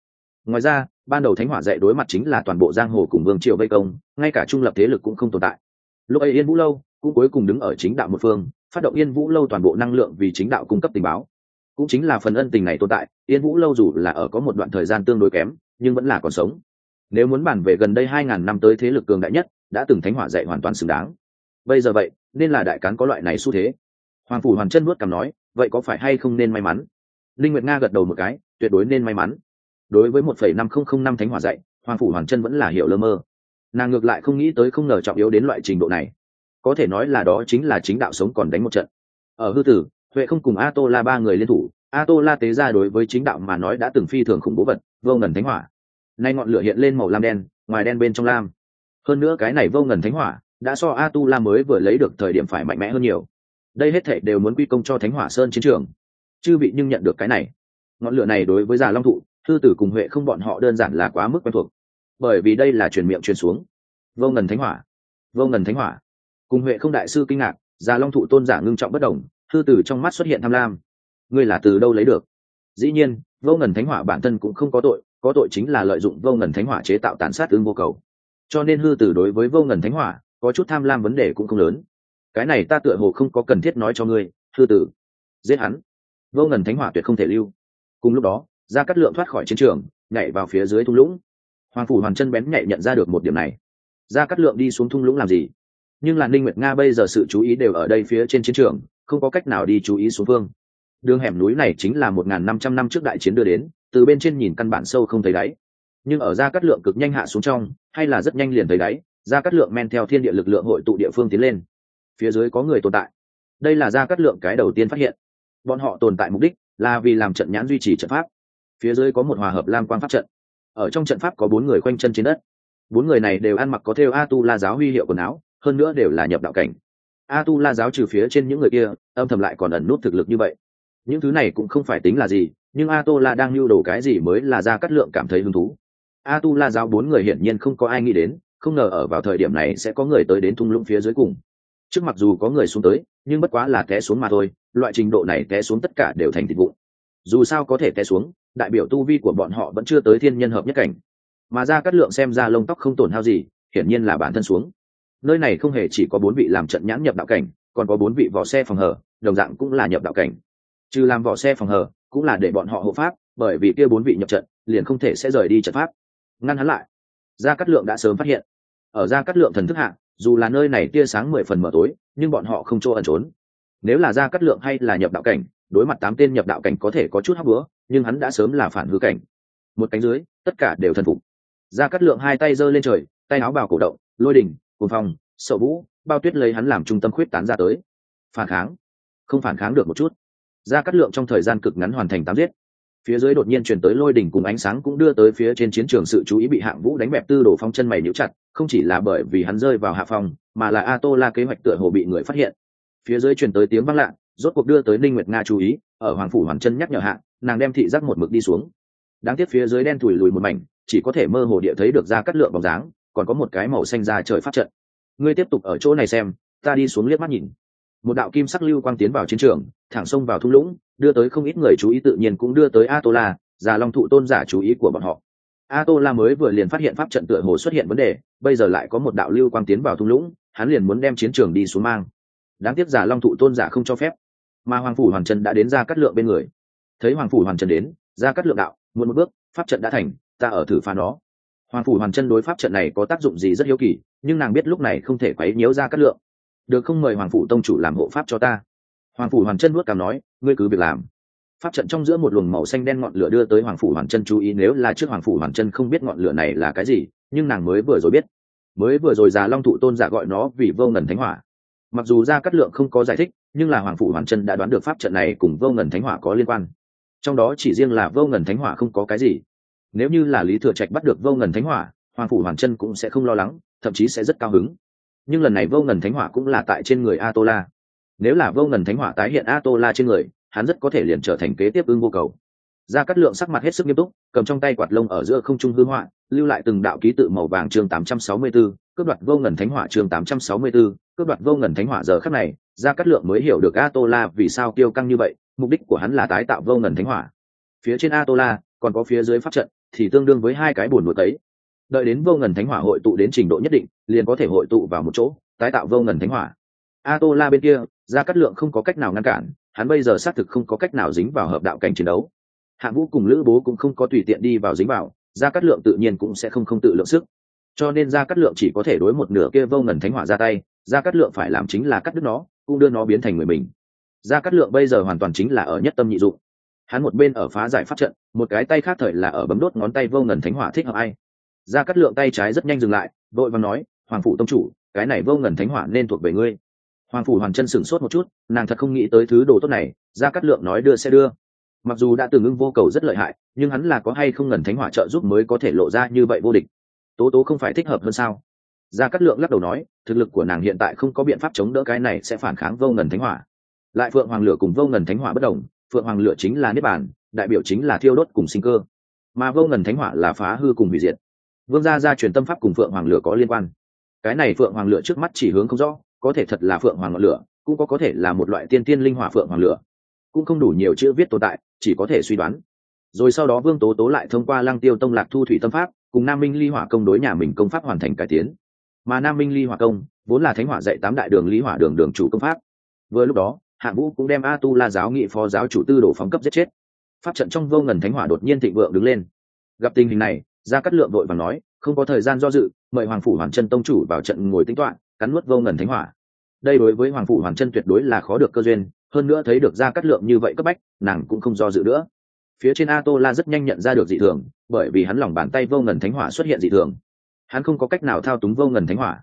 Ngoài ra, ban đầu thánh hỏa dạy đối mặt chính là toàn bộ giang hồ cùng vương triều vây công, ngay cả trung lập thế lực cũng không tồn tại. Lúc ấy yên vũ lâu cũng cuối cùng đứng ở chính đạo một phương, phát động yên vũ lâu toàn bộ năng lượng vì chính đạo cung cấp tình báo cũng chính là phần ân tình này tồn tại, yên vũ lâu dù là ở có một đoạn thời gian tương đối kém, nhưng vẫn là còn sống. Nếu muốn bàn về gần đây hai ngàn năm tới thế lực cường đại nhất, đã từng thánh hỏa dạy hoàn toàn xứng đáng. Bây giờ vậy, nên là đại cán có loại này xu thế. Hoàng phủ hoàn chân nuốt cằm nói, vậy có phải hay không nên may mắn? Linh nguyệt nga gật đầu một cái, tuyệt đối nên may mắn. Đối với một phẩy năm không không năm thánh hỏa dạy, hoàng phủ hoàn chân vẫn là hiểu lơ mơ. Nàng ngược lại không nghĩ tới không ngờ trọng yếu đến loại trình độ này. Có thể nói là đó chính là chính đạo sống còn đánh một trận. Ở hư tử huệ không cùng a tô la ba người liên thủ a tô la tế ra đối với chính đạo mà nói đã từng phi thường khủng bố vật, vô ngần thánh hỏa. Nay ngọn lửa hiện lên màu lam đen, ngoài đen bên trong lam. Hơn nữa cái này vô ngần thánh hỏa đã so a tu la mới vừa lấy được thời điểm phải mạnh mẽ hơn nhiều. Đây hết thảy đều muốn quy công cho thánh hỏa sơn chiến trường. Chư vị nhưng nhận được cái này. Ngọn lửa này đối với già long thụ, thư tử cùng huệ không bọn họ đơn giản là quá mức quen thuộc. Bởi vì đây là truyền miệng truyền xuống. Vô ngần thánh hỏa. Vô ngần thánh hỏa. Cùng huệ không đại sư kinh ngạc, già long thụ tôn giả ngưng trọng bất đồng thư tử trong mắt xuất hiện tham lam. Ngươi là từ đâu lấy được? Dĩ nhiên, vô ngần thánh hỏa bản thân cũng không có tội có tội chính là lợi dụng vô ngần thánh hỏa chế tạo tàn sát ương vô cầu. Cho nên hư tử đối với vô ngần thánh hỏa, có chút tham lam vấn đề cũng không lớn. Cái này ta tựa hồ không có cần thiết nói cho ngươi, hư tử giết hắn. Vô ngần thánh hỏa tuyệt không thể lưu. Cùng lúc đó ra cắt lượng thoát khỏi chiến trường, nhảy vào phía dưới thung lũng. Hoàng phủ hoàn chân bén nhạy nhận ra được một điểm này. Ra cắt lượng đi xuống thung lũng làm gì? Nhưng là ninh nguyệt nga bây giờ sự chú ý đều ở đây phía trên chiến trường không có cách nào đi chú ý xuống phương. Đường hẻm núi này chính là một năm trăm năm trước đại chiến đưa đến, từ bên trên nhìn căn bản sâu không thấy đáy. Nhưng ở ra cắt lượng cực nhanh hạ xuống trong, hay là rất nhanh liền thấy đáy ra cắt lượng men theo thiên địa lực lượng hội tụ địa phương tiến lên. Phía dưới có người tồn tại. Đây là ra cắt lượng cái đầu tiên phát hiện. Bọn họ tồn tại mục đích là vì làm trận nhãn duy trì trận pháp. Phía dưới có một hòa hợp lam quang pháp trận. Ở trong trận pháp có bốn người quanh chân trên đất. Bốn người này đều ăn mặc có theo a tu la giáo huy hiệu quần áo, hơn nữa đều là nhập đạo cảnh a tu la giáo trừ phía trên những người kia, âm thầm lại còn ẩn nút thực lực như vậy. Những thứ này cũng không phải tính là gì, nhưng a tô la đang lưu đồ cái gì mới là ra cắt lượng cảm thấy hứng thú. A tu la giáo bốn người hiển nhiên không có ai nghĩ đến, không ngờ ở vào thời điểm này sẽ có người tới đến thung lũng phía dưới cùng. Trước mặc dù có người xuống tới, nhưng bất quá là té xuống mà thôi, loại trình độ này té xuống tất cả đều thành thịt vụ dù sao có thể té xuống, đại biểu tu vi của bọn họ vẫn chưa tới thiên nhân hợp nhất cảnh. Mà ra cắt lượng xem ra lông tóc không tổn hao gì, hiển nhiên là bản thân xuống nơi này không hề chỉ có bốn vị làm trận nhãn nhập đạo cảnh, còn có bốn vị vỏ xe phòng hở, đồng dạng cũng là nhập đạo cảnh. Trừ làm vỏ xe phòng hở, cũng là để bọn họ hộ pháp, bởi vì kia bốn vị nhập trận, liền không thể sẽ rời đi trận pháp. Ngăn hắn lại. Gia cát lượng đã sớm phát hiện. Ở gia cát lượng thần thức hạ, dù là nơi này tia sáng mười phần mở tối, nhưng bọn họ không chỗ ẩn trốn. Nếu là gia cát lượng hay là nhập đạo cảnh, đối mặt tám tên nhập đạo cảnh có thể có chút hấp bữa nhưng hắn đã sớm là phản hư cảnh. Một cánh dưới, tất cả đều thần phục. Gia cát lượng hai tay giơ lên trời, tay áo bào cổ động, lôi đỉnh cuồng phong sậu vũ, bao tuyết lấy hắn làm trung tâm khuyết tán ra tới. Phản kháng. Không phản kháng được một chút. Ra cắt lượng trong thời gian cực ngắn hoàn thành tám giết. Phía dưới đột nhiên chuyển tới lôi đỉnh cùng ánh sáng cũng đưa tới phía trên chiến trường sự chú ý bị hạng vũ đánh bẹp tư đồ phong chân mày níu chặt, không chỉ là bởi vì hắn rơi vào hạ phòng mà là a tô la kế hoạch tựa hồ bị người phát hiện. Phía dưới chuyển tới tiếng vang lạ, rốt cuộc đưa tới ninh nguyệt nga chú ý, ở hoàng phủ hoàn chân nhắc nhở hạ, nàng đem thị giác một mực đi xuống. Đáng tiếc phía dưới đen thùi lùi một mảnh, chỉ có thể mơ hồ địa thấy được ra cắt lượng bóng dáng còn có một cái màu xanh ra trời phát trận. Ngươi tiếp tục ở chỗ này xem, ta đi xuống liếc mắt nhìn. Một đạo kim sắc lưu quang tiến vào chiến trường, thẳng xông vào thung lũng, đưa tới không ít người chú ý tự nhiên cũng đưa tới a tô la già long thụ tôn giả chú ý của bọn họ. A tô la mới vừa liền phát hiện pháp trận tựa hồ xuất hiện vấn đề, bây giờ lại có một đạo lưu quang tiến vào thung lũng, hắn liền muốn đem chiến trường đi xuống mang. Đáng tiếc giả long thụ tôn giả không cho phép. Mà hoàng phủ hoàn trần đã đến ra cắt lượng bên người. Thấy hoàng phủ hoàn trần đến ra cắt lượng đạo, muộn một bước, pháp trận đã thành, ta ở thử phá nó hoàng phủ hoàn chân đối pháp trận này có tác dụng gì rất hiếu kỳ, nhưng nàng biết lúc này không thể quấy nhiễu ra Cát lượng. Được không mời hoàng phủ tông chủ làm hộ pháp cho ta. Hoàng phủ hoàn chân vuốt cảm nói, ngươi cứ việc làm. Pháp trận trong giữa một luồng màu xanh đen ngọn lửa đưa tới hoàng phủ hoàn chân chú ý nếu là trước hoàng phủ hoàn chân không biết ngọn lửa này là cái gì, nhưng nàng mới vừa rồi biết. Mới vừa rồi già long thụ tôn giả gọi nó vì vô ngần thánh hỏa. Mặc dù ra Cát lượng không có giải thích, nhưng là hoàng phủ hoàn chân đã đoán được pháp trận này cùng vô ngần thánh hỏa có liên quan. Trong đó chỉ riêng là vô ngần thánh hỏa không có cái gì nếu như là lý thừa trạch bắt được vô ngần thánh hỏa hoàng phủ hoàn chân cũng sẽ không lo lắng thậm chí sẽ rất cao hứng. Nhưng lần này vô ngần thánh hỏa cũng là tại trên người a tô la nếu là vô ngần thánh hỏa tái hiện a tô la trên người hắn rất có thể liền trở thành kế tiếp ưng vô cầu. Ra cắt lượng sắc mặt hết sức nghiêm túc cầm trong tay quạt lông ở giữa không trung hư họa lưu lại từng đạo ký tự màu vàng chương 864, cướp đoạt vô ngần thánh hỏa chương 864, cướp đoạt vô ngần thánh hỏa giờ khắc này ra cắt lượng mới hiểu được a tô la vì sao tiêu căng như vậy mục đích của hắn là tái tạo vô ngần thánh hỏa. Phía trên a tô la còn có phía dưới pháp trận thì tương đương với hai cái buồn nuốt ấy. Đợi đến vô ngần thánh hỏa hội tụ đến trình độ nhất định, liền có thể hội tụ vào một chỗ, tái tạo vô ngần thánh hỏa. A tô la bên kia ra cắt lượng không có cách nào ngăn cản, hắn bây giờ xác thực không có cách nào dính vào hợp đạo cảnh chiến đấu. Hạng vũ cùng lữ bố cũng không có tùy tiện đi vào dính vào, gia cát lượng tự nhiên cũng sẽ không không tự lượng sức. Cho nên gia cát lượng chỉ có thể đối một nửa kia vô ngần thánh hỏa ra tay, gia cát lượng phải làm chính là cắt đứt nó, cũng đưa nó biến thành người mình. Gia cát lượng bây giờ hoàn toàn chính là ở nhất tâm nhị dụng hắn một bên ở phá giải pháp trận, một cái tay khác thời là ở bấm đốt ngón tay vô ngần thánh hỏa thích hợp ai. Gia cát lượng tay trái rất nhanh dừng lại, đội và nói, hoàng phủ tông chủ, cái này vô ngần thánh hỏa nên thuộc về ngươi. Hoàng phủ hoàn chân sửng sốt một chút, nàng thật không nghĩ tới thứ đồ tốt này gia cát lượng nói đưa sẽ đưa. Mặc dù đã từng ưng vô cầu rất lợi hại, nhưng hắn là có hay không ngần thánh hỏa trợ giúp mới có thể lộ ra như vậy vô địch? Tố tố không phải thích hợp hơn sao? Gia cát lượng lắc đầu nói, thực lực của nàng hiện tại không có biện pháp chống đỡ cái này sẽ phản kháng vô ngần thánh hỏa. Lại phượng hoàng lửa cùng vô ngần thánh hỏa bất đồng phượng hoàng lửa chính là niết bàn, đại biểu chính là thiêu đốt cùng sinh cơ. Mà vô ngần thánh hỏa là phá hư cùng hủy diệt. Vương gia gia truyền tâm pháp cùng phượng hoàng lửa có liên quan. Cái này phượng hoàng lửa trước mắt chỉ hướng không rõ, có thể thật là phượng hoàng ngọn lửa, cũng có có thể là một loại tiên tiên linh hỏa phượng hoàng lửa. Cũng không đủ nhiều chữ viết tồn tại, chỉ có thể suy đoán. Rồi sau đó vương tố tố lại thông qua lăng tiêu tông lạc thu thủy tâm pháp, cùng nam minh ly hỏa công đối nhà mình công pháp hoàn thành cải tiến. Mà nam minh ly hỏa công, vốn là thánh hỏa dạy tám đại đường lý hỏa đường đường chủ công pháp. Vừa lúc đó hạng vũ cũng đem a tu la giáo nghị phó giáo chủ tư đổ phóng cấp giết chết. Pháp trận trong vô ngần thánh hỏa đột nhiên thịnh vượng đứng lên. Gặp tình hình này ra cắt lượng đội và nói, không có thời gian do dự, mời hoàng phủ hoàn chân tông chủ vào trận ngồi tính toán cắn nuốt vô ngần thánh hỏa. Đây đối với hoàng phủ hoàn chân tuyệt đối là khó được cơ duyên, hơn nữa thấy được ra cắt lượng như vậy cấp bách, nàng cũng không do dự nữa. Phía trên a tô la rất nhanh nhận ra được dị thường, bởi vì hắn lòng bàn tay vô ngần thánh hỏa xuất hiện dị thường. Hắn không có cách nào thao túng vô ngần thánh hỏa.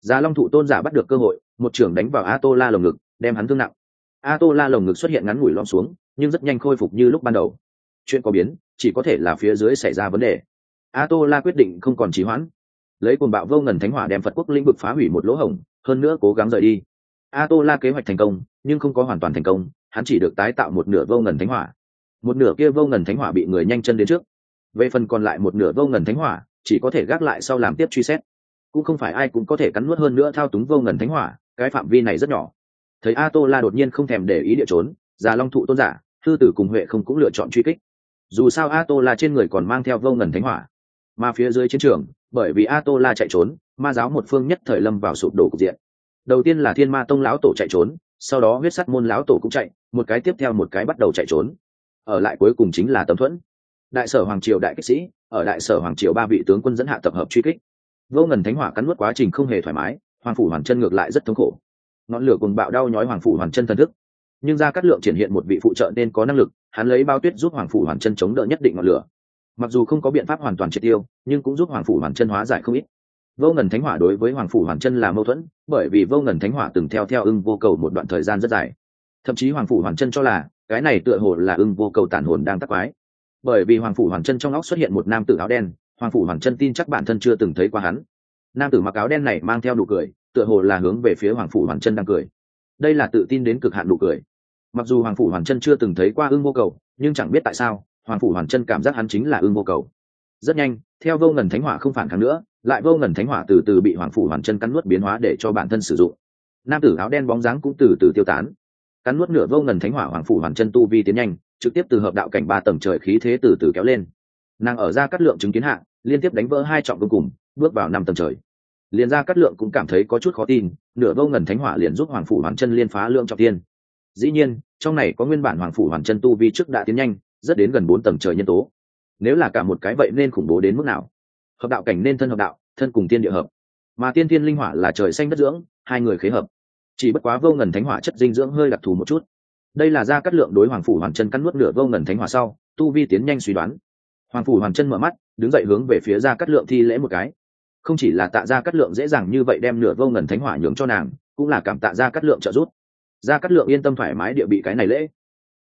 Gia long thụ tôn giả bắt được cơ hội, một trưởng đánh vào a tô la lồng ngực, đem hắn thương nặng a tô la lồng ngực xuất hiện ngắn ngủi lom xuống, nhưng rất nhanh khôi phục như lúc ban đầu. Chuyện có biến, chỉ có thể là phía dưới xảy ra vấn đề. A tô la quyết định không còn trì hoãn. Lấy cồn bạo vô ngần thánh hỏa đem phật quốc lĩnh vực phá hủy một lỗ hổng, hơn nữa cố gắng rời đi. A tô la kế hoạch thành công, nhưng không có hoàn toàn thành công, hắn chỉ được tái tạo một nửa vô ngần thánh hỏa. Một nửa kia vô ngần thánh hỏa bị người nhanh chân đến trước. Về phần còn lại một nửa vô ngần thánh hỏa, chỉ có thể gác lại sau làm tiếp truy xét. Cũng không phải ai cũng có thể cắn nuốt hơn nữa thao túng vô ngần thánh hỏa, cái phạm vi này rất nhỏ thấy a tô la đột nhiên không thèm để ý địa trốn, già long thụ tôn giả, thư tử cùng huệ không cũng lựa chọn truy kích. Dù sao a tô la trên người còn mang theo vô ngần thánh hỏa. Mà phía dưới chiến trường, bởi vì a tô la chạy trốn, ma giáo một phương nhất thời lâm vào sụp đổ cục diện. Đầu tiên là thiên ma tông lão tổ chạy trốn, sau đó huyết sắt môn lão tổ cũng chạy, một cái tiếp theo một cái bắt đầu chạy trốn. Ở lại cuối cùng chính là tấm thuẫn. Đại sở hoàng triều đại kích sĩ, ở đại sở hoàng triều ba vị tướng quân dẫn hạ tập hợp truy kích. Vô ngần thánh hỏa cắn nuốt quá trình không hề thoải mái, hoàng phủ hoàn chân ngược lại rất thống khổ ngọn lửa cùng bạo đau nhói hoàng phủ hoàn chân thần thức. Nhưng ra cát lượng triển hiện một vị phụ trợ nên có năng lực, hắn lấy bao tuyết giúp hoàng phủ hoàn chân chống đỡ nhất định ngọn lửa. Mặc dù không có biện pháp hoàn toàn triệt tiêu, nhưng cũng giúp hoàng phủ hoàn chân hóa giải không ít. Vô ngần thánh hỏa đối với hoàng phủ hoàn chân là mâu thuẫn, bởi vì vô ngần thánh hỏa từng theo theo ưng vô cầu một đoạn thời gian rất dài. Thậm chí hoàng phủ hoàn chân cho là, cái này tựa hồ là ưng vô cầu tản hồn đang tắc quái. Bởi vì hoàng phủ hoàn chân trong óc xuất hiện một nam tử áo đen, hoàng phủ hoàn chân tin chắc bản thân chưa từng thấy qua hắn. Nam tử mặc áo đen này mang theo nụ cười tựa hồ là hướng về phía hoàng phủ hoàn chân đang cười. Đây là tự tin đến cực hạn nụ cười. Mặc dù hoàng phủ hoàn chân chưa từng thấy qua ưng vô cầu, nhưng chẳng biết tại sao, hoàng phủ hoàn chân cảm giác hắn chính là ưng vô cầu. Rất nhanh, theo vô ngần thánh hỏa không phản kháng nữa, lại vô ngần thánh hỏa từ từ bị hoàng phủ hoàn chân cắn nuốt biến hóa để cho bản thân sử dụng. Nam tử áo đen bóng dáng cũng từ từ tiêu tán. Cắn nuốt nửa vô ngần thánh hỏa, hoàng phủ hoàn chân tu vi tiến nhanh, trực tiếp từ hợp đạo cảnh ba tầng trời khí thế từ từ kéo lên. Nàng ở ra cắt lượng chứng kiến hạ, liên tiếp đánh vỡ hai trọng công cùng, bước vào năm tầng trời liền ra cắt lượng cũng cảm thấy có chút khó tin, nửa vô ngần thánh hỏa liền giúp hoàng phủ hoàn chân liên phá lượng trọng tiên dĩ nhiên, trong này có nguyên bản hoàng phủ hoàn chân tu vi trước đã tiến nhanh, rất đến gần bốn tầng trời nhân tố. Nếu là cả một cái vậy nên khủng bố đến mức nào? Hợp đạo cảnh nên thân hợp đạo, thân cùng tiên địa hợp. Mà tiên tiên linh hỏa là trời xanh đất dưỡng, hai người khế hợp. Chỉ bất quá vô ngần thánh hỏa chất dinh dưỡng hơi đặc thù một chút. Đây là ra cắt lượng đối hoàng phủ hoàn chân cắn nuốt nửa vô ngần thánh hỏa sau, tu vi tiến nhanh suy đoán. Hoàng phủ hoàn chân mở mắt, đứng dậy hướng về phía ra cắt lượng thi lễ một cái không chỉ là tạ ra cắt lượng dễ dàng như vậy đem nửa vô ngần thánh hỏa nhường cho nàng, cũng là cảm tạ ra cắt lượng trợ giúp. Ra cắt lượng yên tâm thoải mái địa bị cái này lễ.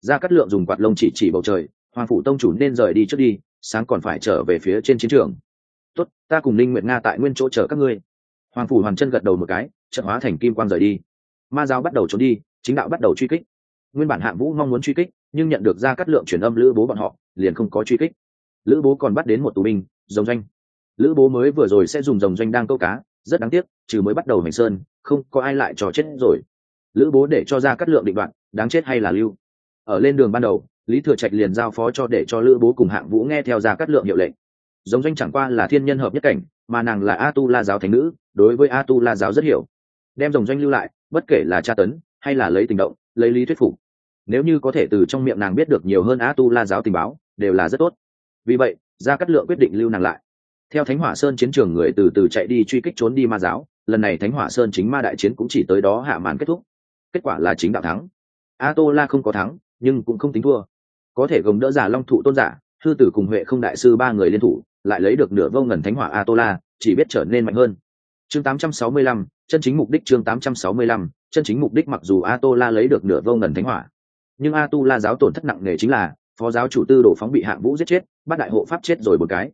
Ra cắt lượng dùng quạt lông chỉ chỉ bầu trời, hoàng phủ tông chủ nên rời đi trước đi, sáng còn phải trở về phía trên chiến trường. Tốt, ta cùng ninh nguyệt nga tại nguyên chỗ chờ các ngươi. Hoàng phủ hoàn chân gật đầu một cái, trận hóa thành kim quang rời đi. Ma giáo bắt đầu trốn đi, chính đạo bắt đầu truy kích. Nguyên bản hạng vũ mong muốn truy kích, nhưng nhận được ra cắt lượng chuyển âm lữ bố bọn họ, liền không có truy kích. Lữ bố còn bắt đến một tù binh dòng doanh lữ bố mới vừa rồi sẽ dùng dòng doanh đang câu cá, rất đáng tiếc, trừ mới bắt đầu hành sơn, không có ai lại trò chết rồi. Lữ bố để cho ra cắt lượng định đoạn, đáng chết hay là lưu? Ở lên đường ban đầu, lý thừa trạch liền giao phó cho để cho lữ bố cùng hạng vũ nghe theo ra cắt lượng hiệu lệnh. Giống doanh chẳng qua là thiên nhân hợp nhất cảnh, mà nàng là a tu la giáo thánh nữ, đối với a tu la giáo rất hiểu. Đem dòng doanh lưu lại, bất kể là tra tấn, hay là lấy tình động, lấy lý thuyết phục. Nếu như có thể từ trong miệng nàng biết được nhiều hơn a tu la giáo tình báo, đều là rất tốt. Vì vậy gia cát lượng quyết định lưu nàng lại theo thánh hỏa sơn chiến trường người từ từ chạy đi truy kích trốn đi ma giáo lần này thánh hỏa sơn chính ma đại chiến cũng chỉ tới đó hạ màn kết thúc. Kết quả là chính đạo thắng. A tô la không có thắng nhưng cũng không tính thua. Có thể gồng đỡ giả long thụ tôn giả thư tử cùng huệ không đại sư ba người liên thủ lại lấy được nửa vô ngần thánh hỏa a tô la chỉ biết trở nên mạnh hơn. Chương 865, chân chính mục đích chương 865, chân chính mục đích mặc dù a tô la lấy được nửa vô ngần thánh hỏa nhưng a tu la giáo tổn thất nặng nề chính là phó giáo chủ tư đồ phóng bị hạng vũ giết chết bắt đại hộ pháp chết rồi một cái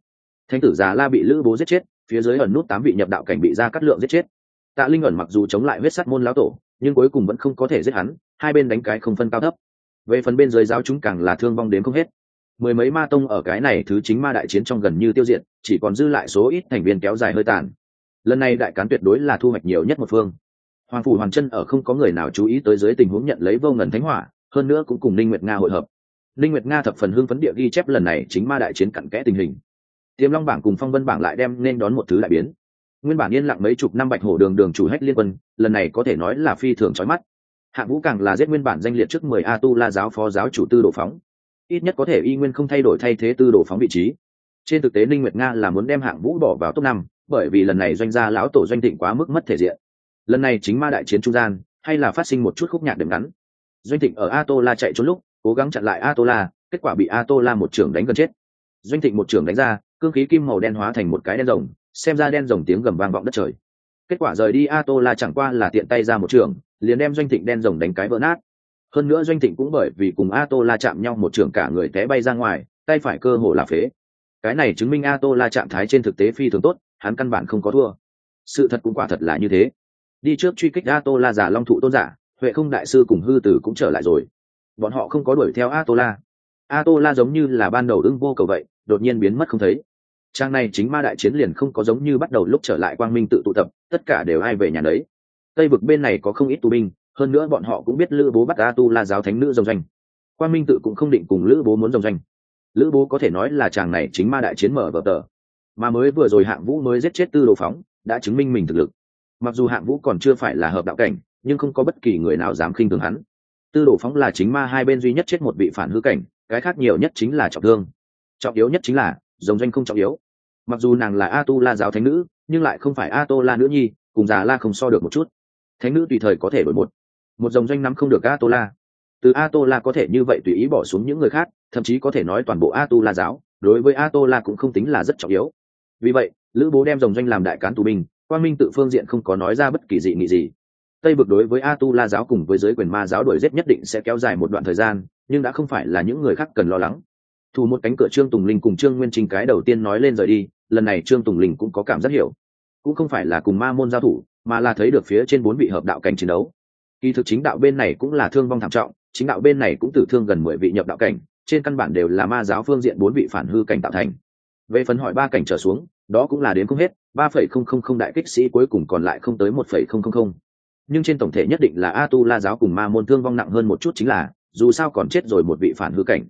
thánh tử già la bị lữ bố giết chết, phía dưới ẩn nút tám vị nhập đạo cảnh bị ra cắt lượng giết chết. Tạ linh ẩn mặc dù chống lại huyết sắt môn lão tổ, nhưng cuối cùng vẫn không có thể giết hắn, hai bên đánh cái không phân cao thấp. Về phần bên dưới giáo chúng càng là thương vong đến không hết. Mười mấy ma tông ở cái này thứ chính ma đại chiến trong gần như tiêu diệt, chỉ còn dư lại số ít thành viên kéo dài hơi tàn. Lần này đại cán tuyệt đối là thu hoạch nhiều nhất một phương. Hoàng phủ hoàng chân ở không có người nào chú ý tới dưới tình huống nhận lấy vô ngần thánh hỏa, hơn nữa cũng cùng ninh nguyệt nga hội hợp. Ninh nguyệt nga thập phần hưng phấn địa ghi chép lần này chính ma đại chiến cặn kẽ tình hình tiềm long bảng cùng phong vân bảng lại đem nên đón một thứ đại biến. Nguyên bản yên lặng mấy chục năm bạch hổ đường đường chủ hách liên quân, lần này có thể nói là phi thường chói mắt. Hạng vũ càng là giết nguyên bản danh liệt trước mười a tu la giáo phó giáo chủ tư đồ phóng. Ít nhất có thể y nguyên không thay đổi thay thế tư đồ phóng vị trí. Trên thực tế ninh nguyệt nga là muốn đem hạng vũ bỏ vào top năm, bởi vì lần này doanh gia lão tổ doanh thịnh quá mức mất thể diện. Lần này chính ma đại chiến trung gian, hay là phát sinh một chút khúc nhạc đệm ngắn. Doanh thịnh ở a tô la chạy trốn lúc, cố gắng chặn lại a tô la, kết quả bị a tô la một trưởng đánh gần chết. Doanh thịnh một trưởng đánh ra cương khí kim màu đen hóa thành một cái đen rồng, xem ra đen rồng tiếng gầm vang vọng đất trời. Kết quả rời đi a tô la chẳng qua là tiện tay ra một trường, liền đem doanh thịnh đen rồng đánh cái vỡ nát. Hơn nữa doanh thịnh cũng bởi vì cùng a tô la chạm nhau một trường cả người té bay ra ngoài, tay phải cơ hồ là phế. Cái này chứng minh a tô la trạng thái trên thực tế phi thường tốt, hắn căn bản không có thua. Sự thật cũng quả thật là như thế. Đi trước truy kích a tô la giả long thụ tôn giả, huệ không đại sư cùng hư tử cũng trở lại rồi. Bọn họ không có đuổi theo a tô la a tô la giống như là ban đầu ưng vô cầu vậy, đột nhiên biến mất không thấy trang này chính ma đại chiến liền không có giống như bắt đầu lúc trở lại quang minh tự tụ tập, tất cả đều ai về nhà đấy tây vực bên này có không ít tù binh, hơn nữa bọn họ cũng biết lữ bố bắt a tu là giáo thánh nữ dòng doanh quang minh tự cũng không định cùng lữ bố muốn dòng doanh lữ bố có thể nói là chàng này chính ma đại chiến mở vở tờ. Mà mới vừa rồi hạng vũ mới giết chết tư đồ phóng, đã chứng minh mình thực lực. Mặc dù hạng vũ còn chưa phải là hợp đạo cảnh, nhưng không có bất kỳ người nào dám khinh thường hắn. Tư đồ phóng là chính ma hai bên duy nhất chết một vị phản hư cảnh, cái khác nhiều nhất chính là trọng thương. Trọng yếu nhất chính là dòng doanh không trọng yếu. Mặc dù nàng là a tu la giáo thánh nữ, nhưng lại không phải a tô la nữ nhi, cùng già la không so được một chút. Thánh nữ tùy thời có thể đổi một. Một dòng doanh nắm không được a tô la từ a tô la có thể như vậy tùy ý bỏ xuống những người khác, thậm chí có thể nói toàn bộ a tu la giáo, đối với a tô la cũng không tính là rất trọng yếu. Vì vậy, lữ bố đem dòng doanh làm đại cán tù binh quan minh tự phương diện không có nói ra bất kỳ dị nghị gì. Tây vực đối với a tu la giáo cùng với giới quyền ma giáo đổi giết nhất định sẽ kéo dài một đoạn thời gian, nhưng đã không phải là những người khác cần lo lắng thủ một cánh cửa trương tùng linh cùng trương nguyên Trình cái đầu tiên nói lên rời đi, lần này trương tùng linh cũng có cảm giác hiểu. Cũng không phải là cùng ma môn giao thủ, mà là thấy được phía trên bốn vị hợp đạo cảnh chiến đấu. Kỳ thực chính đạo bên này cũng là thương vong thảm trọng, chính đạo bên này cũng tử thương gần mười vị nhập đạo cảnh, trên căn bản đều là ma giáo phương diện bốn vị phản hư cảnh tạo thành. Về phần hỏi ba cảnh trở xuống, đó cũng là đến không hết, ba phẩy không không không đại kích sĩ cuối cùng còn lại không tới một phẩy không không không. Nhưng trên tổng thể nhất định là a tu la giáo cùng ma môn thương vong nặng hơn một chút chính là, dù sao còn chết rồi một vị phản hư cảnh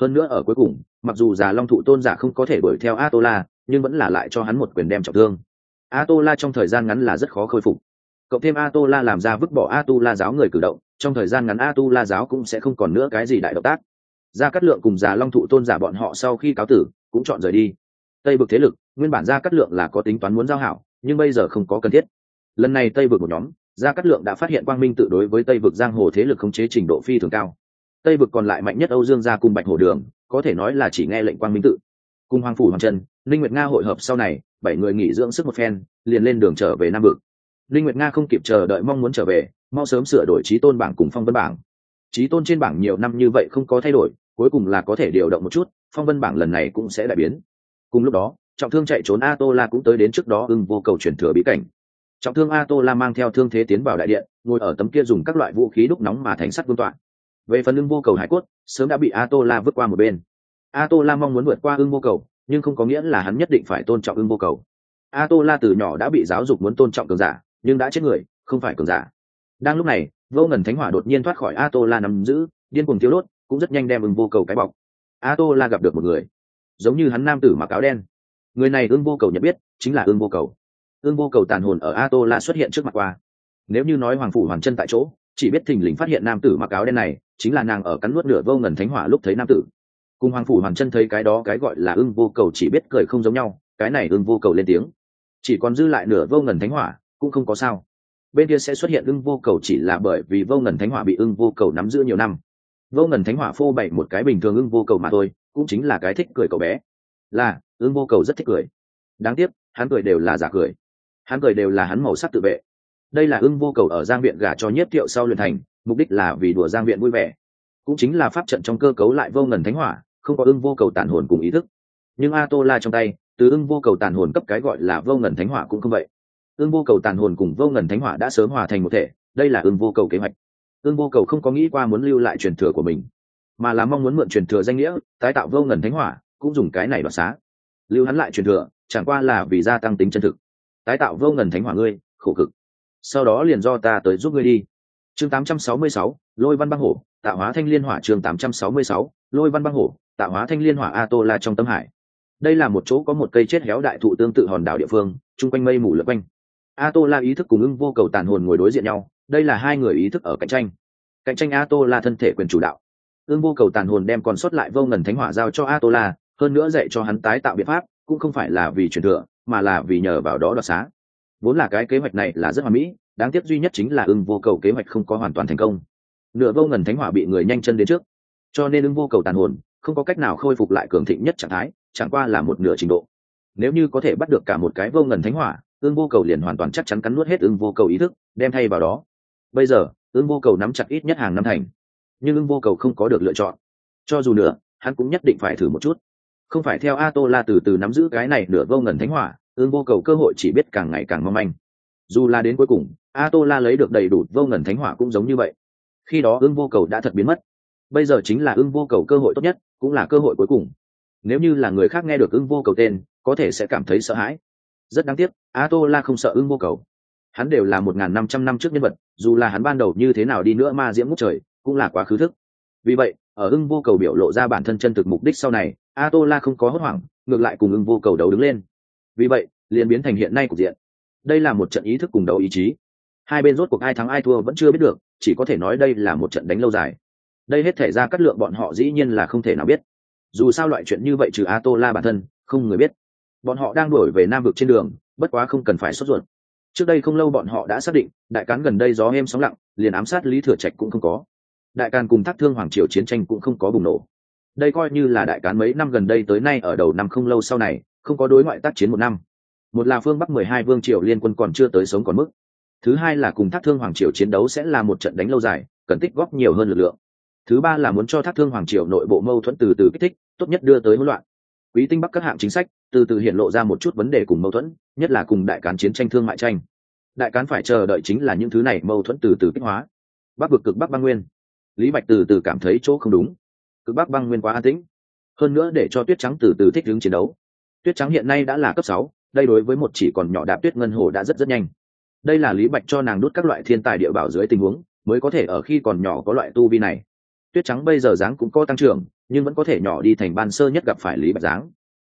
hơn nữa ở cuối cùng, mặc dù già long thụ tôn giả không có thể đuổi theo a tô la nhưng vẫn là lại cho hắn một quyền đem trọng thương. A tô la trong thời gian ngắn là rất khó khôi phục. Cộng thêm a tô la làm ra vứt bỏ a tu la giáo người cử động, trong thời gian ngắn a tu la giáo cũng sẽ không còn nữa cái gì đại động tác. Gia cát lượng cùng già long thụ tôn giả bọn họ sau khi cáo tử, cũng chọn rời đi. Tây vực thế lực, nguyên bản gia cát lượng là có tính toán muốn giao hảo, nhưng bây giờ không có cần thiết. Lần này tây vực một nhóm, gia cát lượng đã phát hiện quang minh tự đối với tây vực giang hồ thế lực khống chế trình độ phi thường cao tây vực còn lại mạnh nhất âu dương gia cùng bạch hồ đường, có thể nói là chỉ nghe lệnh quang minh tự. Cùng hoàng phủ hoàng trần linh nguyệt nga hội hợp sau này, bảy người nghỉ dưỡng sức một phen, liền lên đường trở về nam vực. Linh nguyệt nga không kịp chờ đợi mong muốn trở về, mau sớm sửa đổi trí tôn bảng cùng phong vân bảng. Trí tôn trên bảng nhiều năm như vậy không có thay đổi, cuối cùng là có thể điều động một chút, phong vân bảng lần này cũng sẽ đại biến. Cùng lúc đó, trọng thương chạy trốn a tô la cũng tới đến trước đó ưng vô cầu chuyển thừa bí cảnh. Trọng thương a tô la mang theo thương thế tiến vào đại điện, ngồi ở tấm kia dùng các loại vũ khí đúc nóng mà thành sắt vương tọa về phần ưng vô cầu hải cốt, sớm đã bị a tô la vứt qua một bên. A tô la mong muốn vượt qua ưng vô cầu, nhưng không có nghĩa là hắn nhất định phải tôn trọng ưng vô cầu. A tô la từ nhỏ đã bị giáo dục muốn tôn trọng cường giả, nhưng đã chết người, không phải cường giả. Đang lúc này, vô ngần thánh hỏa đột nhiên thoát khỏi a tô la nắm giữ, điên cuồng thiếu đốt, cũng rất nhanh đem ưng vô cầu cái bọc. A tô la gặp được một người, giống như hắn nam tử mặc áo đen. Người này ưng vô cầu nhận biết, chính là ưng vô cầu. Ưng vô cầu tàn hồn ở a tô la xuất hiện trước mặt qua. Nếu như nói hoàng phủ hoàn chân tại chỗ, chỉ biết thình lình phát hiện nam tử mặc áo đen này chính là nàng ở cắn nuốt nửa vô ngần thánh hỏa lúc thấy nam tử. Cùng hoàng phủ hoàn chân thấy cái đó cái gọi là ưng vô cầu chỉ biết cười không giống nhau, cái này ưng vô cầu lên tiếng. Chỉ còn dư lại nửa vô ngần thánh hỏa, cũng không có sao. Bên kia sẽ xuất hiện ưng vô cầu chỉ là bởi vì vô ngần thánh hỏa bị ưng vô cầu nắm giữ nhiều năm. Vô ngần thánh hỏa phô bày một cái bình thường ưng vô cầu mà thôi, cũng chính là cái thích cười cậu bé. Là, ưng vô cầu rất thích cười. Đáng tiếc, hắn cười đều là giả cười. Hắn cười đều là hắn màu sắc tự vệ. Đây là ưng vô cầu ở giang viện gả cho nhất thiệu sau luyện thành mục đích là vì đùa giang viện vui vẻ. Cũng chính là pháp trận trong cơ cấu lại vô ngần thánh hỏa, không có ưng vô cầu tàn hồn cùng ý thức. Nhưng a tô la trong tay, từ ưng vô cầu tàn hồn cấp cái gọi là vô ngần thánh hỏa cũng không vậy. Ưng vô cầu tàn hồn cùng vô ngần thánh hỏa đã sớm hòa thành một thể, đây là ưng vô cầu kế hoạch. Ưng vô cầu không có nghĩ qua muốn lưu lại truyền thừa của mình, mà là mong muốn mượn truyền thừa danh nghĩa, tái tạo vô ngần thánh hỏa, cũng dùng cái này đoạt xá. Lưu hắn lại truyền thừa, chẳng qua là vì gia tăng tính chân thực. Tái tạo vô ngần thánh hỏa ngươi, khổ cực. Sau đó liền do ta tới giúp ngươi đi chương 866, lôi văn băng hổ tạo hóa thanh liên hỏa chương 866, lôi văn băng hổ tạo hóa thanh liên hỏa a tô la trong tâm hải. Đây là một chỗ có một cây chết héo đại thụ tương tự hòn đảo địa phương chung quanh mây mù lượt quanh. A tô la ý thức cùng ưng vô cầu tàn hồn ngồi đối diện nhau đây là hai người ý thức ở cạnh tranh. Cạnh tranh a tô la thân thể quyền chủ đạo. Ưng vô cầu tàn hồn đem còn sót lại vô ngần thánh hỏa giao cho a tô la hơn nữa dạy cho hắn tái tạo biện pháp cũng không phải là vì truyền thừa mà là vì nhờ vào đó đoạt xá. Vốn là cái kế hoạch này là rất hoàn mỹ đáng tiếc duy nhất chính là ưng vô cầu kế hoạch không có hoàn toàn thành công. Nửa vô ngần thánh hỏa bị người nhanh chân đến trước. Cho nên ưng vô cầu tàn hồn, không có cách nào khôi phục lại cường thịnh nhất trạng thái, chẳng qua là một nửa trình độ. Nếu như có thể bắt được cả một cái vô ngần thánh hỏa, ưng vô cầu liền hoàn toàn chắc chắn cắn nuốt hết ưng vô cầu ý thức, đem thay vào đó. Bây giờ, ưng vô cầu nắm chặt ít nhất hàng năm thành, nhưng ưng vô cầu không có được lựa chọn. Cho dù nữa hắn cũng nhất định phải thử một chút. Không phải theo a tô la từ từ nắm giữ cái này nửa vô ngần thánh hỏa, ưng vô cầu cơ hội chỉ biết càng ngày càng mong manh dù là đến cuối cùng a tô la lấy được đầy đủ vô ngần thánh hỏa cũng giống như vậy. Khi đó ưng vô cầu đã thật biến mất. Bây giờ chính là ưng vô cầu cơ hội tốt nhất, cũng là cơ hội cuối cùng. Nếu như là người khác nghe được ưng vô cầu tên, có thể sẽ cảm thấy sợ hãi. Rất đáng tiếc a tô la không sợ ưng vô cầu. Hắn đều là một n g h n năm trăm năm trước nhân vật, dù là hắn ban đầu như thế nào đi nữa ma diễm ngút trời, cũng là quá khứ thức. Vì vậy, ở ưng vô cầu biểu lộ ra bản thân chân thực mục đích sau này a tô la không có hốt hoảng, ngược lại cùng ưng vô cầu đấu đứng lên. Vì vậy, liền biến thành hiện nay cục diện đây là một trận ý thức cùng đấu ý chí. Hai bên rốt cuộc ai thắng ai thua vẫn chưa biết được, chỉ có thể nói đây là một trận đánh lâu dài. Đây hết thể ra cắt lượng bọn họ dĩ nhiên là không thể nào biết. Dù sao loại chuyện như vậy trừ a tô la bản thân, không người biết. Bọn họ đang đổi về nam vực trên đường, bất quá không cần phải sốt ruột. Trước đây không lâu bọn họ đã xác định, đại cán gần đây gió êm sóng lặng, liền ám sát lý thừa trạch cũng không có. Đại càn cùng thác thương hoàng triều chiến tranh cũng không có bùng nổ. Đây coi như là đại cán mấy năm gần đây tới nay ở đầu năm không lâu sau này, không có đối ngoại tác chiến một năm một là phương bắc mười hai vương triều liên quân còn chưa tới sống còn mức. Thứ hai là cùng thác thương hoàng triều chiến đấu sẽ là một trận đánh lâu dài, cần tích góp nhiều hơn lực lượng. Thứ ba là muốn cho thác thương hoàng triều nội bộ mâu thuẫn từ từ kích thích, tốt nhất đưa tới hỗn loạn. Quý tinh bắc các hạng chính sách, từ từ hiện lộ ra một chút vấn đề cùng mâu thuẫn, nhất là cùng đại cán chiến tranh thương mại tranh. Đại cán phải chờ đợi chính là những thứ này mâu thuẫn từ từ kích hóa. Bắc vực cực bắc băng nguyên. Lý bạch từ từ cảm thấy chỗ không đúng. Cực bắc băng nguyên quá an tĩnh. Hơn nữa để cho tuyết trắng từ từ thích hướng chiến đấu. Tuyết trắng hiện nay đã là cấp sáu đây đối với một chỉ còn nhỏ đạp tuyết ngân hồ đã rất rất nhanh. Đây là lý bạch cho nàng đút các loại thiên tài địa bảo dưới tình huống, mới có thể ở khi còn nhỏ có loại tu vi này. Tuyết trắng bây giờ dáng cũng có tăng trưởng, nhưng vẫn có thể nhỏ đi thành ban sơ nhất gặp phải lý bạch dáng.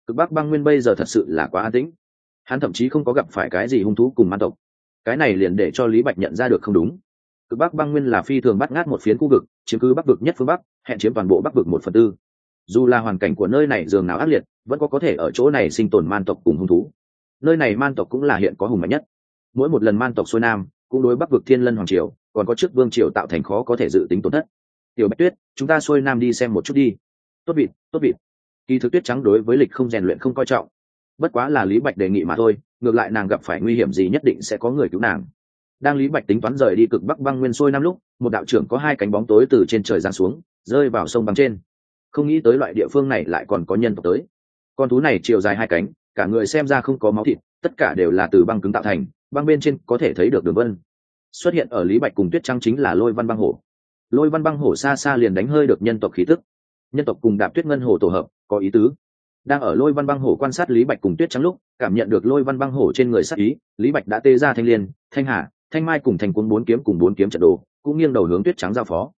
Cực bắc băng nguyên bây giờ thật sự là quá an tĩnh. Hắn thậm chí không có gặp phải cái gì hung thú cùng man tộc. Cái này liền để cho lý bạch nhận ra được không đúng. Cực bắc băng nguyên là phi thường bắt ngát một phiến khu vực, chiếm cứ bắc vực nhất phương bắc, hẹn chiếm toàn bộ bắc vực một phần tư. Dù là hoàn cảnh của nơi này dường nào ác liệt, vẫn có có thể ở chỗ này sinh tồn man tộc cùng hung thú nơi này man tộc cũng là hiện có hùng mạnh nhất. Mỗi một lần man tộc xuôi nam, cũng đối bắc vực thiên lân hoàng triều, còn có trước vương triều tạo thành khó có thể dự tính tổn thất. Tiểu bạch tuyết, chúng ta xuôi nam đi xem một chút đi. Tốt vịt tốt vịt. Kỳ thực tuyết trắng đối với lịch không rèn luyện không coi trọng. Bất quá là lý bạch đề nghị mà thôi, ngược lại nàng gặp phải nguy hiểm gì nhất định sẽ có người cứu nàng. Đang lý bạch tính toán rời đi cực bắc băng nguyên xuôi năm lúc, một đạo trưởng có hai cánh bóng tối từ trên trời giáng xuống, rơi vào sông băng trên. Không nghĩ tới loại địa phương này lại còn có nhân tộc tới. Con thú này chiều dài hai cánh cả người xem ra không có máu thịt, tất cả đều là từ băng cứng tạo thành, băng bên trên có thể thấy được đường vân. Xuất hiện ở lý bạch cùng tuyết trăng chính là lôi văn băng hổ. Lôi văn băng hổ xa xa liền đánh hơi được nhân tộc khí tức. Nhân tộc cùng đạp tuyết ngân hổ tổ hợp, có ý tứ. Đang ở lôi văn băng hổ quan sát lý bạch cùng tuyết trắng lúc, cảm nhận được lôi văn băng hổ trên người sắc ý, lý bạch đã tê ra thanh liên, thanh hà, thanh mai cùng thành quân bốn kiếm cùng bốn kiếm trận đồ, cũng nghiêng đầu hướng tuyết trắng giao phó.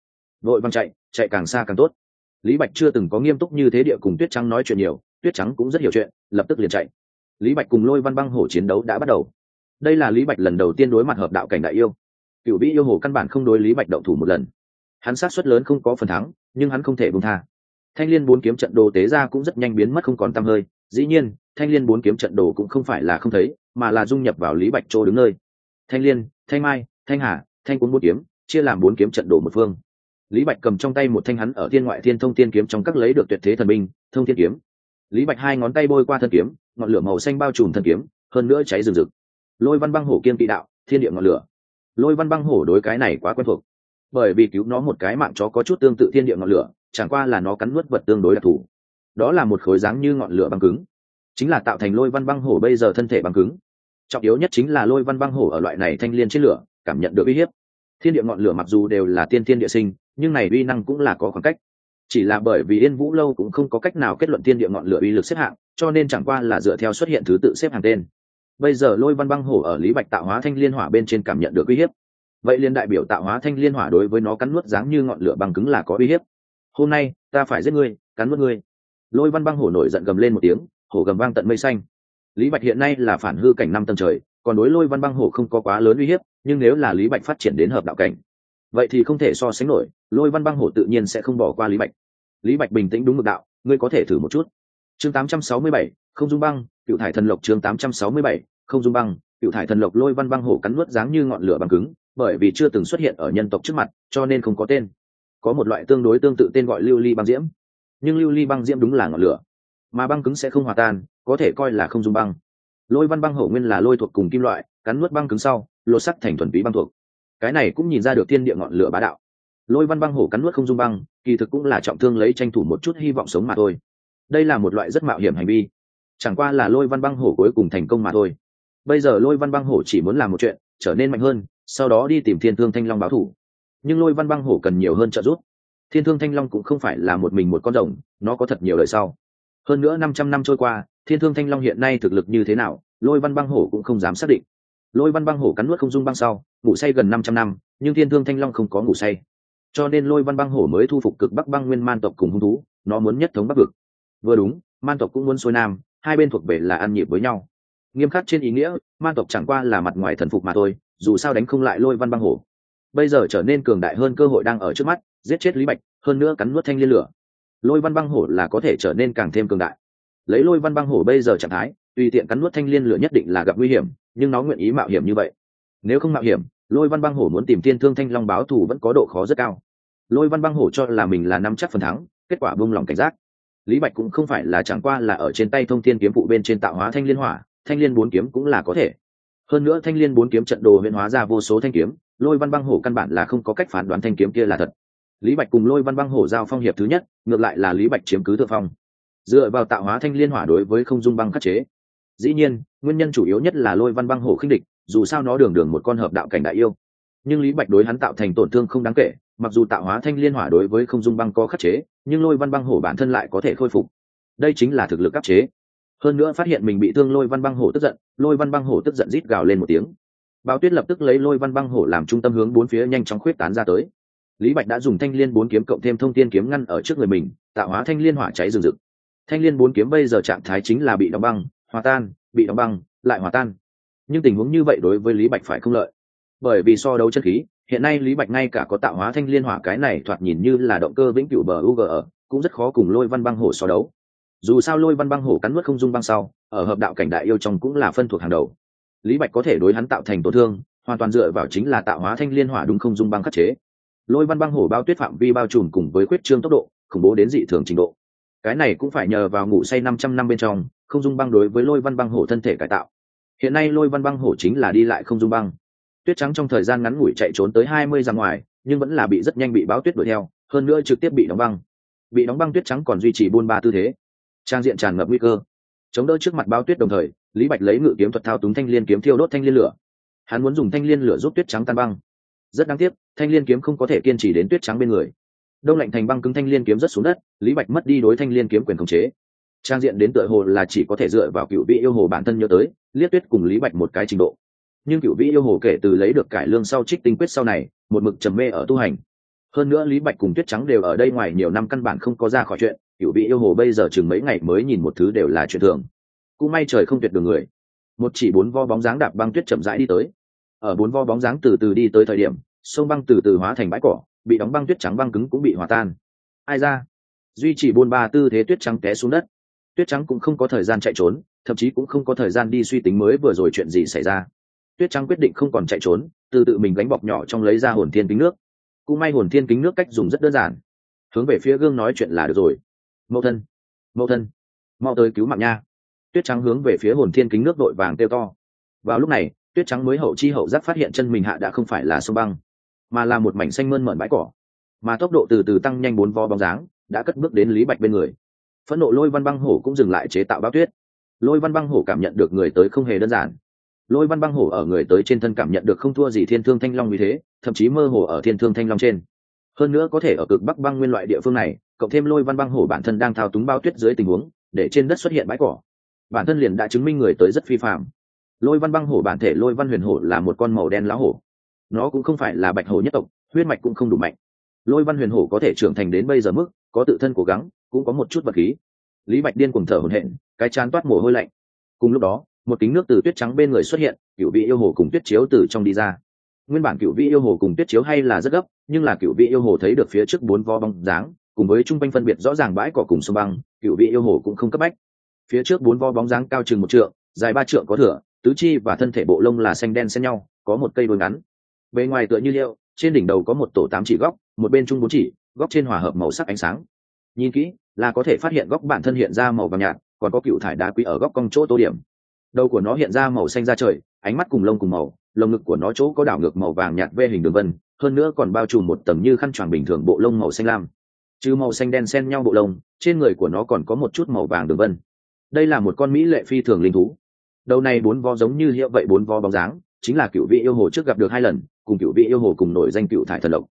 Vội văn chạy chạy càng xa càng tốt. Lý bạch chưa từng có nghiêm túc như thế địa cùng tuyết trắng nói chuyện nhiều, tuyết trắng cũng rất hiểu chuyện lập tức liền chạy. Lý bạch cùng lôi văn băng hổ chiến đấu đã bắt đầu. Đây là lý bạch lần đầu tiên đối mặt hợp đạo cảnh đại yêu. Cựu vĩ yêu hồ căn bản không đối lý bạch động thủ một lần. Hắn sát xuất lớn không có phần thắng, nhưng hắn không thể bung tha. Thanh l i ê n bốn kiếm trận đồ tế ra cũng rất nhanh biến mất không còn tăm hơi. Dĩ nhiên, thanh l i ê n bốn kiếm trận đồ cũng không phải là không thấy, mà là dung nhập vào lý bạch chỗ đứng nơi. Thanh l i ê n thanh mai, thanh hà, thanh cuốn bốn kiếm, chia làm bốn kiếm trận đồ một phương. Lý bạch cầm trong tay một thanh hắn ở thiên ngoại thiên thông tiên kiếm trong các lấy được tuyệt thế thần binh, thông thiên kiếm lý bạch hai ngón tay bôi qua thân kiếm, ngọn lửa màu xanh bao trùm thân kiếm, hơn nữa cháy rừng rực. Lôi văn băng hổ kiên kỵ đạo, thiên địa ngọn lửa. Lôi văn băng hổ đối cái này quá quen thuộc, bởi vì cứu nó một cái mạng chó có chút tương tự thiên địa ngọn lửa, chẳng qua là nó cắn nuốt vật tương đối đặc thù. Đó là một khối dáng như ngọn lửa băng cứng, chính là tạo thành lôi văn băng hổ bây giờ thân thể băng cứng. Trọng yếu nhất chính là lôi văn băng hổ ở loại này thanh liên trên lửa, cảm nhận được uy hiếp. Thiên địa ngọn lửa mặc dù đều là tiên thiên địa sinh, nhưng này uy năng cũng là có khoảng cách chỉ là bởi vì yên vũ lâu cũng không có cách nào kết luận thiên địa ngọn lửa uy lực xếp hạng, cho nên chẳng qua là dựa theo xuất hiện thứ tự xếp hàng tên. Bây giờ lôi văn băng hổ ở lý bạch tạo hóa thanh liên hỏa bên trên cảm nhận được uy hiếp. Vậy liên đại biểu tạo hóa thanh liên hỏa đối với nó cắn nuốt dáng như ngọn lửa băng cứng là có uy hiếp. Hôm nay, ta phải giết ngươi, cắn nuốt ngươi. Lôi văn băng hổ nổi giận gầm lên một tiếng, hổ gầm vang tận mây xanh. Lý bạch hiện nay là phản hư cảnh năm tầng trời, còn đối lôi văn băng hổ không có quá lớn uy hiếp, nhưng nếu là lý bạch phát triển đến hợp đạo cảnh vậy thì không thể so sánh nổi lôi văn băng hổ tự nhiên sẽ không bỏ qua lý bạch. Lý bạch bình tĩnh đúng mực đạo ngươi có thể thử một chút. Chương 867, không dung băng cựu thải thần lộc chương 867, không dung băng cựu thải thần lộc lôi văn băng hổ cắn nuốt dáng như ngọn lửa băng cứng bởi vì chưa từng xuất hiện ở nhân tộc trước mặt cho nên không có tên. Có một loại tương đối tương tự tên gọi lưu ly băng diễm. Nhưng lưu ly băng diễm đúng là ngọn lửa mà băng cứng sẽ không hòa tan có thể coi là không dung băng. Lôi văn băng hổ nguyên là lôi thuộc cùng kim loại cắn nuốt băng cứng sau lột sắc thành thuần túy băng thuộc cái này cũng nhìn ra được thiên địa ngọn lửa bá đạo. Lôi văn băng hổ cắn nuốt không dung băng, kỳ thực cũng là trọng thương lấy tranh thủ một chút hy vọng sống mà thôi. Đây là một loại rất mạo hiểm hành vi. Chẳng qua là lôi văn băng hổ cuối cùng thành công mà thôi. Bây giờ lôi văn băng hổ chỉ muốn làm một chuyện, trở nên mạnh hơn, sau đó đi tìm thiên thương thanh long báo thủ. Nhưng lôi văn băng hổ cần nhiều hơn trợ giúp. Thiên thương thanh long cũng không phải là một mình một con rồng, nó có thật nhiều lời sau. Hơn nữa năm trăm năm trôi qua, thiên thương thanh long hiện nay thực lực như thế nào, lôi văn băng hổ cũng không dám xác định. Lôi văn băng hổ cắn nuốt không dung băng sau ngủ say gần năm trăm năm, nhưng thiên thương thanh long không có ngủ say. Cho nên lôi văn băng hổ mới thu phục cực bắc băng nguyên man tộc cùng hung thú, nó muốn nhất thống bắc vực. Vừa đúng, man tộc cũng muốn xuôi nam, hai bên thuộc về là ăn nhịp với nhau. Nghiêm khắc trên ý nghĩa, man tộc chẳng qua là mặt ngoài thần phục mà thôi, dù sao đánh không lại lôi văn băng hổ. Bây giờ trở nên cường đại hơn cơ hội đang ở trước mắt, giết chết lý bạch, hơn nữa cắn nuốt thanh liên lửa. Lôi văn băng hổ là có thể trở nên càng thêm cường đại. Lấy lôi văn băng hổ bây giờ trạng thái, tùy tiện cắn nuốt thanh liên lửa nhất định là gặp nguy hiểm, nhưng nó nguyện ý mạo hiểm như vậy nếu không mạo hiểm, lôi văn băng hổ muốn tìm thiên thương thanh long báo thù vẫn có độ khó rất cao. Lôi văn băng hổ cho là mình là năm chắc phần thắng, kết quả buông lỏng cảnh giác. Lý bạch cũng không phải là chẳng qua là ở trên tay thông thiên kiếm phụ bên trên tạo hóa thanh liên hỏa, thanh liên bốn kiếm cũng là có thể. Hơn nữa thanh liên bốn kiếm trận đồ huyện hóa ra vô số thanh kiếm, lôi văn băng hổ căn bản là không có cách phán đoán thanh kiếm kia là thật. Lý bạch cùng lôi văn băng hổ giao phong hiệp thứ nhất, ngược lại là lý bạch chiếm cứ thượng phong. Dựa vào tạo hóa thanh liên hỏa đối với không dung băng khắc chế. Dĩ nhiên, nguyên nhân chủ yếu nhất là lôi văn băng hổ khinh địch dù sao nó đường đường một con hợp đạo cảnh đại yêu. Nhưng lý bạch đối hắn tạo thành tổn thương không đáng kể, mặc dù tạo hóa thanh liên hỏa đối với không dung băng có khắc chế, nhưng lôi văn băng hổ bản thân lại có thể khôi phục. Đây chính là thực lực áp chế. Hơn nữa phát hiện mình bị thương lôi văn băng hổ tức giận, lôi văn băng hổ tức giận rít gào lên một tiếng. Bao tuyết lập tức lấy lôi văn băng hổ làm trung tâm hướng bốn phía nhanh chóng khuyết tán ra tới. Lý bạch đã dùng thanh liên bốn kiếm cộng thêm thông tiên kiếm ngăn ở trước người mình, tạo hóa thanh liên hỏa cháy rừng rực. Thanh liên bốn kiếm bây giờ trạng thái chính là bị đóng băng, hòa tan, bị đóng băng, lại hòa tan nhưng tình huống như vậy đối với lý bạch phải không lợi. Bởi vì so đấu chân khí, hiện nay lý bạch ngay cả có tạo hóa thanh liên hỏa cái này thoạt nhìn như là động cơ vĩnh cửu bờ u g ở, cũng rất khó cùng lôi văn băng hổ so đấu. Dù sao lôi văn băng hổ cắn nuốt không dung băng sau, ở hợp đạo cảnh đại yêu trong cũng là phân thuộc hàng đầu. Lý bạch có thể đối hắn tạo thành tổn thương, hoàn toàn dựa vào chính là tạo hóa thanh liên hỏa đúng không dung băng khắc chế. Lôi văn băng hổ bao tuyết phạm vi bao trùm cùng với khuyết trương tốc độ, khủng bố đến dị thường trình độ. Cái này cũng phải nhờ vào ngủ say năm trăm năm bên trong, không dung băng đối với lôi văn băng hổ thân thể cải tạo hiện nay lôi văn băng hổ chính là đi lại không dung băng. Tuyết trắng trong thời gian ngắn ngủi chạy trốn tới hai mươi dặm ngoài, nhưng vẫn là bị rất nhanh bị báo tuyết đuổi theo, hơn nữa trực tiếp bị đóng băng. Bị đóng băng tuyết trắng còn duy trì buôn ba tư thế. Trang diện tràn ngập nguy cơ. Chống đỡ trước mặt báo tuyết đồng thời, lý bạch lấy ngự kiếm thuật thao túng thanh liên kiếm thiêu đốt thanh liên lửa. Hắn muốn dùng thanh liên lửa giúp tuyết trắng tan băng. Rất đáng tiếc, thanh liên kiếm không có thể kiên trì đến tuyết trắng bên người. Đông lạnh thành băng cứng thanh liên kiếm rất xuống đất, lý bạch mất đi đối thanh liên kiếm quyền khống chế trang diện đến tựa hồ là chỉ có thể dựa vào cựu vị yêu hồ bản thân nhớ tới liếc tuyết cùng lý bạch một cái trình độ. Nhưng cựu vị yêu hồ kể từ lấy được cải lương sau trích tinh quyết sau này, một mực trầm mê ở tu hành. Hơn nữa lý bạch cùng tuyết trắng đều ở đây ngoài nhiều năm căn bản không có ra khỏi chuyện, cựu vị yêu hồ bây giờ chừng mấy ngày mới nhìn một thứ đều là chuyện thường. Cũng may trời không tuyệt đường người. Một chỉ bốn vo bóng dáng đạp băng tuyết chậm rãi đi tới. Ở bốn vo bóng dáng từ từ đi tới thời điểm, sông băng từ từ hóa thành bãi cỏ, bị đóng băng tuyết trắng băng cứng cũng bị hòa tan. Ai ra? Duy trì buôn ba tư thế tuyết trắng té xuống đất tuyết trắng cũng không có thời gian chạy trốn, thậm chí cũng không có thời gian đi suy tính mới vừa rồi chuyện gì xảy ra. Tuyết trắng quyết định không còn chạy trốn, từ tự mình gánh bọc nhỏ trong lấy ra hồn thiên kính nước. Cũng may hồn thiên kính nước cách dùng rất đơn giản. Hướng về phía gương nói chuyện là được rồi. Mẫu thân mẫu thân, mau tới cứu mạng nha. Tuyết trắng hướng về phía hồn thiên kính nước đội vàng kêu to. Vào lúc này, tuyết trắng mới hậu chi hậu giác phát hiện chân mình hạ đã không phải là sông băng, mà là một mảnh xanh mơn mởn bãi cỏ. Mà tốc độ từ từ tăng nhanh bốn vo bóng dáng, đã cất bước đến lý bạch bên người phẫn nộ lôi văn băng hổ cũng dừng lại chế tạo bao tuyết. Lôi văn băng hổ cảm nhận được người tới không hề đơn giản. Lôi văn băng hổ ở người tới trên thân cảm nhận được không thua gì thiên thương thanh long như thế, thậm chí mơ hồ ở thiên thương thanh long trên. Hơn nữa có thể ở cực bắc băng nguyên loại địa phương này, cộng thêm lôi văn băng hổ bản thân đang thao túng bao tuyết dưới tình huống, để trên đất xuất hiện bãi cỏ. Bản thân liền đã chứng minh người tới rất phi phạm lôi văn băng hổ bản thể lôi văn huyền hổ là một con màu đen lá hổ. Nó cũng không phải là bạch hổ nhất tộc, huyết mạch cũng không đủ mạnh. Lôi văn huyền hổ có thể trưởng thành đến bây giờ mức, có tự thân cố gắng cũng có một chút vật khí. Lý bạch điên cùng thở hổn hển, cái chán toát mồ hôi lạnh. Cùng lúc đó, một kính nước từ tuyết trắng bên người xuất hiện, cựu vị yêu hồ cùng tuyết chiếu từ trong đi ra. Nguyên bản cựu vị yêu hồ cùng tuyết chiếu hay là rất gấp, nhưng là cựu vị yêu hồ thấy được phía trước bốn vo bóng dáng, cùng với trung quanh phân biệt rõ ràng bãi cỏ cùng sông băng, cựu vị yêu hồ cũng không cấp bách. Phía trước bốn vo bóng dáng cao chừng một trượng, dài ba trượng có thửa tứ chi và thân thể bộ lông là xanh đen xen nhau, có một cây đôi ngắn. Bề ngoài tựa như liệu, trên đỉnh đầu có một tổ tám chỉ góc, một bên trung bốn chỉ, góc trên hòa hợp màu sắc ánh sáng. Nhìn kỹ là có thể phát hiện góc bản thân hiện ra màu vàng nhạt, còn có cựu thải đá quý ở góc cong chỗ tô điểm. Đầu của nó hiện ra màu xanh da trời, ánh mắt cùng lông cùng màu, lồng ngực của nó chỗ có đảo ngược màu vàng nhạt vê hình đường vân, hơn nữa còn bao trùm một tầng như khăn choàng bình thường bộ lông màu xanh lam. Chứ màu xanh đen xen nhau bộ lông, trên người của nó còn có một chút màu vàng đường vân. Đây là một con mỹ lệ phi thường linh thú. Đầu này bốn vo giống như hiệu vậy bốn vo bóng dáng, chính là cựu vị yêu hồ trước gặp được hai lần, cùng cựu vị yêu hồ cùng nổi danh cựu thải thần lộc.